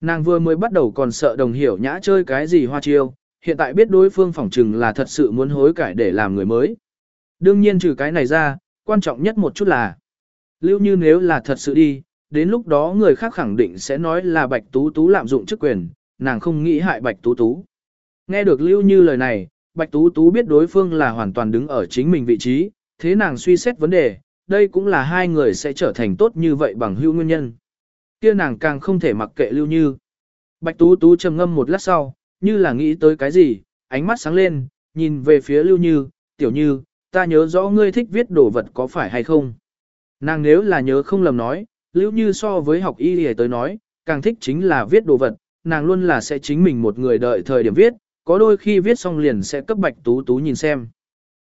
Nàng vừa mới bắt đầu còn sợ đồng hiểu nhã chơi cái gì hoa chiêu, hiện tại biết đối phương phỏng trừng là thật sự muốn hối cải để làm người mới. Đương nhiên trừ cái này ra, quan trọng nhất một chút là, lưu như nếu là thật sự đi, đến lúc đó người khác khẳng định sẽ nói là Bạch Tú Tú lạm dụng chức quyền, nàng không nghĩ hại Bạch Tú Tú. Nghe được lưu như lời này, Bạch Tú Tú biết đối phương là hoàn toàn đứng ở chính mình vị trí, thế nàng suy xét vấn đề, đây cũng là hai người sẽ trở thành tốt như vậy bằng hữu nguyên nhân. Kia nàng càng không thể mặc kệ lưu như. Bạch Tú Tú trầm ngâm một lát sau, như là nghĩ tới cái gì, ánh mắt sáng lên, nhìn về phía lưu như, tiểu như, ta nhớ rõ ngươi thích viết đồ vật có phải hay không. Nàng nếu là nhớ không lầm nói, lưu như so với học y hề tới nói, càng thích chính là viết đồ vật, nàng luôn là sẽ chính mình một người đợi thời điểm viết, có đôi khi viết xong liền sẽ cấp Bạch Tú Tú nhìn xem.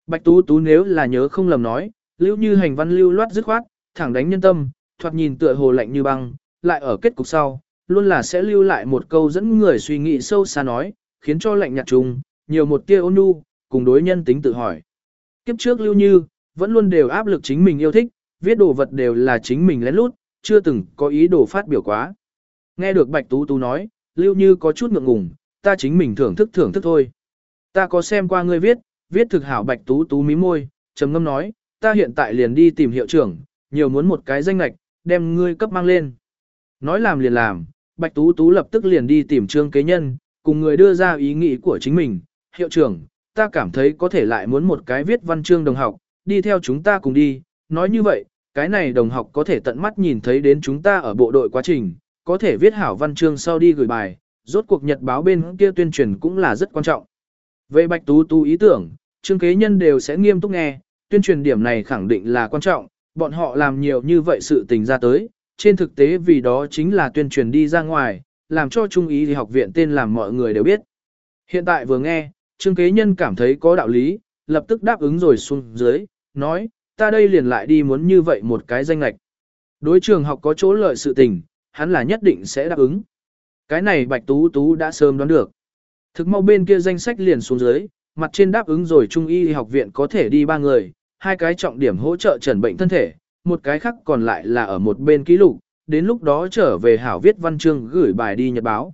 Bạch Tú Tú nếu là nhớ không lầm nói, lưu như hành văn lưu loát dứt khoát, thẳng đánh nhân tâm, thoạt nhìn tựa hồ lạnh như băng, lại ở kết cục sau, luôn là sẽ lưu lại một câu dẫn người suy nghĩ sâu xa nói, khiến cho lạnh nhạt trùng, nhiều một tia ôn nhu, cùng đối nhân tính tự hỏi. Kiếp trước lưu như, vẫn luôn đều áp lực chính mình yêu thích, viết đồ vật đều là chính mình lén lút, chưa từng có ý đồ phát biểu quá. Nghe được Bạch Tú Tú nói, lưu như có chút ngượng ngùng, ta chính mình thưởng thức thưởng thức thôi. Ta có xem qua ngươi viết, viết thực hảo Bạch Tú Tú mí môi, trầm ngâm nói, ta hiện tại liền đi tìm hiệu trưởng, nhiều muốn một cái danh lạch, đem ngươi cấp mang lên. Nói làm liền làm, Bạch Tú Tú lập tức liền đi tìm trương kế nhân, cùng người đưa ra ý nghĩ của chính mình. Hiệu trưởng, ta cảm thấy có thể lại muốn một cái viết văn chương đồng học, đi theo chúng ta cùng đi. Nói như vậy, cái này đồng học có thể tận mắt nhìn thấy đến chúng ta ở bộ đội quá trình, có thể viết hảo văn chương sau đi gửi bài. Rốt cuộc nhật báo bên kia tuyên truyền cũng là rất quan trọng. Về Bạch Tú Tú ý tưởng, chương kế nhân đều sẽ nghiêm túc nghe, tuyên truyền điểm này khẳng định là quan trọng, bọn họ làm nhiều như vậy sự tình ra tới, trên thực tế vì đó chính là tuyên truyền đi ra ngoài, làm cho Trung ý thì học viện tên làm mọi người đều biết. Hiện tại vừa nghe, chương Kế Nhân cảm thấy có đạo lý, lập tức đáp ứng rồi xuống dưới, nói, ta đây liền lại đi muốn như vậy một cái danh lạch. Đối trường học có chỗ lợi sự tình, hắn là nhất định sẽ đáp ứng. Cái này Bạch Tú Tú đã sớm đoán được. Thực mau bên kia danh sách liền xuống dưới, mặt trên đáp ứng rồi Trung y học viện có thể đi ba người, hai cái trọng điểm hỗ trợ trần bệnh thân thể, một cái khác còn lại là ở một bên ký lục, đến lúc đó trở về hảo viết văn chương gửi bài đi nhật báo.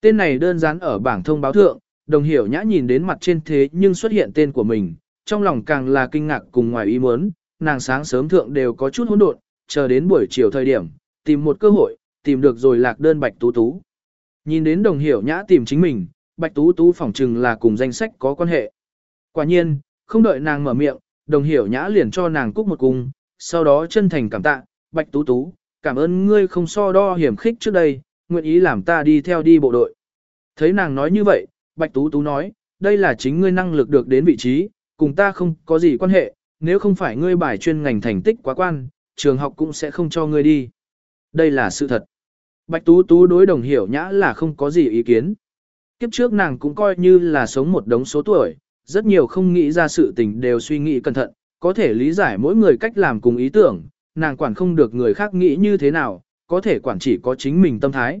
Tên này đơn giản ở bảng thông báo thượng, đồng hiểu nhã nhìn đến mặt trên thế nhưng xuất hiện tên của mình, trong lòng càng là kinh ngạc cùng ngoài ý muốn, nàng sáng sớm thượng đều có chút hỗn độn, chờ đến buổi chiều thời điểm, tìm một cơ hội, tìm được rồi lạc đơn bạch tú tú. Nhìn đến đồng hiểu nhã tìm chính mình, bạch tú tú phỏng chừng là cùng danh sách có quan hệ. Quả nhiên, không đợi nàng mở miệng, đồng hiểu nhã liền cho nàng cúc một cung, sau đó chân thành cảm tạ, bạch tú tú, cảm ơn ngươi không so đo hiểm khích trước đây, nguyện ý làm ta đi theo đi bộ đội. Thấy nàng nói như vậy, bạch tú tú nói, đây là chính ngươi năng lực được đến vị trí, cùng ta không có gì quan hệ, nếu không phải ngươi bài chuyên ngành thành tích quá quan, trường học cũng sẽ không cho ngươi đi. Đây là sự thật. Bạch Tú Tú đối đồng hiểu nhã là không có gì ý kiến. Kiếp trước nàng cũng coi như là sống một đống số tuổi, rất nhiều không nghĩ ra sự tình đều suy nghĩ cẩn thận, có thể lý giải mỗi người cách làm cùng ý tưởng, nàng quản không được người khác nghĩ như thế nào, có thể quản chỉ có chính mình tâm thái.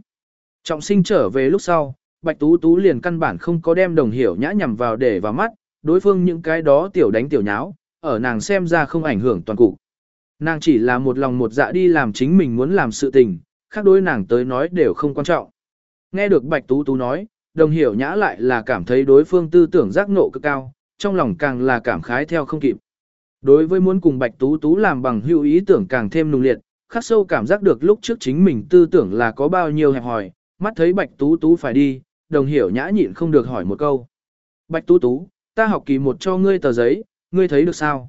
Trọng sinh trở về lúc sau, Bạch Tú Tú liền căn bản không có đem đồng hiểu nhã nhằm vào để vào mắt, đối phương những cái đó tiểu đánh tiểu nháo, ở nàng xem ra không ảnh hưởng toàn cục. Nàng chỉ là một lòng một dạ đi làm chính mình muốn làm sự tình, khác đối nàng tới nói đều không quan trọng. Nghe được Bạch Tú Tú nói, đồng hiểu nhã lại là cảm thấy đối phương tư tưởng giác nộ cực cao, trong lòng càng là cảm khái theo không kịp. Đối với muốn cùng Bạch Tú Tú làm bằng hữu ý tưởng càng thêm nung liệt, khắc sâu cảm giác được lúc trước chính mình tư tưởng là có bao nhiêu hẹp hỏi, mắt thấy Bạch Tú Tú phải đi, đồng hiểu nhã nhịn không được hỏi một câu. Bạch Tú Tú, ta học kỳ một cho ngươi tờ giấy, ngươi thấy được sao?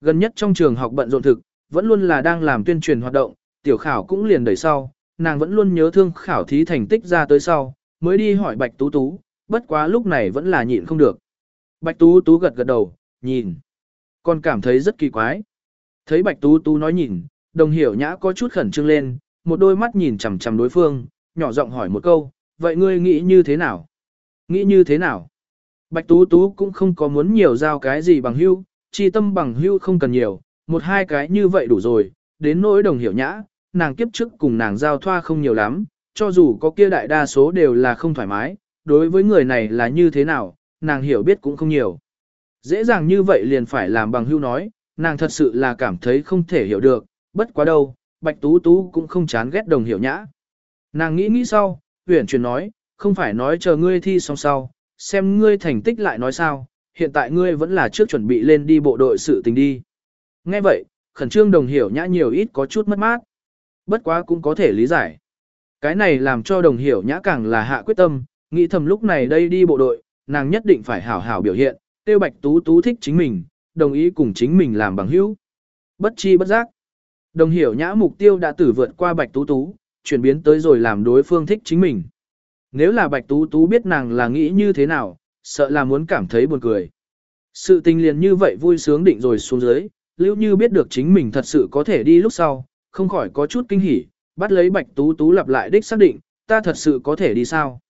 Gần nhất trong trường học bận rộn thực, vẫn luôn là đang làm tuyên truyền hoạt động, tiểu khảo cũng liền đẩy sau, nàng vẫn luôn nhớ thương khảo thí thành tích ra tới sau, mới đi hỏi Bạch Tú Tú, bất quá lúc này vẫn là nhịn không được. Bạch Tú Tú gật gật đầu, nhìn. Còn cảm thấy rất kỳ quái. Thấy Bạch Tú Tú nói nhìn, đồng hiểu nhã có chút khẩn trương lên, một đôi mắt nhìn chằm chằm đối phương, nhỏ giọng hỏi một câu, vậy ngươi nghĩ như thế nào? Nghĩ như thế nào? Bạch Tú Tú cũng không có muốn nhiều giao cái gì bằng hưu, chi tâm bằng hưu không cần nhiều, một hai cái như vậy đủ rồi, đến nỗi đồng hiểu nhã, nàng kiếp trước cùng nàng giao thoa không nhiều lắm, cho dù có kia đại đa số đều là không thoải mái, đối với người này là như thế nào, nàng hiểu biết cũng không nhiều. Dễ dàng như vậy liền phải làm bằng hưu nói, nàng thật sự là cảm thấy không thể hiểu được, bất quá đâu, Bạch Tú Tú cũng không chán ghét đồng hiểu nhã. Nàng nghĩ nghĩ sau, huyển chuyển nói, không phải nói chờ ngươi thi xong sau, xem ngươi thành tích lại nói sao, hiện tại ngươi vẫn là trước chuẩn bị lên đi bộ đội sự tình đi. Nghe vậy, khẩn trương đồng hiểu nhã nhiều ít có chút mất mát. Bất quá cũng có thể lý giải. Cái này làm cho đồng hiểu nhã càng là hạ quyết tâm, nghĩ thầm lúc này đây đi bộ đội, nàng nhất định phải hảo hảo biểu hiện, tiêu bạch tú tú thích chính mình, đồng ý cùng chính mình làm bằng hữu. Bất chi bất giác. Đồng hiểu nhã mục tiêu đã tử vượt qua bạch tú tú, chuyển biến tới rồi làm đối phương thích chính mình. Nếu là bạch tú tú biết nàng là nghĩ như thế nào, sợ là muốn cảm thấy buồn cười. Sự tình liền như vậy vui sướng định rồi xuống dưới, lưu như biết được chính mình thật sự có thể đi lúc sau, không khỏi có chút kinh hỉ, bắt lấy Bạch Tú Tú lặp lại đích xác định, ta thật sự có thể đi sao?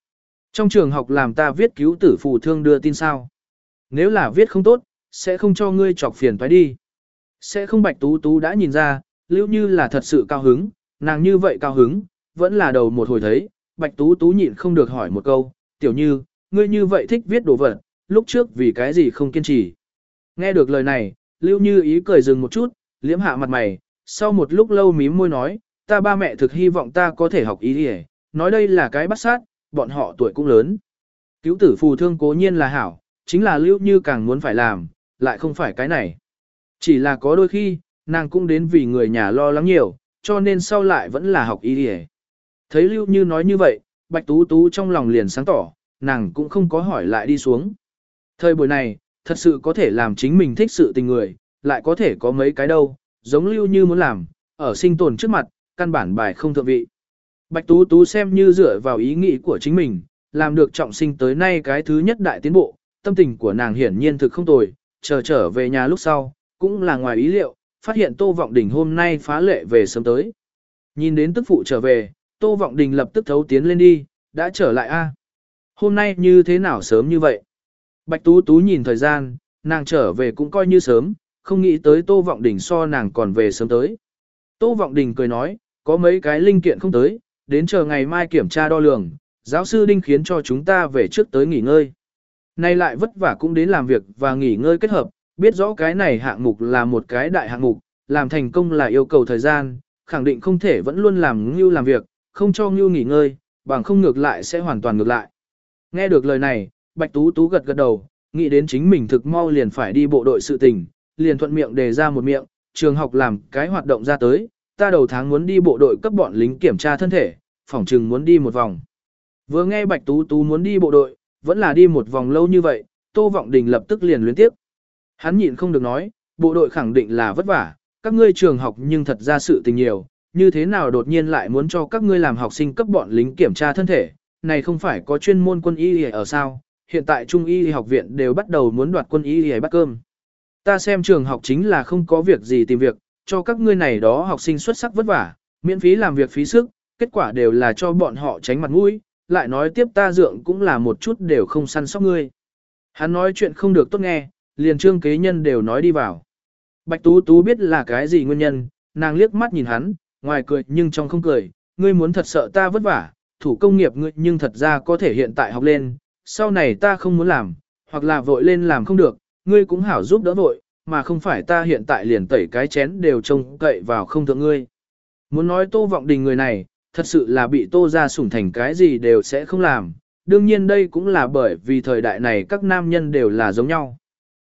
Trong trường học làm ta viết cứu tử phù thương đưa tin sao? Nếu là viết không tốt, sẽ không cho ngươi chọc phiền phải đi. Sẽ không Bạch Tú Tú đã nhìn ra, Lưu Như là thật sự cao hứng, nàng như vậy cao hứng, vẫn là đầu một hồi thấy, Bạch Tú Tú nhịn không được hỏi một câu, tiểu như, ngươi như vậy thích viết đồ vật, lúc trước vì cái gì không kiên trì. Nghe được lời này, Lưu Như ý cười dừng một chút, liễm hạ mặt mày, sau một lúc lâu mím môi nói, ta ba mẹ thực hy vọng ta có thể học ý đi nói đây là cái bắt sát, bọn họ tuổi cũng lớn. Cứu tử phù thương cố nhiên là hảo, chính là Lưu Như càng muốn phải làm, lại không phải cái này. Chỉ là có đôi khi, nàng cũng đến vì người nhà lo lắng nhiều, cho nên sau lại vẫn là học ý đi Thấy Lưu Như nói như vậy, Bạch Tú Tú trong lòng liền sáng tỏ, nàng cũng không có hỏi lại đi xuống. Thời buổi này, thật sự có thể làm chính mình thích sự tình người, lại có thể có mấy cái đâu, giống Lưu Như muốn làm, ở sinh tồn trước mặt, căn bản bài không thượng vị. Bạch Tú Tú xem như dựa vào ý nghĩ của chính mình, làm được trọng sinh tới nay cái thứ nhất đại tiến bộ, tâm tình của nàng hiển nhiên thực không tồi, chờ trở về nhà lúc sau, cũng là ngoài ý liệu, phát hiện Tô Vọng Đình hôm nay phá lệ về sớm tới. Nhìn đến tức phụ trở về, Tô Vọng Đình lập tức thấu tiến lên đi, đã trở lại a. Hôm nay như thế nào sớm như vậy? Bạch Tú Tú nhìn thời gian, nàng trở về cũng coi như sớm, không nghĩ tới Tô Vọng Đình so nàng còn về sớm tới. Tô Vọng Đình cười nói, có mấy cái linh kiện không tới, đến chờ ngày mai kiểm tra đo lường, giáo sư Đinh khiến cho chúng ta về trước tới nghỉ ngơi. Nay lại vất vả cũng đến làm việc và nghỉ ngơi kết hợp, biết rõ cái này hạng mục là một cái đại hạng mục, làm thành công là yêu cầu thời gian, khẳng định không thể vẫn luôn làm như làm việc, không cho như nghỉ ngơi, bằng không ngược lại sẽ hoàn toàn ngược lại. Nghe được lời này, Bạch Tú Tú gật gật đầu, nghĩ đến chính mình thực mau liền phải đi bộ đội sự tình, liền thuận miệng đề ra một miệng, trường học làm cái hoạt động ra tới, ta đầu tháng muốn đi bộ đội cấp bọn lính kiểm tra thân thể, phỏng chừng muốn đi một vòng. Vừa nghe Bạch Tú Tú muốn đi bộ đội, vẫn là đi một vòng lâu như vậy, Tô Vọng Đình lập tức liền luyến tiếp. Hắn nhịn không được nói, bộ đội khẳng định là vất vả, các ngươi trường học nhưng thật ra sự tình nhiều, như thế nào đột nhiên lại muốn cho các ngươi làm học sinh cấp bọn lính kiểm tra thân thể, này không phải có chuyên môn quân y ở sao, hiện tại trung y học viện đều bắt đầu muốn đoạt quân y bắt cơm. Ta xem trường học chính là không có việc gì tìm việc, cho các ngươi này đó học sinh xuất sắc vất vả, miễn phí làm việc phí sức, kết quả đều là cho bọn họ tránh mặt mũi, lại nói tiếp ta dượng cũng là một chút đều không săn sóc ngươi. Hắn nói chuyện không được tốt nghe, liền trương kế nhân đều nói đi vào. Bạch Tú Tú biết là cái gì nguyên nhân, nàng liếc mắt nhìn hắn, ngoài cười nhưng trong không cười, ngươi muốn thật sợ ta vất vả, thủ công nghiệp ngươi nhưng thật ra có thể hiện tại học lên, sau này ta không muốn làm, hoặc là vội lên làm không được, ngươi cũng hảo giúp đỡ vội, mà không phải ta hiện tại liền tẩy cái chén đều trông cậy vào không thượng ngươi. Muốn nói tô vọng đình người này, thật sự là bị tô ra sủng thành cái gì đều sẽ không làm, đương nhiên đây cũng là bởi vì thời đại này các nam nhân đều là giống nhau.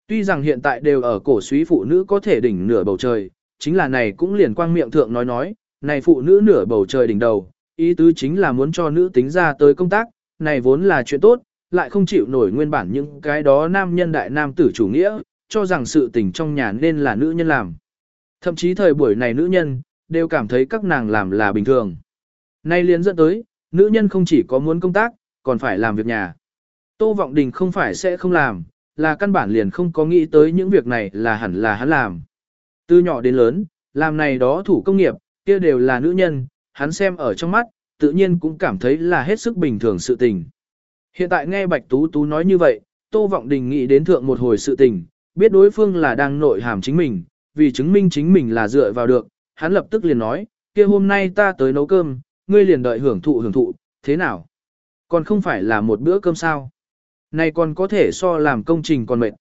Tuy rằng hiện tại đều ở cổ suý phụ nữ có thể đỉnh nửa bầu trời, chính là này cũng liền quang miệng thượng nói nói, này phụ nữ nửa bầu trời đỉnh đầu, ý tứ chính là muốn cho nữ tính ra tới công tác, này vốn là chuyện tốt, lại không chịu nổi nguyên bản những cái đó nam nhân đại nam tử chủ nghĩa, cho rằng sự tình trong nhà nên là nữ nhân làm. Thậm chí thời buổi này nữ nhân, đều cảm thấy các nàng làm là bình thường. Nay liên dẫn tới, nữ nhân không chỉ có muốn công tác, còn phải làm việc nhà. Tô Vọng Đình không phải sẽ không làm, là căn bản liền không có nghĩ tới những việc này là hẳn là hắn làm. Từ nhỏ đến lớn, làm này đó thủ công nghiệp, kia đều là nữ nhân, hắn xem ở trong mắt, tự nhiên cũng cảm thấy là hết sức bình thường sự tình. Hiện tại nghe Bạch Tú Tú nói như vậy, Tô Vọng Đình nghĩ đến thượng một hồi sự tình, biết đối phương là đang nội hàm chính mình, vì chứng minh chính mình là dựa vào được, hắn lập tức liền nói, kia hôm nay ta tới nấu cơm, ngươi liền đợi hưởng thụ hưởng thụ, thế nào? Còn không phải là một bữa cơm sao? Này còn có thể so làm công trình còn mệt.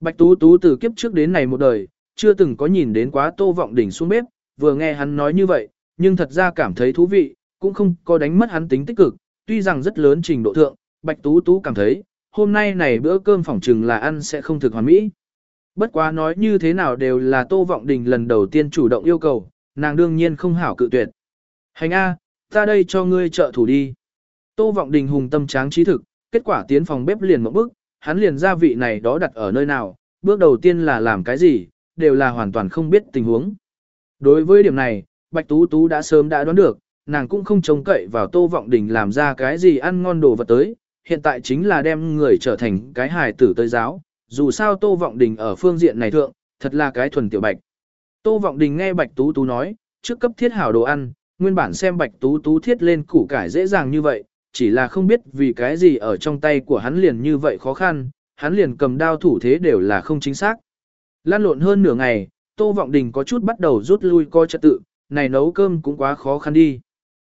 Bạch Tú Tú từ kiếp trước đến này một đời, chưa từng có nhìn đến quá Tô Vọng Đình xuống bếp, vừa nghe hắn nói như vậy, nhưng thật ra cảm thấy thú vị, cũng không có đánh mất hắn tính tích cực, tuy rằng rất lớn trình độ thượng, Bạch Tú Tú cảm thấy, hôm nay này bữa cơm phỏng trừng là ăn sẽ không thực hoàn mỹ. Bất quá nói như thế nào đều là Tô Vọng Đình lần đầu tiên chủ động yêu cầu, nàng đương nhiên không hảo cự tuyệt. Hành A, ta đây cho ngươi trợ thủ đi. Tô Vọng Đình hùng tâm tráng trí thực, kết quả tiến phòng bếp liền một bước, hắn liền gia vị này đó đặt ở nơi nào, bước đầu tiên là làm cái gì, đều là hoàn toàn không biết tình huống. Đối với điểm này, Bạch Tú Tú đã sớm đã đoán được, nàng cũng không trông cậy vào Tô Vọng Đình làm ra cái gì ăn ngon đồ vật tới, hiện tại chính là đem người trở thành cái hài tử tới giáo, dù sao Tô Vọng Đình ở phương diện này thượng, thật là cái thuần tiểu bạch. Tô Vọng Đình nghe Bạch Tú Tú nói, trước cấp thiết hảo đồ ăn, nguyên bản xem Bạch Tú Tú thiết lên củ cải dễ dàng như vậy, chỉ là không biết vì cái gì ở trong tay của hắn liền như vậy khó khăn, hắn liền cầm đao thủ thế đều là không chính xác. Lan lộn hơn nửa ngày, Tô Vọng Đình có chút bắt đầu rút lui coi trật tự, này nấu cơm cũng quá khó khăn đi.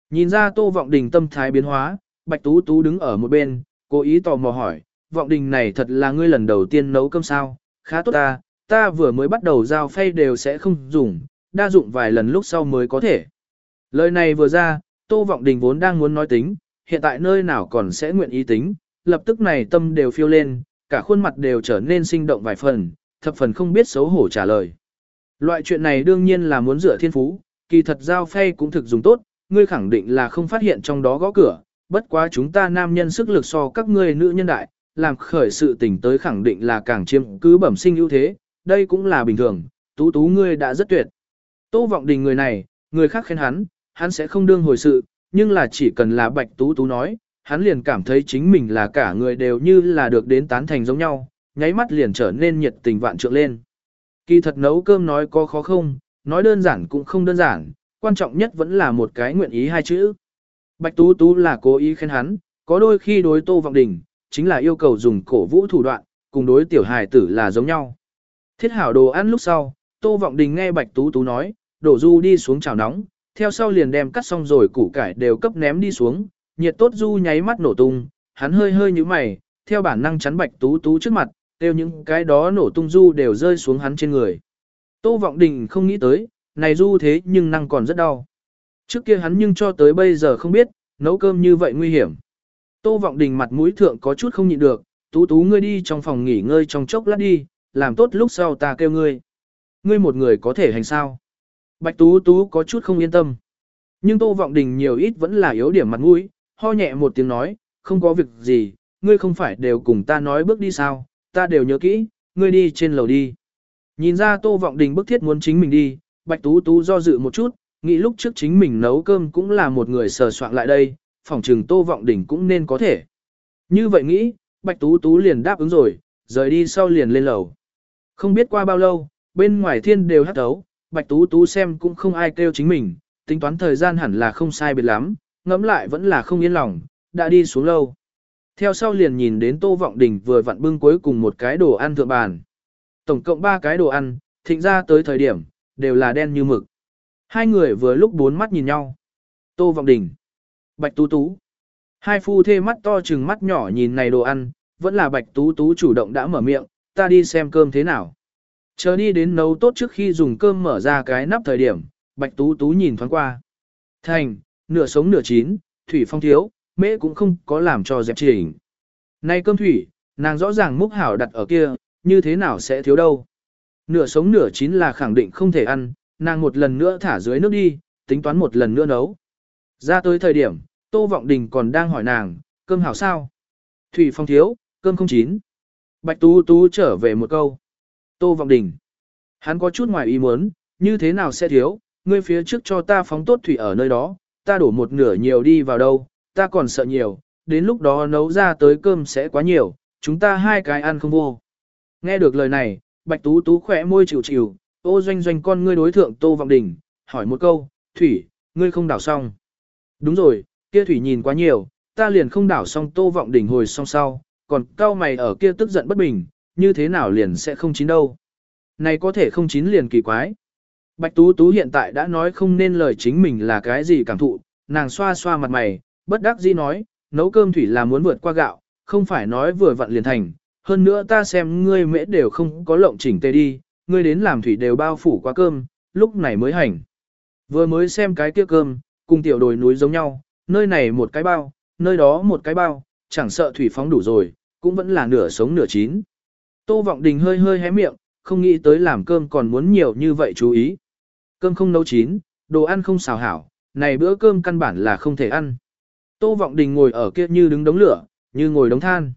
Nhìn ra Tô Vọng Đình tâm thái biến hóa, Bạch Tú Tú đứng ở một bên, cố ý tò mò hỏi, Vọng Đình này thật là ngươi lần đầu tiên nấu cơm sao, khá tốt ta, ta vừa mới bắt đầu giao phay đều sẽ không dùng, đa dụng vài lần lúc sau mới có thể. Lời này vừa ra, Tô Vọng Đình vốn đang muốn nói tính, hiện tại nơi nào còn sẽ nguyện ý tính, lập tức này tâm đều phiêu lên, cả khuôn mặt đều trở nên sinh động vài phần, thập phần không biết xấu hổ trả lời. Loại chuyện này đương nhiên là muốn dựa thiên phú, kỳ thật giao phay cũng thực dùng tốt, ngươi khẳng định là không phát hiện trong đó gõ cửa, bất quá chúng ta nam nhân sức lực so các ngươi nữ nhân đại, làm khởi sự tình tới khẳng định là càng chiếm cứ bẩm sinh ưu thế, đây cũng là bình thường, tú tú ngươi đã rất tuyệt. Tô vọng đình người này, người khác khen hắn, hắn sẽ không đương hồi sự, nhưng là chỉ cần là bạch tú tú nói, hắn liền cảm thấy chính mình là cả người đều như là được đến tán thành giống nhau, nháy mắt liền trở nên nhiệt tình vạn trượng lên. Kỳ thật nấu cơm nói có khó không, nói đơn giản cũng không đơn giản, quan trọng nhất vẫn là một cái nguyện ý hai chữ. Bạch Tú Tú là cố ý khen hắn, có đôi khi đối Tô Vọng Đình, chính là yêu cầu dùng cổ vũ thủ đoạn, cùng đối tiểu hài tử là giống nhau. Thiết hảo đồ ăn lúc sau, Tô Vọng Đình nghe Bạch Tú Tú nói, đổ du đi xuống chảo nóng, theo sau liền đem cắt xong rồi củ cải đều cấp ném đi xuống, nhiệt tốt du nháy mắt nổ tung, hắn hơi hơi như mày, theo bản năng chắn Bạch Tú Tú trước mặt, đều những cái đó nổ tung du đều rơi xuống hắn trên người. Tô Vọng Đình không nghĩ tới, này du thế nhưng năng còn rất đau. Trước kia hắn nhưng cho tới bây giờ không biết, nấu cơm như vậy nguy hiểm. Tô Vọng Đình mặt mũi thượng có chút không nhịn được, tú tú ngươi đi trong phòng nghỉ ngơi trong chốc lát đi, làm tốt lúc sau ta kêu ngươi. Ngươi một người có thể hành sao? Bạch tú tú có chút không yên tâm. Nhưng Tô Vọng Đình nhiều ít vẫn là yếu điểm mặt mũi, ho nhẹ một tiếng nói, không có việc gì, ngươi không phải đều cùng ta nói bước đi sao, ta đều nhớ kỹ, ngươi đi trên lầu đi. Nhìn ra Tô Vọng Đình bức thiết muốn chính mình đi, Bạch Tú Tú do dự một chút, nghĩ lúc trước chính mình nấu cơm cũng là một người sờ soạn lại đây, phòng trừng Tô Vọng Đình cũng nên có thể. Như vậy nghĩ, Bạch Tú Tú liền đáp ứng rồi, rời đi sau liền lên lầu. Không biết qua bao lâu, bên ngoài thiên đều hắt thấu, Bạch Tú Tú xem cũng không ai kêu chính mình, tính toán thời gian hẳn là không sai biệt lắm, ngẫm lại vẫn là không yên lòng, đã đi xuống lâu. Theo sau liền nhìn đến Tô Vọng Đình vừa vặn bưng cuối cùng một cái đồ ăn thượng bàn. Tổng cộng 3 cái đồ ăn, thịnh ra tới thời điểm, đều là đen như mực. Hai người vừa lúc bốn mắt nhìn nhau. Tô Vọng Đình, Bạch Tú Tú. Hai phu thê mắt to chừng mắt nhỏ nhìn này đồ ăn, vẫn là Bạch Tú Tú chủ động đã mở miệng, ta đi xem cơm thế nào. Chờ đi đến nấu tốt trước khi dùng cơm mở ra cái nắp thời điểm, Bạch Tú Tú nhìn thoáng qua. Thành, nửa sống nửa chín, thủy phong thiếu, mễ cũng không có làm cho dẹp chỉnh. Này cơm thủy, nàng rõ ràng múc hảo đặt ở kia, như thế nào sẽ thiếu đâu. Nửa sống nửa chín là khẳng định không thể ăn, nàng một lần nữa thả dưới nước đi, tính toán một lần nữa nấu. Ra tới thời điểm, Tô Vọng Đình còn đang hỏi nàng, cơm hảo sao? Thủy phong thiếu, cơm không chín. Bạch Tú Tú trở về một câu. Tô Vọng Đình. Hắn có chút ngoài ý muốn, như thế nào sẽ thiếu, ngươi phía trước cho ta phóng tốt thủy ở nơi đó, ta đổ một nửa nhiều đi vào đâu, ta còn sợ nhiều, đến lúc đó nấu ra tới cơm sẽ quá nhiều, chúng ta hai cái ăn không vô. Nghe được lời này, Bạch Tú Tú khẽ môi chịu chịu, ô doanh doanh con ngươi đối thượng Tô Vọng Đình, hỏi một câu, Thủy, ngươi không đảo xong. Đúng rồi, kia Thủy nhìn quá nhiều, ta liền không đảo xong Tô Vọng Đình hồi xong sau, còn cao mày ở kia tức giận bất bình, như thế nào liền sẽ không chín đâu. Này có thể không chín liền kỳ quái. Bạch Tú Tú hiện tại đã nói không nên lời chính mình là cái gì cảm thụ, nàng xoa xoa mặt mày, bất đắc dĩ nói, nấu cơm thủy là muốn vượt qua gạo, không phải nói vừa vặn liền thành, hơn nữa ta xem ngươi mễ đều không có lộng chỉnh tê đi, ngươi đến làm thủy đều bao phủ qua cơm, lúc này mới hành. Vừa mới xem cái kia cơm, cùng tiểu đồi núi giống nhau, nơi này một cái bao, nơi đó một cái bao, chẳng sợ thủy phóng đủ rồi, cũng vẫn là nửa sống nửa chín. Tô Vọng Đình hơi hơi hé miệng, không nghĩ tới làm cơm còn muốn nhiều như vậy chú ý. Cơm không nấu chín, đồ ăn không xào hảo, này bữa cơm căn bản là không thể ăn. Tô Vọng Đình ngồi ở kia như đứng đống lửa, như ngồi đống than.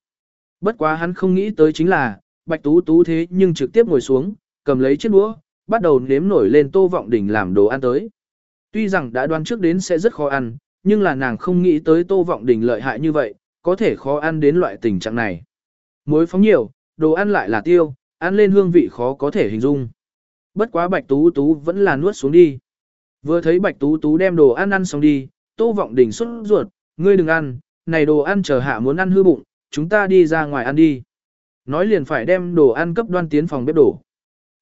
Bất quá hắn không nghĩ tới chính là, Bạch Tú Tú thế nhưng trực tiếp ngồi xuống, cầm lấy chiếc đũa, bắt đầu nếm nổi lên Tô Vọng Đình làm đồ ăn tới. Tuy rằng đã đoán trước đến sẽ rất khó ăn, nhưng là nàng không nghĩ tới Tô Vọng Đình lợi hại như vậy, có thể khó ăn đến loại tình trạng này. Muối phóng nhiều, đồ ăn lại là tiêu, ăn lên hương vị khó có thể hình dung. Bất quá Bạch Tú Tú vẫn là nuốt xuống đi. Vừa thấy Bạch Tú Tú đem đồ ăn ăn xong đi, Tô Vọng Đình xuất ruột, ngươi đừng ăn, này đồ ăn chờ hạ muốn ăn hư bụng, chúng ta đi ra ngoài ăn đi. Nói liền phải đem đồ ăn cấp đoan tiến phòng bếp đổ.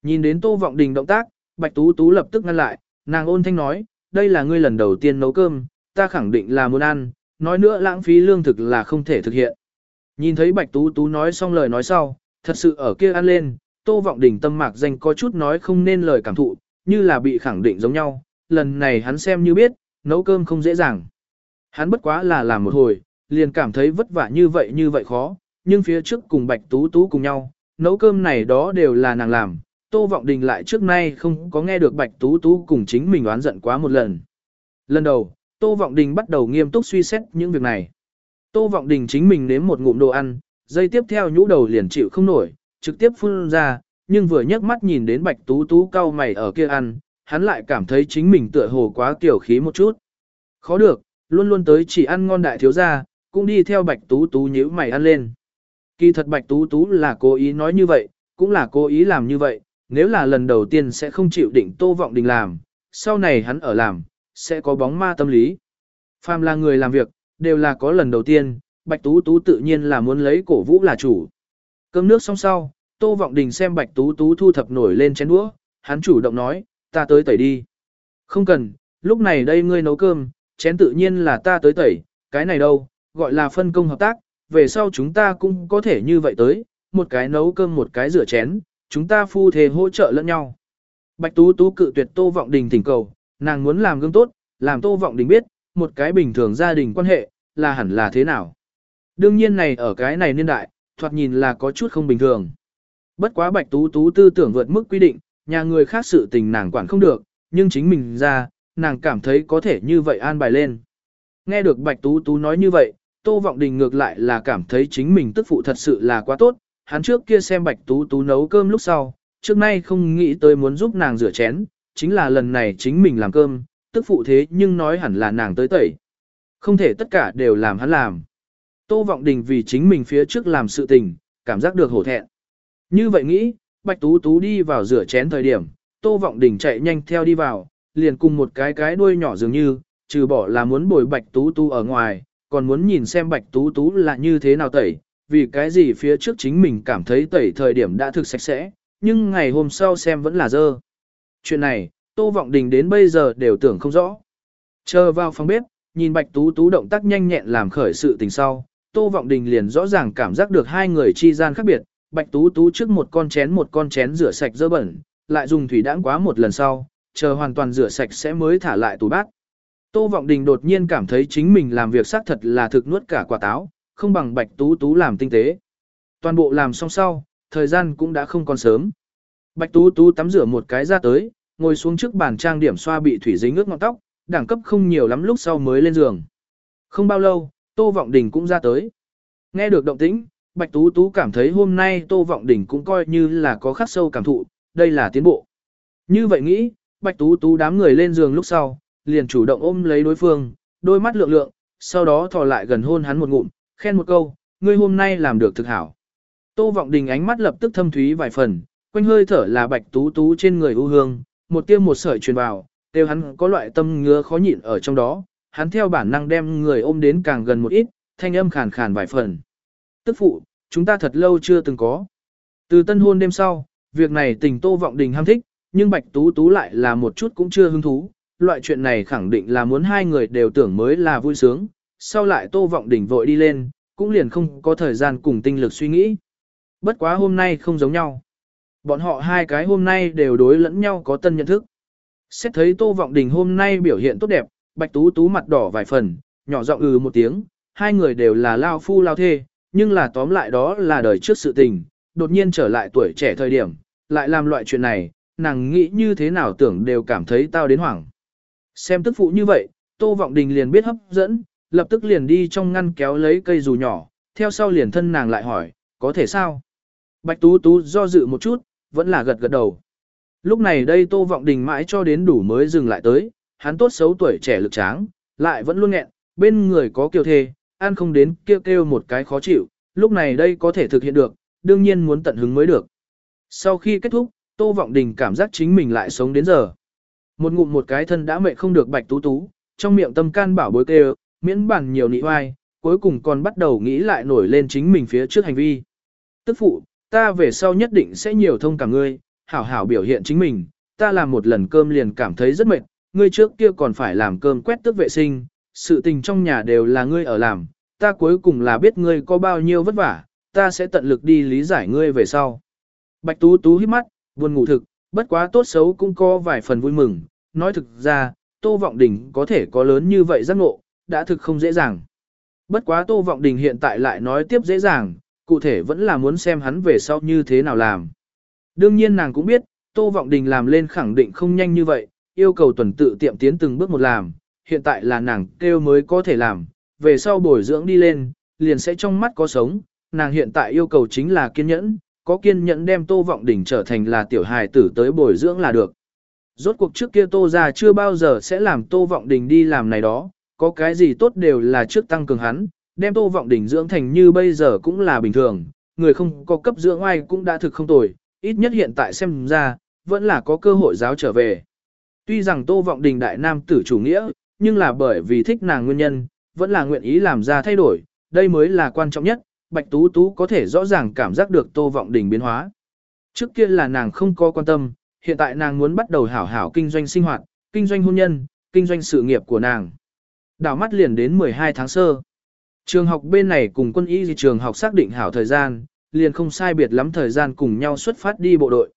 Nhìn đến Tô Vọng Đình động tác, Bạch Tú Tú lập tức ngăn lại, nàng ôn thanh nói, đây là ngươi lần đầu tiên nấu cơm, ta khẳng định là muốn ăn, nói nữa lãng phí lương thực là không thể thực hiện. Nhìn thấy Bạch Tú Tú nói xong lời nói sau, thật sự ở kia ăn lên, Tô Vọng Đình tâm mạc danh có chút nói không nên lời cảm thụ, như là bị khẳng định giống nhau, lần này hắn xem như biết, nấu cơm không dễ dàng. Hắn bất quá là làm một hồi, liền cảm thấy vất vả như vậy như vậy khó, nhưng phía trước cùng Bạch Tú Tú cùng nhau, nấu cơm này đó đều là nàng làm, Tô Vọng Đình lại trước nay không có nghe được Bạch Tú Tú cùng chính mình oán giận quá một lần. Lần đầu, Tô Vọng Đình bắt đầu nghiêm túc suy xét những việc này. Tô Vọng Đình chính mình nếm một ngụm đồ ăn, dây tiếp theo nhũ đầu liền chịu không nổi, trực tiếp phun ra, nhưng vừa nhấc mắt nhìn đến Bạch Tú Tú cau mày ở kia ăn, hắn lại cảm thấy chính mình tựa hồ quá kiểu khí một chút. Khó được, luôn luôn tới chỉ ăn ngon đại thiếu gia, cũng đi theo Bạch Tú Tú nhíu mày ăn lên. Kỳ thật Bạch Tú Tú là cố ý nói như vậy, cũng là cố ý làm như vậy, nếu là lần đầu tiên sẽ không chịu định Tô Vọng Đình làm, sau này hắn ở làm, sẽ có bóng ma tâm lý. Phàm là người làm việc, đều là có lần đầu tiên, Bạch Tú Tú tự nhiên là muốn lấy cổ vũ là chủ. Cơm nước xong sau, Tô Vọng Đình xem Bạch Tú Tú thu thập nổi lên chén đũa, hắn chủ động nói, ta tới tẩy đi. Không cần, lúc này đây ngươi nấu cơm, chén tự nhiên là ta tới tẩy, cái này đâu, gọi là phân công hợp tác, về sau chúng ta cũng có thể như vậy tới, một cái nấu cơm một cái rửa chén, chúng ta phu thề hỗ trợ lẫn nhau. Bạch Tú Tú cự tuyệt Tô Vọng Đình thỉnh cầu, nàng muốn làm gương tốt, làm Tô Vọng Đình biết, một cái bình thường gia đình quan hệ, là hẳn là thế nào. Đương nhiên này ở cái này niên đại, thoạt nhìn là có chút không bình thường. Bất quá Bạch Tú Tú tư tưởng vượt mức quy định, nhà người khác sự tình nàng quản không được, nhưng chính mình ra, nàng cảm thấy có thể như vậy an bài lên. Nghe được Bạch Tú Tú nói như vậy, Tô Vọng Đình ngược lại là cảm thấy chính mình tức phụ thật sự là quá tốt, hắn trước kia xem Bạch Tú Tú nấu cơm lúc sau, trước nay không nghĩ tới muốn giúp nàng rửa chén, chính là lần này chính mình làm cơm, tức phụ thế nhưng nói hẳn là nàng tới tẩy. Không thể tất cả đều làm hắn làm. Tô Vọng Đình vì chính mình phía trước làm sự tình, cảm giác được hổ thẹn. Như vậy nghĩ, Bạch Tú Tú đi vào rửa chén thời điểm, Tô Vọng Đình chạy nhanh theo đi vào, liền cùng một cái cái đuôi nhỏ dường như, trừ bỏ là muốn bồi Bạch Tú Tú ở ngoài, còn muốn nhìn xem Bạch Tú Tú là như thế nào tẩy, vì cái gì phía trước chính mình cảm thấy tẩy thời điểm đã thực sạch sẽ, nhưng ngày hôm sau xem vẫn là dơ. Chuyện này, Tô Vọng Đình đến bây giờ đều tưởng không rõ. Chờ vào phòng bếp, nhìn Bạch Tú Tú động tác nhanh nhẹn làm khởi sự tình sau, Tô Vọng Đình liền rõ ràng cảm giác được hai người chi gian khác biệt, Bạch Tú Tú trước một con chén một con chén rửa sạch dơ bẩn, lại dùng thủy đãng quá một lần sau, chờ hoàn toàn rửa sạch sẽ mới thả lại tủ bát. Tô Vọng Đình đột nhiên cảm thấy chính mình làm việc xác thật là thực nuốt cả quả táo, không bằng Bạch Tú Tú làm tinh tế. Toàn bộ làm xong sau, thời gian cũng đã không còn sớm. Bạch Tú Tú tắm rửa một cái ra tới, ngồi xuống trước bàn trang điểm xoa bị thủy dính ướt ngọn tóc, đẳng cấp không nhiều lắm lúc sau mới lên giường. Không bao lâu, Tô Vọng Đình cũng ra tới. Nghe được động tĩnh, Bạch Tú Tú cảm thấy hôm nay Tô Vọng Đình cũng coi như là có khắc sâu cảm thụ, đây là tiến bộ. Như vậy nghĩ, Bạch Tú Tú đám người lên giường lúc sau, liền chủ động ôm lấy đối phương, đôi mắt lượng lượng, sau đó thò lại gần hôn hắn một ngụm, khen một câu, ngươi hôm nay làm được thực hảo. Tô Vọng Đình ánh mắt lập tức thâm thúy vài phần, quanh hơi thở là Bạch Tú Tú trên người u hương, một tia một sợi truyền vào, đều hắn có loại tâm ngứa khó nhịn ở trong đó, hắn theo bản năng đem người ôm đến càng gần một ít, thanh âm khàn khàn vài phần. Tức phụ, chúng ta thật lâu chưa từng có. Từ tân hôn đêm sau, việc này tình Tô Vọng Đình ham thích, nhưng Bạch Tú Tú lại là một chút cũng chưa hứng thú, loại chuyện này khẳng định là muốn hai người đều tưởng mới là vui sướng, sau lại Tô Vọng Đình vội đi lên, cũng liền không có thời gian cùng tinh lực suy nghĩ. Bất quá hôm nay không giống nhau. Bọn họ hai cái hôm nay đều đối lẫn nhau có tân nhận thức. Xét thấy Tô Vọng Đình hôm nay biểu hiện tốt đẹp, Bạch Tú Tú mặt đỏ vài phần, nhỏ giọng ừ một tiếng, hai người đều là lao phu lao thê, nhưng là tóm lại đó là đời trước sự tình, đột nhiên trở lại tuổi trẻ thời điểm, lại làm loại chuyện này, nàng nghĩ như thế nào tưởng đều cảm thấy tao đến hoảng. Xem tức phụ như vậy, Tô Vọng Đình liền biết hấp dẫn, lập tức liền đi trong ngăn kéo lấy cây dù nhỏ, theo sau liền thân nàng lại hỏi, có thể sao? Bạch Tú Tú do dự một chút, vẫn là gật gật đầu. Lúc này đây Tô Vọng Đình mãi cho đến đủ mới dừng lại tới, hắn tốt xấu tuổi trẻ lực tráng, lại vẫn luôn nghẹn, bên người có kiều thê, ăn không đến kêu kêu một cái khó chịu, lúc này đây có thể thực hiện được, đương nhiên muốn tận hứng mới được. Sau khi kết thúc, Tô Vọng Đình cảm giác chính mình lại sống đến giờ. Một ngụm một cái thân đã mệt không được bạch tú tú, trong miệng tâm can bảo bối kêu, miễn bản nhiều nị oai, cuối cùng còn bắt đầu nghĩ lại nổi lên chính mình phía trước hành vi. Tức phụ, ta về sau nhất định sẽ nhiều thông cảm ngươi, hảo hảo biểu hiện chính mình, ta làm một lần cơm liền cảm thấy rất mệt, ngươi trước kia còn phải làm cơm quét tước vệ sinh, sự tình trong nhà đều là ngươi ở làm, ta cuối cùng là biết ngươi có bao nhiêu vất vả, ta sẽ tận lực đi lý giải ngươi về sau. Bạch Tú Tú hít mắt, buồn ngủ thực, bất quá tốt xấu cũng có vài phần vui mừng, nói thực ra, Tô Vọng Đình có thể có lớn như vậy giác ngộ, đã thực không dễ dàng. Bất quá Tô Vọng Đình hiện tại lại nói tiếp dễ dàng, cụ thể vẫn là muốn xem hắn về sau như thế nào làm. Đương nhiên nàng cũng biết, Tô Vọng Đình làm lên khẳng định không nhanh như vậy, yêu cầu tuần tự tiệm tiến từng bước một làm, hiện tại là nàng kêu mới có thể làm, về sau bồi dưỡng đi lên, liền sẽ trong mắt có sống, nàng hiện tại yêu cầu chính là kiên nhẫn, có kiên nhẫn đem Tô Vọng Đình trở thành là tiểu hài tử tới bồi dưỡng là được. Rốt cuộc trước kia Tô gia chưa bao giờ sẽ làm Tô Vọng Đình đi làm này đó, có cái gì tốt đều là trước tăng cường hắn, đem Tô Vọng đỉnh dưỡng thành như bây giờ cũng là bình thường, người không có cấp dưỡng ai cũng đã thực không tồi, ít nhất hiện tại xem ra, vẫn là có cơ hội giáo trở về. Tuy rằng Tô Vọng Đình đại nam tử chủ nghĩa, nhưng là bởi vì thích nàng nguyên nhân, vẫn là nguyện ý làm ra thay đổi, đây mới là quan trọng nhất, Bạch Tú Tú có thể rõ ràng cảm giác được Tô Vọng Đình biến hóa. Trước kia là nàng không có quan tâm, hiện tại nàng muốn bắt đầu hảo hảo kinh doanh sinh hoạt, kinh doanh hôn nhân, kinh doanh sự nghiệp của nàng. Đảo mắt liền đến 12 tháng sơ. Trường học bên này cùng quân y trường học xác định hảo thời gian, liền không sai biệt lắm thời gian cùng nhau xuất phát đi bộ đội.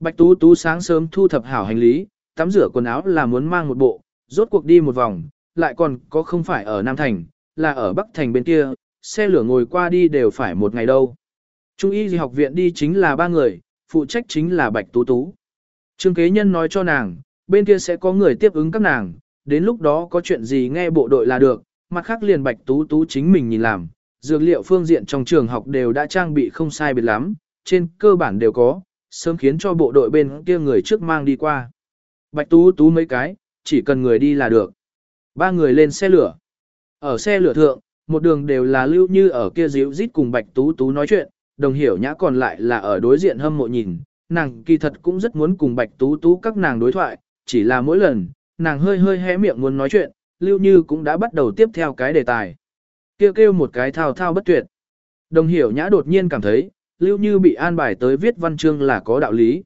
Bạch Tú Tú sáng sớm thu thập hảo hành lý, tắm rửa quần áo là muốn mang một bộ, rốt cuộc đi một vòng, lại còn có không phải ở Nam Thành, là ở Bắc Thành bên kia, xe lửa ngồi qua đi đều phải một ngày đâu. Trung y học viện đi chính là ba người, phụ trách chính là Bạch Tú Tú. Trương kế nhân nói cho nàng, bên kia sẽ có người tiếp ứng các nàng, đến lúc đó có chuyện gì nghe bộ đội là được, mặt khác liền Bạch Tú Tú chính mình nhìn làm, dược liệu phương diện trong trường học đều đã trang bị không sai biệt lắm, trên cơ bản đều có, sớm khiến cho bộ đội bên kia người trước mang đi qua. Bạch Tú Tú mấy cái, chỉ cần người đi là được. Ba người lên xe lửa. Ở xe lửa thượng, một đường đều là lưu như ở kia díu rít cùng Bạch Tú Tú nói chuyện, đồng hiểu nhã còn lại là ở đối diện hâm mộ nhìn, nàng kỳ thật cũng rất muốn cùng Bạch Tú Tú các nàng đối thoại, chỉ là mỗi lần, nàng hơi hơi hé miệng muốn nói chuyện, lưu như cũng đã bắt đầu tiếp theo cái đề tài. Kêu kêu một cái thao thao bất tuyệt. Đồng hiểu nhã đột nhiên cảm thấy, lưu như bị an bài tới viết văn chương là có đạo lý.